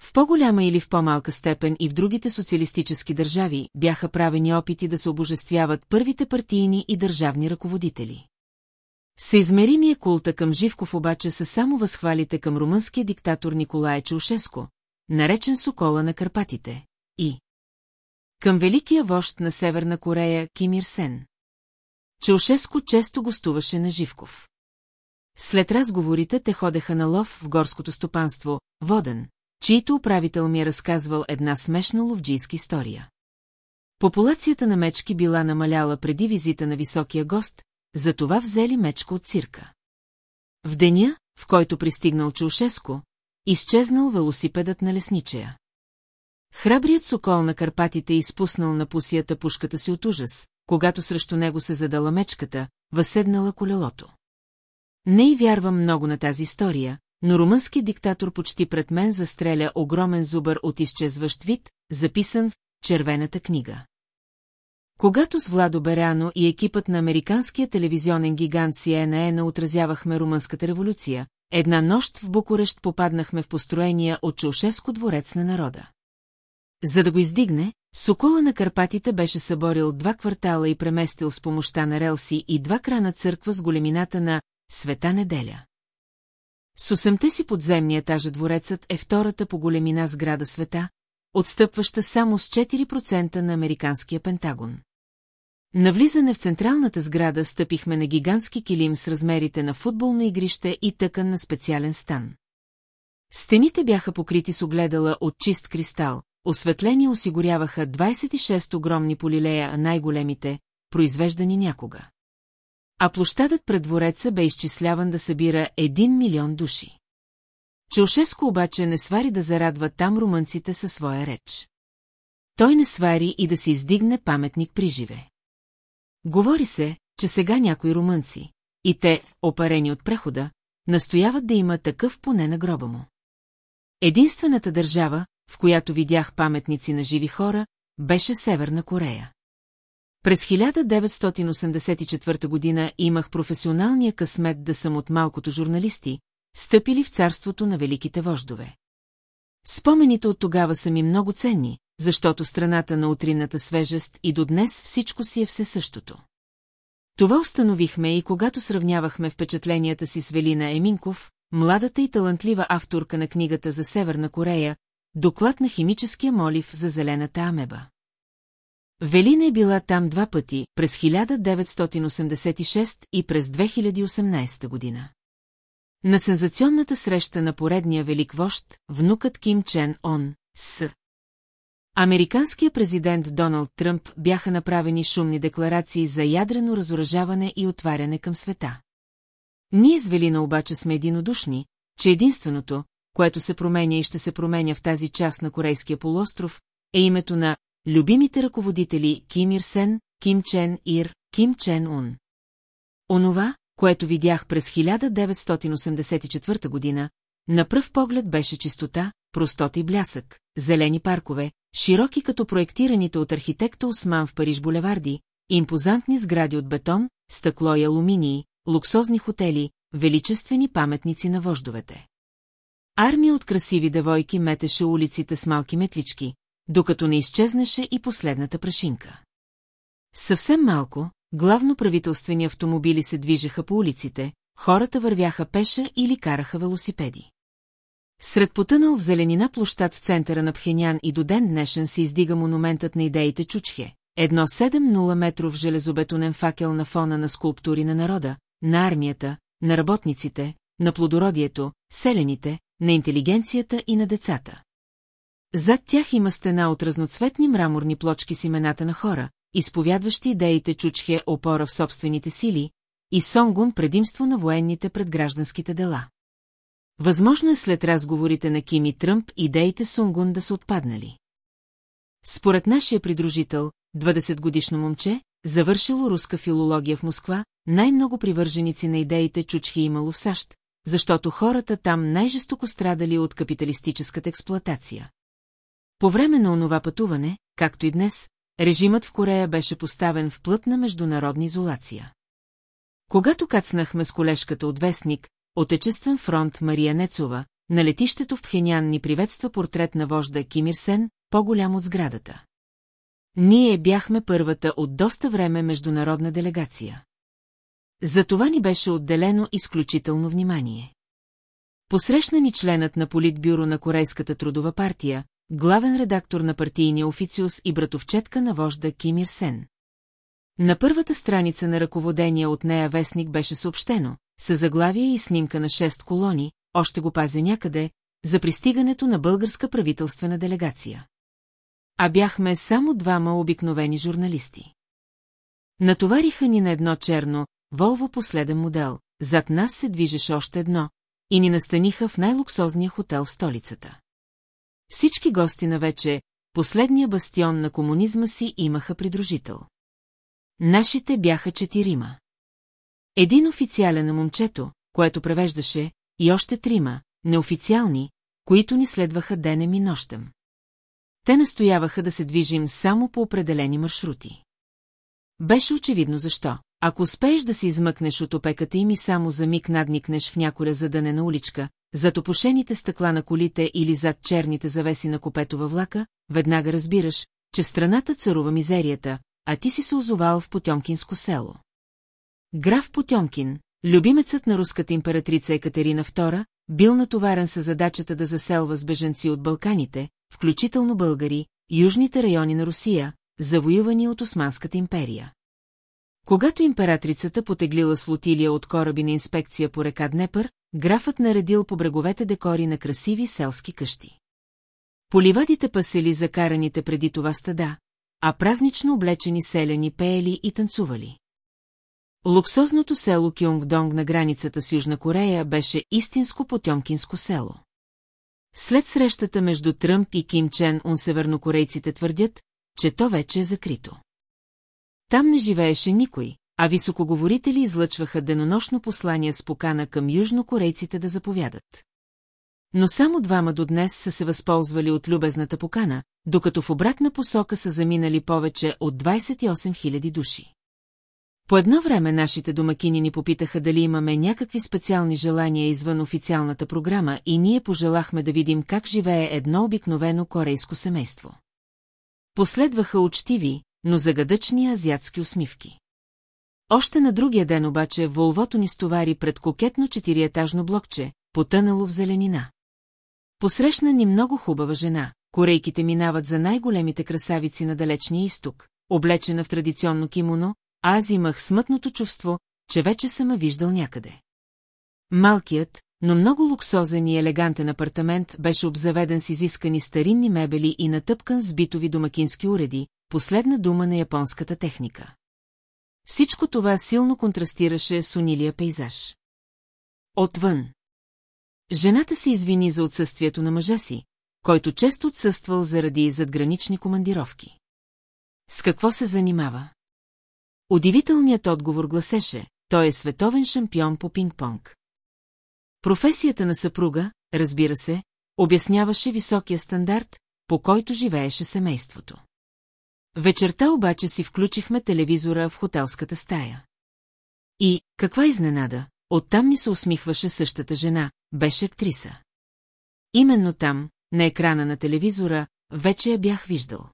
В по-голяма или в по-малка степен и в другите социалистически държави бяха правени опити да се обожествяват първите партийни и държавни ръководители. Съизмеримия култа към Живков обаче са само възхвалите към румънския диктатор Николай Чаушеско, наречен Сокола на Карпатите, и към великия вожд на Северна Корея Ким Ир Сен. Чаушеско често гостуваше на Живков. След разговорите те ходеха на лов в горското стопанство, Воден, чийто управител ми е разказвал една смешна ловджийска история. Популацията на мечки била намаляла преди визита на високия гост, затова взели мечка от цирка. В деня, в който пристигнал Чаушеско, изчезнал велосипедът на лесничея. Храбрият сокол на Карпатите изпуснал на пусията пушката си от ужас, когато срещу него се задала мечката, възседнала колелото. Не и вярвам много на тази история, но румънски диктатор почти пред мен застреля огромен зубър от изчезващ вид, записан в червената книга. Когато с Владо Беряно и екипът на американския телевизионен гигант CNN отразявахме румънската революция, една нощ в Букурещ попаднахме в построения от Чаушеско дворец на народа. За да го издигне, Сокола на Карпатите беше съборил два квартала и преместил с помощта на релси и два крана църква с големината на Света неделя. С осемте си подземни етажа дворецът е втората по големина сграда света, отстъпваща само с 4% на американския Пентагон. На влизане в централната сграда стъпихме на гигантски килим с размерите на футболно игрище и тъкан на специален стан. Стените бяха покрити с огледала от чист кристал, осветлени осигуряваха 26 огромни полилея, най-големите, произвеждани някога. А площадът пред двореца бе изчисляван да събира 1 милион души. Чаушеско обаче не свари да зарадва там румънците със своя реч. Той не свари и да се издигне паметник при живе. Говори се, че сега някои румънци, и те, опарени от прехода, настояват да има такъв поне на гроба му. Единствената държава, в която видях паметници на живи хора, беше Северна Корея. През 1984 година имах професионалния късмет да съм от малкото журналисти, стъпили в царството на великите вождове. Спомените от тогава са ми много ценни, защото страната на утринната свежест и до днес всичко си е все същото. Това установихме и когато сравнявахме впечатленията си с Велина Еминков, младата и талантлива авторка на книгата за Северна Корея, доклад на химическия молив за зелената амеба. Велина е била там два пъти, през 1986 и през 2018 година. На сензационната среща на поредния велик вожд, внукът Ким Чен Он, с Американския президент Доналд Тръмп бяха направени шумни декларации за ядрено разоръжаване и отваряне към света. Ние с Велина обаче сме единодушни, че единственото, което се променя и ще се променя в тази част на Корейския полуостров, е името на любимите ръководители Ким Ир Сен, Ким Чен Ир, Ким Чен Ун. Онова, което видях през 1984 година, на пръв поглед беше чистота, простота и блясък, зелени паркове, широки като проектираните от архитекта Осман в Париж булеварди, импозантни сгради от бетон, стъкло и алуминии, луксозни хотели, величествени паметници на вождовете. Армия от красиви девойки метеше улиците с малки метлички, докато не изчезнеше и последната прашинка. Съвсем малко, главно правителствени автомобили се движеха по улиците, хората вървяха пеша или караха велосипеди. Сред потънал в зеленина площад в центъра на Пхенян и до ден днешен се издига монументът на идеите Чучхе, едно 7-0 метров железобетонен факел на фона на скулптури на народа, на армията, на работниците, на плодородието, селените, на интелигенцията и на децата. Зад тях има стена от разноцветни мраморни плочки с имената на хора, изповядващи идеите Чучхе опора в собствените сили, и Сонгун предимство на военните пред гражданските дела. Възможно е след разговорите на Ким и Тръмп идеите Сунгун да са отпаднали. Според нашия придружител, 20-годишно момче, завършило руска филология в Москва, най-много привърженици на идеите чучхи имало в САЩ, защото хората там най-жестоко страдали от капиталистическата експлоатация. По време на онова пътуване, както и днес, режимът в Корея беше поставен в плътна международна изолация. Когато кацнахме с колежката от вестник, Отечествен фронт Мария Нецова, на летището в Пхенян ни приветства портрет на вожда Кимир Сен, по-голям от сградата. Ние бяхме първата от доста време международна делегация. За това ни беше отделено изключително внимание. Посрещна ни членът на Политбюро на Корейската трудова партия, главен редактор на партийния официус и братовчетка на вожда Кимир Сен. На първата страница на ръководения от нея вестник беше съобщено, с заглавие и снимка на шест колони, още го пазя някъде, за пристигането на българска правителствена делегация. А бяхме само двама обикновени журналисти. Натовариха ни на едно черно, Волво последен модел, зад нас се движеше още едно, и ни настаниха в най-луксозния хотел в столицата. Всички гости на вече, последния бастион на комунизма си имаха придружител. Нашите бяха четирима. Един официален на момчето, което превеждаше, и още трима, неофициални, които ни следваха денем и нощем. Те настояваха да се движим само по определени маршрути. Беше очевидно защо. Ако успееш да се измъкнеш от опеката им и само за миг надникнеш в няколя задънена уличка, зад опушените стъкла на колите или зад черните завеси на купето във влака, веднага разбираш, че в страната царува мизерията, а ти си се озовал в Потемкинско село. Граф Потемкин, любимецът на руската императрица Екатерина II, бил натоварен с задачата да заселва с беженци от Балканите, включително българи, южните райони на Русия, завоювани от Османската империя. Когато императрицата потеглила флотилия от кораби на инспекция по река Днепър, графът наредил по бреговете декори на красиви селски къщи. Поливадите пасели закараните преди това стада, а празнично облечени селени пеели и танцували. Луксозното село Кюнгдонг на границата с Южна Корея беше истинско потемкинско село. След срещата между Тръмп и Ким Чен Ун севернокорейците твърдят, че то вече е закрито. Там не живееше никой, а високоговорители излъчваха денонощно послание с покана към южнокорейците да заповядат. Но само двама до днес са се възползвали от любезната покана, докато в обратна посока са заминали повече от 28 000 души. По едно време нашите домакини ни попитаха дали имаме някакви специални желания извън официалната програма и ние пожелахме да видим как живее едно обикновено корейско семейство. Последваха учтиви, но загадъчни азиатски усмивки. Още на другия ден обаче Волвото ни стовари пред кокетно четириетажно блокче, потънало в зеленина. Посрещна ни много хубава жена, корейките минават за най-големите красавици на далечния изток, облечена в традиционно кимоно, аз имах смътното чувство, че вече съм виждал някъде. Малкият, но много луксозен и елегантен апартамент беше обзаведен с изискани старинни мебели и натъпкан с битови домакински уреди, последна дума на японската техника. Всичко това силно контрастираше с унилия пейзаж. Отвън. Жената се извини за отсъствието на мъжа си, който често отсъствал заради задгранични командировки. С какво се занимава? Удивителният отговор гласеше, той е световен шампион по пинг-понг. Професията на съпруга, разбира се, обясняваше високия стандарт, по който живееше семейството. Вечерта обаче си включихме телевизора в хотелската стая. И, каква изненада, оттам ни се усмихваше същата жена, беше актриса. Именно там, на екрана на телевизора, вече я бях виждал.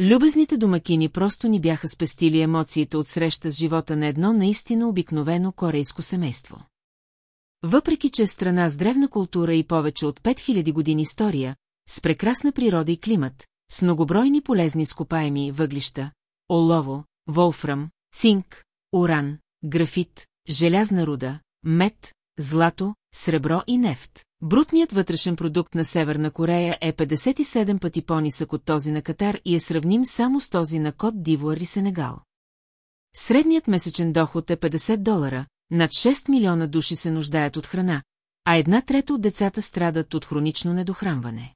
Любезните домакини просто ни бяха спестили емоциите от среща с живота на едно наистина обикновено корейско семейство. Въпреки, че е страна с древна култура и повече от 5000 години история, с прекрасна природа и климат, с многобройни полезни изкопаеми въглища, олово, волфрам, цинк, уран, графит, желязна руда, мед, злато, сребро и нефт. Брутният вътрешен продукт на Северна Корея е 57 пъти по-нисък от този на Катар и е сравним само с този на Кот Дивуар и Сенегал. Средният месечен доход е 50 долара, над 6 милиона души се нуждаят от храна, а една трета от децата страдат от хронично недохранване.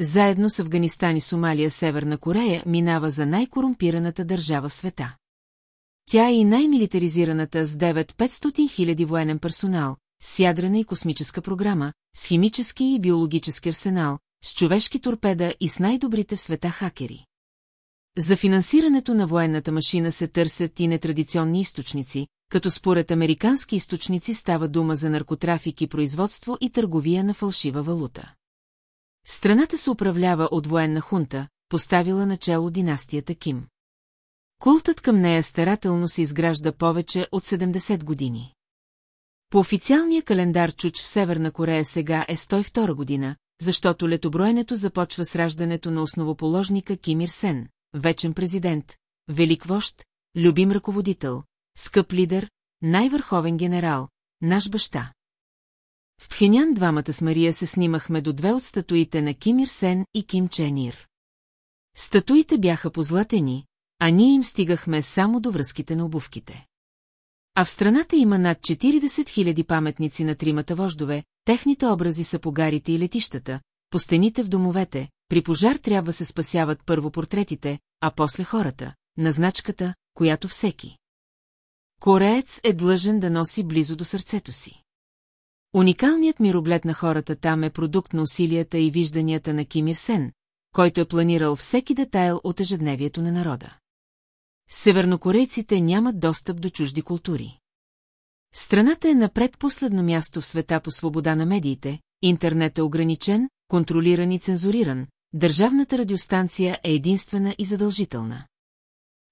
Заедно с Афганистан и Сомалия Северна Корея минава за най-корумпираната държава в света. Тя е и най-милитаризираната с 9-500 хиляди военен персонал, с ядрена и космическа програма, с химически и биологически арсенал, с човешки торпеда и с най-добрите в света хакери. За финансирането на военната машина се търсят и нетрадиционни източници, като според американски източници става дума за наркотрафик и производство и търговия на фалшива валута. Страната се управлява от военна хунта, поставила начало династията Ким. Култът към нея старателно се изгражда повече от 70 години. По официалния календар Чуч в Северна Корея сега е 102 година, защото летоброенето започва с раждането на основоположника Ким Ир Сен, вечен президент, велик вожд, любим ръководител, скъп лидер, най-върховен генерал, наш баща. В Пхенян двамата с Мария се снимахме до две от статуите на Ким Ир Сен и Ким Чен Ир. Статуите бяха позлатени, а ние им стигахме само до връзките на обувките. А в страната има над 40 000 паметници на тримата вождове, техните образи са по гарите и летищата, по стените в домовете, при пожар трябва се спасяват първо портретите, а после хората, на значката, която всеки. Кореец е длъжен да носи близо до сърцето си. Уникалният мироглед на хората там е продукт на усилията и вижданията на Ким Ир Сен, който е планирал всеки детайл от ежедневието на народа. Севернокорейците нямат достъп до чужди култури. Страната е на предпоследно място в света по свобода на медиите, интернет е ограничен, контролиран и цензуриран, държавната радиостанция е единствена и задължителна.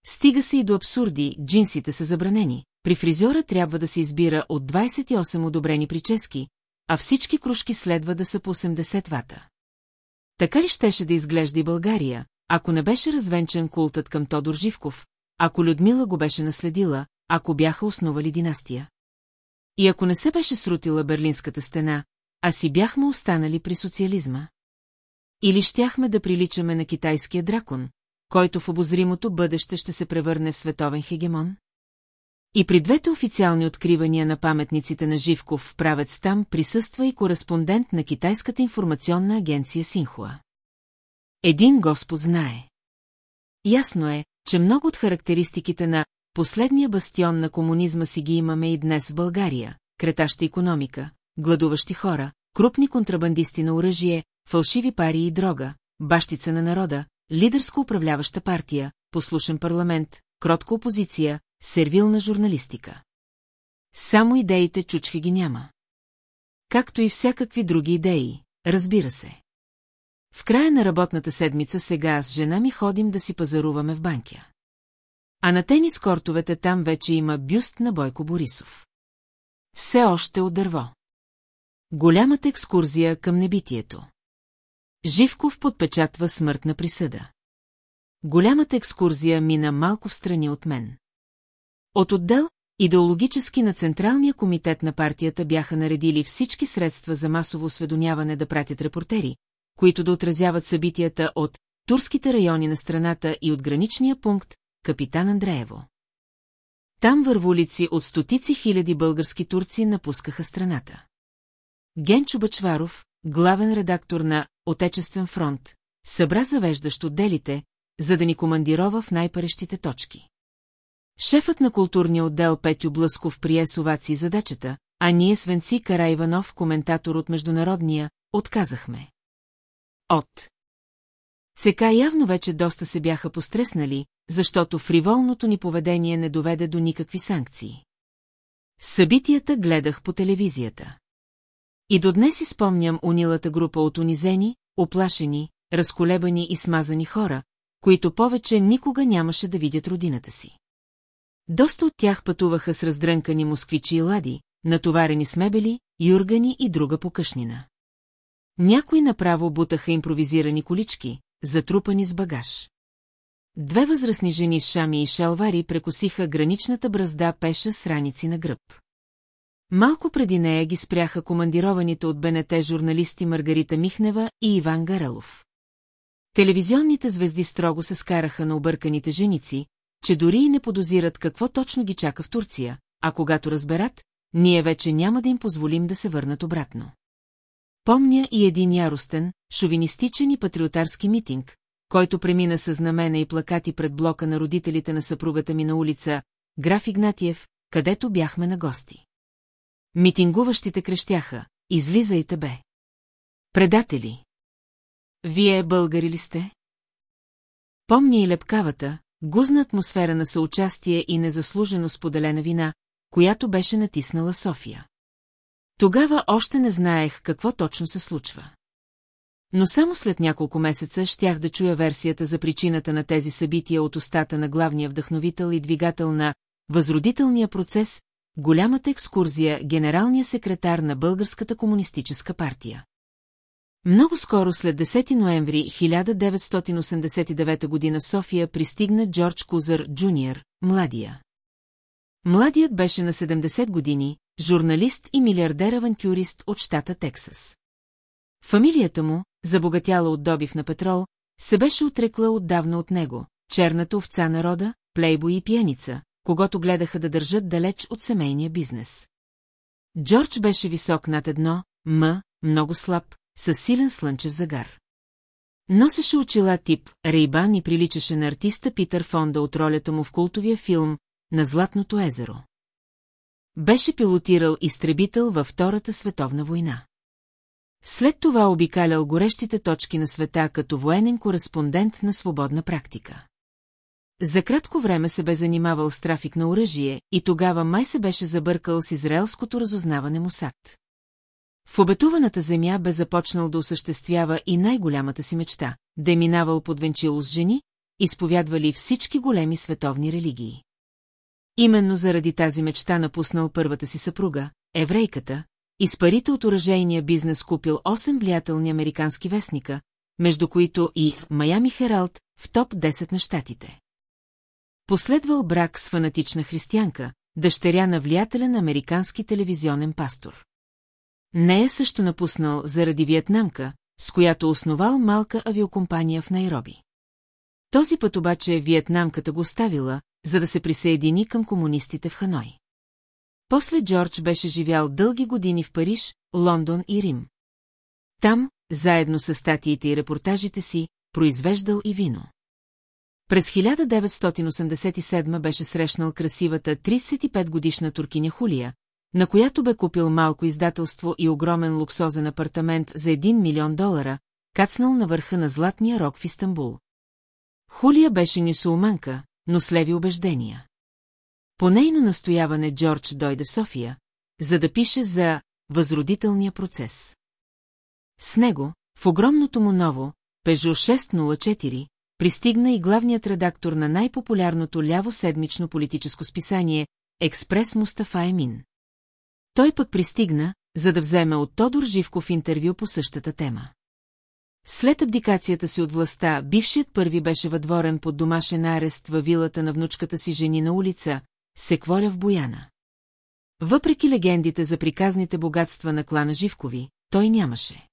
Стига се и до абсурди, джинсите са забранени, при фризьора трябва да се избира от 28 одобрени прически, а всички кружки следва да са по 80 вата. Така ли щеше да изглежда и България, ако не беше развенчен култът към Тодор Живков, ако Людмила го беше наследила, ако бяха основали династия? И ако не се беше срутила Берлинската стена, а си бяхме останали при социализма? Или щяхме да приличаме на китайския дракон, който в обозримото бъдеще ще се превърне в световен хегемон? И при двете официални откривания на паметниците на Живков в правец там присъства и кореспондент на китайската информационна агенция Синхуа. Един Господ знае. Ясно е, че много от характеристиките на последния бастион на комунизма си ги имаме и днес в България. Кретаща економика, гладуващи хора, крупни контрабандисти на оръжие, фалшиви пари и дрога, бащица на народа, лидерско управляваща партия, послушен парламент, кротка опозиция, сервилна журналистика. Само идеите чучки ги няма. Както и всякакви други идеи, разбира се. В края на работната седмица сега с жена ми ходим да си пазаруваме в банкя. А на тенис кортовете там вече има бюст на Бойко Борисов. Все още от дърво. Голямата екскурзия към небитието. Живков подпечатва смъртна присъда. Голямата екскурзия мина малко в страни от мен. От отдел, идеологически на Централния комитет на партията бяха наредили всички средства за масово осведомяване да пратят репортери, които да отразяват събитията от турските райони на страната и от граничния пункт Капитан Андреево. Там вървулици от стотици хиляди български турци напускаха страната. Генчо Бачваров, главен редактор на Отечествен фронт, събра завеждащ отделите, за да ни командирова в най-парещите точки. Шефът на културния отдел Петю Блъсков прие с задачата, а ние Свенци Карайванов, коментатор от Международния, отказахме. От. ЦК явно вече доста се бяха постреснали, защото фриволното ни поведение не доведе до никакви санкции. Събитията гледах по телевизията. И до днес изпомням унилата група от унизени, оплашени, разколебани и смазани хора, които повече никога нямаше да видят родината си. Доста от тях пътуваха с раздрънкани москвичи и лади, натоварени с мебели, юргани и друга покъшнина. Някои направо бутаха импровизирани колички, затрупани с багаж. Две възрастни жени с шами и шалвари прекосиха граничната бръзда пеша с раници на гръб. Малко преди нея ги спряха командированите от БНТ журналисти Маргарита Михнева и Иван Гарелов. Телевизионните звезди строго се скараха на обърканите женици, че дори и не подозират какво точно ги чака в Турция, а когато разберат, ние вече няма да им позволим да се върнат обратно. Помня и един яростен, шовинистичен и патриотарски митинг, който премина с знамена и плакати пред блока на родителите на съпругата ми на улица Граф Игнатиев, където бяхме на гости. Митингуващите крещяха, излизайте бе. Предатели! Вие българи ли сте? Помня и лепкавата, гузна атмосфера на съучастие и незаслужено споделена вина, която беше натиснала София. Тогава още не знаех какво точно се случва. Но само след няколко месеца щях да чуя версията за причината на тези събития от устата на главния вдъхновител и двигател на възродителния процес, голямата екскурзия, генералния секретар на Българската комунистическа партия. Много скоро след 10 ноември 1989 г. в София пристигна Джордж Кузър Джуниор, младия. Младият беше на 70 години, журналист и милиардер-авантюрист от щата Тексас. Фамилията му, забогатяла от добив на петрол, се беше отрекла отдавна от него, черната овца народа, плейбой и пияница, когато гледаха да държат далеч от семейния бизнес. Джордж беше висок над едно, м, много слаб, със силен слънчев загар. Носеше очила тип Рейбан и приличаше на артиста Питър Фонда от ролята му в култовия филм «На Златното езеро». Беше пилотирал изтребител във Втората световна война. След това обикалял горещите точки на света като военен кореспондент на свободна практика. За кратко време се бе занимавал с трафик на оръжие и тогава май се беше забъркал с израелското разузнаване Мусад. В обетуваната земя бе започнал да осъществява и най-голямата си мечта – да е минавал под венчило с жени, изповядвали всички големи световни религии. Именно заради тази мечта напуснал първата си съпруга, еврейката, и с парите от оръжейния бизнес купил 8 влиятелни американски вестника, между които и Майами Хералд в топ 10 на щатите. Последвал брак с фанатична християнка, дъщеря на влиятелен американски телевизионен пастор. Нея също напуснал заради виетнамка, с която основал малка авиокомпания в Найроби. Този път обаче виетнамката го оставила, за да се присъедини към комунистите в Ханой. После Джордж беше живял дълги години в Париж, Лондон и Рим. Там, заедно с статиите и репортажите си, произвеждал и вино. През 1987 беше срещнал красивата 35-годишна туркиня Хулия, на която бе купил малко издателство и огромен луксозен апартамент за 1 милион долара, кацнал на върха на Златния рок в Истанбул. Хулия беше нюсулманка, но с леви убеждения. По нейно настояване Джордж дойде в София, за да пише за възродителния процес. С него, в огромното му ново, Пежо 604, пристигна и главният редактор на най-популярното ляво-седмично политическо списание Експрес Мустафа Емин. Той пък пристигна, за да вземе от Тодор Живков интервю по същата тема. След абдикацията си от властта, бившият първи беше въдворен под домашен арест във вилата на внучката си жени на улица, Секворя в Бояна. Въпреки легендите за приказните богатства на клана Живкови, той нямаше.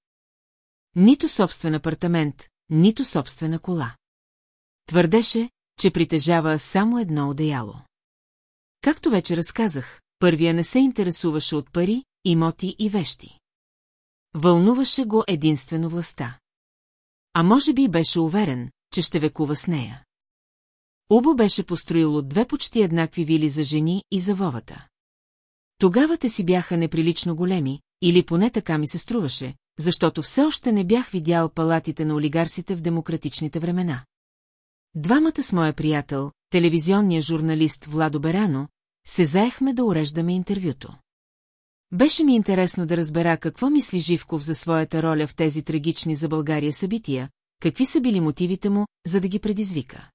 Нито собствен апартамент, нито собствена кола. Твърдеше, че притежава само едно одеяло. Както вече разказах, първия не се интересуваше от пари, имоти и вещи. Вълнуваше го единствено властта. А може би беше уверен, че ще векува с нея. Убо беше построило две почти еднакви вили за жени и за Вовата. Тогава те си бяха неприлично големи, или поне така ми се струваше, защото все още не бях видял палатите на олигарсите в демократичните времена. Двамата с моя приятел, телевизионния журналист Владо Берано, се заехме да уреждаме интервюто. Беше ми интересно да разбера какво мисли Живков за своята роля в тези трагични за България събития, какви са били мотивите му, за да ги предизвика.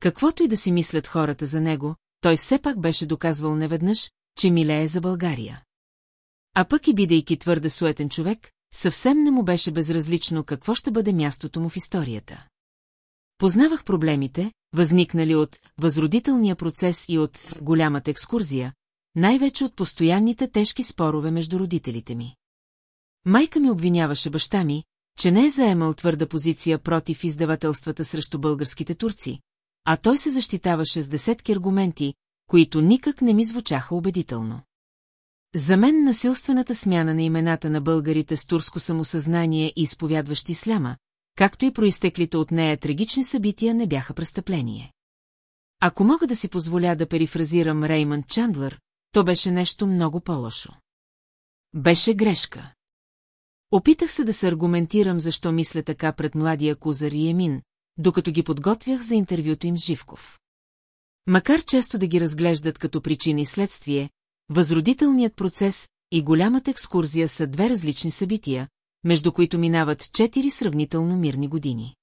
Каквото и да си мислят хората за него, той все пак беше доказвал неведнъж, че милее за България. А пък и бидейки твърде суетен човек, съвсем не му беше безразлично какво ще бъде мястото му в историята. Познавах проблемите, възникнали от възродителния процес и от голямата екскурзия, най-вече от постоянните тежки спорове между родителите ми. Майка ми обвиняваше баща ми, че не е заемал твърда позиция против издавателствата срещу българските турци, а той се защитаваше с десетки аргументи, които никак не ми звучаха убедително. За мен насилствената смяна на имената на българите с турско самосъзнание и изповядващи исляма, както и проистеклите от нея трагични събития не бяха престъпление. Ако мога да си позволя да перифразирам Реймънд Чандлър, то беше нещо много по-лошо. Беше грешка. Опитах се да се аргументирам защо мисля така пред младия Кузар и Емин, докато ги подготвях за интервюто им с Живков. Макар често да ги разглеждат като причини и следствие, възродителният процес и голямата екскурзия са две различни събития, между които минават четири сравнително мирни години.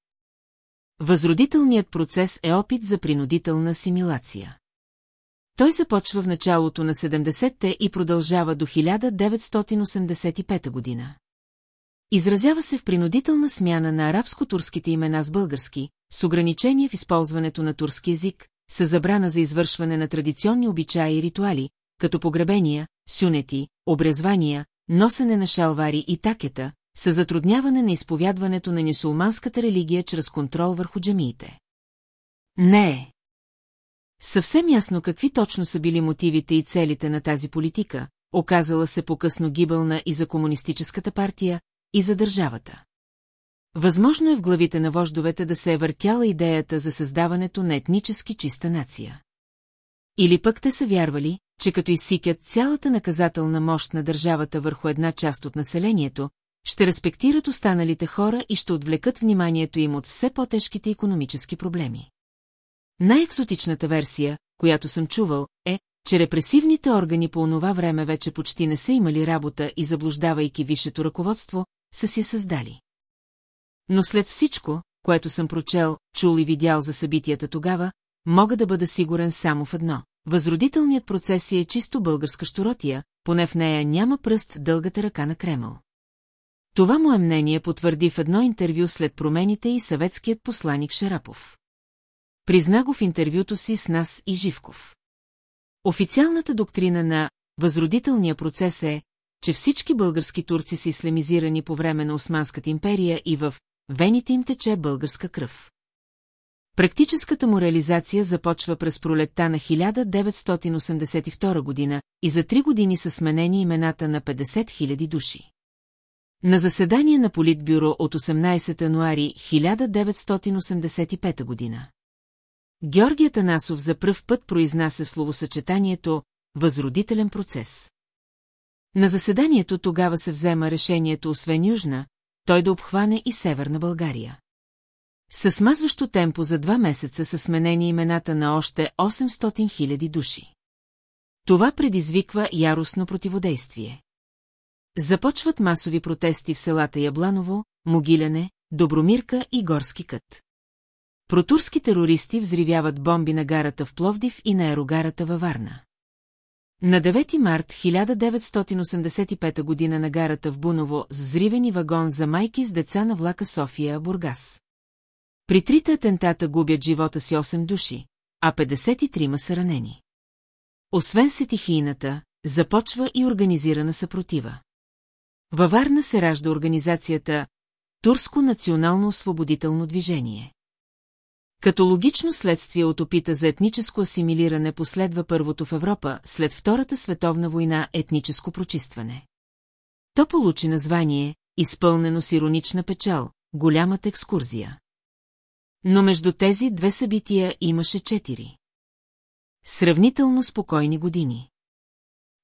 Възродителният процес е опит за принудителна асимилация. Той започва в началото на 70-те и продължава до 1985 година. Изразява се в принудителна смяна на арабско-турските имена с български, с ограничение в използването на турски език, с забрана за извършване на традиционни обичаи и ритуали, като погребения, сюнети, обрезвания, носене на шалвари и такета, с затрудняване на изповядването на нюсулманската религия чрез контрол върху джамиите. Не е. Съвсем ясно какви точно са били мотивите и целите на тази политика, оказала се по-късно гибълна и за комунистическата партия, и за държавата. Възможно е в главите на вождовете да се е въртяла идеята за създаването на етнически чиста нация. Или пък те са вярвали, че като изсикят цялата наказателна мощ на държавата върху една част от населението, ще респектират останалите хора и ще отвлекат вниманието им от все по-тежките економически проблеми. Най-екзотичната версия, която съм чувал, е, че репресивните органи по онова време вече почти не са имали работа и заблуждавайки висшето ръководство, са си създали. Но след всичко, което съм прочел, чул и видял за събитията тогава, мога да бъда сигурен само в едно. Възродителният процес е чисто българска щуротия, поне в нея няма пръст дългата ръка на Кремъл. Това мое мнение потвърди в едно интервю след промените и съветският посланик Шарапов. Призна го в интервюто си с нас и Живков. Официалната доктрина на възродителния процес е, че всички български турци са ислямизирани по време на Османската империя и в вените им тече българска кръв. Практическата му реализация започва през пролетта на 1982 година и за три години са сменени имената на 50 000 души. На заседание на Политбюро от 18 януари 1985 година. Георгия Танасов за пръв път произнася словосъчетанието «възродителен процес». На заседанието тогава се взема решението освен Южна, той да обхване и Северна България. С смазващо темпо за два месеца са сменени имената на още 800 000 души. Това предизвиква яростно противодействие. Започват масови протести в селата Ябланово, Могиляне, Добромирка и Горски кът. Протурски терористи взривяват бомби на гарата в Пловдив и на аерогарата във Варна. На 9 март 1985 година на гарата в Буново с взривени вагон за майки с деца на влака София Бургас. При трите атентата губят живота си 8 души, а 53 са ранени. Освен сетихийната, започва и организирана съпротива. Във Варна се ражда организацията Турско национално освободително движение. Като логично следствие от опита за етническо асимилиране последва първото в Европа след Втората световна война етническо прочистване. То получи название, изпълнено с иронична печал, голямата екскурзия. Но между тези две събития имаше четири. Сравнително спокойни години.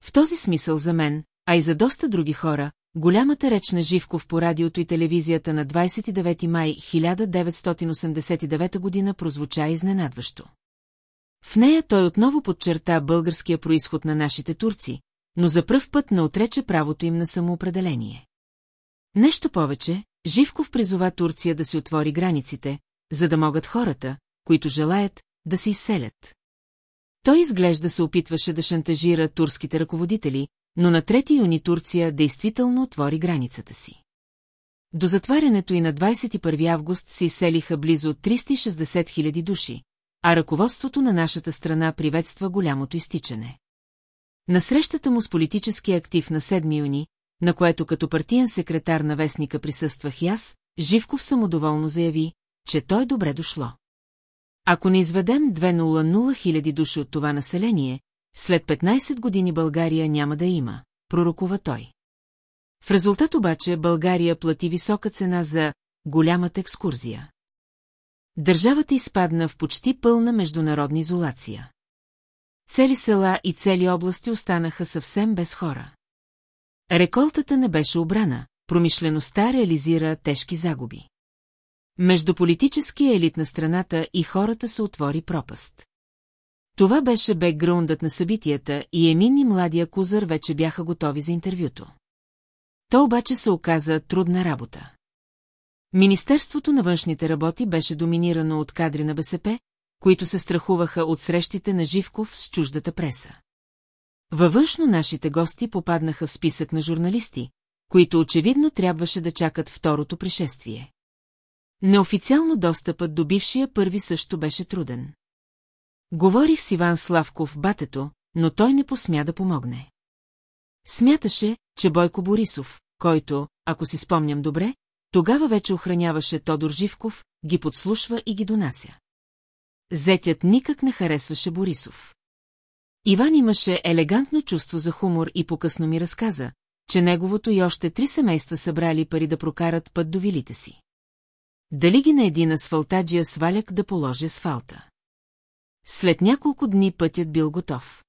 В този смисъл за мен, а и за доста други хора, Голямата реч на Живков по радиото и телевизията на 29 май 1989 година прозвуча изненадващо. В нея той отново подчерта българския происход на нашите турци, но за пръв път не отрече правото им на самоопределение. Нещо повече, Живков призова Турция да си отвори границите, за да могат хората, които желаят, да се изселят. Той изглежда се опитваше да шантажира турските ръководители, но на 3 юни Турция действително отвори границата си. До затварянето и на 21 август се изселиха близо 360 000 души, а ръководството на нашата страна приветства голямото изтичане. На срещата му с политически актив на 7 юни, на което като партиен секретар на вестника присъствах и аз, Живков самодоволно заяви, че той добре дошло. Ако не изведем 200 хиляди души от това население, след 15 години България няма да има, пророкува той. В резултат обаче България плати висока цена за голямата екскурзия. Държавата изпадна в почти пълна международна изолация. Цели села и цели области останаха съвсем без хора. Реколтата не беше обрана, промишлеността реализира тежки загуби. Между политическия елит на страната и хората се отвори пропаст. Това беше бекграундът на събитията и Емин и младия Кузър вече бяха готови за интервюто. То обаче се оказа трудна работа. Министерството на външните работи беше доминирано от кадри на БСП, които се страхуваха от срещите на Живков с чуждата преса. Във външно нашите гости попаднаха в списък на журналисти, които очевидно трябваше да чакат второто пришествие. Неофициално достъпът до бившия първи също беше труден. Говорих с Иван Славков батето, но той не посмя да помогне. Смяташе, че Бойко Борисов, който, ако си спомням добре, тогава вече охраняваше Тодор Живков, ги подслушва и ги донася. Зетят никак не харесваше Борисов. Иван имаше елегантно чувство за хумор и покъсно ми разказа, че неговото и още три семейства събрали пари да прокарат път до вилите си. Дали ги на един асфалтаджия сваляк да положи асфалта. След няколко дни пътят бил готов.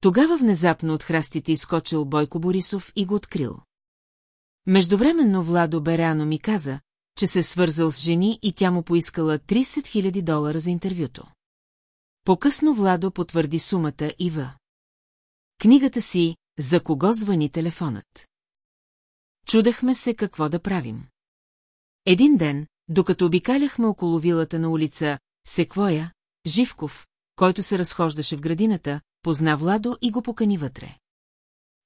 Тогава внезапно от храстите изкочил Бойко Борисов и го открил. Междувременно Владо Беряно ми каза, че се свързал с жени и тя му поискала 30 000 долара за интервюто. По-късно Владо потвърди сумата и в. Книгата си «За кого звъни телефонът?» Чудехме се какво да правим. Един ден, докато обикаляхме около вилата на улица Секвоя, Живков, който се разхождаше в градината, позна Владо и го покани вътре.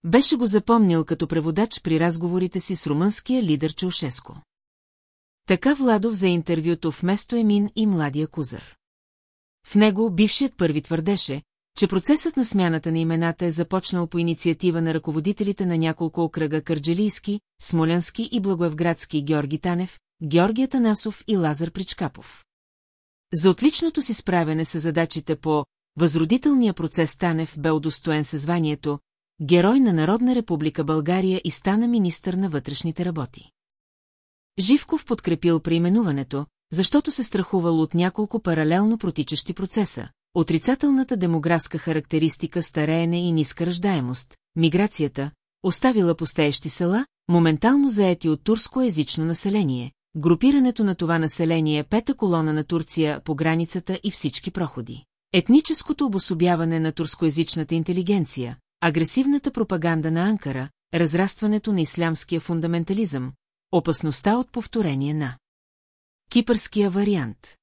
Беше го запомнил като преводач при разговорите си с румънския лидер Чаушеско. Така Владо взе интервюто вместо Емин и младия Кузър. В него бившият първи твърдеше, че процесът на смяната на имената е започнал по инициатива на ръководителите на няколко окръга Кърджалийски, Смолянски и Благоевградски Георги Танев, Георгия Танасов и Лазар Причкапов. За отличното си справяне с задачите по възродителния процес Танев бе удостоен със званието Герой на Народна република България и стана министър на вътрешните работи. Живков подкрепил преименуването, защото се страхувал от няколко паралелно протичащи процеса. Отрицателната демографска характеристика стареене и ниска ръждаемост, миграцията, оставила постеещи села, моментално заети от турско-езично население, групирането на това население е пета колона на Турция по границата и всички проходи. Етническото обособяване на турскоязичната интелигенция, агресивната пропаганда на Анкара, разрастването на ислямския фундаментализъм, опасността от повторение на Кипърския вариант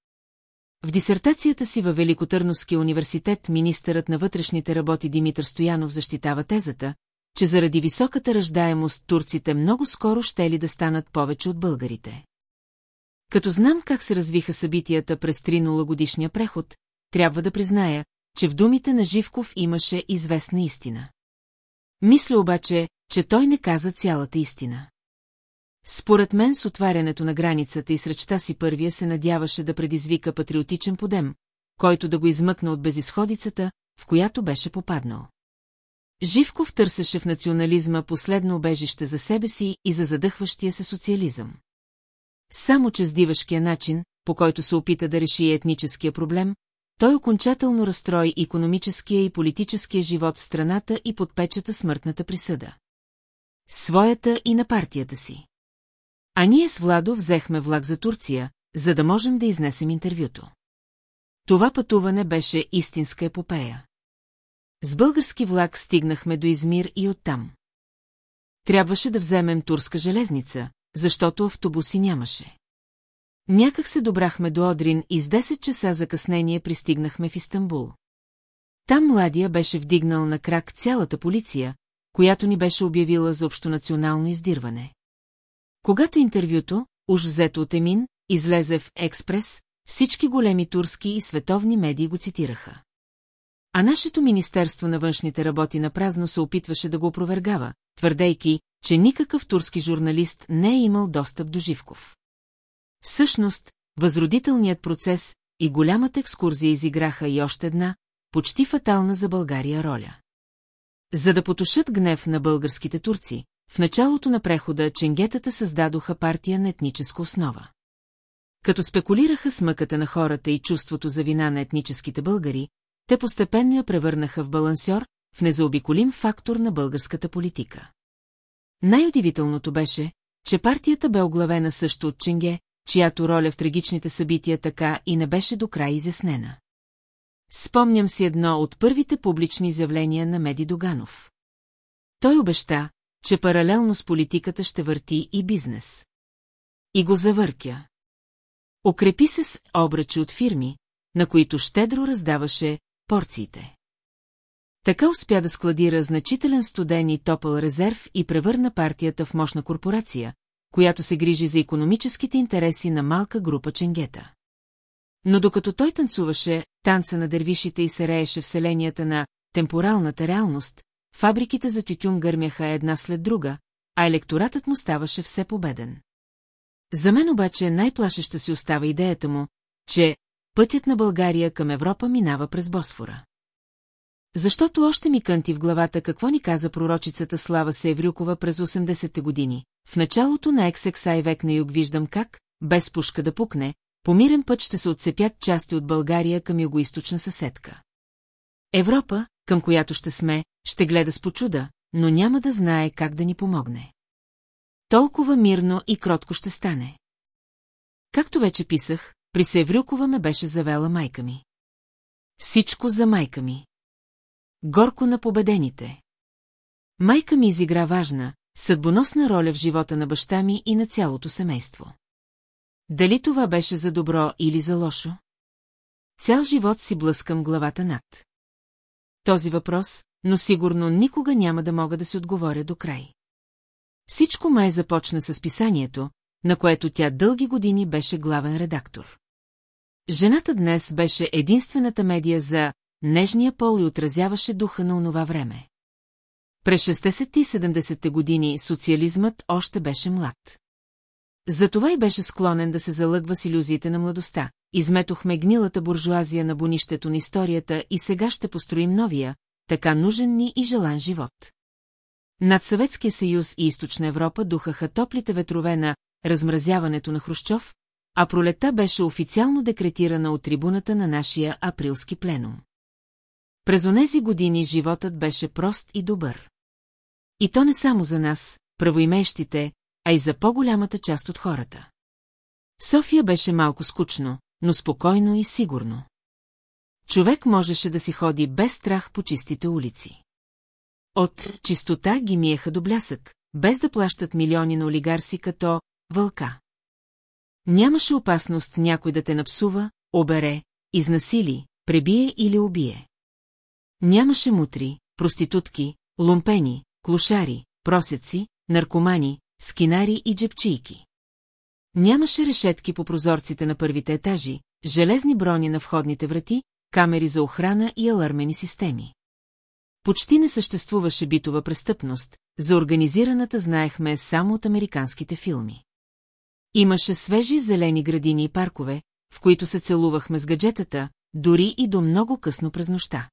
В дисертацията си във Великотърновския университет министърът на вътрешните работи Димитър Стоянов защитава тезата, че заради високата ръждаемост турците много скоро ще ли да станат повече от българите. Като знам как се развиха събитията през 3 годишния преход, трябва да призная, че в думите на Живков имаше известна истина. Мисля обаче, че той не каза цялата истина. Според мен с отварянето на границата и с речта си първия се надяваше да предизвика патриотичен подем, който да го измъкна от безисходицата, в която беше попаднал. Живков търсеше в национализма последно обежище за себе си и за задъхващия се социализъм. Само че с дивашкия начин, по който се опита да реши етническия проблем, той окончателно разстрои економическия и политическия живот в страната и подпечата смъртната присъда. Своята и на партията си. А ние с Владо взехме влак за Турция, за да можем да изнесем интервюто. Това пътуване беше истинска епопея. С български влак стигнахме до Измир и оттам. Трябваше да вземем турска железница, защото автобуси нямаше. Някак се добрахме до Одрин и с 10 часа закъснение пристигнахме в Истанбул. Там младия беше вдигнал на крак цялата полиция, която ни беше обявила за общонационално издирване. Когато интервюто, уж взето от Емин, излезе в Експрес, всички големи турски и световни медии го цитираха. А нашето Министерство на външните работи на празно се опитваше да го опровергава, твърдейки, че никакъв турски журналист не е имал достъп до Живков. Всъщност, възродителният процес и голямата екскурзия изиграха и още една, почти фатална за България роля. За да потушат гнев на българските турци, в началото на прехода ченгетата създадоха партия на етническа основа. Като спекулираха с мъката на хората и чувството за вина на етническите българи, те постепенно я превърнаха в балансьор, в незаобиколим фактор на българската политика. Най-удивителното беше, че партията бе оглавена също от Ченге, чиято роля в трагичните събития така и не беше до край изяснена. Спомням си едно от първите публични изявления на Меди Доганов. Той обеща, че паралелно с политиката ще върти и бизнес. И го завъртя. Окрепи се с обръчи от фирми, на които щедро раздаваше порциите. Така успя да складира значителен студен и топъл резерв и превърна партията в мощна корпорация, която се грижи за економическите интереси на малка група ченгета. Но докато той танцуваше, танца на дервишите и се рееше вселенията на темпоралната реалност, фабриките за тютюн гърмяха една след друга, а електоратът му ставаше все победен. За мен обаче най-плашеща си остава идеята му, че пътят на България към Европа минава през Босфора. Защото още ми кънти в главата какво ни каза пророчицата Слава Севрюкова през 80-те години. В началото на XXI век на юг виждам как, без пушка да пукне, по мирен път ще се отцепят части от България към югоисточна съседка. Европа, към която ще сме, ще гледа с почуда, но няма да знае как да ни помогне. Толкова мирно и кротко ще стане. Както вече писах, при Севрюкова ме беше завела майка ми. Всичко за майка ми. Горко на победените. Майка ми изигра важна, съдбоносна роля в живота на баща ми и на цялото семейство. Дали това беше за добро или за лошо? Цял живот си блъскам главата над. Този въпрос, но сигурно никога няма да мога да си отговоря до край. Всичко май започна с писанието, на което тя дълги години беше главен редактор. Жената днес беше единствената медия за нежния пол и отразяваше духа на онова време. През 60-те и 70-те години социализмът още беше млад. Затова и беше склонен да се залъгва с иллюзиите на младостта. Изметохме гнилата буржуазия на бонището на историята и сега ще построим новия, така нужен ни и желан живот. Над Съветския съюз и Източна Европа духаха топлите ветрове на размразяването на Хрущов, а пролета беше официално декретирана от трибуната на нашия априлски пленум. През онези години животът беше прост и добър. И то не само за нас, правоимещите, а и за по-голямата част от хората. София беше малко скучно, но спокойно и сигурно. Човек можеше да си ходи без страх по чистите улици. От чистота ги миеха до блясък, без да плащат милиони на олигарси като вълка. Нямаше опасност някой да те напсува, обере, изнасили, пребие или убие. Нямаше мутри, проститутки, лумпени, клошари, просеци, наркомани, скинари и джепчийки. Нямаше решетки по прозорците на първите етажи, железни брони на входните врати, камери за охрана и алармени системи. Почти не съществуваше битова престъпност, за организираната знаехме само от американските филми. Имаше свежи зелени градини и паркове, в които се целувахме с гаджетата, дори и до много късно през нощта.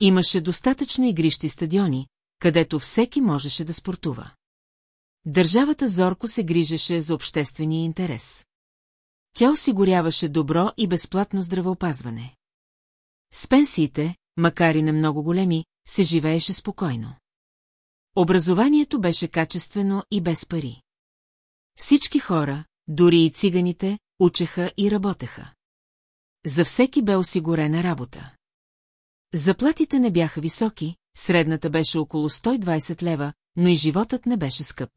Имаше достатъчно игрищи стадиони, където всеки можеше да спортува. Държавата зорко се грижеше за обществения интерес. Тя осигуряваше добро и безплатно здравеопазване. С пенсиите, макар и не много големи, се живееше спокойно. Образованието беше качествено и без пари. Всички хора, дори и циганите, учеха и работеха. За всеки бе осигурена работа. Заплатите не бяха високи, средната беше около 120 лева, но и животът не беше скъп.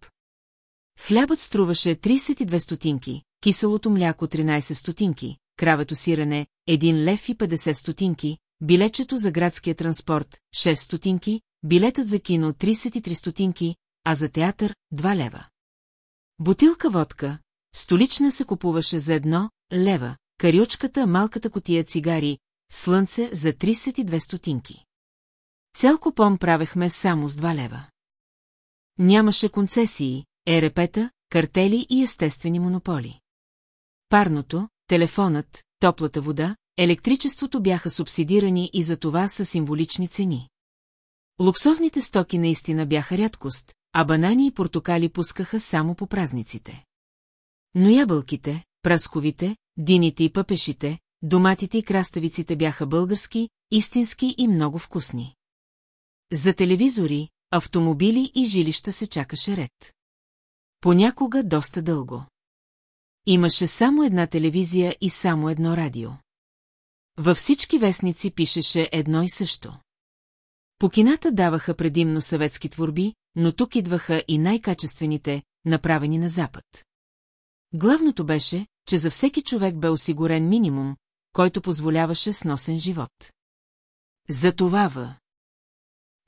Хлябът струваше 32 стотинки, киселото мляко 13 стотинки, кравето сирене 1 лев и 50 стотинки, билечето за градския транспорт 6 стотинки, билетът за кино 33 стотинки, а за театър 2 лева. Бутилка водка, столична се купуваше за едно лева, карючката, малката котия цигари, слънце за 32 стотинки. Цял купон правехме само с 2 лева. Нямаше концесии, ерепета, картели и естествени монополи. Парното, телефонът, топлата вода, електричеството бяха субсидирани и за това са символични цени. Луксозните стоки наистина бяха рядкост, а банани и портокали пускаха само по празниците. Но ябълките, прасковите, дините и пъпешите, доматите и краставиците бяха български, истински и много вкусни. За телевизори, автомобили и жилища се чакаше ред. Понякога доста дълго. Имаше само една телевизия и само едно радио. Във всички вестници пишеше едно и също. Покината даваха предимно съветски творби, но тук идваха и най-качествените, направени на Запад. Главното беше, че за всеки човек бе осигурен минимум, който позволяваше сносен живот. За това в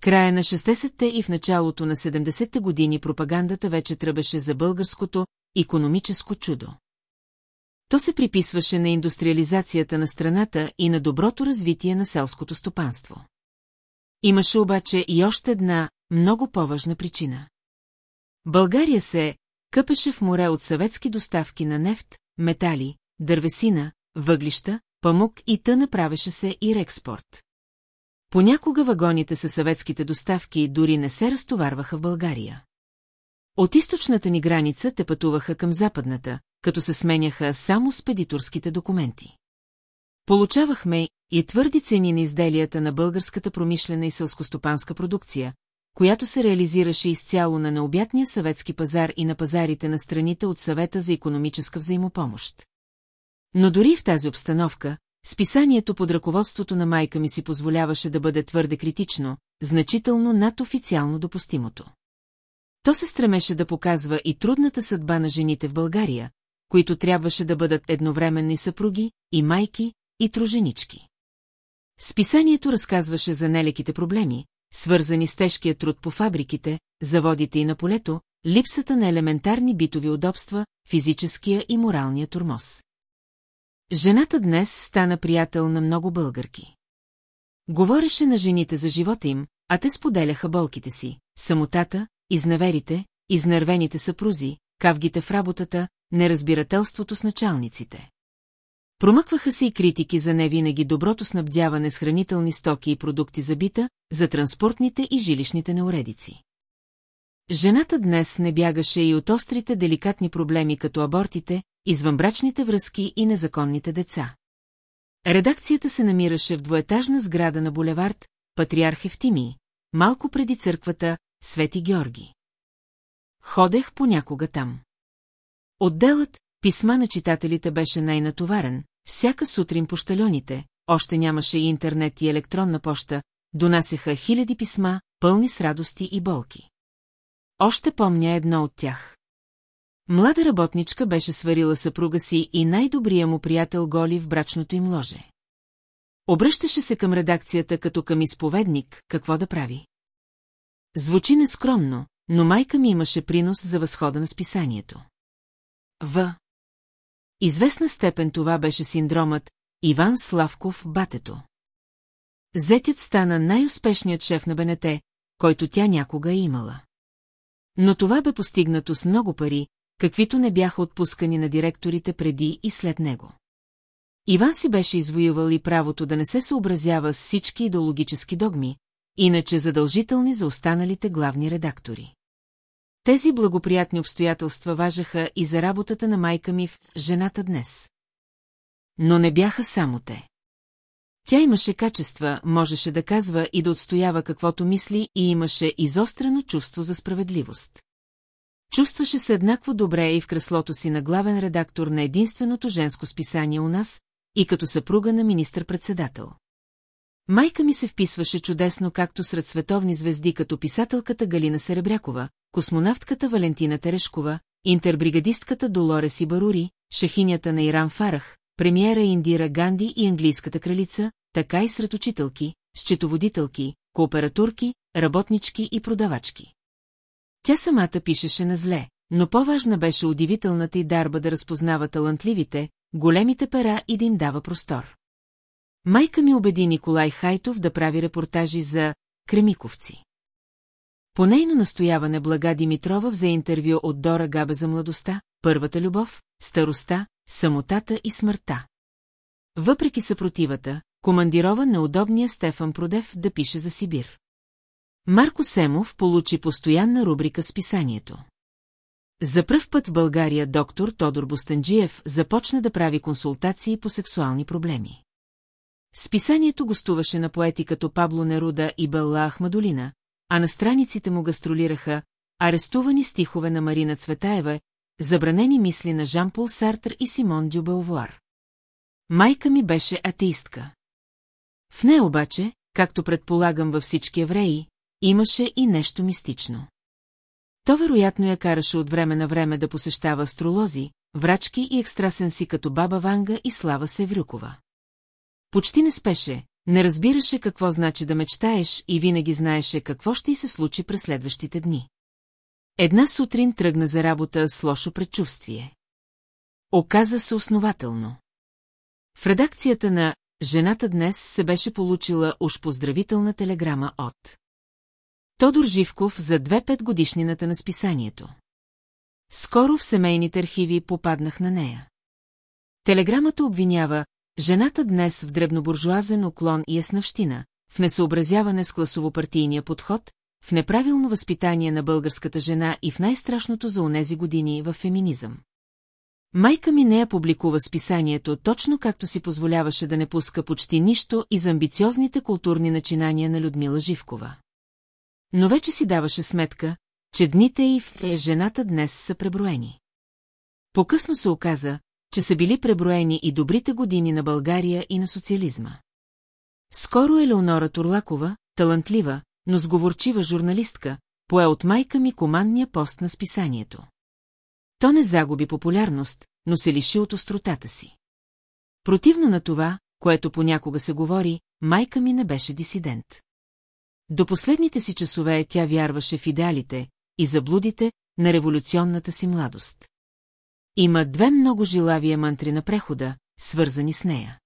края на 60-те и в началото на 70-те години пропагандата вече тръбеше за българското економическо чудо. То се приписваше на индустриализацията на страната и на доброто развитие на селското стопанство. Имаше обаче и още една, много по-важна причина. България се къпеше в море от съветски доставки на нефт, метали, дървесина, въглища, памук и тъна правеше се и реекспорт. Понякога вагоните със съветските доставки дори не се разтоварваха в България. От източната ни граница те пътуваха към западната, като се сменяха само спедиторските документи. Получавахме и твърди цени на изделията на българската промишлена и селскостопанска продукция, която се реализираше изцяло на необятния съветски пазар и на пазарите на страните от съвета за економическа взаимопомощ. Но дори в тази обстановка, списанието под ръководството на майка ми си позволяваше да бъде твърде критично, значително над официално допустимото. То се стремеше да показва и трудната съдба на жените в България, които трябваше да бъдат едновременно и съпруги, и майки, и труженички. Списанието разказваше за нелеките проблеми, свързани с тежкия труд по фабриките, заводите и на полето, липсата на елементарни битови удобства, физическия и моралния турмоз. Жената днес стана приятел на много българки. Говореше на жените за живота им, а те споделяха болките си, самотата, изневерите, изнервените съпрузи, кавгите в работата, неразбирателството с началниците. Промъкваха се и критики за невинаги доброто снабдяване с хранителни стоки и продукти за бита, за транспортните и жилищните неуредици. Жената днес не бягаше и от острите деликатни проблеми като абортите, извънбрачните връзки и незаконните деца. Редакцията се намираше в двоетажна сграда на булевард Патриарх Евтимий, малко преди църквата Свети Георги. Ходех понякога там. Отделът писма на читателите беше най-натоварен, всяка сутрин по щалоните, още нямаше и интернет и електронна поща, донасяха хиляди писма, пълни с радости и болки. Още помня едно от тях. Млада работничка беше сварила съпруга си и най-добрия му приятел голи в брачното им ложе. Обръщаше се към редакцията като към изповедник, какво да прави. Звучи нескромно, но майка ми имаше принос за възхода на списанието. В. Известна степен това беше синдромът Иван Славков Батето. Зетят стана най-успешният шеф на БНТ, който тя някога е имала. Но това бе постигнато с много пари, каквито не бяха отпускани на директорите преди и след него. Иван си беше извоювал и правото да не се съобразява с всички идеологически догми, иначе задължителни за останалите главни редактори. Тези благоприятни обстоятелства важаха и за работата на майка ми в «Жената днес». Но не бяха само те. Тя имаше качества, можеше да казва и да отстоява каквото мисли и имаше изострено чувство за справедливост. Чувстваше се еднакво добре и в креслото си на главен редактор на единственото женско списание у нас, и като съпруга на министър-председател. Майка ми се вписваше чудесно както сред световни звезди като писателката Галина Серебрякова, космонавтката Валентина Терешкова, интербригадистката Долорес и Барури, шахинята на Иран Фарах, премиера Индира Ганди и английската кралица, така и сред учителки, счетоводителки, коопературки, работнички и продавачки. Тя самата пишеше на зле, но по-важна беше удивителната й дарба да разпознава талантливите, големите пера и да им дава простор. Майка ми убеди Николай Хайтов да прави репортажи за Кремиковци. По нейно настояване Блага Димитрова взе интервю от Дора Габе за младостта, първата любов, староста, самотата и смъртта. Въпреки съпротивата, командирова на удобния Стефан Продев да пише за Сибир. Марко Семов получи постоянна рубрика с писанието. За пръв път в България доктор Тодор Бостанджиев започна да прави консултации по сексуални проблеми. Списанието гостуваше на поети като Пабло Неруда и Белла Ахмадолина, а на страниците му гастролираха арестувани стихове на Марина Цветаева, забранени мисли на Жан-Пол Сартър и Симон Дюбелвуар. Майка ми беше атеистка. В нея обаче, както предполагам във всички евреи, имаше и нещо мистично. То вероятно я караше от време на време да посещава астролози, врачки и екстрасенси като баба Ванга и Слава Севрюкова. Почти не спеше, не разбираше какво значи да мечтаеш и винаги знаеше какво ще й се случи през следващите дни. Една сутрин тръгна за работа с лошо предчувствие. Оказа се основателно. В редакцията на «Жената днес» се беше получила уж поздравителна телеграма от Тодор Живков за две-пет годишнината на списанието. Скоро в семейните архиви попаднах на нея. Телеграмата обвинява жената днес в дребнобуржуазен уклон и яснавщина, в несъобразяване с класовопартийния подход, в неправилно възпитание на българската жена и в най-страшното за онези години в феминизъм. Майка ми не я публикува списанието точно както си позволяваше да не пуска почти нищо и за амбициозните културни начинания на Людмила Живкова. Но вече си даваше сметка, че дните и в е жената днес са преброени. По-късно се оказа, че са били преброени и добрите години на България и на социализма. Скоро Елеонора Турлакова, талантлива, но сговорчива журналистка, пое от майка ми командния пост на списанието. То не загуби популярност, но се лиши от остротата си. Противно на това, което понякога се говори, майка ми не беше дисидент. До последните си часове тя вярваше в идеалите и заблудите на революционната си младост. Има две много жилавия мантри на прехода, свързани с нея.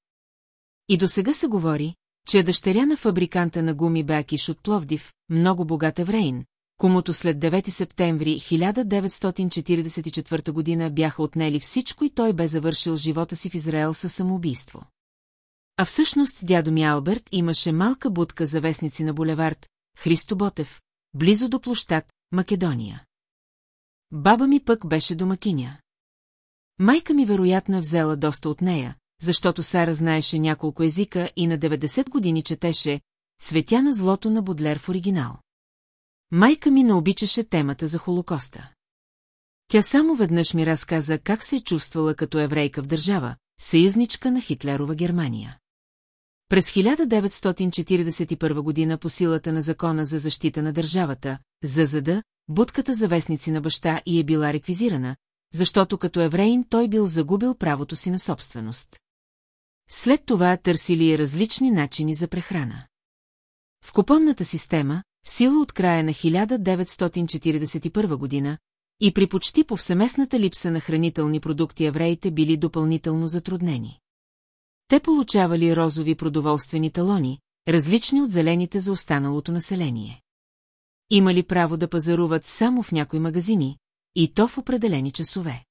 И до сега се говори, че е дъщеря на фабриканта на гуми Беакиш от Пловдив, много богат еврейн, комуто след 9 септември 1944 година бяха отнели всичко и той бе завършил живота си в Израел със самоубийство. А всъщност дядо ми Алберт имаше малка будка за вестници на булевард Христо Ботев, близо до площад Македония. Баба ми пък беше домакиня. Майка ми вероятно е взела доста от нея, защото Сара знаеше няколко езика и на 90 години четеше «Цветя на злото на Бодлер в оригинал». Майка ми не обичаше темата за Холокоста. Тя само веднъж ми разказа как се е чувствала като еврейка в държава, съюзничка на Хитлерова Германия. През 1941 година по силата на закона за защита на държавата, ЗЗД, будката за вестници на баща и е била реквизирана, защото като евреин той бил загубил правото си на собственост. След това търсили различни начини за прехрана. В купонната система, сила от края на 1941 година, и при почти повсеместната липса на хранителни продукти евреите били допълнително затруднени. Те получавали розови продоволствени талони, различни от зелените за останалото население. Имали право да пазаруват само в някои магазини, и то в определени часове.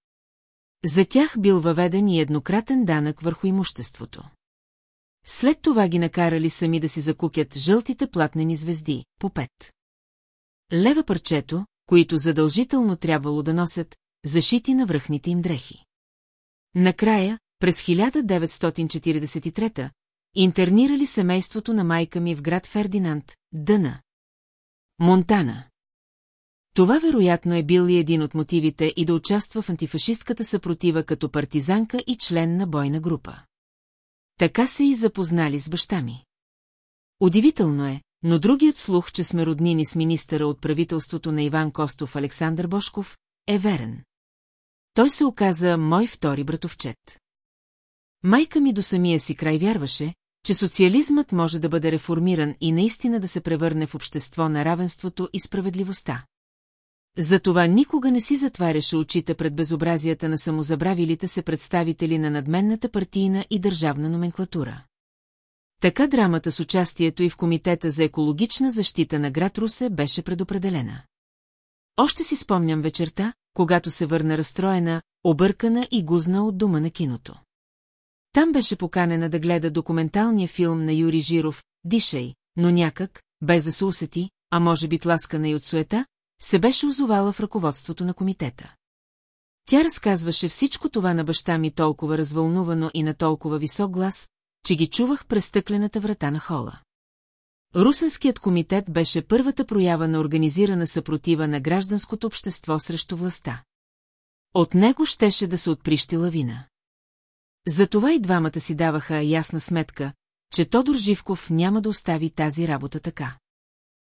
За тях бил въведен и еднократен данък върху имуществото. След това ги накарали сами да си закукят жълтите платнени звезди, по пет. Лева парчето, които задължително трябвало да носят, зашити на връхните им дрехи. Накрая, през 1943 интернирали семейството на майка ми в град Фердинанд, Дъна. Монтана. Това вероятно е бил и един от мотивите и да участва в антифашистката съпротива като партизанка и член на бойна група. Така се и запознали с баща ми. Удивително е, но другият слух, че сме роднини с министъра от правителството на Иван Костов Александър Бошков, е верен. той се оказа мой втори братовчет. Майка ми до самия си край вярваше, че социализмът може да бъде реформиран и наистина да се превърне в общество на равенството и справедливостта. Затова никога не си затваряше очите пред безобразията на самозабравилите се представители на надменната партийна и държавна номенклатура. Така драмата с участието и в Комитета за екологична защита на град Русе беше предопределена. Още си спомням вечерта, когато се върна разстроена, объркана и гузна от дома на киното. Там беше поканена да гледа документалния филм на Юри Жиров «Дишай», но някак, без да се усети, а може би тласкана и от суета, се беше озовала в ръководството на комитета. Тя разказваше всичко това на баща ми толкова развълнувано и на толкова висок глас, че ги чувах през стъклената врата на хола. Русенският комитет беше първата проява на организирана съпротива на гражданското общество срещу властта. От него щеше да се отприщи лавина. Затова и двамата си даваха ясна сметка, че Тодор Живков няма да остави тази работа така.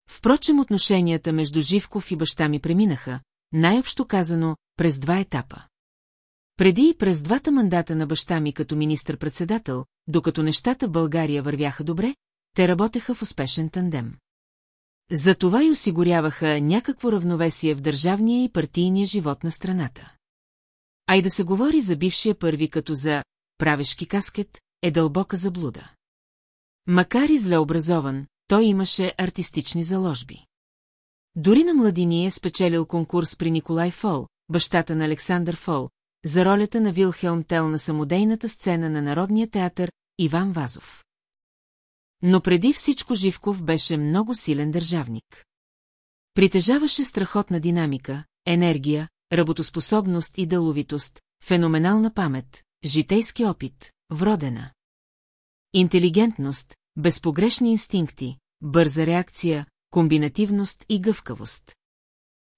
Впрочем, отношенията между Живков и баща ми преминаха, най-общо казано, през два етапа. Преди и през двата мандата на баща ми като министр-председател, докато нещата в България вървяха добре, те работеха в успешен тандем. Затова и осигуряваха някакво равновесие в държавния и партийния живот на страната. А и да се говори за бившия първи като за правешки каскет, е дълбока заблуда. Макар и зле образован, той имаше артистични заложби. Дори на младини е спечелил конкурс при Николай Фол, бащата на Александър Фол, за ролята на Вилхелм Тел на самодейната сцена на Народния театър Иван Вазов. Но преди всичко Живков беше много силен държавник. Притежаваше страхотна динамика, енергия, работоспособност и деловитост, феноменална памет, житейски опит, вродена. Интелигентност, безпогрешни инстинкти, бърза реакция, комбинативност и гъвкавост.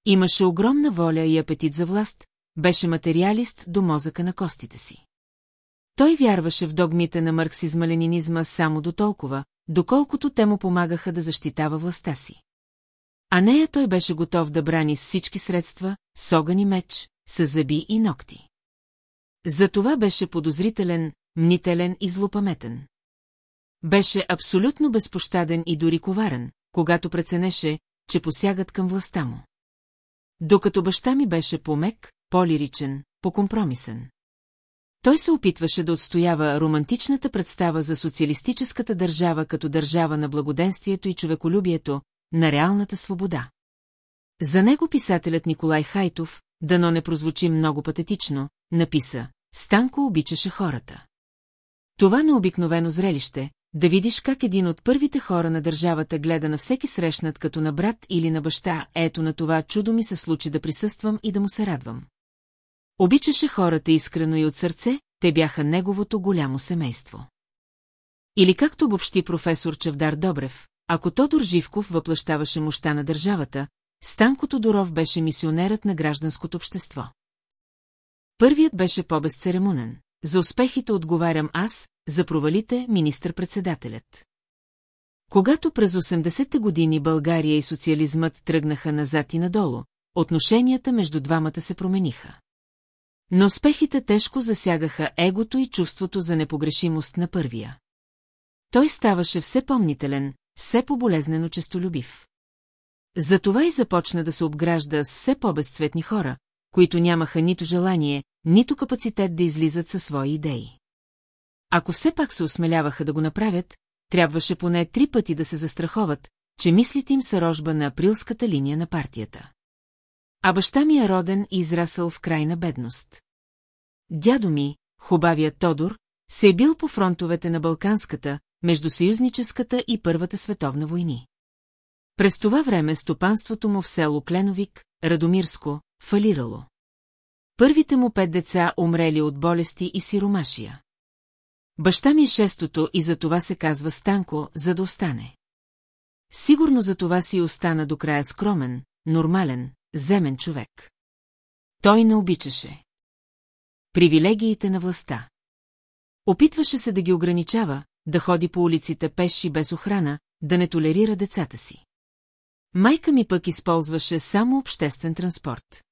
Имаше огромна воля и апетит за власт, беше материалист до мозъка на костите си. Той вярваше в догмите на марксизма-ленинизма само до толкова, доколкото те му помагаха да защитава властта си. А нея той беше готов да брани с всички средства, с огън и меч, с зъби и ногти. Затова беше подозрителен, мнителен и злопаметен. Беше абсолютно безпощаден и дори коварен, когато преценеше, че посягат към властта му. Докато баща ми беше по-мек, по-лиричен, по-компромисен. Той се опитваше да отстоява романтичната представа за социалистическата държава като държава на благоденствието и човеколюбието, на реалната свобода. За него писателят Николай Хайтов, дано не прозвучи много патетично, написа «Станко обичаше хората». Това необикновено зрелище, да видиш как един от първите хора на държавата гледа на всеки срещнат като на брат или на баща, ето на това чудо ми се случи да присъствам и да му се радвам. Обичаше хората искрено и от сърце, те бяха неговото голямо семейство. Или както обобщи професор Чавдар Добрев, ако Тодор Живков въплащаваше мощта на държавата, Станко Тодоров беше мисионерът на гражданското общество. Първият беше по-безцеремонен. За успехите отговарям аз, за провалите министър-председателят. Когато през 80-те години България и социализмът тръгнаха назад и надолу, отношенията между двамата се промениха. Но успехите тежко засягаха егото и чувството за непогрешимост на първия. Той ставаше все помнителен, все по-болезнено честолюбив. Затова и започна да се обгражда с все по-безцветни хора, които нямаха нито желание, нито капацитет да излизат със свои идеи. Ако все пак се осмеляваха да го направят, трябваше поне три пъти да се застраховат, че мислите им са рожба на априлската линия на партията. А баща ми е роден и израсъл в крайна бедност. Дядо ми, хубавият Тодор, се е бил по фронтовете на Балканската, между Съюзническата и Първата световна войни. През това време стопанството му в село Кленовик, Радомирско, фалирало. Първите му пет деца умрели от болести и сиромашия. Баща ми е шестото и за това се казва Станко, за да остане. Сигурно за това си остана до края скромен, нормален, земен човек. Той не обичаше. Привилегиите на властта. Опитваше се да ги ограничава, да ходи по улиците пеш и без охрана, да не толерира децата си. Майка ми пък използваше само обществен транспорт.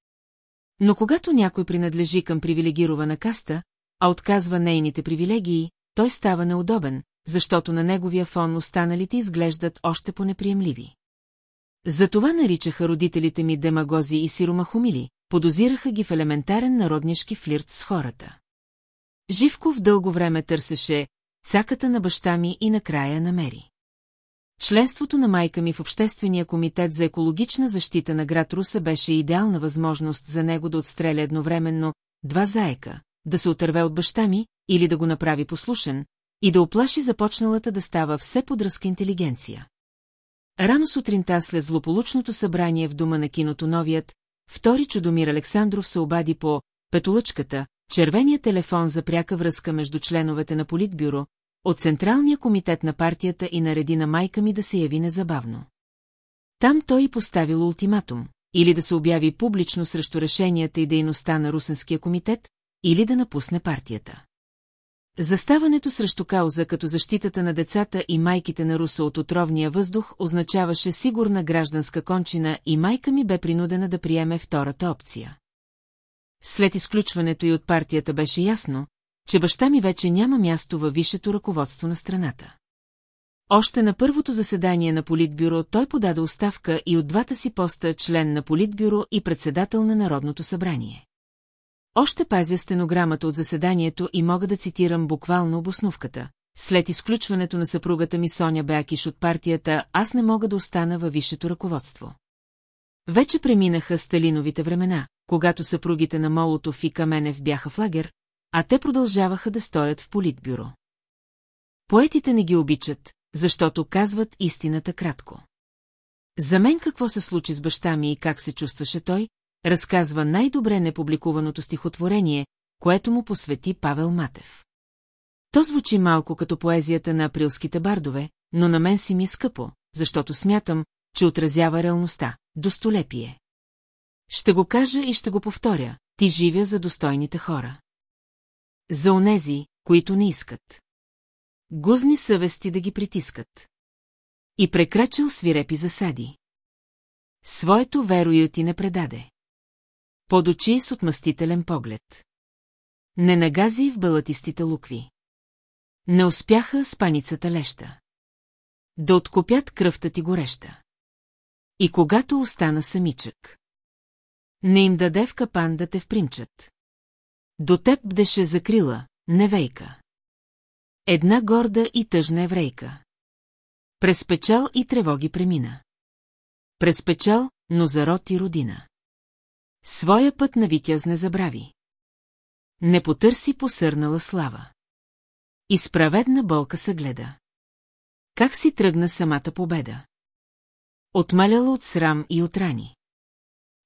Но когато някой принадлежи към привилегирована каста, а отказва нейните привилегии, той става неудобен, защото на неговия фон останалите изглеждат още по-неприемливи. Затова наричаха родителите ми демагози и сиромахомили, подозираха ги в елементарен народнишки флирт с хората. Живков дълго време търсеше цаката на баща ми и накрая намери. Членството на майка ми в Обществения комитет за екологична защита на град Руса беше идеална възможност за него да отстреля едновременно два заека, да се отърве от баща ми или да го направи послушен, и да оплаши започналата да става все подръзка интелигенция. Рано сутринта след злополучното събрание в дома на киното новият, втори Чудомир Александров се обади по петолъчката, червения телефон за пряка връзка между членовете на Политбюро, от Централния комитет на партията и нареди на майка ми да се яви незабавно. Там той поставил ултиматум, или да се обяви публично срещу решенията и дейността на Русенския комитет, или да напусне партията. Заставането срещу кауза като защитата на децата и майките на Руса от отровния въздух означаваше сигурна гражданска кончина и майка ми бе принудена да приеме втората опция. След изключването и от партията беше ясно, че баща ми вече няма място във висшето ръководство на страната. Още на първото заседание на Политбюро той подаде оставка и от двата си поста член на Политбюро и председател на Народното събрание. Още пазя стенограмата от заседанието и мога да цитирам буквално обосновката. След изключването на съпругата ми Соня Беакиш от партията, аз не мога да остана във висшето ръководство. Вече преминаха Сталиновите времена, когато съпругите на Молотов и Каменев бяха в лагер, а те продължаваха да стоят в политбюро. Поетите не ги обичат, защото казват истината кратко. За мен какво се случи с баща ми и как се чувстваше той, разказва най-добре непубликуваното стихотворение, което му посвети Павел Матев. То звучи малко като поезията на априлските бардове, но на мен си ми е скъпо, защото смятам, че отразява реалността, достолепие. Ще го кажа и ще го повторя, ти живя за достойните хора. За онези, които не искат. Гузни съвести да ги притискат. И прекрачил свирепи засади. Своето верою ти не предаде. Под очи с отмъстителен поглед. Не нагази в бълътистите лукви. Не успяха с паницата леща. Да откопят кръвта ти гореща. И когато остана самичък. Не им даде в капан да те впримчат. До теб бдеше закрила, невейка. Една горда и тъжна еврейка. През печал и тревоги премина. През печал, но за род и родина. Своя път на Витяз не забрави. Не потърси посърнала слава. И справедна болка се гледа. Как си тръгна самата победа? Отмаляла от срам и от рани.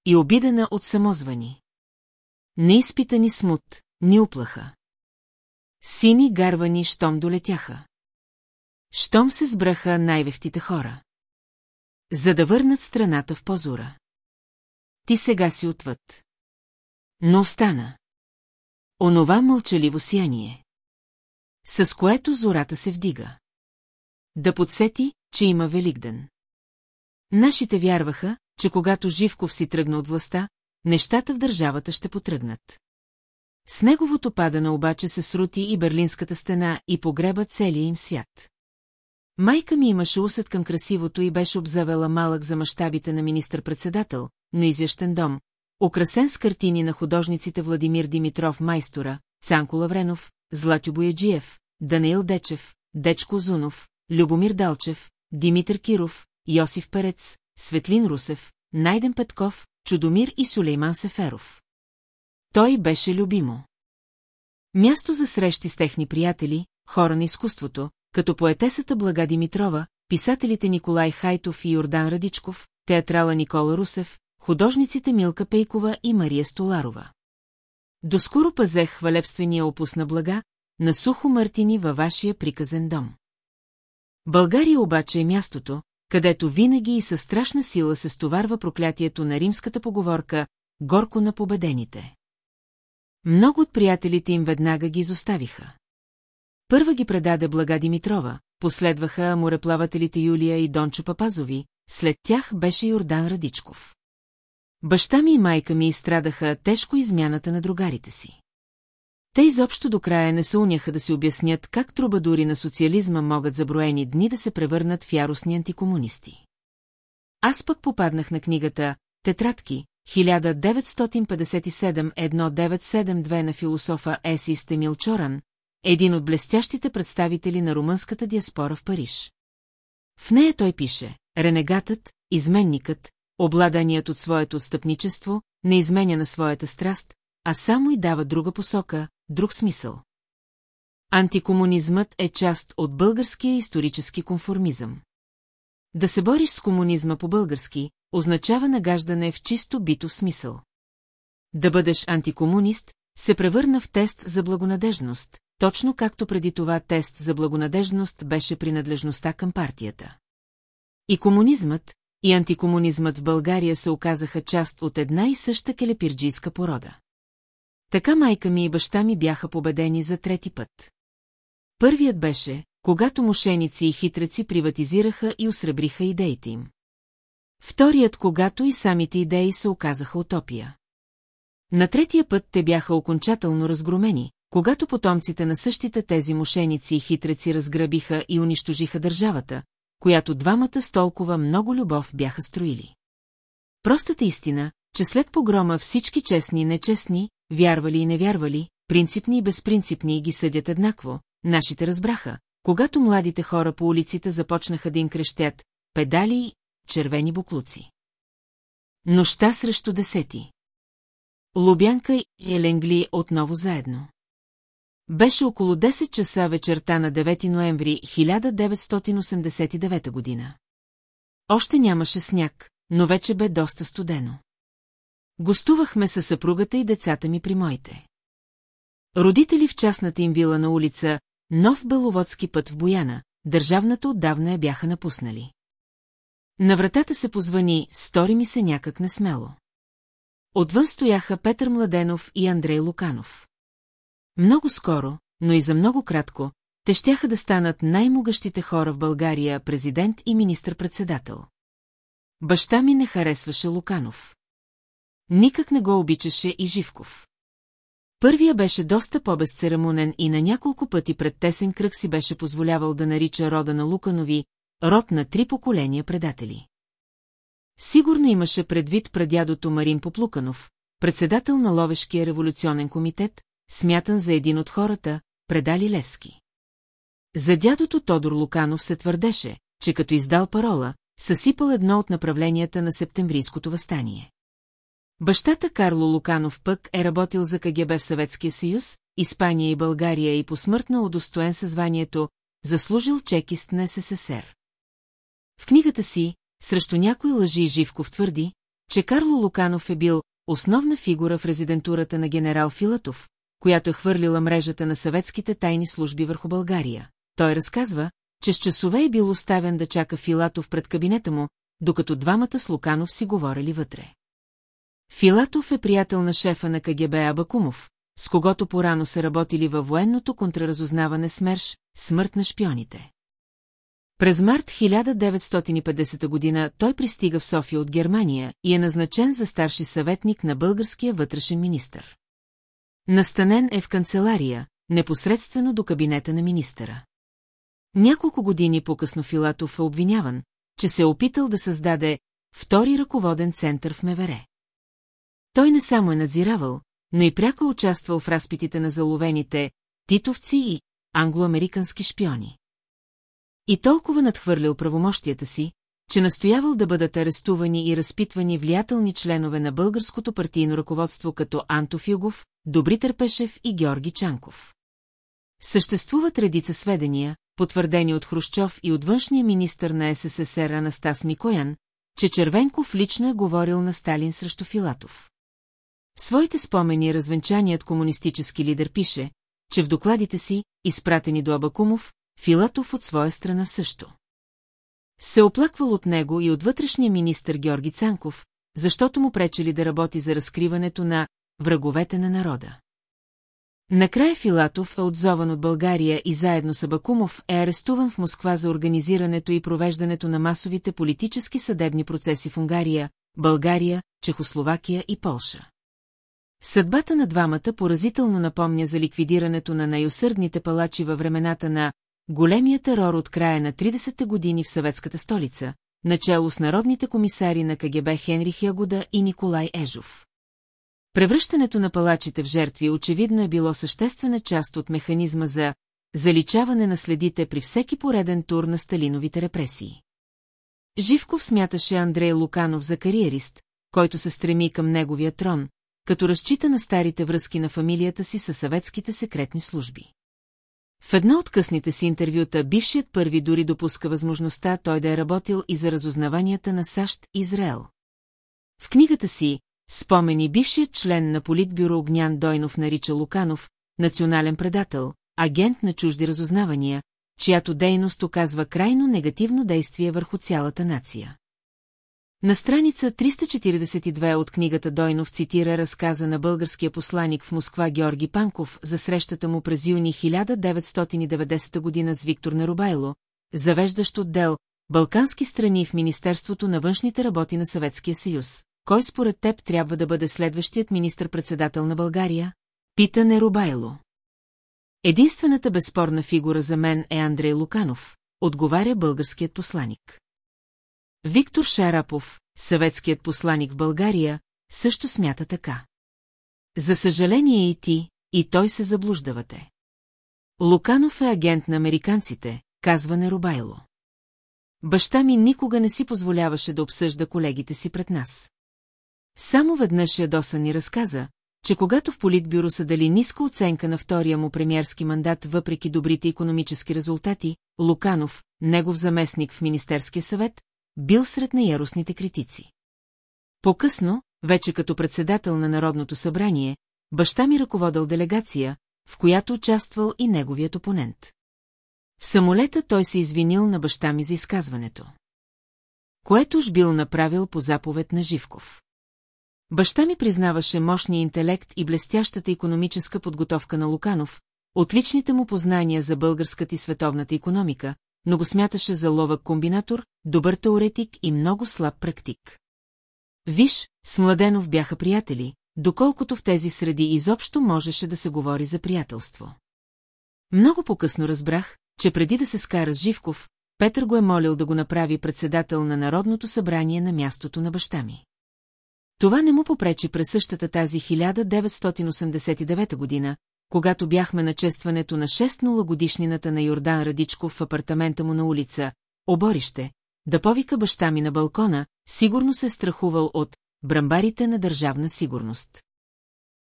И обидена от самозвани. Неизпитани смут, ни уплаха. Сини гарвани, щом долетяха. Щом се сбраха най-вехтите хора. За да върнат страната в позора. Ти сега си отвъд. Но остана. Онова мълчаливо сияние. С което зората се вдига. Да подсети, че има Великден. Нашите вярваха, че когато Живков си тръгна от властта, нещата в държавата ще потръгнат. С неговото падане обаче се срути и Берлинската стена и погреба целия им свят. Майка ми имаше усет към красивото и беше обзавела малък за мащабите на министър-председател, но изящен дом, украсен с картини на художниците Владимир Димитров Майстора, Цанко Лавренов, Златю Бояджиев, Даниил Дечев, Дечко Зунов, Любомир Далчев, Димитър Киров, Йосиф Перец, Светлин Русев, Найден Петков, Чудомир и Сулейман Сеферов. Той беше любимо. Място за срещи с техни приятели, хора на изкуството, като поетесата Блага Димитрова, писателите Николай Хайтов и Йордан Радичков, театрала Никола Русев, художниците Милка Пейкова и Мария Столарова. Доскоро пазех хвалебствения опус на блага, на сухо Мартини във вашия приказен дом. България обаче е мястото, където винаги и със страшна сила се стоварва проклятието на римската поговорка «Горко на победените». Много от приятелите им веднага ги изоставиха. Първа ги предаде Блага Димитрова, последваха мореплавателите Юлия и Дончо Папазови, след тях беше Йордан Радичков. Баща ми и майка ми изстрадаха тежко измяната на другарите си. Те изобщо до края не се уняха да си обяснят как трубадури на социализма могат за броени дни да се превърнат в яростни антикомунисти. Аз пък попаднах на книгата «Тетрадки» 1957-1972 на философа Еси Стемил Чоран, един от блестящите представители на румънската диаспора в Париж. В нея той пише «Ренегатът, изменникът, обладаният от своето отстъпничество, не изменя на своята страст, а само и дава друга посока, друг смисъл. Антикомунизмът е част от българския исторически конформизъм. Да се бориш с комунизма по-български, означава нагаждане в чисто битов смисъл. Да бъдеш антикомунист се превърна в тест за благонадежност, точно както преди това тест за благонадежност беше принадлежността към партията. И комунизмът, и антикомунизмът в България се оказаха част от една и съща келепирджийска порода. Така майка ми и баща ми бяха победени за трети път. Първият беше, когато мошеници и хитреци приватизираха и осребриха идеите им. Вторият, когато и самите идеи се оказаха утопия. На третия път те бяха окончателно разгромени, когато потомците на същите тези мошеници и хитреци разграбиха и унищожиха държавата, която двамата с толкова много любов бяха строили. Простата истина, че след погрома всички честни и нечестни, вярвали и невярвали, принципни и безпринципни ги съдят еднакво, нашите разбраха, когато младите хора по улиците започнаха да им крещят педали и червени буклуци. Нощта срещу десети. Лубянка и Еленгли отново заедно. Беше около 10 часа вечерта на 9 ноември 1989 година. Още нямаше сняг, но вече бе доста студено. Гостувахме със съпругата и децата ми при моите. Родители в частната им вила на улица Нов Беловодски път в Бояна, държавната отдавна я бяха напуснали. На вратата се позвани, стори ми се някак несмело. Отвън стояха Петър Младенов и Андрей Луканов. Много скоро, но и за много кратко, те щяха да станат най-могъщите хора в България, президент и министр-председател. Баща ми не харесваше Луканов. Никак не го обичаше и Живков. Първия беше доста по-безцеремонен и на няколко пъти пред тесен кръг си беше позволявал да нарича рода на Луканови род на три поколения предатели. Сигурно имаше предвид прадядото Марин Поплуканов, председател на Ловешкия революционен комитет, смятан за един от хората, предали Левски. За дядото Тодор Луканов се твърдеше, че като издал парола, съсипал едно от направленията на септемврийското възстание. Бащата Карло Луканов пък е работил за КГБ в Съветския съюз, Испания и България и посмъртно удостоен със званието заслужил чекист на СССР. В книгата си «Срещу някои лъжи» Живков твърди, че Карло Луканов е бил основна фигура в резидентурата на генерал Филатов, която е хвърлила мрежата на съветските тайни служби върху България. Той разказва, че с часове е бил оставен да чака Филатов пред кабинета му, докато двамата с Луканов си говорили вътре. Филатов е приятел на шефа на КГБ Абакумов, с когото порано са работили във военното контраразузнаване СМЕРШ, смърт на шпионите. През март 1950 година той пристига в София от Германия и е назначен за старши съветник на българския вътрешен министр. Настанен е в канцелария, непосредствено до кабинета на министъра. Няколко години по-късно Филатов е обвиняван, че се е опитал да създаде втори ръководен център в Мевере. Той не само е надзиравал, но и пряко участвал в разпитите на заловените титовци и англоамерикански шпиони. И толкова надхвърлял правомощията си, че настоявал да бъдат арестувани и разпитвани влиятелни членове на българското партийно ръководство като Анто Филгов, Добри Търпешев и Георги Чанков. Съществуват редица сведения, потвърдени от Хрущов и от външния министр на СССР Анастас Микоян, че Червенков лично е говорил на Сталин срещу Филатов. В своите спомени развенчаният комунистически лидер пише, че в докладите си, изпратени до Абакумов, Филатов от своя страна също. Се оплаквал от него и от вътрешния министр Георги Цанков, защото му пречели да работи за разкриването на враговете на народа. Накрая Филатов е отзован от България и заедно с Абакумов е арестуван в Москва за организирането и провеждането на масовите политически съдебни процеси в Унгария, България, Чехословакия и Полша. Съдбата на двамата поразително напомня за ликвидирането на най-осърдните палачи във времената на големия терор от края на 30-те години в съветската столица, начало с народните комисари на КГБ Хенрих Ягода и Николай Ежов. Превръщането на палачите в жертви очевидно е било съществена част от механизма за заличаване на следите при всеки пореден тур на Сталиновите репресии. Живков смяташе Андрей Луканов за кариерист, който се стреми към неговия трон, като разчита на старите връзки на фамилията си със съветските секретни служби. В едно от късните си интервюта бившият първи дори допуска възможността той да е работил и за разузнаванията на САЩ Израел. В книгата си Спомени бившият член на политбюро Огнян Дойнов нарича Луканов, национален предател, агент на чужди разузнавания, чиято дейност оказва крайно негативно действие върху цялата нация. На страница 342 от книгата Дойнов цитира разказа на българския посланик в Москва Георги Панков за срещата му през юни 1990 година с Виктор Нерубайло, завеждащ отдел Балкански страни в Министерството на външните работи на Съветския съюз. Кой според теб трябва да бъде следващият министр-председател на България? Пита Нерубайло. Единствената безспорна фигура за мен е Андрей Луканов, отговаря българският посланик. Виктор Шарапов, съветският посланик в България, също смята така. За съжаление и ти, и той се заблуждавате. Луканов е агент на американците, казва Нерубайло. Баща ми никога не си позволяваше да обсъжда колегите си пред нас. Само веднъж ядоса ни разказа, че когато в Политбюро са дали ниска оценка на втория му премьерски мандат въпреки добрите економически резултати, Луканов, негов заместник в Министерския съвет, бил сред неярусните критици. По-късно, вече като председател на Народното събрание, баща ми ръководил делегация, в която участвал и неговият опонент. В самолета той се извинил на баща ми за изказването. Което уж бил направил по заповед на Живков. Баща ми признаваше мощния интелект и блестящата економическа подготовка на Луканов, отличните му познания за българската и световната економика, но го смяташе за ловък комбинатор, добър теоретик и много слаб практик. Виж, с Младенов бяха приятели, доколкото в тези среди изобщо можеше да се говори за приятелство. Много по-късно разбрах, че преди да се скара с Живков, Петър го е молил да го направи председател на Народното събрание на мястото на баща ми. Това не му попречи през същата тази 1989 година, когато бяхме на честването на 6-0 годишнината на Йордан Радичков в апартамента му на улица Оборище, да повика баща ми на балкона, сигурно се страхувал от брамбарите на държавна сигурност.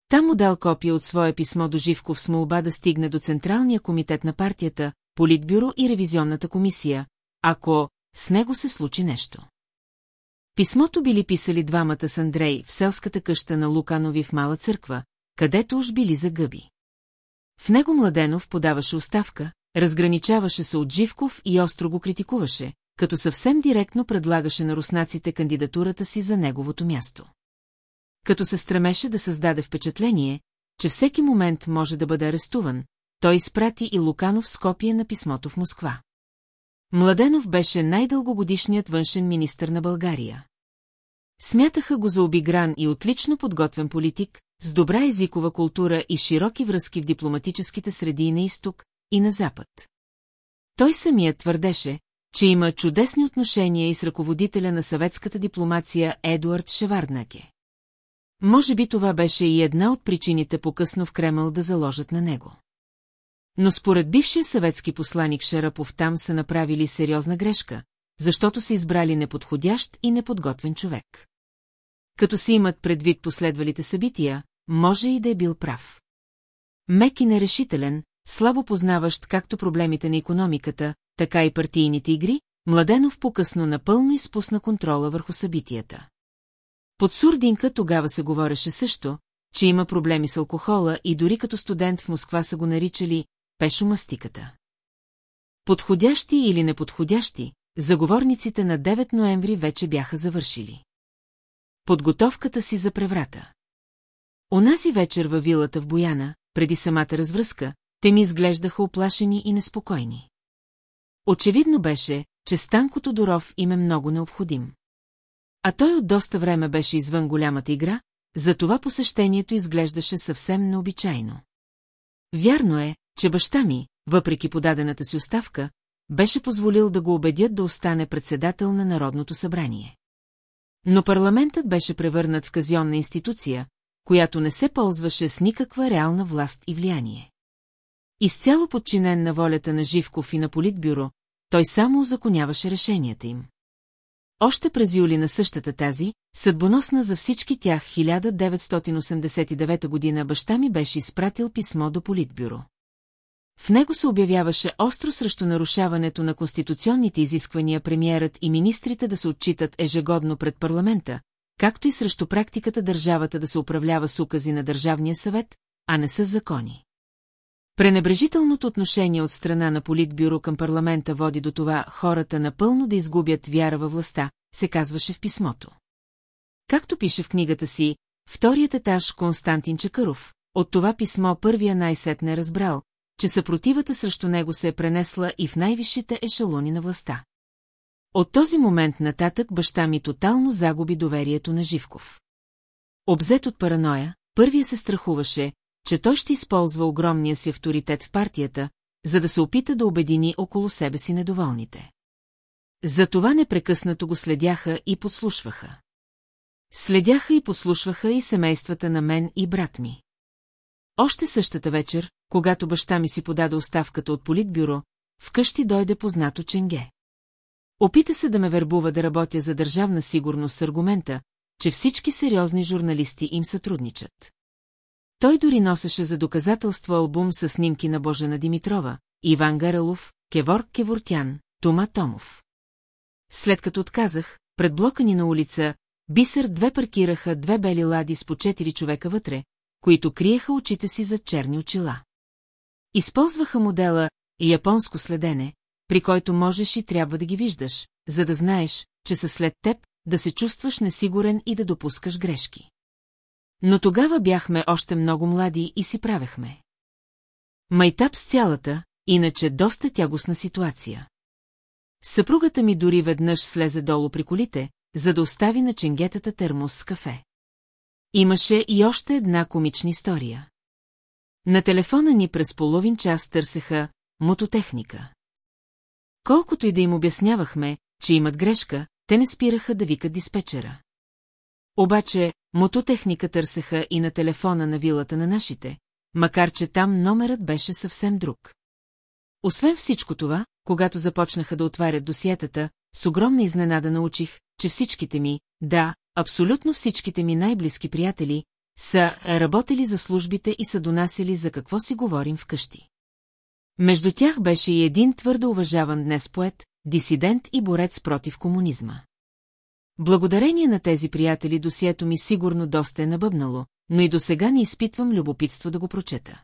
Там му дал копия от свое писмо до Живков с молба да стигне до Централния комитет на партията, Политбюро и ревизионната комисия, ако с него се случи нещо. Писмото били писали двамата с Андрей в селската къща на Луканови в Мала църква, където уж били загъби. В него Младенов подаваше оставка, разграничаваше се от Живков и остро го критикуваше, като съвсем директно предлагаше на руснаците кандидатурата си за неговото място. Като се стремеше да създаде впечатление, че всеки момент може да бъде арестуван, той изпрати и Луканов с копия на писмото в Москва. Младенов беше най-дългогодишният външен министр на България. Смятаха го за обигран и отлично подготвен политик, с добра езикова култура и широки връзки в дипломатическите среди на изток и на запад. Той самият твърдеше, че има чудесни отношения и с ръководителя на съветската дипломация Едуард Шеварднаке. Може би това беше и една от причините по-късно в Кремъл да заложат на него. Но според бившия съветски посланик Шарапов там са направили сериозна грешка, защото са избрали неподходящ и неподготвен човек. Като си имат предвид последвалите събития, може и да е бил прав. Мек и нерешителен, слабо познаващ както проблемите на економиката, така и партийните игри, Младенов по-късно напълно изпусна контрола върху събитията. Под Сурдинка тогава се говореше също, че има проблеми с алкохола и дори като студент в Москва са го наричали пешомастиката. Подходящи или неподходящи, заговорниците на 9 ноември вече бяха завършили. Подготовката си за преврата. Онази вечер във вилата в Бояна, преди самата развръзка, те ми изглеждаха оплашени и неспокойни. Очевидно беше, че Станко Тодоров им е много необходим. А той от доста време беше извън голямата игра, затова посещението изглеждаше съвсем необичайно. Вярно е, че баща ми, въпреки подадената си оставка, беше позволил да го убедят да остане председател на Народното събрание. Но парламентът беше превърнат в казионна институция, която не се ползваше с никаква реална власт и влияние. Изцяло подчинен на волята на Живков и на Политбюро, той само узаконяваше решенията им. Още през юли на същата тази, съдбоносна за всички тях 1989 година баща ми беше изпратил писмо до Политбюро. В него се обявяваше остро срещу нарушаването на конституционните изисквания премиерът и министрите да се отчитат ежегодно пред парламента, както и срещу практиката държавата да се управлява с укази на Държавния съвет, а не с закони. Пренебрежителното отношение от страна на Политбюро към парламента води до това хората напълно да изгубят вяра във властта, се казваше в писмото. Както пише в книгата си, вторият етаж Константин Чакаров, от това писмо първия най-сетне разбрал, че съпротивата срещу него се е пренесла и в най-висшите ешелони на властта. От този момент нататък баща ми тотално загуби доверието на Живков. Обзет от параноя, първия се страхуваше, че той ще използва огромния си авторитет в партията, за да се опита да обедини около себе си недоволните. Затова непрекъснато го следяха и подслушваха. Следяха и подслушваха и семействата на мен и брат ми. Още същата вечер, когато баща ми си подаде оставката от политбюро, вкъщи дойде познато Ченге. Опита се да ме вербува да работя за държавна сигурност с аргумента, че всички сериозни журналисти им сътрудничат. Той дори носеше за доказателство албум с снимки на Божена Димитрова, Иван Гарелов, Кевор Кевортян, Тома Томов. След като отказах, пред блока ни на улица, Бисер две паркираха две бели лади с по четири човека вътре, които криеха очите си за черни очила. Използваха модела японско следене, при който можеш и трябва да ги виждаш, за да знаеш, че са след теб, да се чувстваш несигурен и да допускаш грешки. Но тогава бяхме още много млади и си правехме. Майтап с цялата, иначе доста тягостна ситуация. Съпругата ми дори веднъж слезе долу при колите, за да остави на ченгетата термос с кафе. Имаше и още една комична история. На телефона ни през половин час търсеха мототехника. Колкото и да им обяснявахме, че имат грешка, те не спираха да викат диспетчера. Обаче, мототехника търсеха и на телефона на вилата на нашите, макар че там номерът беше съвсем друг. Освен всичко това, когато започнаха да отварят досиетата, с огромна изненада научих, че всичките ми, да, абсолютно всичките ми най-близки приятели, са работили за службите и са донасили за какво си говорим вкъщи. Между тях беше и един твърдо уважаван днес поет, дисидент и борец против комунизма. Благодарение на тези приятели досието ми сигурно доста е набъбнало, но и до сега не изпитвам любопитство да го прочета.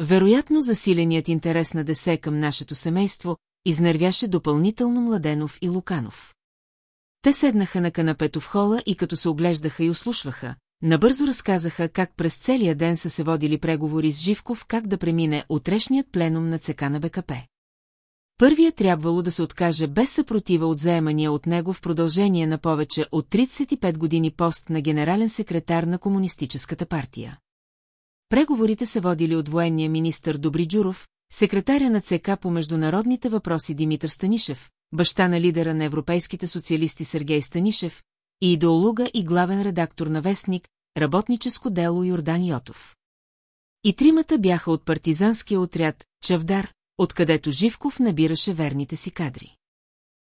Вероятно засиленият интерес на десе към нашето семейство изнервяше допълнително Младенов и Луканов. Те седнаха на канапето в хола и като се оглеждаха и услушваха, набързо разказаха как през целия ден са се водили преговори с Живков как да премине утрешният пленум на ЦК на БКП. Първият трябвало да се откаже без съпротива от заемания от него в продължение на повече от 35 години пост на генерален секретар на Комунистическата партия. Преговорите се водили от военния министр Добри Джуров, секретаря на ЦК по международните въпроси Димитър Станишев, баща на лидера на европейските социалисти Сергей Станишев и идеолога и главен редактор на Вестник, работническо дело Йордан Йотов. И тримата бяха от партизанския отряд Чавдар, откъдето Живков набираше верните си кадри.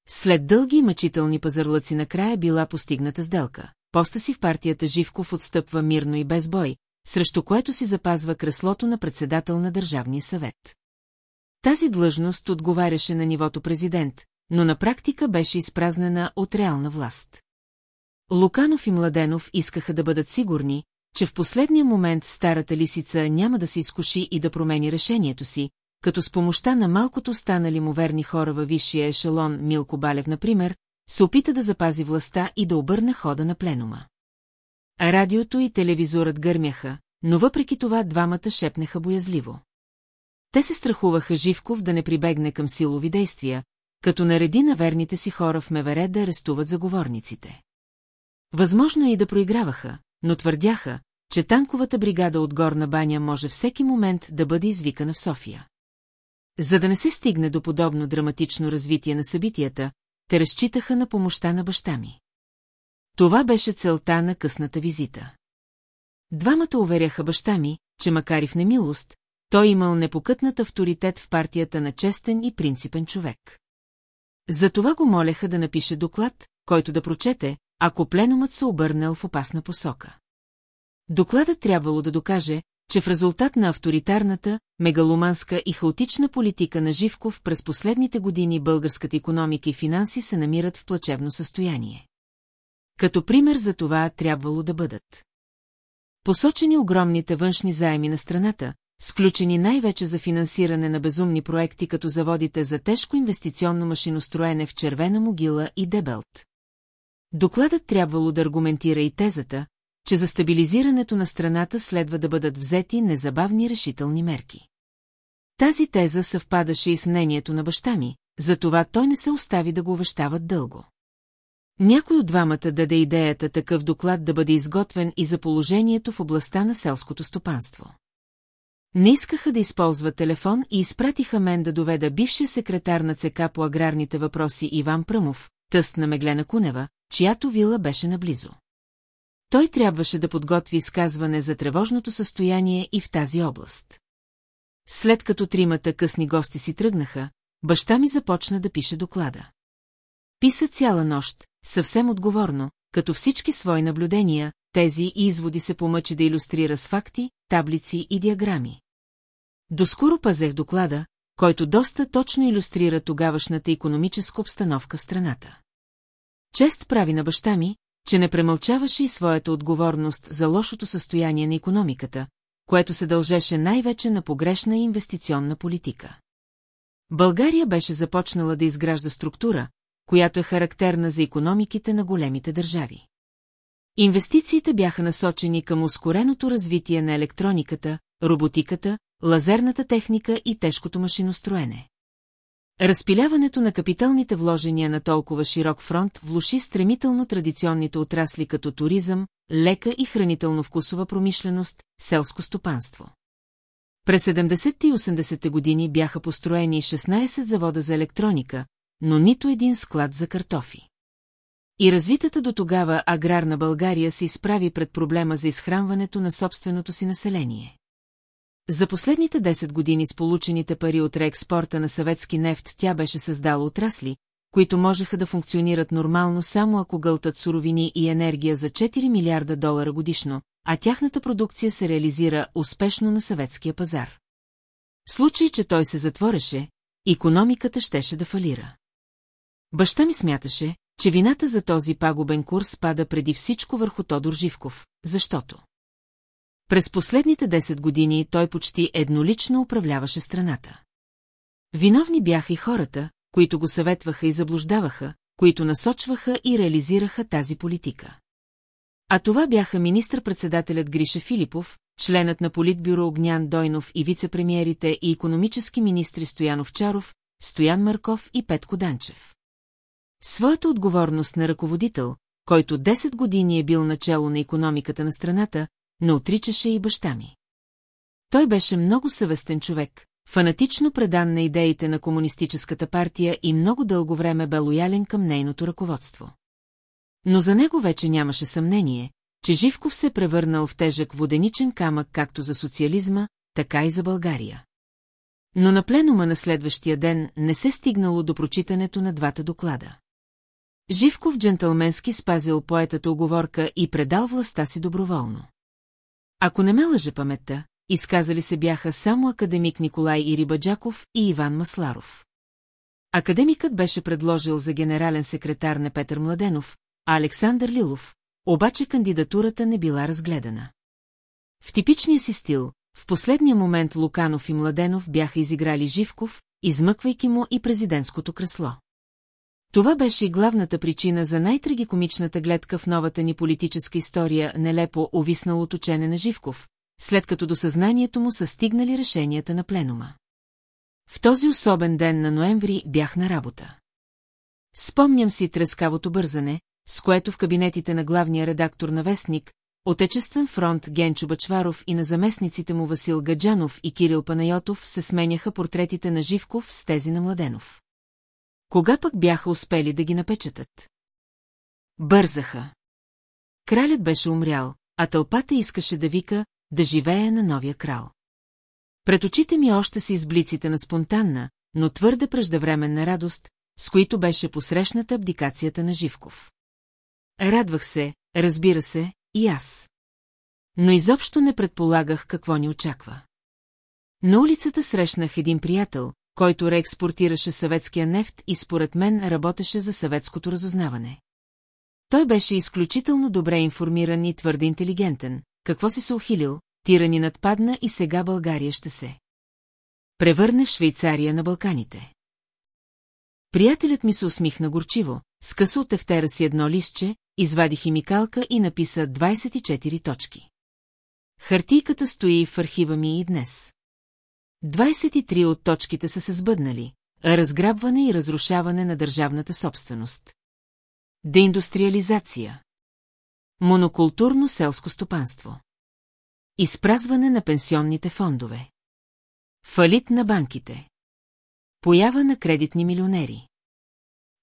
След дълги и мъчителни пазарлъци накрая била постигната сделка. Поста си в партията Живков отстъпва мирно и без бой, срещу което си запазва креслото на председател на Държавния съвет. Тази длъжност отговаряше на нивото президент, но на практика беше изпразнена от реална власт. Луканов и Младенов искаха да бъдат сигурни, че в последния момент старата лисица няма да се изкуши и да промени решението си, като с помощта на малкото станали му верни хора във висшия ешелон Милко Балев, например, се опита да запази властта и да обърне хода на пленума. Радиото и телевизорът гърмяха, но въпреки това двамата шепнеха боязливо. Те се страхуваха Живков да не прибегне към силови действия, като нареди на верните си хора в Мевере да арестуват заговорниците. Възможно е и да проиграваха, но твърдяха, че танковата бригада от Горна баня може всеки момент да бъде извикана в София. За да не се стигне до подобно драматично развитие на събитията, те разчитаха на помощта на баща ми. Това беше целта на късната визита. Двамата уверяха баща ми, че макар и в немилост, той имал непокътнат авторитет в партията на честен и принципен човек. Затова го молеха да напише доклад, който да прочете, ако пленумът се обърнал в опасна посока. Докладът трябвало да докаже, че в резултат на авторитарната, мегаломанска и хаотична политика на Живков през последните години българската економика и финанси се намират в плачевно състояние. Като пример за това трябвало да бъдат. Посочени огромните външни заеми на страната, сключени най-вече за финансиране на безумни проекти като заводите за тежко инвестиционно машиностроене в Червена могила и Дебелт. Докладът трябвало да аргументира и тезата, че за стабилизирането на страната следва да бъдат взети незабавни решителни мерки. Тази теза съвпадаше и с мнението на баща ми, затова той не се остави да го увещават дълго. Някой от двамата даде идеята такъв доклад да бъде изготвен и за положението в областта на селското стопанство. Не искаха да използват телефон и изпратиха мен да доведа бившия секретар на ЦК по аграрните въпроси Иван Пръмов, тъст на Меглена Кунева, чиято вила беше наблизо. Той трябваше да подготви изказване за тревожното състояние и в тази област. След като тримата късни гости си тръгнаха, баща ми започна да пише доклада. Писа цяла нощ, съвсем отговорно, като всички свои наблюдения, тези и изводи се помъчи да иллюстрира с факти, таблици и диаграми. Доскоро пазех доклада, който доста точно иллюстрира тогавашната економическа обстановка в страната. Чест прави на баща ми, че не премълчаваше и своята отговорност за лошото състояние на економиката, което се дължеше най-вече на погрешна инвестиционна политика. България беше започнала да изгражда структура, която е характерна за економиките на големите държави. Инвестициите бяха насочени към ускореното развитие на електрониката, роботиката, лазерната техника и тежкото машиностроене. Разпиляването на капиталните вложения на толкова широк фронт влуши стремително традиционните отрасли като туризъм, лека и хранително-вкусова промишленост, селско стопанство. През 70-те и 80-те години бяха построени 16 завода за електроника, но нито един склад за картофи. И развитата до тогава аграрна България се изправи пред проблема за изхранването на собственото си население. За последните 10 години с получените пари от реекспорта на съветски нефт тя беше създала отрасли, които можеха да функционират нормално само ако гълтат суровини и енергия за 4 милиарда долара годишно, а тяхната продукция се реализира успешно на съветския пазар. В случай, че той се затвореше, економиката щеше да фалира. Баща ми смяташе, че вината за този пагубен курс пада преди всичко върху Тодор Живков, защото през последните 10 години той почти еднолично управляваше страната. Виновни бяха и хората, които го съветваха и заблуждаваха, които насочваха и реализираха тази политика. А това бяха министр-председателят Гриша Филипов, членът на Политбюро Огнян Дойнов и вице-премьерите и економически министри Стоянов Чаров, Стоян Марков и Петко Данчев. Своята отговорност на ръководител, който 10 години е бил начало на економиката на страната, не отричаше и баща ми. Той беше много съвестен човек, фанатично предан на идеите на комунистическата партия и много дълго време бе лоялен към нейното ръководство. Но за него вече нямаше съмнение, че Живков се е превърнал в тежък воденичен камък както за социализма, така и за България. Но на пленума на следващия ден не се стигнало до прочитането на двата доклада. Живков джентълменски спазил поетата оговорка и предал властта си доброволно. Ако не ме лъже паметта, изказали се бяха само академик Николай Ирибаджаков и Иван Масларов. Академикът беше предложил за генерален секретар на Петър Младенов, а Александър Лилов, обаче кандидатурата не била разгледана. В типичния си стил, в последния момент Луканов и Младенов бяха изиграли Живков, измъквайки му и президентското кресло. Това беше и главната причина за най-трагикомичната гледка в новата ни политическа история, нелепо овисналото учене на Живков, след като до съзнанието му са стигнали решенията на пленума. В този особен ден на ноември бях на работа. Спомням си трескавото бързане, с което в кабинетите на главния редактор на Вестник, Отечествен фронт Генчо Бачваров и на заместниците му Васил Гаджанов и Кирил Панайотов се сменяха портретите на Живков с тези на Младенов. Кога пък бяха успели да ги напечатат? Бързаха. Кралят беше умрял, а тълпата искаше да вика да живее на новия крал. Пред очите ми още са изблиците на спонтанна, но твърде преждевременна радост, с които беше посрещната абдикацията на Живков. Радвах се, разбира се, и аз. Но изобщо не предполагах какво ни очаква. На улицата срещнах един приятел, който реекспортираше съветския нефт и според мен работеше за съветското разузнаване. Той беше изключително добре информиран и твърде интелигентен. Какво си се ухилил, тирани надпадна и сега България ще се. Превърне в Швейцария на Балканите. Приятелят ми се усмихна горчиво, скъса от тефтера си едно листче, извади химикалка и написа 24 точки. Хартийката стои в архива ми и днес. 23 от точките са се сбъднали. Разграбване и разрушаване на държавната собственост. Деиндустриализация. Монокултурно селско стопанство. Изпразване на пенсионните фондове. Фалит на банките. Поява на кредитни милионери.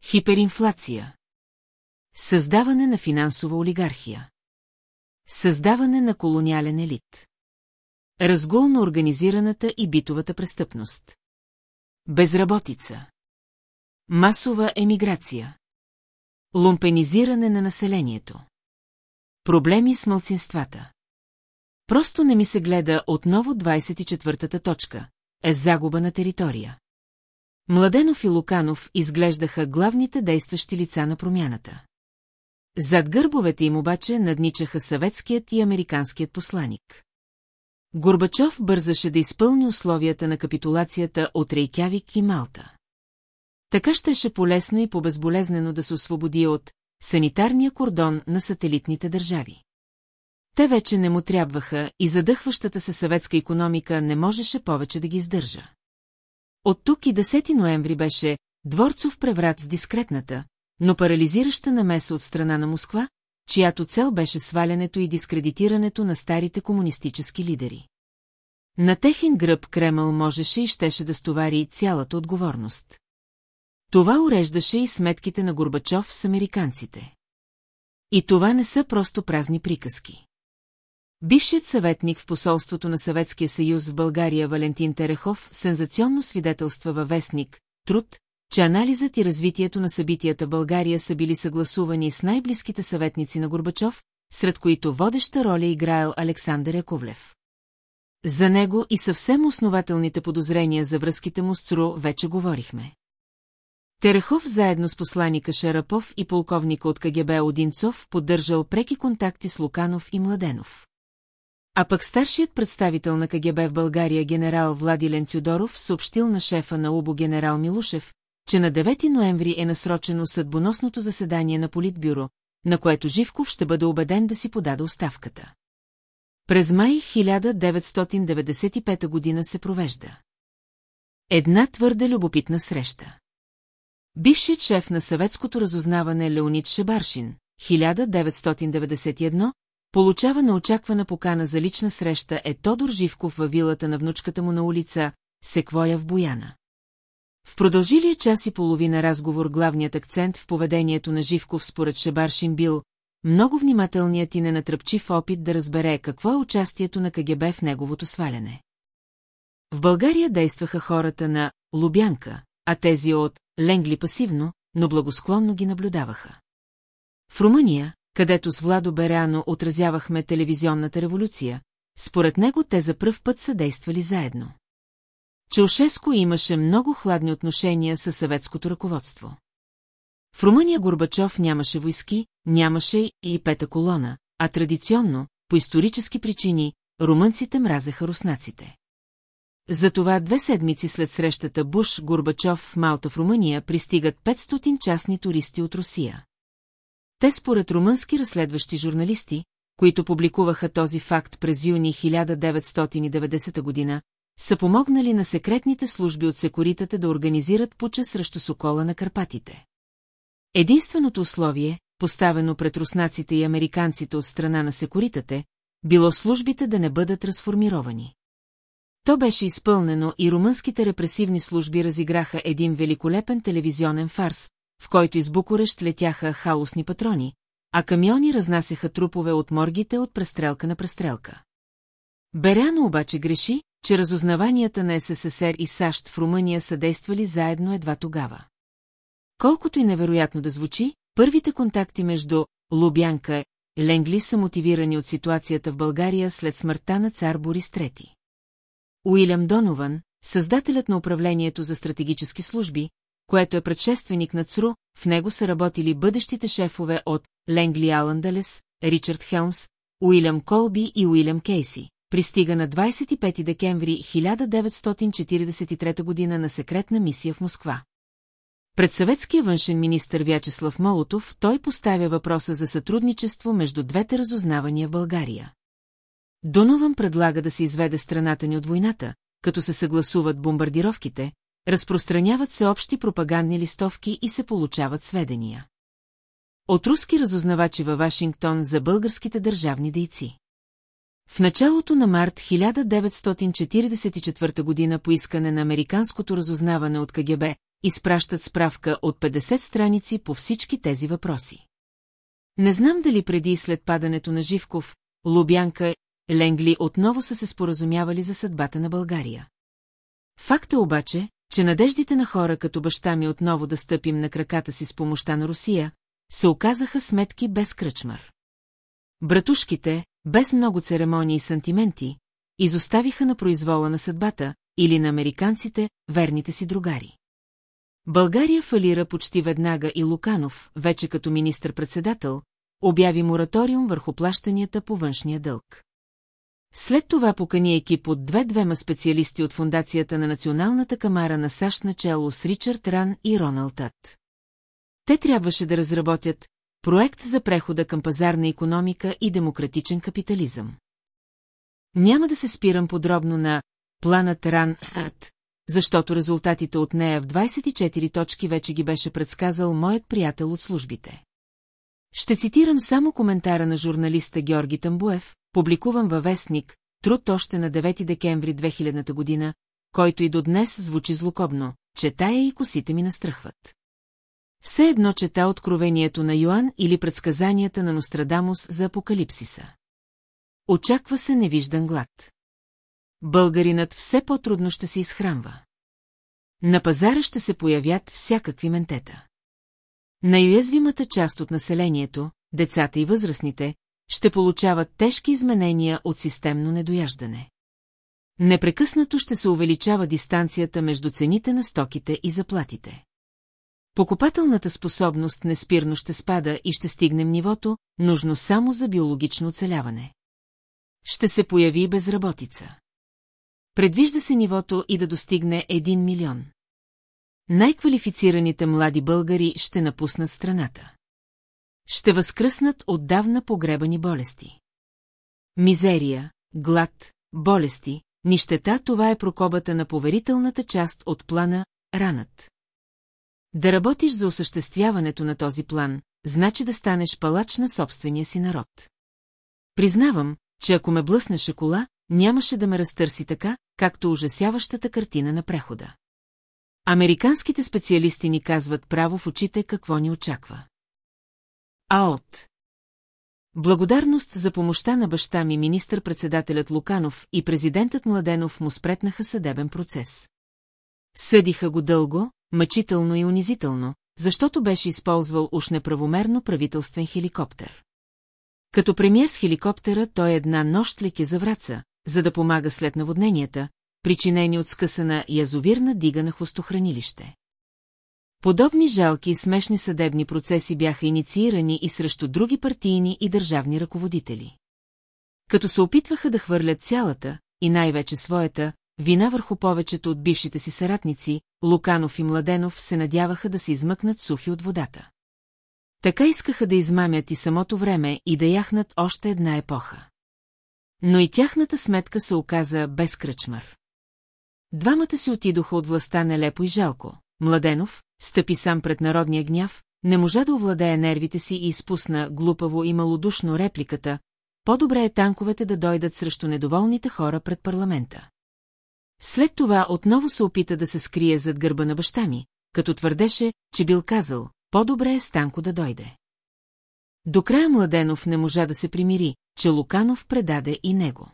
Хиперинфлация. Създаване на финансова олигархия. Създаване на колониален елит. Разгул на организираната и битовата престъпност. Безработица. Масова емиграция. Лумпенизиране на населението. Проблеми с мълцинствата. Просто не ми се гледа отново 24-та точка. Е загуба на територия. Младенов и Луканов изглеждаха главните действащи лица на промяната. Зад гърбовете им обаче надничаха съветският и американският посланик. Горбачов бързаше да изпълни условията на капитулацията от Рейкявик и Малта. Така щеше полесно и побезболезнено да се освободи от санитарния кордон на сателитните държави. Те вече не му трябваха и задъхващата се съветска економика не можеше повече да ги издържа. От тук и 10 ноември беше дворцов преврат с дискретната, но парализираща намеса от страна на Москва, чиято цел беше свалянето и дискредитирането на старите комунистически лидери. На техен гръб Кремъл можеше и щеше да стовари цялата отговорност. Това уреждаше и сметките на Горбачов с американците. И това не са просто празни приказки. Бившият съветник в посолството на Съветския съюз в България Валентин Терехов сензационно свидетелства във вестник «Труд», че анализът и развитието на събитията в България са били съгласувани с най-близките съветници на Горбачов, сред които водеща роля играел Александър Яковлев. За него и съвсем основателните подозрения за връзките му с ЦРУ вече говорихме. Терехов заедно с посланика Шарапов и полковника от КГБ Одинцов поддържал преки контакти с Луканов и Младенов. А пък старшият представител на КГБ в България генерал Владилен Тюдоров съобщил на шефа на УБО генерал Милушев, че на 9 ноември е насрочено съдбоносното заседание на Политбюро, на което Живков ще бъде убеден да си подаде оставката. През май 1995 година се провежда. Една твърде любопитна среща. Бившият шеф на съветското разузнаване Леонид Шебаршин, 1991, получава неочаквана покана за лична среща е Тодор Живков във вилата на внучката му на улица Секвоя в Бояна. В продължилия час и половина разговор главният акцент в поведението на Живков според Шебаршин бил много внимателният и ненатръпчив опит да разбере какво е участието на КГБ в неговото сваляне. В България действаха хората на Лубянка, а тези от Ленгли пасивно, но благосклонно ги наблюдаваха. В Румъния, където с Владо Беряно отразявахме телевизионната революция, според него те за пръв път са действали заедно. Чаушеско имаше много хладни отношения с съветското ръководство. В Румъния Горбачов нямаше войски, нямаше и пета колона, а традиционно, по исторически причини, румънците мразеха руснаците. Затова две седмици след срещата Буш-Горбачов в Малта в Румъния пристигат 500 частни туристи от Русия. Те според румънски разследващи журналисти, които публикуваха този факт през юни 1990 година, са помогнали на секретните служби от секуритата да организират пуча срещу Сокола на Карпатите. Единственото условие, поставено пред руснаците и американците от страна на секуритате, било службите да не бъдат разформировани. То беше изпълнено и румънските репресивни служби разиграха един великолепен телевизионен фарс, в който из Букурещ летяха халосни патрони, а камиони разнасяха трупове от моргите от престрелка на престрелка. Беряно обаче греши, че разузнаванията на СССР и САЩ в Румъния са действали заедно едва тогава. Колкото и невероятно да звучи, първите контакти между Лубянка и Ленгли са мотивирани от ситуацията в България след смъртта на цар Борис III. Уилям Донован, създателят на управлението за стратегически служби, което е предшественик на ЦРУ, в него са работили бъдещите шефове от Ленгли Аландалес, Ричард Хелмс, Уилям Колби и Уилям Кейси. Пристига на 25 декември 1943 година на секретна мисия в Москва. Пред съветския външен министр Вячеслав Молотов той поставя въпроса за сътрудничество между двете разузнавания в България. Донован предлага да се изведе страната ни от войната, като се съгласуват бомбардировките, разпространяват се общи пропагандни листовки и се получават сведения. От руски разузнавачи във Вашингтон за българските държавни дейци. В началото на март 1944 година по искане на Американското разузнаване от КГБ изпращат справка от 50 страници по всички тези въпроси. Не знам дали преди и след падането на Живков, Лубянка, Ленгли отново са се споразумявали за съдбата на България. Факта обаче, че надеждите на хора като баща ми отново да стъпим на краката си с помощта на Русия, се оказаха сметки без кръчмар. Братушките, без много церемонии и сантименти, изоставиха на произвола на съдбата или на американците верните си другари. България фалира почти веднага и Луканов, вече като министр-председател, обяви мораториум върху плащанията по външния дълг. След това покани екип от две-двема специалисти от фундацията на Националната камара на САЩ начало с Ричард Ран и Роналд Тат. Те трябваше да разработят проект за прехода към пазарна економика и демократичен капитализъм. Няма да се спирам подробно на планът Ран Ат, защото резултатите от нея в 24 точки вече ги беше предсказал моят приятел от службите. Ще цитирам само коментара на журналиста Георги Тамбуев, публикуван във вестник, труд още на 9 декември 2000 година, който и до днес звучи злокобно, че тая и косите ми настръхват. Все едно чета откровението на Йоан или предсказанията на Нострадамус за апокалипсиса. Очаква се невиждан глад. Българинът все по-трудно ще се изхранва. На пазара ще се появят всякакви ментета. Най-уязвимата част от населението, децата и възрастните, ще получават тежки изменения от системно недояждане. Непрекъснато ще се увеличава дистанцията между цените на стоките и заплатите. Покупателната способност неспирно ще спада и ще стигнем нивото, нужно само за биологично оцеляване. Ще се появи безработица. Предвижда се нивото и да достигне 1 милион. Най-квалифицираните млади българи ще напуснат страната. Ще възкръснат отдавна погребани болести. Мизерия, глад, болести, нищета – това е прокобата на поверителната част от плана «Ранът». Да работиш за осъществяването на този план, значи да станеш палач на собствения си народ. Признавам, че ако ме блъснеше кола, нямаше да ме разтърси така, както ужасяващата картина на прехода. Американските специалисти ни казват право в очите какво ни очаква. А от Благодарност за помощта на баща ми министър-председателят Луканов и президентът Младенов му спретнаха съдебен процес. Съдиха го дълго, мъчително и унизително, защото беше използвал уж неправомерно правителствен хеликоптер. Като премьер с хеликоптера той една нощ леке за враца, за да помага след наводненията, причинени от скъсана язовирна дига на хвостохранилище. Подобни жалки и смешни съдебни процеси бяха инициирани и срещу други партийни и държавни ръководители. Като се опитваха да хвърлят цялата, и най-вече своята, вина върху повечето от бившите си съратници, Луканов и Младенов се надяваха да се измъкнат сухи от водата. Така искаха да измамят и самото време и да яхнат още една епоха. Но и тяхната сметка се оказа без кръчмар. Двамата си отидоха от властта нелепо и жалко. Младенов, стъпи сам пред народния гняв, не можа да овладее нервите си и изпусна глупаво и малодушно репликата, по-добре е танковете да дойдат срещу недоволните хора пред парламента. След това отново се опита да се скрие зад гърба на баща ми, като твърдеше, че бил казал, по-добре е Станко да дойде. До края Младенов не можа да се примири, че Луканов предаде и него.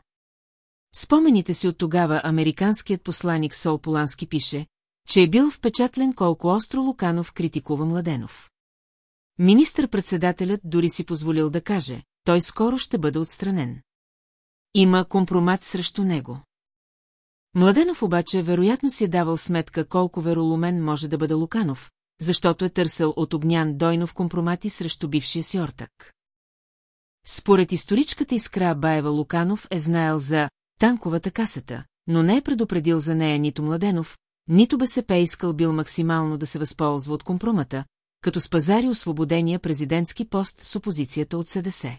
Спомените си от тогава американският посланик Сол Полански пише, че е бил впечатлен колко остро Луканов критикува Младенов. Министър-председателят дори си позволил да каже, той скоро ще бъде отстранен. Има компромат срещу него. Младенов обаче вероятно си е давал сметка колко веролумен може да бъде Луканов, защото е търсил от Огнян Дойнов компромати срещу бившия си ортак. Според историчката Искра Баева Луканов е знаел за танковата касета, но не е предупредил за нея нито Младенов, нито БСП искал бил максимално да се възползва от компромата, като спазари освободения президентски пост с опозицията от СДС.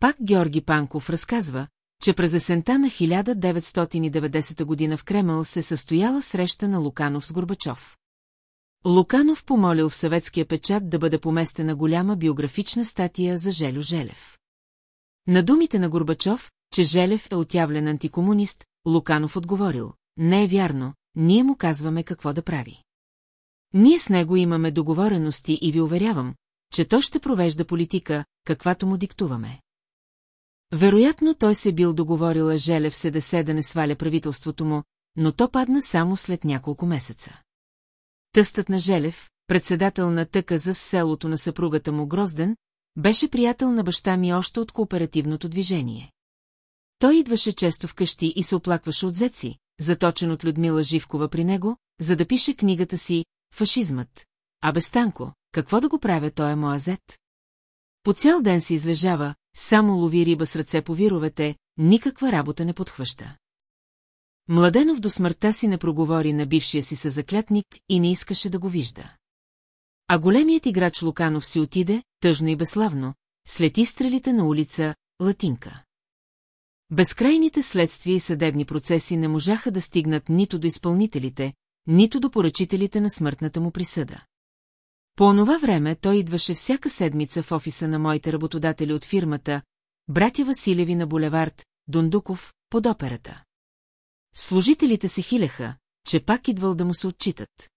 Пак Георги Панков разказва, че през есента на 1990 година в Кремъл се състояла среща на Луканов с Горбачов. Луканов помолил в съветския печат да бъде поместена голяма биографична статия за Желю Желев. На думите на Горбачов, че Желев е отявлен антикомунист, Луканов отговорил, не е вярно, ние му казваме какво да прави. Ние с него имаме договорености и ви уверявам, че той ще провежда политика, каквато му диктуваме. Вероятно той се бил договорила Желев СДС да не сваля правителството му, но то падна само след няколко месеца. Тъстът на Желев, председател на тъка за селото на съпругата му Грозден, беше приятел на баща ми още от кооперативното движение. Той идваше често вкъщи и се оплакваше от зеци, заточен от Людмила Живкова при него, за да пише книгата си «Фашизмът». А без Танко, какво да го правя, той е моя зет? По цял ден се излежава, само лови риба с ръце по вировете, никаква работа не подхваща. Младенов до смъртта си не проговори на бившия си съзаклятник и не искаше да го вижда. А големият играч Луканов си отиде, тъжно и безславно, след изстрелите на улица Латинка. Безкрайните следствия и съдебни процеси не можаха да стигнат нито до изпълнителите, нито до поръчителите на смъртната му присъда. По онова време той идваше всяка седмица в офиса на моите работодатели от фирмата, братя Василеви на булевард, Дундуков, под операта. Служителите се хилеха, че пак идвал да му се отчитат.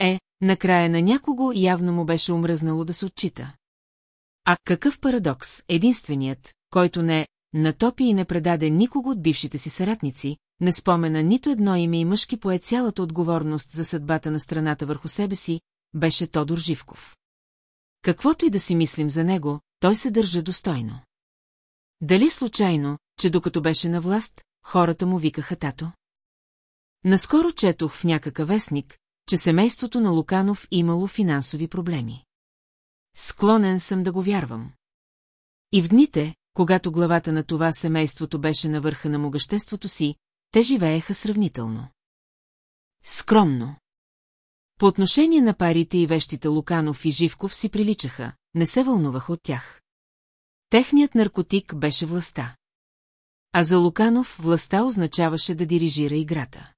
Е, накрая на някого явно му беше умръзнало да се отчита. А какъв парадокс, единственият, който не натопи и не предаде никого от бившите си съратници, не спомена нито едно име и мъжки пое цялата отговорност за съдбата на страната върху себе си, беше Тодор Живков. Каквото и да си мислим за него, той се държа достойно. Дали случайно, че докато беше на власт, хората му викаха тато? Наскоро четох в някакъв вестник, че семейството на Луканов имало финансови проблеми. Склонен съм да го вярвам. И в дните, когато главата на това семейството беше на върха на могъществото си, те живееха сравнително. Скромно. По отношение на парите и вещите Луканов и Живков си приличаха, не се вълнуваха от тях. Техният наркотик беше властта. А за Луканов властта означаваше да дирижира играта.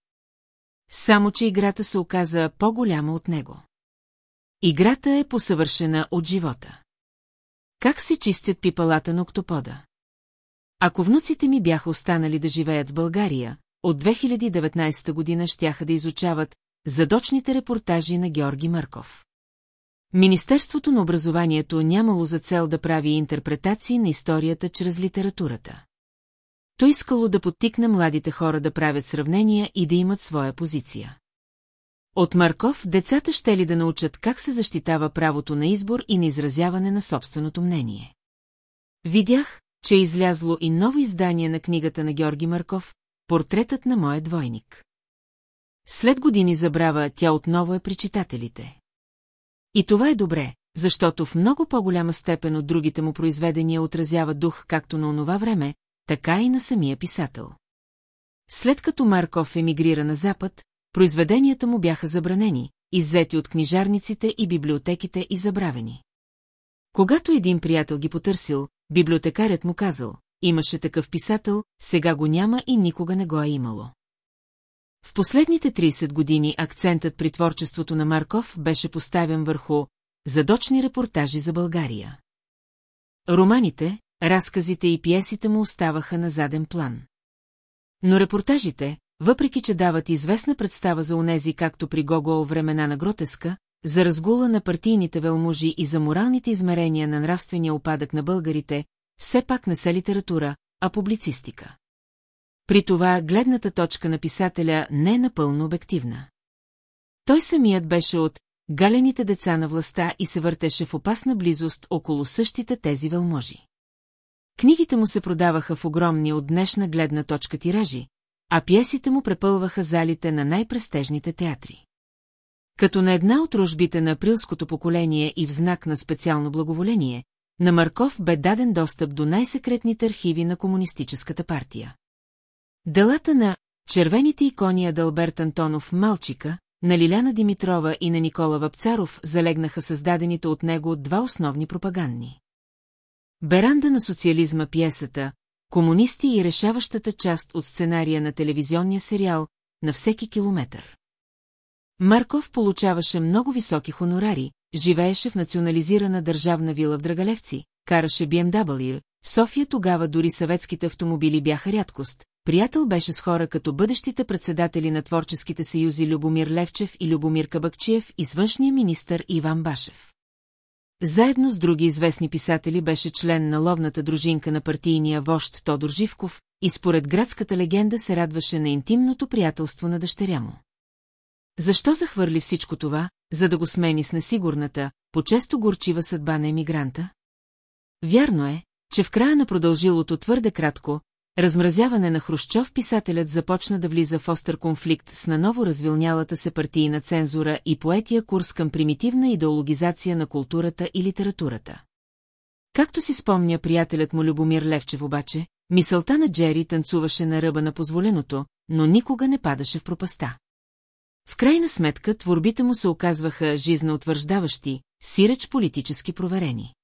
Само, че играта се оказа по-голяма от него. Играта е посъвършена от живота. Как се чистят пипалата на октопода? Ако внуците ми бяха останали да живеят в България, от 2019 година щяха да изучават задочните репортажи на Георги Мърков. Министерството на образованието нямало за цел да прави интерпретации на историята чрез литературата. То искало да подтикне младите хора да правят сравнения и да имат своя позиция. От Марков децата ще ли да научат как се защитава правото на избор и на изразяване на собственото мнение. Видях, че е излязло и ново издание на книгата на Георги Марков, портретът на моя двойник. След години забрава тя отново е при читателите. И това е добре, защото в много по-голяма степен от другите му произведения отразява дух както на онова време, така и на самия писател. След като Марков емигрира на Запад, произведенията му бяха забранени, иззети от книжарниците и библиотеките и забравени. Когато един приятел ги потърсил, библиотекарят му казал, имаше такъв писател, сега го няма и никога не го е имало. В последните 30 години акцентът при творчеството на Марков беше поставен върху задочни репортажи за България. Романите, разказите и пиесите му оставаха на заден план. Но репортажите, въпреки че дават известна представа за онези както при Гогол времена на гротеска, за разгула на партийните велмужи и за моралните измерения на нравствения опадък на българите, все пак не са литература, а публицистика. При това гледната точка на писателя не е напълно обективна. Той самият беше от галените деца на властта и се въртеше в опасна близост около същите тези велможи. Книгите му се продаваха в огромни от днешна гледна точка тиражи, а пиесите му препълваха залите на най-престежните театри. Като на една от ружбите на априлското поколение и в знак на специално благоволение, на Марков бе даден достъп до най-секретните архиви на Комунистическата партия. Делата на червените икони Адалберт Антонов Малчика, на Лиляна Димитрова и на Никола Вапцаров залегнаха създадените от него два основни пропагандни. Беранда на социализма пиесата, комунисти и решаващата част от сценария на телевизионния сериал на всеки километър. Марков получаваше много високи хонорари, живееше в национализирана държавна вила в Драгалевци, караше BMW, в София тогава дори съветските автомобили бяха рядкост, приятел беше с хора като бъдещите председатели на творческите съюзи Любомир Левчев и Любомир Кабакчиев и с външния министър Иван Башев. Заедно с други известни писатели беше член на ловната дружинка на партийния вожд Тодор Живков и според градската легенда се радваше на интимното приятелство на дъщеря му. Защо захвърли всичко това, за да го смени с несигурната, по-често горчива съдба на емигранта? Вярно е, че в края на продължилото твърде кратко, размразяване на Хрущов писателят започна да влиза в остър конфликт с наново развилнялата се партийна цензура и поетия курс към примитивна идеологизация на културата и литературата. Както си спомня приятелят му Любомир Левчев обаче, мисълта на Джери танцуваше на ръба на позволеното, но никога не падаше в пропаста. В крайна сметка творбите му се оказваха жизнеутвърждаващи, сиреч политически проверени.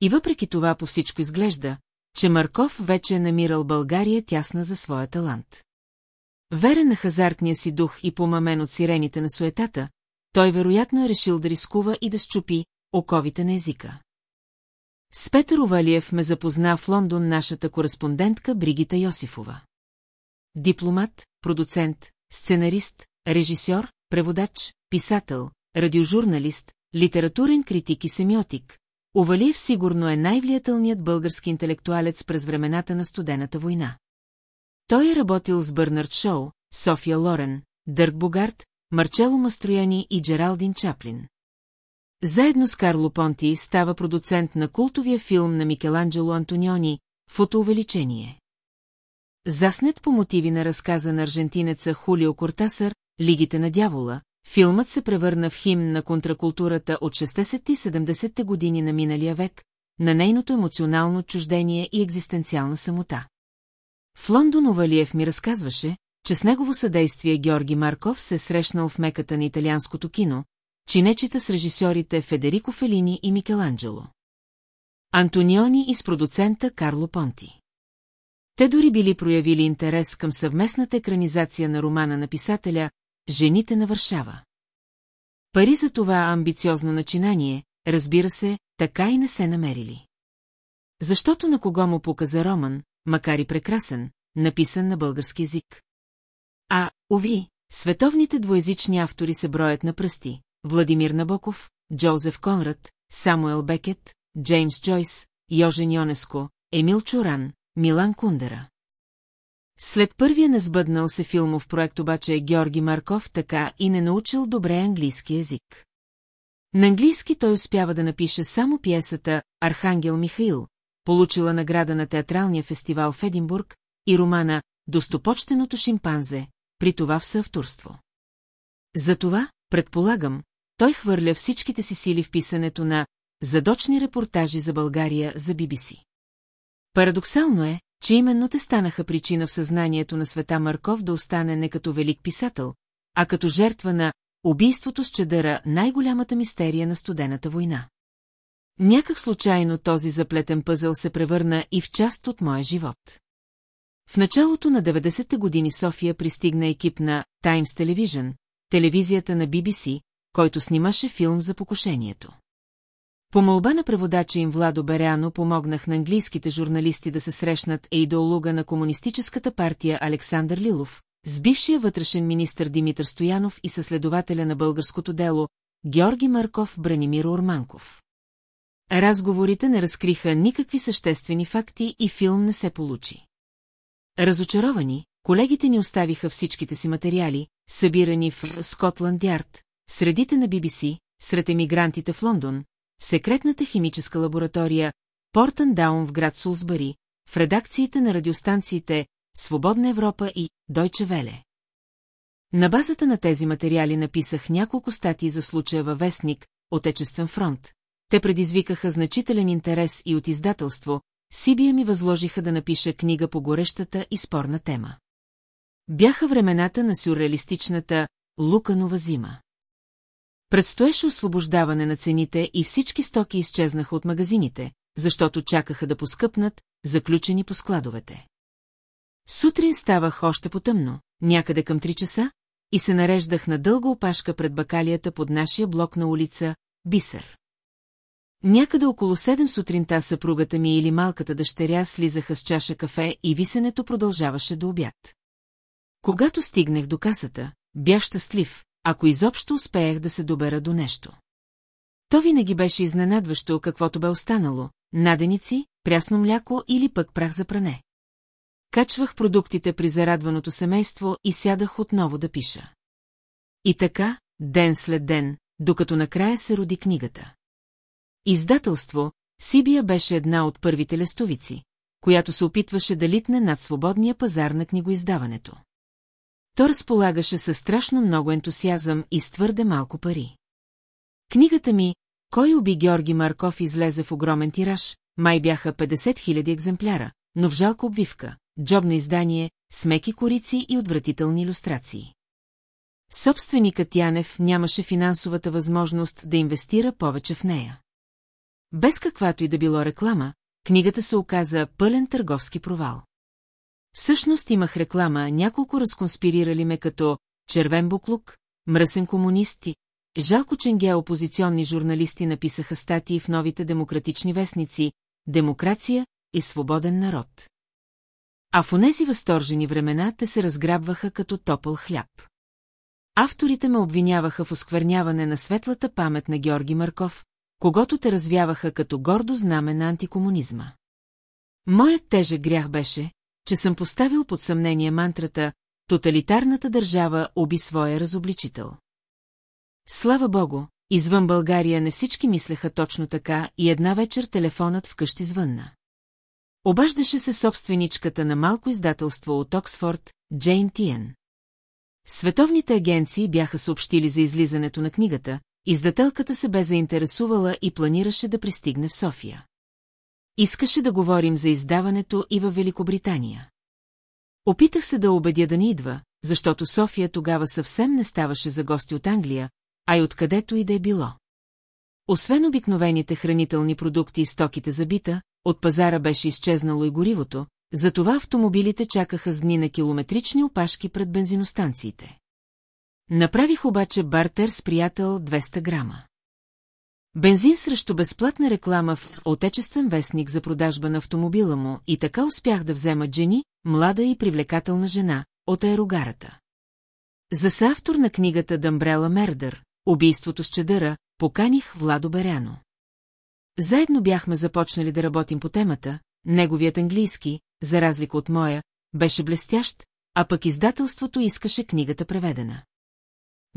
И въпреки това по всичко изглежда, че Марков вече е намирал България тясна за своя талант. Верен на хазартния си дух и помамен от сирените на суетата, той вероятно е решил да рискува и да щупи оковите на езика. С Петър Овалиев ме запозна в Лондон нашата кореспондентка Бригита Йосифова. Дипломат, продуцент, сценарист, режисьор, преводач, писател, радиожурналист, литературен критик и семиотик, Овалиев сигурно е най-влиятелният български интелектуалец през времената на студената война. Той е работил с Бърнард Шоу, София Лорен, Дърк Богарт, Марчело Мастрояни и Джералдин Чаплин. Заедно с Карло Понти става продуцент на култовия филм на Микеланджело Антониони «Фотоувеличение». Заснет по мотиви на разказа на аржентинеца Хулио Кортасър «Лигите на дявола», Филмът се превърна в химн на контракултурата от 60-70-те години на миналия век, на нейното емоционално отчуждение и екзистенциална самота. В Лондон Овалиев ми разказваше, че с негово съдействие Георги Марков се срещнал в меката на италианското кино, чинечета с режисьорите Федерико Фелини и Микеланджело. Антониони и с продуцента Карло Понти. Те дори били проявили интерес към съвместната екранизация на романа на писателя Жените на Варшава. Пари за това амбициозно начинание, разбира се, така и не се намерили. Защото на кого му показа роман, макар и прекрасен, написан на български язик. А, уви, световните двоязични автори се броят на пръсти. Владимир Набоков, Джозеф Конрад, Самуел Бекет, Джеймс Джойс, Йожен Йонеско, Емил Чоран, Милан Кундера. След първия несбъднал се филмов проект обаче Георги Марков така и не научил добре английски язик. На английски той успява да напише само пиесата «Архангел Михаил», получила награда на театралния фестивал в Единбург, и романа «Достопочтеното шимпанзе», при това в съавторство. Затова, предполагам, той хвърля всичките си сили в писането на задочни репортажи за България за BBC. Парадоксално е, че именно те станаха причина в съзнанието на света Марков да остане не като велик писател, а като жертва на убийството с чадъра най-голямата мистерия на студената война. Някак случайно този заплетен пъзъл се превърна и в част от моя живот. В началото на 90-те години София пристигна екип на Times Television, телевизията на BBC, който снимаше филм за покушението. По молба на преводача им Владо Беряно помогнах на английските журналисти да се срещнат е идеолога на Комунистическата партия Александър Лилов, с бившия вътрешен министр Димитър Стоянов и съследователя на българското дело Георги Марков Бранимир Орманков. Разговорите не разкриха никакви съществени факти и филм не се получи. Разочаровани, колегите ни оставиха всичките си материали, събирани в Скотланд Ярд, средите на BBC, сред емигрантите в Лондон, в секретната химическа лаборатория Портън Даун в град Сулсбъри, в редакциите на радиостанциите Свободна Европа и Дойче Веле. На базата на тези материали написах няколко статии за случая във вестник Отечествен фронт. Те предизвикаха значителен интерес и от издателство, Сибия ми възложиха да напиша книга по горещата и спорна тема. Бяха времената на сюрреалистичната Луканова зима. Предстоеше освобождаване на цените и всички стоки изчезнаха от магазините, защото чакаха да поскъпнат, заключени по складовете. Сутрин ставах още потъмно, някъде към 3 часа, и се нареждах на дълга опашка пред бакалията под нашия блок на улица Бисер. Някъде около 7 сутринта съпругата ми или малката дъщеря слизаха с чаша кафе и висенето продължаваше до обяд. Когато стигнах до касата, бях щастлив, ако изобщо успеех да се добера до нещо. То винаги беше изненадващо, каквото бе останало – наденици, прясно мляко или пък прах за пране. Качвах продуктите при зарадваното семейство и сядах отново да пиша. И така, ден след ден, докато накрая се роди книгата. Издателство, Сибия беше една от първите лестовици, която се опитваше да литне над свободния пазар на книгоиздаването. То разполагаше със страшно много ентусиазъм и с твърде малко пари. Книгата ми «Кой уби Георги Марков» излезе в огромен тираж, май бяха 50 000 екземпляра, но в жалко обвивка, джобно издание, смеки корици и отвратителни иллюстрации. Собственикът Янев нямаше финансовата възможност да инвестира повече в нея. Без каквато и да било реклама, книгата се оказа пълен търговски провал. Всъщност имах реклама, няколко разконспирирали ме като червен буклук, мръсен комунист и жалко ченге опозиционни журналисти написаха статии в новите демократични вестници «Демокрация и свободен народ». А в онези възторжени времена те се разграбваха като топъл хляб. Авторите ме обвиняваха в оскверняване на светлата памет на Георги Марков, когато те развяваха като гордо знаме на антикомунизма. Моят тежък грях беше, че съм поставил под съмнение мантрата «Тоталитарната държава уби своя разобличител». Слава богу, извън България не всички мислеха точно така и една вечер телефонът вкъщи звънна. Обаждаше се собственичката на малко издателство от Оксфорд, Джейн Тиен. Световните агенции бяха съобщили за излизането на книгата, издателката се бе заинтересувала и планираше да пристигне в София. Искаше да говорим за издаването и във Великобритания. Опитах се да убедя да не идва, защото София тогава съвсем не ставаше за гости от Англия, а и откъдето и да е било. Освен обикновените хранителни продукти и стоките за бита, от пазара беше изчезнало и горивото, затова автомобилите чакаха с дни на километрични опашки пред бензиностанциите. Направих обаче бартер с приятел 200 грама. Бензин срещу безплатна реклама в отечествен вестник за продажба на автомобила му и така успях да взема Джени, млада и привлекателна жена, от аерогарата. За съавтор на книгата Дамбрела Мердър, убийството с чедъра, поканих Владо Беряно. Заедно бяхме започнали да работим по темата, неговият английски, за разлика от моя, беше блестящ, а пък издателството искаше книгата преведена.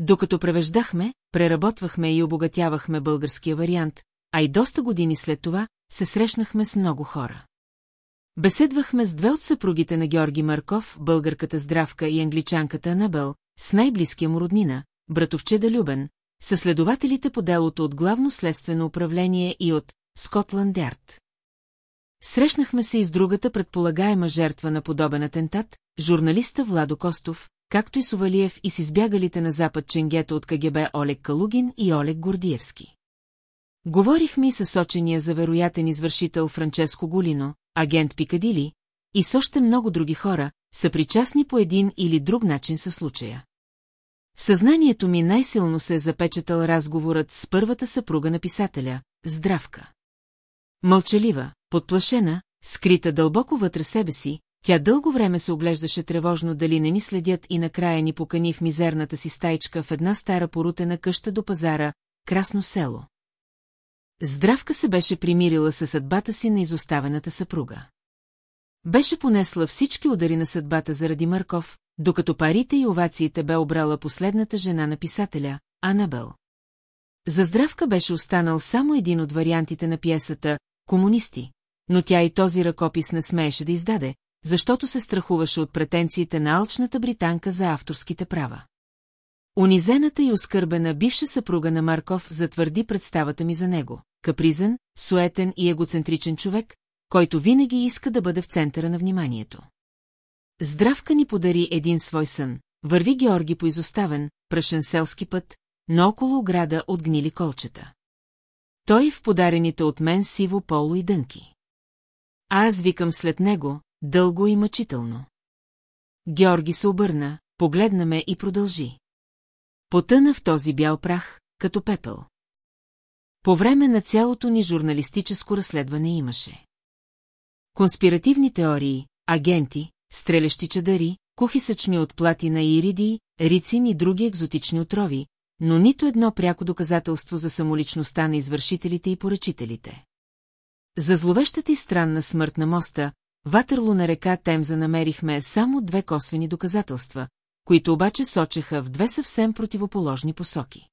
Докато превеждахме, преработвахме и обогатявахме българския вариант, а и доста години след това се срещнахме с много хора. Беседвахме с две от съпругите на Георги Марков, българката Здравка и англичанката Анабел, с най-близкия му роднина, братовчеда Любен, със следователите по делото от главно следствено управление и от Скотланд Ярд. Срещнахме се и с другата предполагаема жертва на подобен атентат, журналиста Владо Костов, както и Сувалиев и с избягалите на запад ченгета от КГБ Олег Калугин и Олег Гордиевски. Говорихме и със сочения за вероятен извършител Франческо Голино, агент Пикадили, и с още много други хора, са причастни по един или друг начин със случая. В съзнанието ми най-силно се е запечатал разговорът с първата съпруга на писателя, Здравка. Мълчалива, подплашена, скрита дълбоко вътре себе си, тя дълго време се оглеждаше тревожно дали не ни следят и накрая ни покани в мизерната си стайчка в една стара порутена къща до пазара, красно село. Здравка се беше примирила със съдбата си на изоставената съпруга. Беше понесла всички удари на съдбата заради Мърков, докато парите и овациите бе обрала последната жена на писателя, Анабел. За здравка беше останал само един от вариантите на пиесата «Комунисти», но тя и този ръкопис не смееше да издаде, защото се страхуваше от претенциите на алчната британка за авторските права. Унизената и оскърбена бивша съпруга на Марков затвърди представата ми за него. Капризен, суетен и егоцентричен човек, който винаги иска да бъде в центъра на вниманието. Здравка ни подари един свой сън. Върви Георги по изоставен, прашен селски път, но около ограда от гнили колчета. Той в подарените от мен сиво поло и дънки. А аз викам след него, дълго и мъчително. Георги се обърна, погледна ме и продължи. Потъна в този бял прах, като пепел. По време на цялото ни журналистическо разследване имаше. Конспиративни теории, агенти, стрелящи чадари, кухи съчми от платина и иридии, рицин и други екзотични отрови, но нито едно пряко доказателство за самоличността на извършителите и поръчителите. За зловещата и странна смърт на моста, Ватерло на река Темза намерихме само две косвени доказателства, които обаче сочеха в две съвсем противоположни посоки.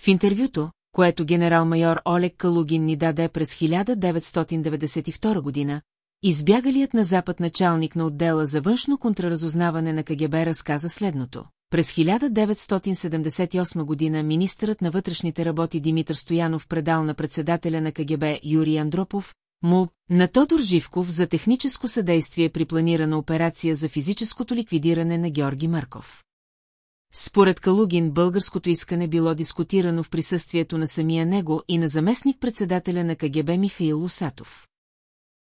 В интервюто, което генерал-майор Олег Калугин ни даде през 1992 година, избягалият на запад началник на отдела за външно контраразузнаване на КГБ разказа следното. През 1978 година министърът на вътрешните работи Димитър Стоянов предал на председателя на КГБ Юрий Андропов, му, на Тодор Живков за техническо съдействие при планирана операция за физическото ликвидиране на Георги Марков. Според Калугин българското искане било дискутирано в присъствието на самия него и на заместник-председателя на КГБ Михаил Усатов.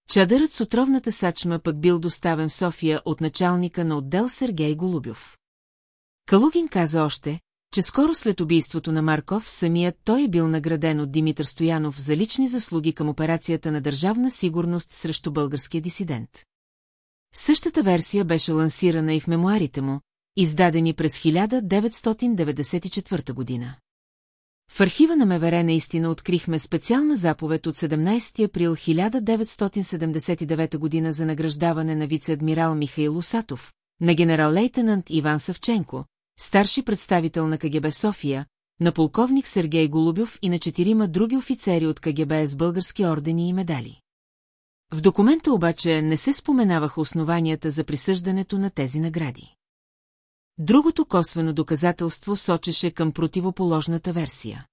Чадърът с отровната сачма пък бил доставен в София от началника на отдел Сергей Голубев. Калугин каза още, че скоро след убийството на Марков самият той е бил награден от Димитър Стоянов за лични заслуги към операцията на държавна сигурност срещу българския дисидент. Същата версия беше лансирана и в мемуарите му, издадени през 1994 година. В архива на МВР наистина открихме специална заповед от 17 април 1979 година за награждаване на вице-адмирал Михаил Усатов, на генерал-лейтенант Иван Савченко, старши представител на КГБ София, на полковник Сергей Голубев и на четирима други офицери от КГБ с български ордени и медали. В документа обаче не се споменаваха основанията за присъждането на тези награди. Другото косвено доказателство сочеше към противоположната версия.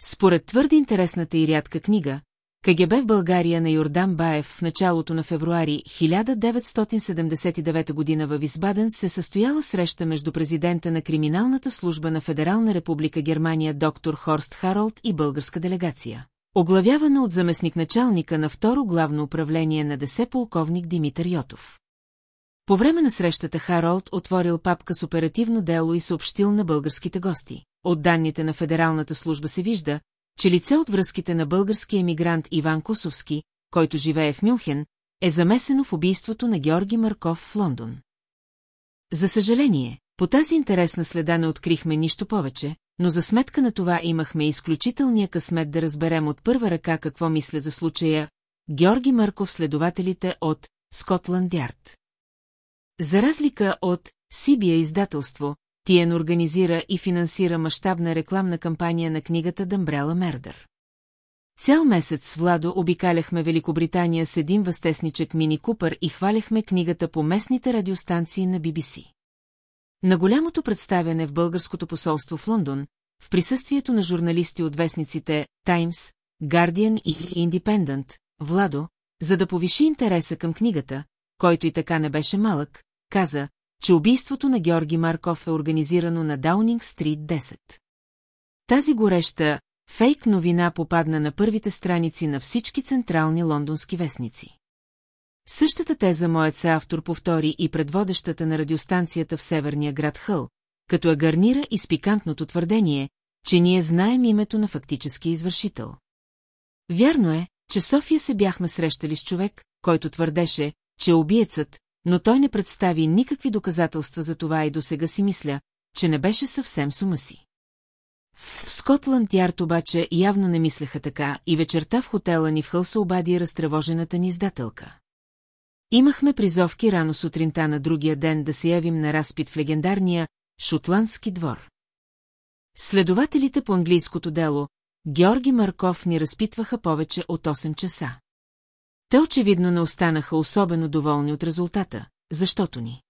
Според твърде интересната и рядка книга, КГБ в България на Йордан Баев в началото на февруари 1979 година във Висбаден се състояла среща между президента на Криминалната служба на Федерална република Германия доктор Хорст Харолд и българска делегация. Оглавявана от заместник-началника на второ главно управление на ДС полковник Димитър Йотов. По време на срещата Харолд отворил папка с оперативно дело и съобщил на българските гости. От данните на Федералната служба се вижда, че лице от връзките на българския емигрант Иван Косовски, който живее в Мюнхен, е замесено в убийството на Георги Марков в Лондон. За съжаление, по тази интересна следа не открихме нищо повече, но за сметка на това имахме изключителния късмет да разберем от първа ръка какво мисля за случая Георги Марков следователите от Скотланд Ярд. За разлика от Сибия издателство, Тиен организира и финансира мащабна рекламна кампания на книгата Дъмбрела Мердър. Цял месец с Владо обикаляхме Великобритания с един възтесничек Мини Купър и хваляхме книгата по местните радиостанции на BBC. На голямото представяне в българското посолство в Лондон, в присъствието на журналисти от вестниците Times, Guardian и Independent, Владо, за да повиши интереса към книгата, който и така не беше малък, каза, че убийството на Георги Марков е организирано на Даунинг Стрит 10. Тази гореща, фейк новина попадна на първите страници на всички централни лондонски вестници. Същата теза моят автор повтори и предводещата на радиостанцията в северния град Хъл, като я гарнира и с пикантното твърдение, че ние знаем името на фактически извършител. Вярно е, че в София се бяхме срещали с човек, който твърдеше, че убиецът, но той не представи никакви доказателства за това и досега си мисля, че не беше съвсем с ума си. В Скотланд Ярд обаче явно не мислеха така и вечерта в хотела ни в Хъл се обади разтревожената ни издателка. Имахме призовки рано сутринта на другия ден да се явим на разпит в легендарния Шотландски двор. Следователите по английското дело, Георги Марков ни разпитваха повече от 8 часа. Те очевидно не останаха особено доволни от резултата, защото ни.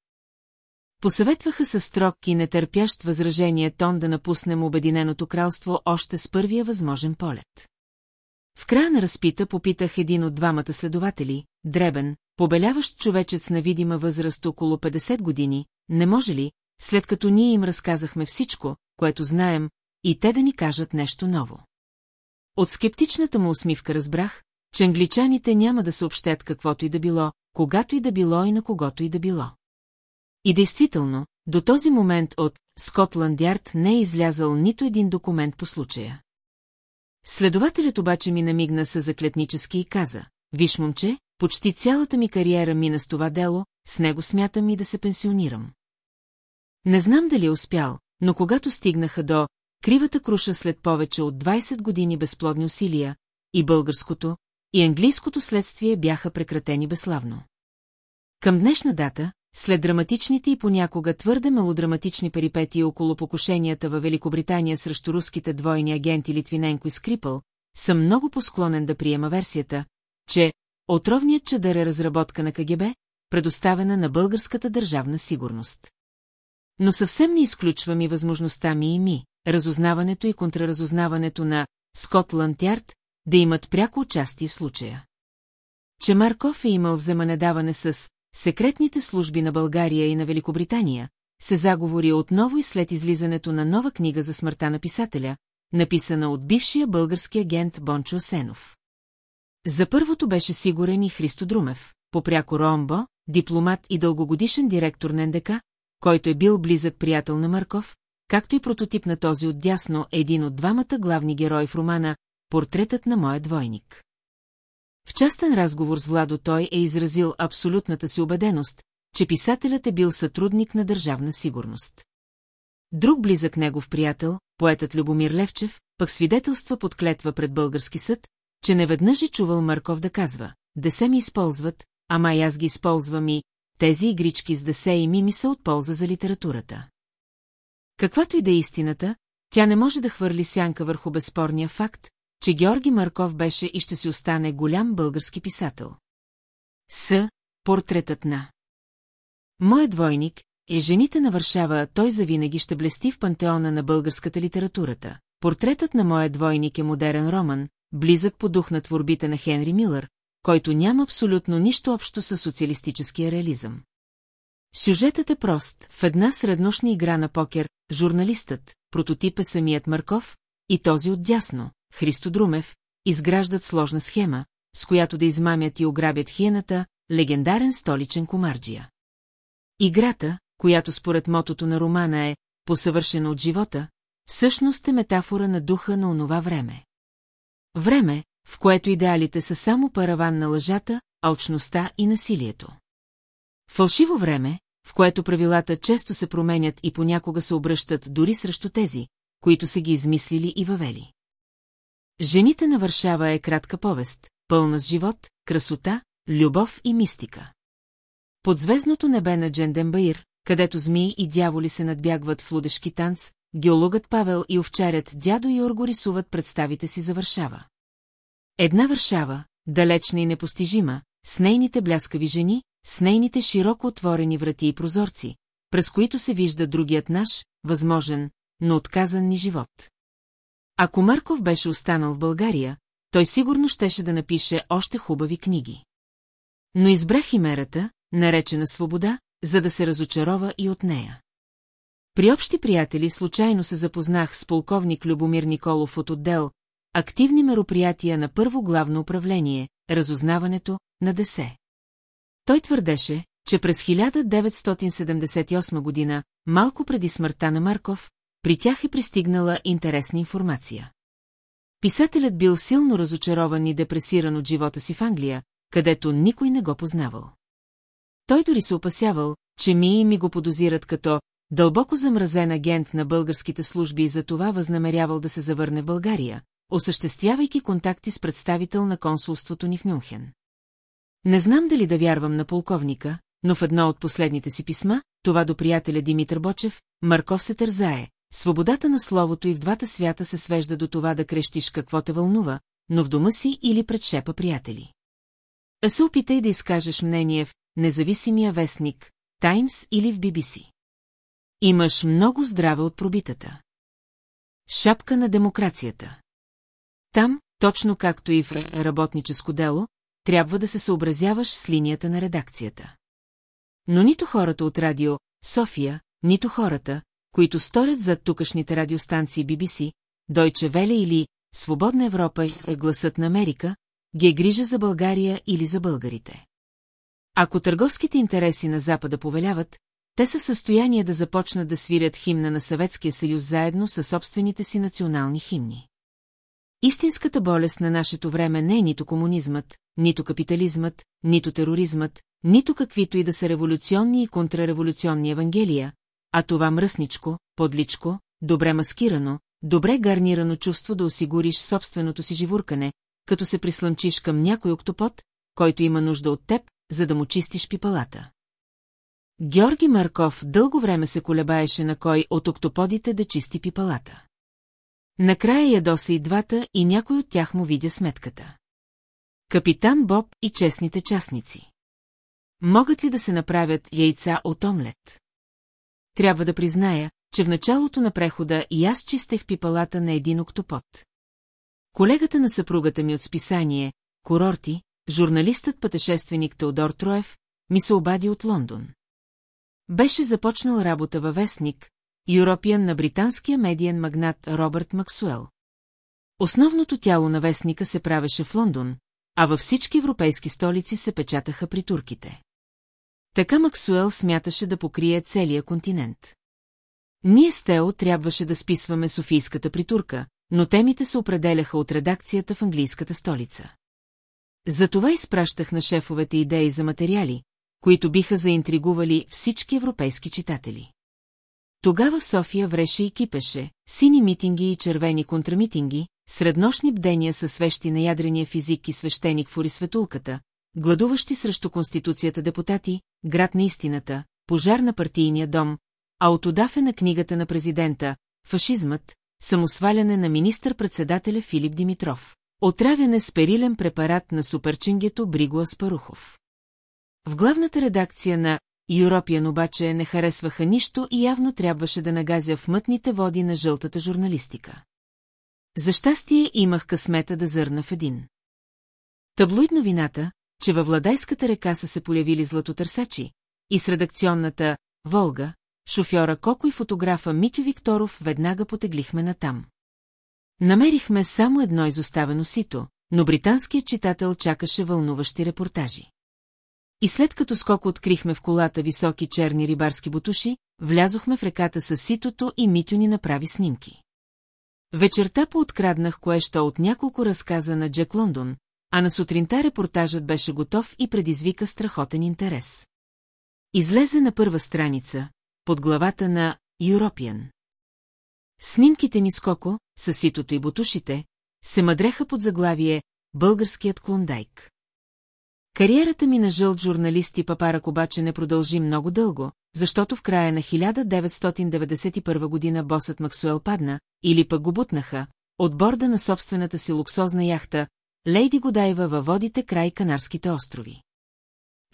Посъветваха с строг и нетърпящ възражение тон да напуснем Обединеното кралство още с първия възможен полет. В края на разпита попитах един от двамата следователи, дребен, побеляващ човечец на видима възраст около 50 години, не може ли, след като ние им разказахме всичко, което знаем, и те да ни кажат нещо ново. От скептичната му усмивка разбрах, че англичаните няма да съобщят каквото и да било, когато и да било и на когото и да било. И действително, до този момент от Скотланд Ярд не е излязал нито един документ по случая. Следователят обаче ми намигна с заклетнически и каза, виж момче, почти цялата ми кариера мина с това дело, с него смятам и да се пенсионирам. Не знам дали е успял, но когато стигнаха до кривата круша след повече от 20 години безплодни усилия, и българското, и английското следствие бяха прекратени безславно. Към днешна дата, след драматичните и понякога твърде мелодраматични перипетии около покушенията във Великобритания срещу руските двойни агенти Литвиненко и Скрипъл, съм много посклонен да приема версията, че отровният чадър е разработка на КГБ, предоставена на българската държавна сигурност. Но съвсем не изключвам и възможността ми и ми, разузнаването и контраразузнаването на Скотланд Ярд, да имат пряко участие в случая. Че Марков е имал вземанедаване с секретните служби на България и на Великобритания, се заговори отново и след излизането на нова книга за смъртта на писателя, написана от бившия български агент Бончо Асенов. За първото беше сигурен и Христо Друмев, попряко Ромбо, дипломат и дългогодишен директор на НДК, който е бил близък приятел на Марков, както и прототип на този отдясно един от двамата главни герои в романа «Портретът на моя двойник». В частен разговор с Владо той е изразил абсолютната си убеденост, че писателят е бил сътрудник на държавна сигурност. Друг близък негов приятел, поетът Любомир Левчев, пък свидетелства под клетва пред български съд, че неведнъж е чувал Марков да казва, десе ми използват, ама и аз ги използвам и тези игрички с десе и мими са от полза за литературата. Каквато и да е истината, тя не може да хвърли сянка върху безспорния факт, че Георги Марков беше и ще си остане голям български писател. С. Портретът на Моят двойник е жените на Варшава, той завинаги ще блести в пантеона на българската литературата. Портретът на моя двойник е модерен роман, близък по дух на творбите на Хенри Милър, който няма абсолютно нищо общо с социалистическия реализъм. Сюжетът е прост. В една среднощна игра на покер, журналистът, прототип е самият Марков, и този отдясно, Христо Друмев, изграждат сложна схема, с която да измамят и ограбят хиената, легендарен столичен комарджия. Играта, която според мотото на романа е «посъвършена от живота», всъщност е метафора на духа на онова време. Време, в което идеалите са само параван на лъжата, алчността и насилието. Фалшиво време, в което правилата често се променят и понякога се обръщат дори срещу тези, които са ги измислили и въвели. Жените на Варшава е кратка повест, пълна с живот, красота, любов и мистика. Под звездното небе на Дженденбаир, където змии и дяволи се надбягват в лудешки танц, геологът Павел и овчарят дядо Йорго рисуват представите си за Варшава. Една Варшава, далечна и непостижима, с нейните бляскави жени, с нейните широко отворени врати и прозорци, през които се вижда другият наш, възможен, но отказан ни живот. Ако Марков беше останал в България, той сигурно щеше да напише още хубави книги. Но избрах химерата, наречена свобода, за да се разочарова и от нея. При общи приятели случайно се запознах с полковник Любомир Николов от отдел Активни мероприятия на първо главно управление, разузнаването, на ДСЕ. Той твърдеше, че през 1978 година, малко преди смъртта на Марков, при тях е пристигнала интересна информация. Писателят бил силно разочарован и депресиран от живота си в Англия, където никой не го познавал. Той дори се опасявал, че ми и ми го подозират като дълбоко замразен агент на българските служби и за това възнамерявал да се завърне в България, осъществявайки контакти с представител на консулството ни в Мюнхен. Не знам дали да вярвам на полковника, но в едно от последните си писма, това до приятеля Димитър Бочев, Марков се тързае. Свободата на словото и в двата свята се свежда до това да крещиш какво те вълнува, но в дома си или пред шепа приятели. А се опитай да изкажеш мнение в независимия вестник, Таймс или в BBC. Имаш много здраве от пробитата. Шапка на демокрацията. Там, точно както и в работническо дело, трябва да се съобразяваш с линията на редакцията. Но нито хората от радио София, нито хората, които сторят зад тукашните радиостанции BBC, Deutsche Welle или Свободна Европа е гласът на Америка, ги е грижа за България или за българите. Ако търговските интереси на Запада повеляват, те са в състояние да започнат да свирят химна на Съветския съюз заедно със собствените си национални химни. Истинската болест на нашето време не е нито комунизмът, нито капитализмът, нито тероризмът, нито каквито и да са революционни и контрреволюционни евангелия, а това мръсничко, подличко, добре маскирано, добре гарнирано чувство да осигуриш собственото си живуркане, като се прислънчиш към някой октопот, който има нужда от теб, за да му чистиш пипалата. Георги Марков дълго време се колебаеше на кой от октоподите да чисти пипалата. Накрая ядоса и двата и някой от тях му видя сметката. Капитан Боб и честните частници. Могат ли да се направят яйца от омлет? Трябва да призная, че в началото на прехода и аз чистех пипалата на един октопод. Колегата на съпругата ми от списание, Курорти, журналистът-пътешественик Теодор Троев, ми се обади от Лондон. Беше започнал работа във вестник, Юропиан на британския медиен магнат Робърт Максуел. Основното тяло на вестника се правеше в Лондон, а във всички европейски столици се печатаха при турките. Така Максуел смяташе да покрие целия континент. Ние с Тео трябваше да списваме Софийската притурка, но темите се определяха от редакцията в английската столица. Затова изпращах на шефовете идеи за материали, които биха заинтригували всички европейски читатели. Тогава в София вреше и кипеше, сини митинги и червени контрамитинги, среднощни бдения със свещи на ядрения физик и свещеник в Орисветулката, гладуващи срещу Конституцията депутати, град на истината, пожар на партийния дом, аутодафе на книгата на президента, фашизмът, самосваляне на министър-председателя Филип Димитров, отравяне с перилен препарат на суперчингето Бриго Аспарухов. В главната редакция на Юропиан обаче не харесваха нищо и явно трябваше да нагазя в мътните води на жълтата журналистика. За щастие имах късмета да зърна в един. Таблоид новината, че във Владайската река са се появили златотърсачи, и с редакционната «Волга», шофьора Коко и фотографа Митю Викторов веднага потеглихме натам. Намерихме само едно изоставено сито, но британският читател чакаше вълнуващи репортажи. И след като скоко открихме в колата високи черни рибарски бутуши, влязохме в реката с ситото и Митю ни направи снимки. Вечерта пооткраднах кое-що от няколко разказа на Джек Лондон, а на сутринта репортажът беше готов и предизвика страхотен интерес. Излезе на първа страница, под главата на Юропиан. Снимките ни скоко, с ситото и бутушите, се мъдреха под заглавие «Българският клондайк». Кариерата ми на жълт журналист и папарак обаче не продължи много дълго, защото в края на 1991 година босът Максуел падна, или пък го бутнаха, от борда на собствената си луксозна яхта, Лейди Годайва във водите край Канарските острови.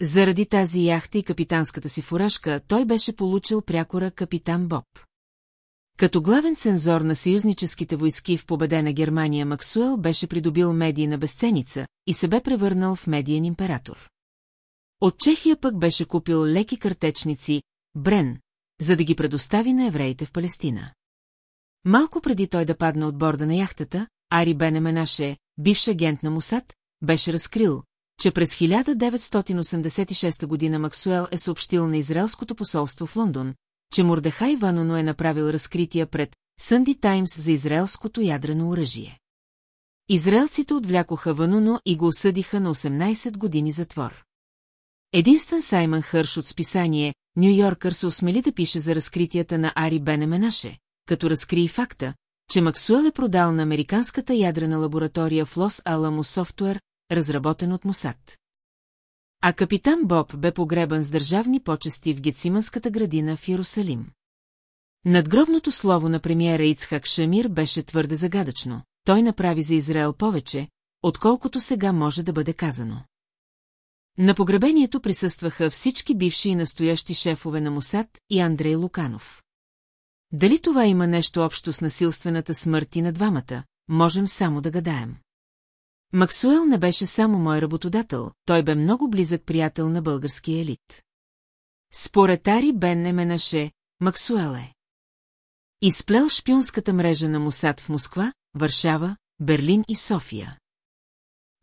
Заради тази яхта и капитанската си фуражка, той беше получил прякора капитан Боб. Като главен цензор на съюзническите войски в победена Германия Максуел беше придобил медийна безценица и се бе превърнал в медиен император. От Чехия пък беше купил леки картечници, Брен, за да ги предостави на евреите в Палестина. Малко преди той да падне от борда на яхтата, Ари Бене Менаше, бивш агент на Мусад, беше разкрил, че през 1986 година Максуел е съобщил на Израелското посолство в Лондон, че Мордехай Ваноно е направил разкрития пред Сънди Таймс за израелското ядрено оръжие. Израелците отвлякоха Вануно и го осъдиха на 18 години затвор. Единствен Саймън Хърш от списание Нью Йоркър се осмели да пише за разкритията на Ари Бенеменаше, като разкри факта, че Максуел е продал на американската ядрена лаборатория в Лос Аламо софтуер, разработен от Мусад. А капитан Боб бе погребан с държавни почести в Гециманската градина в Иерусалим. Надгробното слово на премиера Ицхак Шамир беше твърде загадъчно. Той направи за Израел повече, отколкото сега може да бъде казано. На погребението присъстваха всички бивши и настоящи шефове на Мусад и Андрей Луканов. Дали това има нещо общо с насилствената смърт и на двамата, можем само да гадаем. Максуел не беше само мой работодател, той бе много близък приятел на българския елит. Според Ари Бен Еменаше, Максуел е. Изплел шпионската мрежа на Мусад в Москва, Варшава, Берлин и София.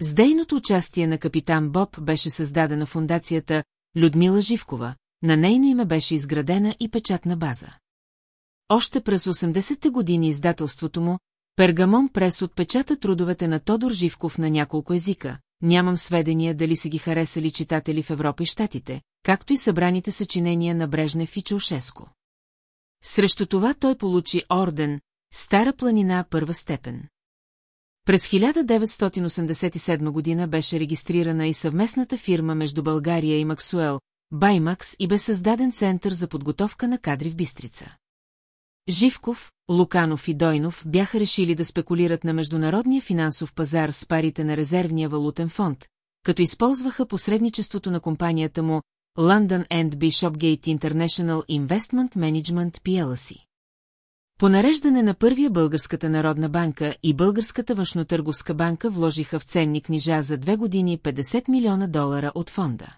С дейното участие на капитан Боб беше създадена фундацията Людмила Живкова, на нейно име беше изградена и печатна база. Още през 80-те години издателството му, Пергамон прес отпечата трудовете на Тодор Живков на няколко езика, нямам сведения дали са ги харесали читатели в Европа и Штатите, както и събраните съчинения на Брежнев и Чаушеско. Срещу това той получи орден Стара планина първа степен. През 1987 година беше регистрирана и съвместната фирма между България и Максуел, Баймакс и бе създаден център за подготовка на кадри в Бистрица. Живков, Луканов и Дойнов бяха решили да спекулират на международния финансов пазар с парите на резервния валутен фонд, като използваха посредничеството на компанията му London and Bishopgate International Investment Management PLC. По нареждане на първия Българската народна банка и Българската външнотърговска банка вложиха в ценни книжа за две години 50 милиона долара от фонда.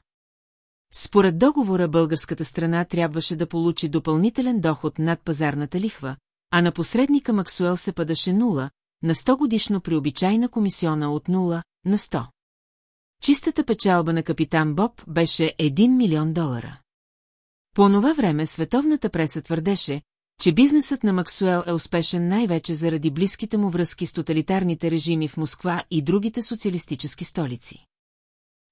Според договора българската страна трябваше да получи допълнителен доход над пазарната лихва, а на посредника Максуел се падаше 0 на 100 годишно при обичайна комисиона от 0 на 100. Чистата печалба на капитан Боб беше 1 милион долара. По онова време световната преса твърдеше, че бизнесът на Максуел е успешен най-вече заради близките му връзки с тоталитарните режими в Москва и другите социалистически столици.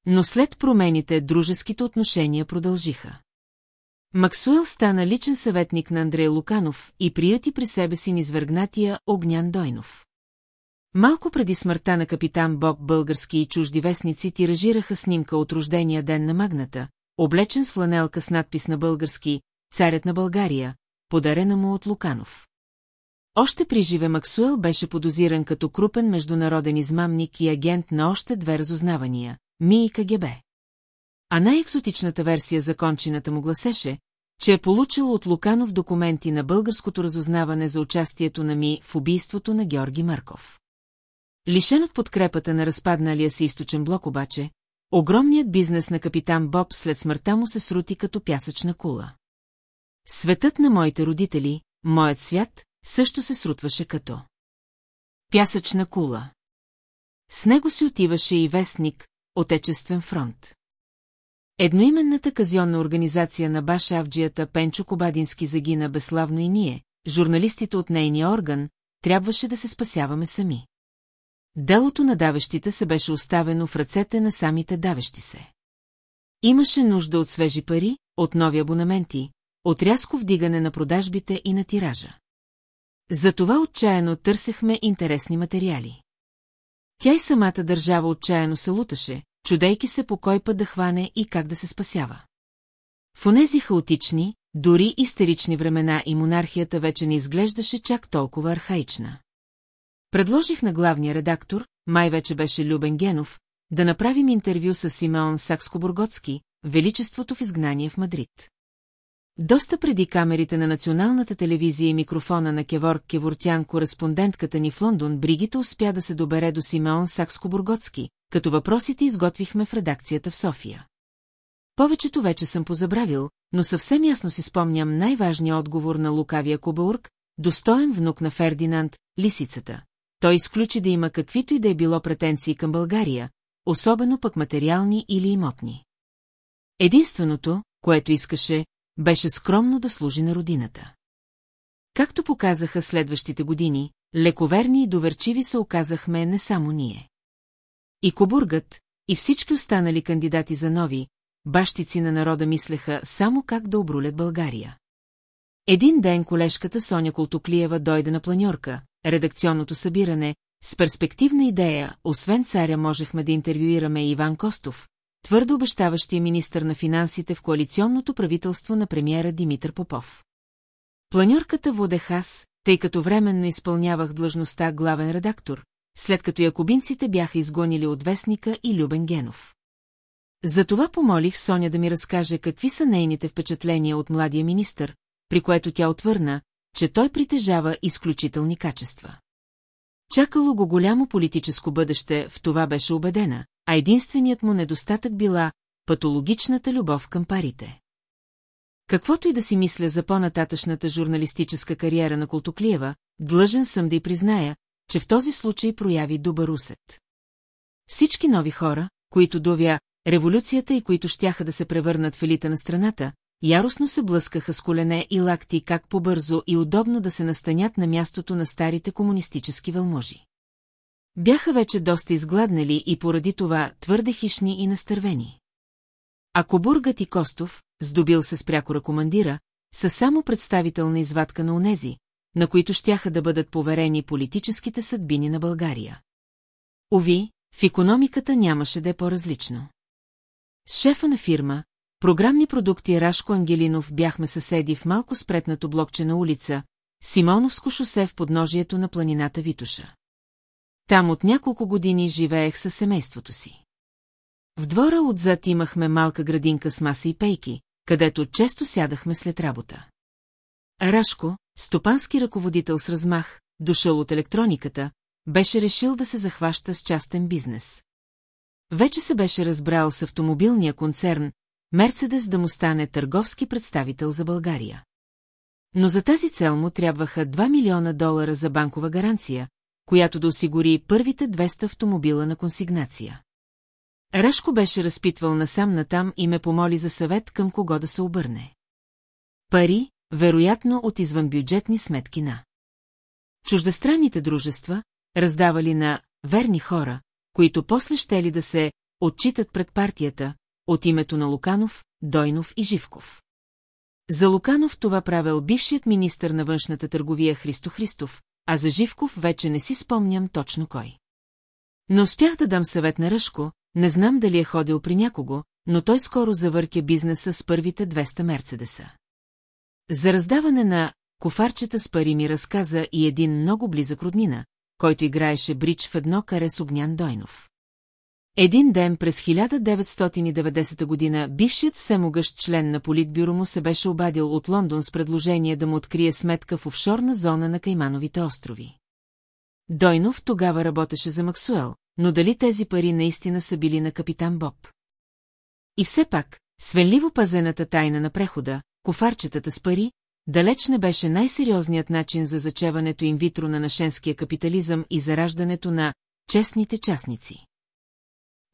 Но след промените дружеските отношения продължиха. Максуел стана личен съветник на Андрей Луканов и прияти при себе си низвъргнатия Огнян Дойнов. Малко преди смъртта на капитан Боб български и чужди вестници тиражираха снимка от рождения ден на магната, облечен с фланелка с надпис на български «Царят на България», подарена му от Луканов. Още при живе Максуел беше подозиран като крупен международен измамник и агент на още две разузнавания – МИ и КГБ. А най-екзотичната версия за кончината му гласеше, че е получил от Луканов документи на българското разузнаване за участието на МИ в убийството на Георги Марков. Лишен от подкрепата на разпадналия се източен блок обаче, огромният бизнес на капитан Боб след смъртта му се срути като пясъчна кула. Светът на моите родители, моят свят, също се срутваше като пясъчна кула. С него си отиваше и вестник, Отечествен фронт. Едноименната казионна организация на баш Авджията Пенчо Кобадински загина безславно и ние, журналистите от нейния орган, трябваше да се спасяваме сами. Делото на давещите се беше оставено в ръцете на самите давещи се. Имаше нужда от свежи пари, от нови абонаменти, от рязко вдигане на продажбите и на тиража. Затова отчаяно търсехме интересни материали. Тя и самата държава отчаяно се луташе, чудейки се по кой път да хване и как да се спасява. В онези хаотични, дори истерични времена и монархията вече не изглеждаше чак толкова архаична. Предложих на главния редактор, май вече беше Любен Генов, да направим интервю с Симеон Сакскобургоцки, Величеството в изгнание в Мадрид. Доста преди камерите на националната телевизия и микрофона на Кевор Кевортян, кореспондентката ни в Лондон, Бригита успя да се добере до Симеон Сакско-Бургоцки, като въпросите изготвихме в редакцията в София. Повечето вече съм позабравил, но съвсем ясно си спомням най-важния отговор на лукавия Кубаург, достоен внук на Фердинанд, лисицата. Той изключи да има каквито и да е било претенции към България, особено пък материални или имотни. Единственото, което искаше, беше скромно да служи на родината. Както показаха следващите години, лековерни и доверчиви се оказахме не само ние. И Кобургът, и всички останали кандидати за нови, бащици на народа мислеха само как да обрулят България. Един ден колежката Соня Колтоклиева дойде на планьорка, редакционното събиране, с перспективна идея, освен царя можехме да интервюираме Иван Костов, твърдо обещаващия министър на финансите в коалиционното правителство на премиера Димитър Попов. Планьорката водех аз, тъй като временно изпълнявах длъжността главен редактор, след като якобинците бяха изгонили от вестника и Любен Генов. Затова помолих Соня да ми разкаже какви са нейните впечатления от младия министър, при което тя отвърна, че той притежава изключителни качества. Чакало го голямо политическо бъдеще, в това беше убедена, а единственият му недостатък била патологичната любов към парите. Каквото и да си мисля за по-нататъчната журналистическа кариера на Колтоклиева, длъжен съм да й призная, че в този случай прояви добър усет. Всички нови хора, които довя революцията и които щяха да се превърнат в елита на страната, яростно се блъскаха с колене и лакти как побързо и удобно да се настанят на мястото на старите комунистически вълможи. Бяха вече доста изгладнали и поради това твърде хищни и настървени. Ако Бургът и Костов, здобил се с прякора командира, са само представителна извадка на унези, на които щяха да бъдат поверени политическите съдбини на България. Ови, в економиката нямаше да е по-различно. С шефа на фирма, програмни продукти Рашко Ангелинов бяхме съседи в малко спретнато блокче на улица, Симоновско шосе в подножието на планината Витуша. Там от няколко години живеех със семейството си. В двора отзад имахме малка градинка с маси и пейки, където често сядахме след работа. Рашко, стопански ръководител с размах, дошъл от електрониката, беше решил да се захваща с частен бизнес. Вече се беше разбрал с автомобилния концерн, Мерцедес да му стане търговски представител за България. Но за тази цел му трябваха 2 милиона долара за банкова гаранция, която да осигури първите 200 автомобила на консигнация. Рашко беше разпитвал насам-натам и ме помоли за съвет към кого да се обърне. Пари, вероятно от извънбюджетни сметки на. Чуждестранните дружества, раздавали на верни хора, които после щели да се отчитат пред партията, от името на Луканов, Дойнов и Живков. За Луканов това правил бившият министър на външната търговия Христо Христов, а за Живков вече не си спомням точно кой. Не успях да дам съвет на Ръшко, не знам дали е ходил при някого, но той скоро завъртя бизнеса с първите 200 Мерцедеса. За раздаване на кофарчета с пари ми разказа и един много близък роднина, който играеше брич в едно каре с Огнян Дойнов. Един ден през 1990 година бившият всемогъщ член на политбюро му се беше обадил от Лондон с предложение да му открие сметка в офшорна зона на Каймановите острови. Дойнов тогава работеше за Максуел, но дали тези пари наистина са били на капитан Боб? И все пак, свенливо пазената тайна на прехода, кофарчетата с пари, далеч не беше най-сериозният начин за зачеването инвитро на нашенския капитализъм и зараждането на честните частници.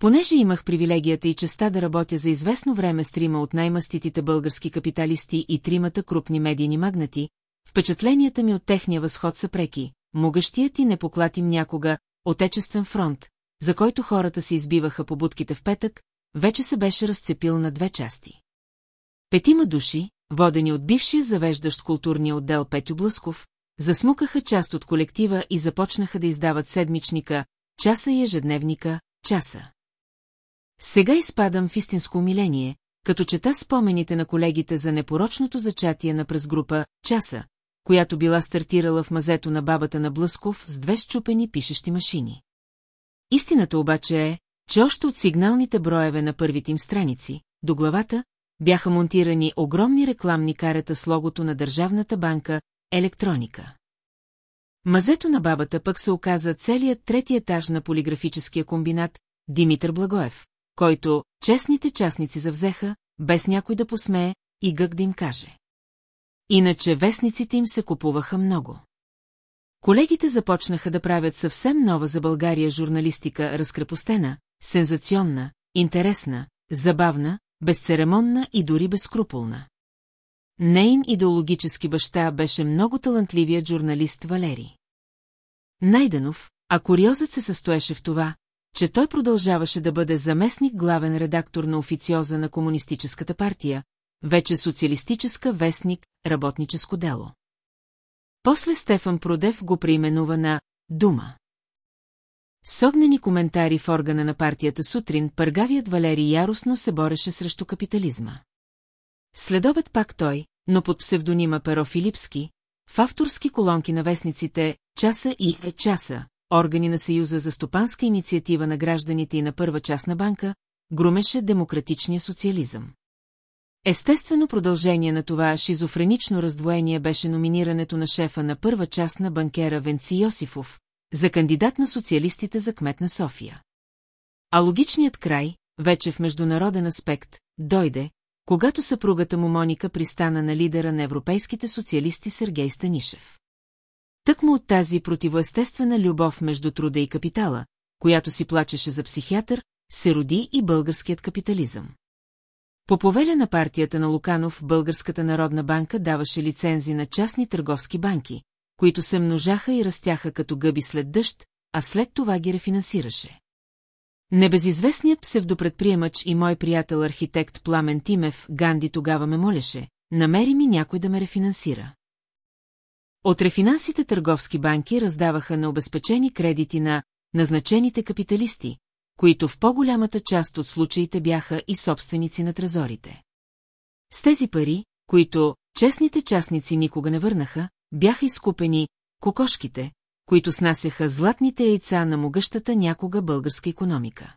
Понеже имах привилегията и честа да работя за известно време с трима от най-маститите български капиталисти и тримата крупни медийни магнати, впечатленията ми от техния възход са преки, могъщият и непоклатим някога Отечествен фронт, за който хората се избиваха по будките в петък, вече се беше разцепил на две части. Петима души, водени от бившия завеждащ културния отдел Петю Блъсков, засмукаха част от колектива и започнаха да издават седмичника, часа и ежедневника, часа. Сега изпадам в истинско умиление, като чета спомените на колегите за непорочното зачатие на през група «Часа», която била стартирала в мазето на бабата на Блъсков с две щупени пишещи машини. Истината обаче е, че още от сигналните броеве на първите им страници, до главата, бяха монтирани огромни рекламни карета с логото на Държавната банка «Електроника». Мазето на бабата пък се оказа целият трети етаж на полиграфическия комбинат Димитър Благоев, който честните частници завзеха, без някой да посмее и гък да им каже. Иначе вестниците им се купуваха много. Колегите започнаха да правят съвсем нова за България журналистика разкрепостена, сензационна, интересна, забавна, безцеремонна и дори безкруполна. Нейн идеологически баща беше много талантливият журналист Валери. Найденов, а куриозът се състоеше в това, че той продължаваше да бъде заместник главен редактор на официоза на Комунистическата партия, вече социалистическа вестник, работническо дело. После Стефан Продев го преименува на «Дума». С огнени коментари в органа на партията сутрин, пъргавият Валери яростно се бореше срещу капитализма. Следобед пак той, но под псевдонима Перо Филипски, в авторски колонки на вестниците «Часа» и «Е часа», органи на Съюза за стопанска инициатива на гражданите и на първа частна банка, грумеше демократичния социализъм. Естествено продължение на това шизофренично раздвоение беше номинирането на шефа на първа част на банкера Венци Йосифов за кандидат на социалистите за кмет на София. А логичният край, вече в международен аспект, дойде, когато съпругата му Моника пристана на лидера на европейските социалисти Сергей Станишев. Тъкмо от тази противоестествена любов между труда и капитала, която си плачеше за психиатър, се роди и българският капитализъм. По повеля на партията на Луканов Българската народна банка даваше лицензи на частни търговски банки, които се множаха и растяха като гъби след дъжд, а след това ги рефинансираше. Небезизвестният псевдопредприемач и мой приятел архитект Пламен Тимев Ганди тогава ме молеше, намери ми някой да ме рефинансира. От рефинансите търговски банки раздаваха на обезпечени кредити на назначените капиталисти, които в по-голямата част от случаите бяха и собственици на трезорите. С тези пари, които честните частници никога не върнаха, бяха изкупени кокошките, които снасяха златните яйца на могъщата някога българска економика.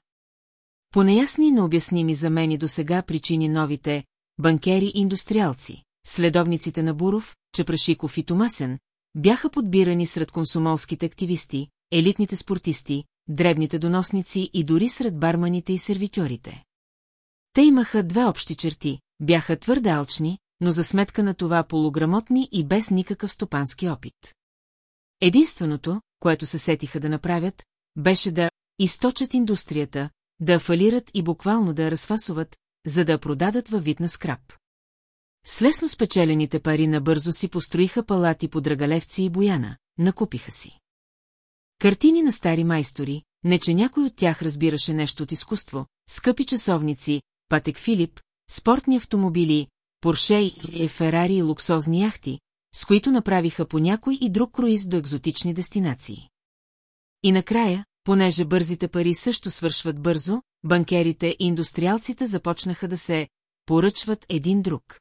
По неясни и необясними за мен и до сега причини новите банкери-индустриалци, следовниците на Буров, Чепрашиков и Томасен, бяха подбирани сред консумолските активисти, елитните спортисти, дребните доносници и дори сред барманите и сервитьорите. Те имаха две общи черти, бяха твърде алчни, но за сметка на това полуграмотни и без никакъв стопански опит. Единственото, което се сетиха да направят, беше да източат индустрията, да фалират и буквално да я разфасуват, за да продадат във вид на скраб. С лесно спечелените пари набързо си построиха палати по Драгалевци и Бояна, накупиха си. Картини на стари майстори, не че някой от тях разбираше нещо от изкуство, скъпи часовници, Патек Филип, спортни автомобили, Порше и Ферари и луксозни яхти, с които направиха по някой и друг круиз до екзотични дестинации. И накрая, понеже бързите пари също свършват бързо, банкерите и индустриалците започнаха да се поръчват един друг.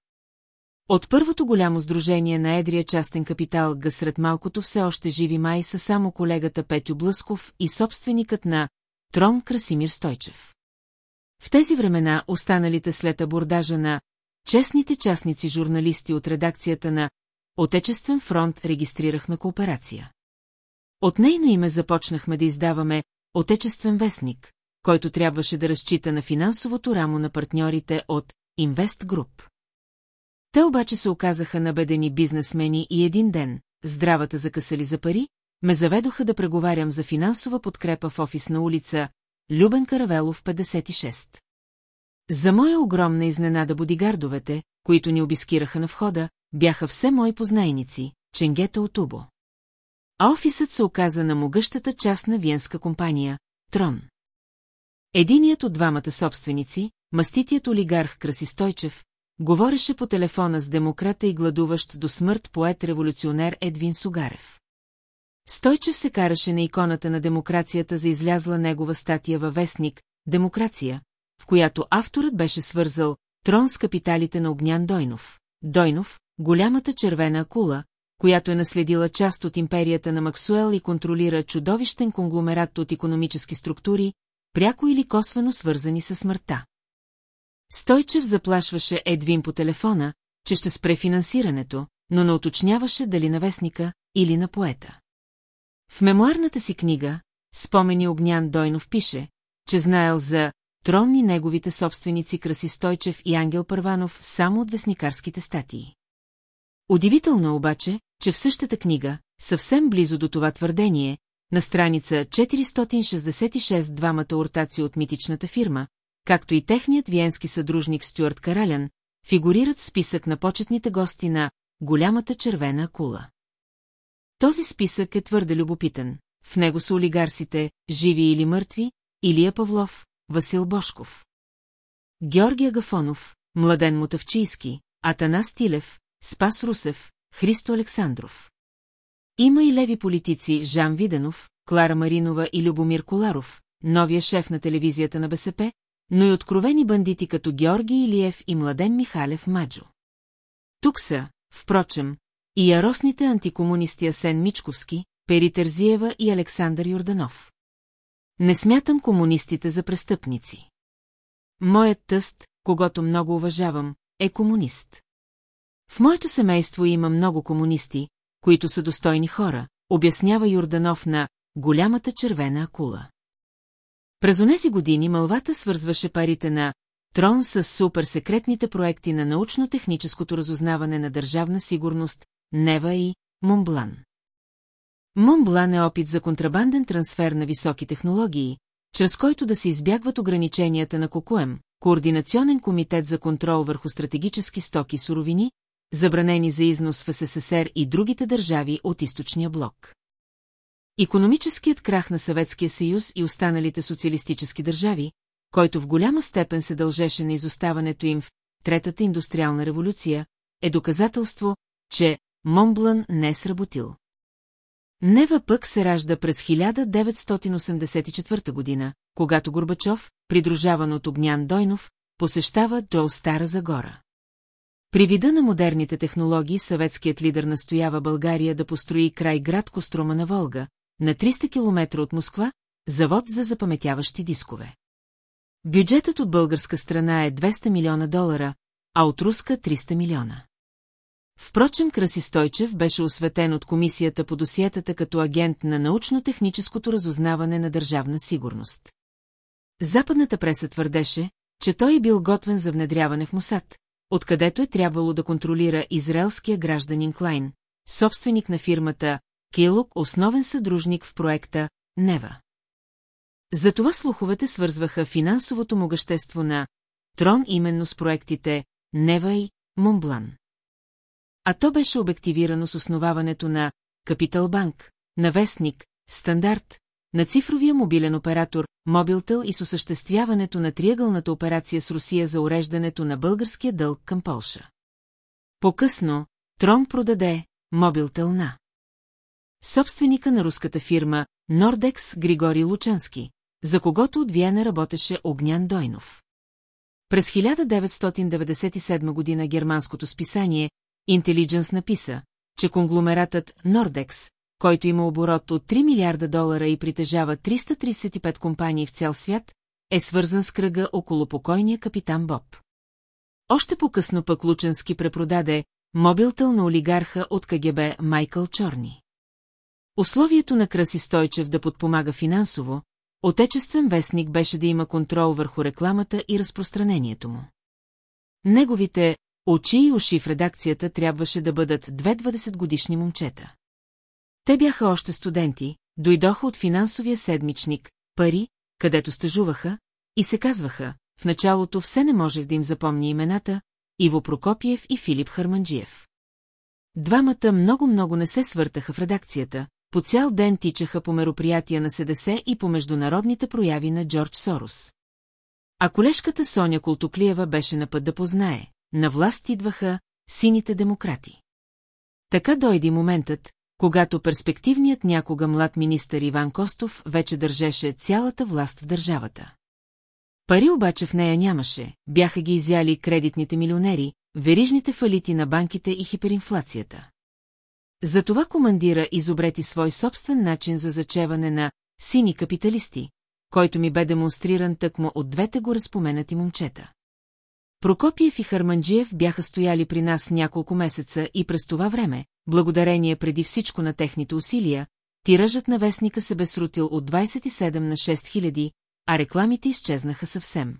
От първото голямо сдружение на едрия частен капитал га сред малкото все още живи май са само колегата Петю Блъсков и собственикът на Трон Красимир Стойчев. В тези времена останалите след абордажа на честните частници журналисти от редакцията на Отечествен фронт регистрирахме кооперация. От нейно име започнахме да издаваме Отечествен вестник, който трябваше да разчита на финансовото рамо на партньорите от Инвест Груп. Те обаче се оказаха набедени бизнесмени и един ден, здравата закъсали за пари, ме заведоха да преговарям за финансова подкрепа в офис на улица Любен Каравелов, 56. За моя огромна изненада бодигардовете, които ни обискираха на входа, бяха все мои познайници, ченгета от Убо. А офисът се оказа на могъщата част на виенска компания – Трон. Единият от двамата собственици, маститият олигарх Красистойчев, говореше по телефона с демократа и гладуващ до смърт поет-революционер Едвин Сугарев. Стойчев се караше на иконата на демокрацията за излязла негова статия във вестник «Демокрация», в която авторът беше свързал трон с капиталите на Огнян Дойнов. Дойнов, голямата червена акула, която е наследила част от империята на Максуел и контролира чудовищен конгломерат от економически структури, пряко или косвено свързани с смъртта. Стойчев заплашваше Едвин по телефона, че ще спре финансирането, но не уточняваше дали на вестника или на поета. В мемуарната си книга Спомени Огнян Дойнов пише, че знаел за трон и неговите собственици Краси Стойчев и Ангел Първанов само от вестникарските статии. Удивително е обаче, че в същата книга, съвсем близо до това твърдение, на страница 466 двамата ортаци от митичната фирма, както и техният виенски съдружник Стюарт Каралян, фигурират в списък на почетните гости на «Голямата червена акула». Този списък е твърде любопитен. В него са олигарсите, живи или мъртви, Илия Павлов, Васил Бошков. Георгия Гафонов, Младен Мотавчийски, Атанас Тилев, Спас Русев, Христо Александров. Има и леви политици Жан Виденов, Клара Маринова и Любомир Коларов, новия шеф на телевизията на БСП, но и откровени бандити като Георги Илиев и Младен Михалев Маджо. Тук са, впрочем, и яростните антикомунисти Асен Мичковски, Пери Тързиева и Александър Йорданов. Не смятам комунистите за престъпници. Моят тъст, когато много уважавам, е комунист. В моето семейство има много комунисти, които са достойни хора, обяснява Йорданов на голямата червена акула. През онези години мълвата свързваше парите на Трон с суперсекретните проекти на научно-техническото разузнаване на държавна сигурност, Нева и Монблан. Монблан е опит за контрабанден трансфер на високи технологии, чрез който да се избягват ограниченията на КОКУЕМ, Координационен комитет за контрол върху стратегически стоки суровини, забранени за износ в СССР и другите държави от източния блок. Икономическият крах на Съветския съюз и останалите социалистически държави, който в голяма степен се дължеше на изоставането им в Третата индустриална революция, е доказателство, че Монблан не е сработил. Нева пък се ражда през 1984 година, когато Горбачов, придружаван от Огнян Дойнов, посещава Дол Стара Загора. При вида на модерните технологии съветският лидер настоява България да построи край град Кострома на Волга, на 300 км от Москва, завод за запаметяващи дискове. Бюджетът от българска страна е 200 милиона долара, а от руска 300 милиона. Впрочем, Краси Стойчев беше осветен от комисията по досиетата като агент на научно-техническото разузнаване на държавна сигурност. Западната преса твърдеше, че той е бил готвен за внедряване в Мусад, откъдето е трябвало да контролира израелския гражданин Клайн, собственик на фирмата Килок, основен съдружник в проекта Нева. Затова слуховете свързваха финансовото могъщество на Трон именно с проектите Нева и Монблан. А то беше обективирано с основаването на Капитал Банк, на Вестник, Стандарт, на цифровия мобилен оператор Мобилтел и с осъществяването на триъгълната операция с Русия за уреждането на българския дълг към Полша. По-късно Трон продаде Мобилтел на собственика на руската фирма Нордекс Григорий Лучански, за когото от Виена работеше Огнян Дойнов. През 1997 година германското списание Intelligence написа, че конгломератът Нордекс, който има оборот от 3 милиарда долара и притежава 335 компании в цял свят, е свързан с кръга около покойния капитан Боб. Още по-късно пък Лученски препродаде мобилтъл на олигарха от КГБ Майкъл Чорни. Условието на Краси Стойчев да подпомага финансово, отечествен вестник беше да има контрол върху рекламата и разпространението му. Неговите очи и уши в редакцията трябваше да бъдат две 20-годишни момчета. Те бяха още студенти, дойдоха от финансовия седмичник, пари, където стъжуваха, и се казваха, в началото все не можех да им запомни имената, Иво Прокопиев и Филип Харманджиев. Двамата много-много не се свъртаха в редакцията, по цял ден тичаха по мероприятия на СДС и по международните прояви на Джордж Сорос. А колежката Соня Колтоклиева беше на път да познае, на власт идваха сините демократи. Така дойде моментът, когато перспективният някога млад министър Иван Костов вече държеше цялата власт в държавата. Пари обаче в нея нямаше, бяха ги изяли кредитните милионери, верижните фалити на банките и хиперинфлацията. Затова командира изобрети свой собствен начин за зачеване на сини капиталисти, който ми бе демонстриран тъкмо от двете го разпоменати момчета. Прокопиев и Харманджиев бяха стояли при нас няколко месеца и през това време, благодарение преди всичко на техните усилия, тиражът на вестника се бе срутил от 27 на 6 хиляди, а рекламите изчезнаха съвсем.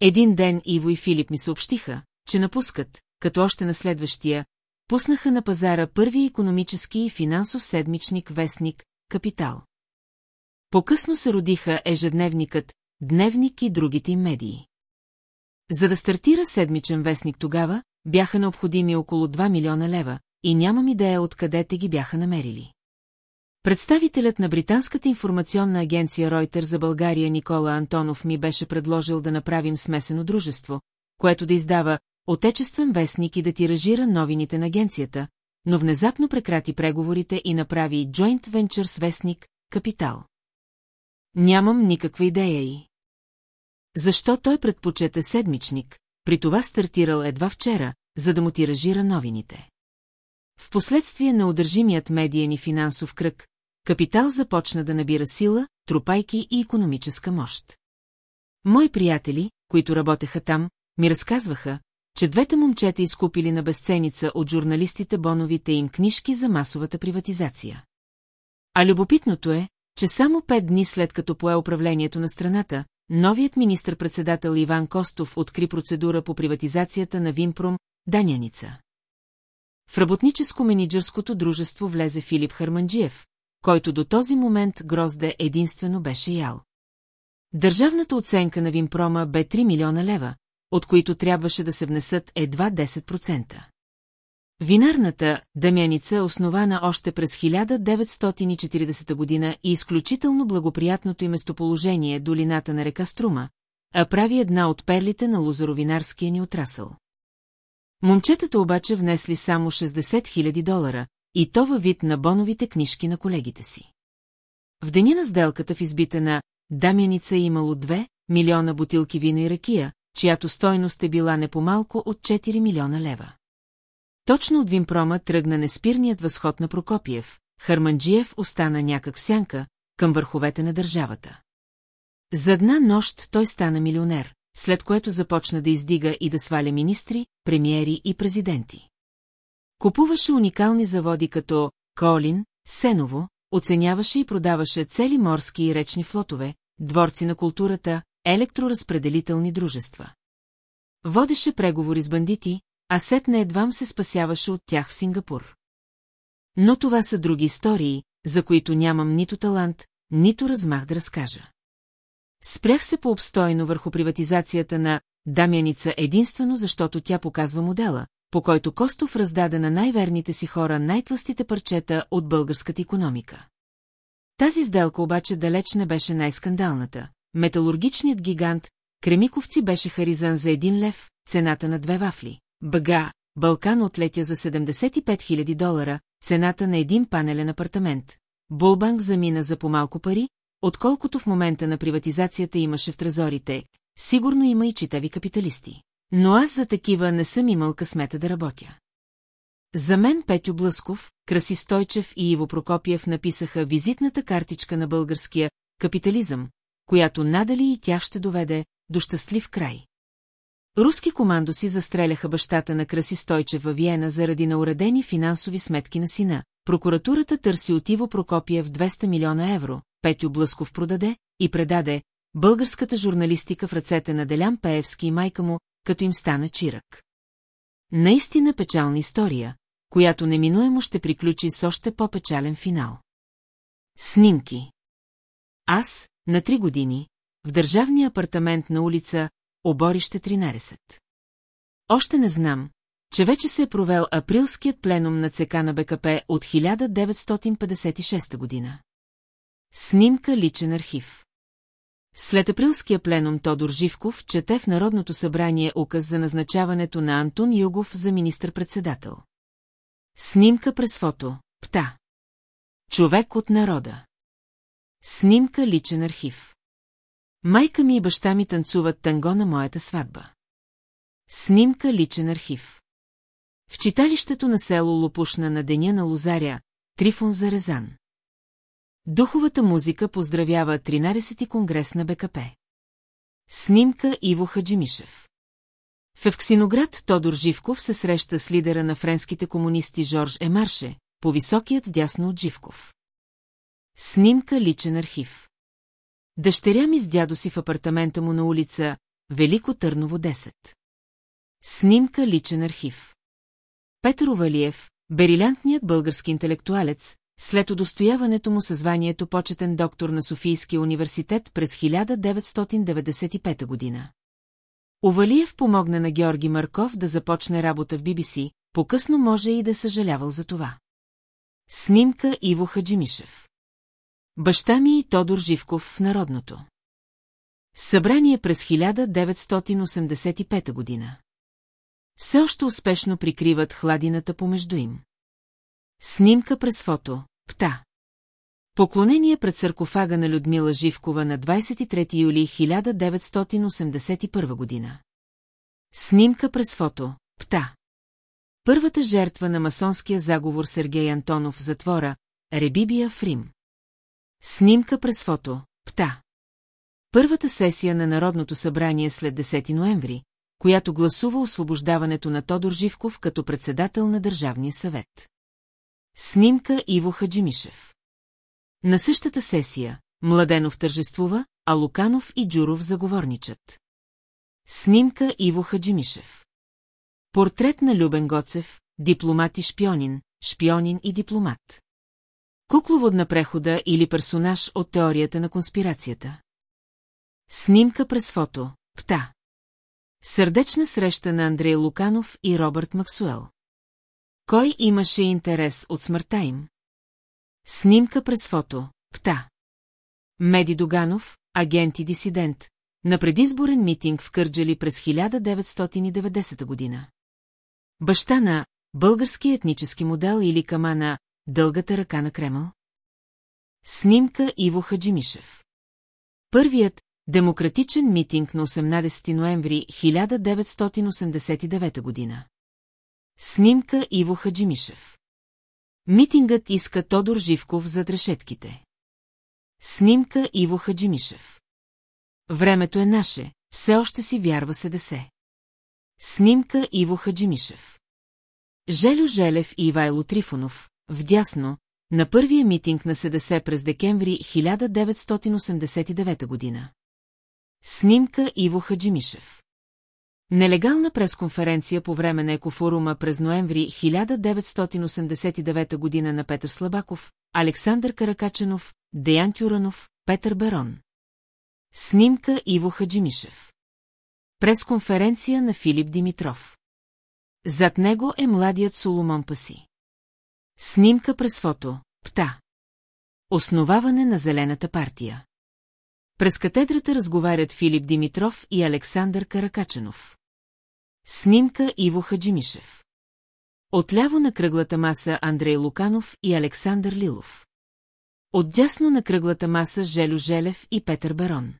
Един ден Иво и Филип ми съобщиха, че напускат, като още на следващия, пуснаха на пазара първия економически и финансов седмичник вестник «Капитал». По-късно се родиха ежедневникът, дневник и другите медии. За да стартира седмичен вестник тогава, бяха необходими около 2 милиона лева, и нямам идея откъде те ги бяха намерили. Представителят на британската информационна агенция Ройтер за България Никола Антонов ми беше предложил да направим смесено дружество, което да издава отечествен вестник и да тиражира новините на агенцията, но внезапно прекрати преговорите и направи Joint Venture вестник «Капитал». Нямам никаква идея и... Защо той предпочете седмичник, при това стартирал едва вчера, за да му тиражира новините? Впоследствие на удържимият медиен и финансов кръг, Капитал започна да набира сила, трупайки и економическа мощ. Мои приятели, които работеха там, ми разказваха, че двете момчета изкупили на безценица от журналистите боновите им книжки за масовата приватизация. А любопитното е, че само пет дни след като пое управлението на страната, новият министр-председател Иван Костов откри процедура по приватизацията на Вимпром, Даняница. В работническо-менеджерското дружество влезе Филип Харманджиев, който до този момент Грозде единствено беше ял. Държавната оценка на Вимпрома бе 3 милиона лева, от които трябваше да се внесат едва 10%. Винарната Дамяница е основана още през 1940 година и изключително благоприятното и местоположение долината на река Струма, а прави една от перлите на лузаровинарския ни отрасъл. Момчетата обаче внесли само 60 000 долара, и то във вид на боновите книжки на колегите си. В деня на сделката в избита на Дамяница е имало 2 милиона бутилки вина и ракия, чиято стойност е била не по-малко от 4 милиона лева. Точно от Вимпрома тръгна неспирният възход на Прокопиев, Харманджиев остана някак сянка, към върховете на държавата. За една нощ той стана милионер, след което започна да издига и да сваля министри, премиери и президенти. Купуваше уникални заводи като Колин, Сеново, оценяваше и продаваше цели морски и речни флотове, дворци на културата, електроразпределителни дружества. Водеше преговори с бандити, а сетне едвам се спасяваше от тях в Сингапур. Но това са други истории, за които нямам нито талант, нито размах да разкажа. Спрях се по-обстойно върху приватизацията на Дамяница единствено защото тя показва модела, по който Костов раздаде на най-верните си хора най-тластите парчета от българската економика. Тази сделка обаче далеч не беше най-скандалната. Металургичният гигант Кремиковци беше харизан за един лев, цената на две вафли. Бъга, Балкан отлетя за 75 000 долара, цената на един панелен апартамент. Булбанк замина за по-малко пари, отколкото в момента на приватизацията имаше в трезорите. Сигурно има и читави капиталисти. Но аз за такива не съм имал късмета да работя. За мен Петю Блъсков, Краси Стойчев и Иво Прокопиев написаха визитната картичка на българския капитализъм, която надали и тях ще доведе до щастлив край. Руски командоси застреляха бащата на Краси Стойчев във Виена заради науредени финансови сметки на сина. Прокуратурата търси от Иво Прокопиев 200 милиона евро, Петю Блъсков продаде и предаде българската журналистика в ръцете на Делян Пеевски и майка му, като им стана чирък. Наистина печална история, която неминуемо ще приключи с още по-печален финал. Снимки Аз, на три години, в държавния апартамент на улица Оборище 13. Още не знам, че вече се е провел априлският пленум на ЦК на БКП от 1956 година. Снимка личен архив. След априлския пленум Тодор Живков чете в Народното събрание указ за назначаването на Антон Югов за министър-председател. Снимка през фото. Пта. Човек от народа. Снимка личен архив. Майка ми и баща ми танцуват танго на моята сватба. Снимка личен архив. В читалището на село Лопушна на деня на Лозаря, Трифон Зарезан. Духовата музика поздравява 13-ти конгрес на БКП. Снимка Иво Хаджимишев. В Евксиноград Тодор Живков се среща с лидера на френските комунисти Жорж Емарше, по-високият дясно от Живков. Снимка личен архив. Дъщеря ми с дядо си в апартамента му на улица Велико Търново 10. Снимка личен архив. Петър Овалиев, берилянтният български интелектуалец, след удостояването му със званието почетен доктор на Софийския университет през 1995 година. Овалиев помогна на Георги Марков да започне работа в BBC, по-късно може и да съжалявал за това. Снимка Иво Хаджимишев Баща ми и Тодор Живков в Народното. Събрание през 1985 година. Все още успешно прикриват хладината помежду им. Снимка през фото. Пта. Поклонение пред саркофага на Людмила Живкова на 23 юли 1981 година. Снимка през фото. Пта. Първата жертва на масонския заговор Сергей Антонов в затвора, Ребибия в Рим. Снимка през фото. Пта. Първата сесия на Народното събрание след 10 ноември, която гласува освобождаването на Тодор Живков като председател на Държавния съвет. Снимка Иво Хаджимишев. На същата сесия Младенов тържествува, а Луканов и Джуров заговорничат. Снимка Иво Хаджимишев. Портрет на Любен Гоцев, дипломат и шпионин, шпионин и дипломат. Кукловод на прехода или персонаж от теорията на конспирацията. Снимка през фото. Пта. Сърдечна среща на Андрей Луканов и Робърт Максуел. Кой имаше интерес от смъртта им? Снимка през фото. Пта. Меди Доганов, агент и дисидент, на предизборен митинг в Кърджали през 1990 година. Баща на български етнически модел или кама на дългата ръка на Кремъл? Снимка Иво Хаджимишев. Първият демократичен митинг на 18 ноември 1989 година. Снимка Иво Хаджимишев. Митингът иска Тодор Живков зад решетките. Снимка Иво Хаджимишев. Времето е наше, все още си вярва се десе. Снимка Иво Хаджимишев. Желю Желев и Ивайло Трифонов, вдясно, на първия митинг на СДС през декември 1989 година. Снимка Иво Хаджимишев. Нелегална пресконференция по време на Екофорума през ноември 1989 година на Петър Слабаков, Александър Каракаченов, Деян Тюранов, Петър Берон. Снимка Иво Хаджимишев. Пресконференция на Филип Димитров. Зад него е младият Соломон Паси. Снимка през фото. Пта. Основаване на Зелената партия. През катедрата разговарят Филип Димитров и Александър Каракаченов. Снимка Иво Хаджимишев. Отляво на кръглата маса Андрей Луканов и Александър Лилов. Отдясно на кръглата маса Желю Желев и Петър Барон.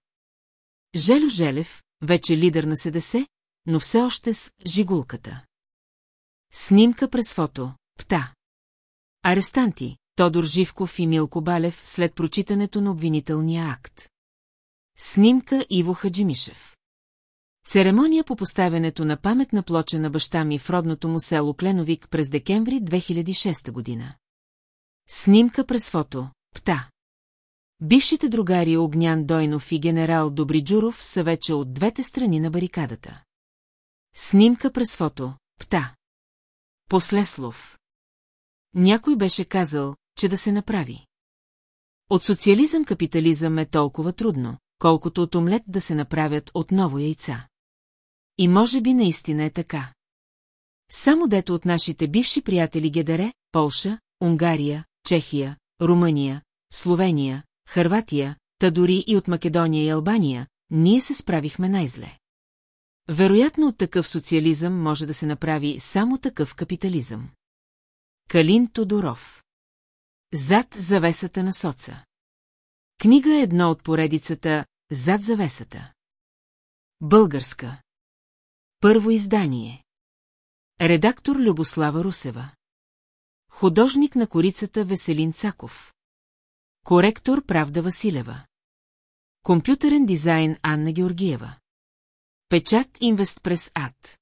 Желю Желев, вече лидер на СДС, но все още с жигулката. Снимка през фото. Пта. Арестанти, Тодор Живков и Милко Балев след прочитането на обвинителния акт. Снимка Иво Хаджимишев. Церемония по поставянето на паметна плоча на баща ми в родното му село Кленовик през декември 2006 година. Снимка през фото. Пта. Бившите другари Огнян Дойнов и генерал Добриджуров са вече от двете страни на барикадата. Снимка през фото. Пта. Послеслов. Някой беше казал, че да се направи. От социализъм капитализъм е толкова трудно, колкото от омлет да се направят отново яйца. И може би наистина е така. Само дето от нашите бивши приятели Гедере, Полша, Унгария, Чехия, Румъния, Словения, Харватия, та дори и от Македония и Албания, ние се справихме най-зле. Вероятно от такъв социализъм може да се направи само такъв капитализъм. Калин Тодоров Зад завесата на соца Книга е едно от поредицата «Зад завесата». Българска. Първо издание. Редактор Любослава Русева. Художник на корицата Веселин Цаков. Коректор Правда Василева. Компютърен дизайн Анна Георгиева. Печат Инвестпрес Ад.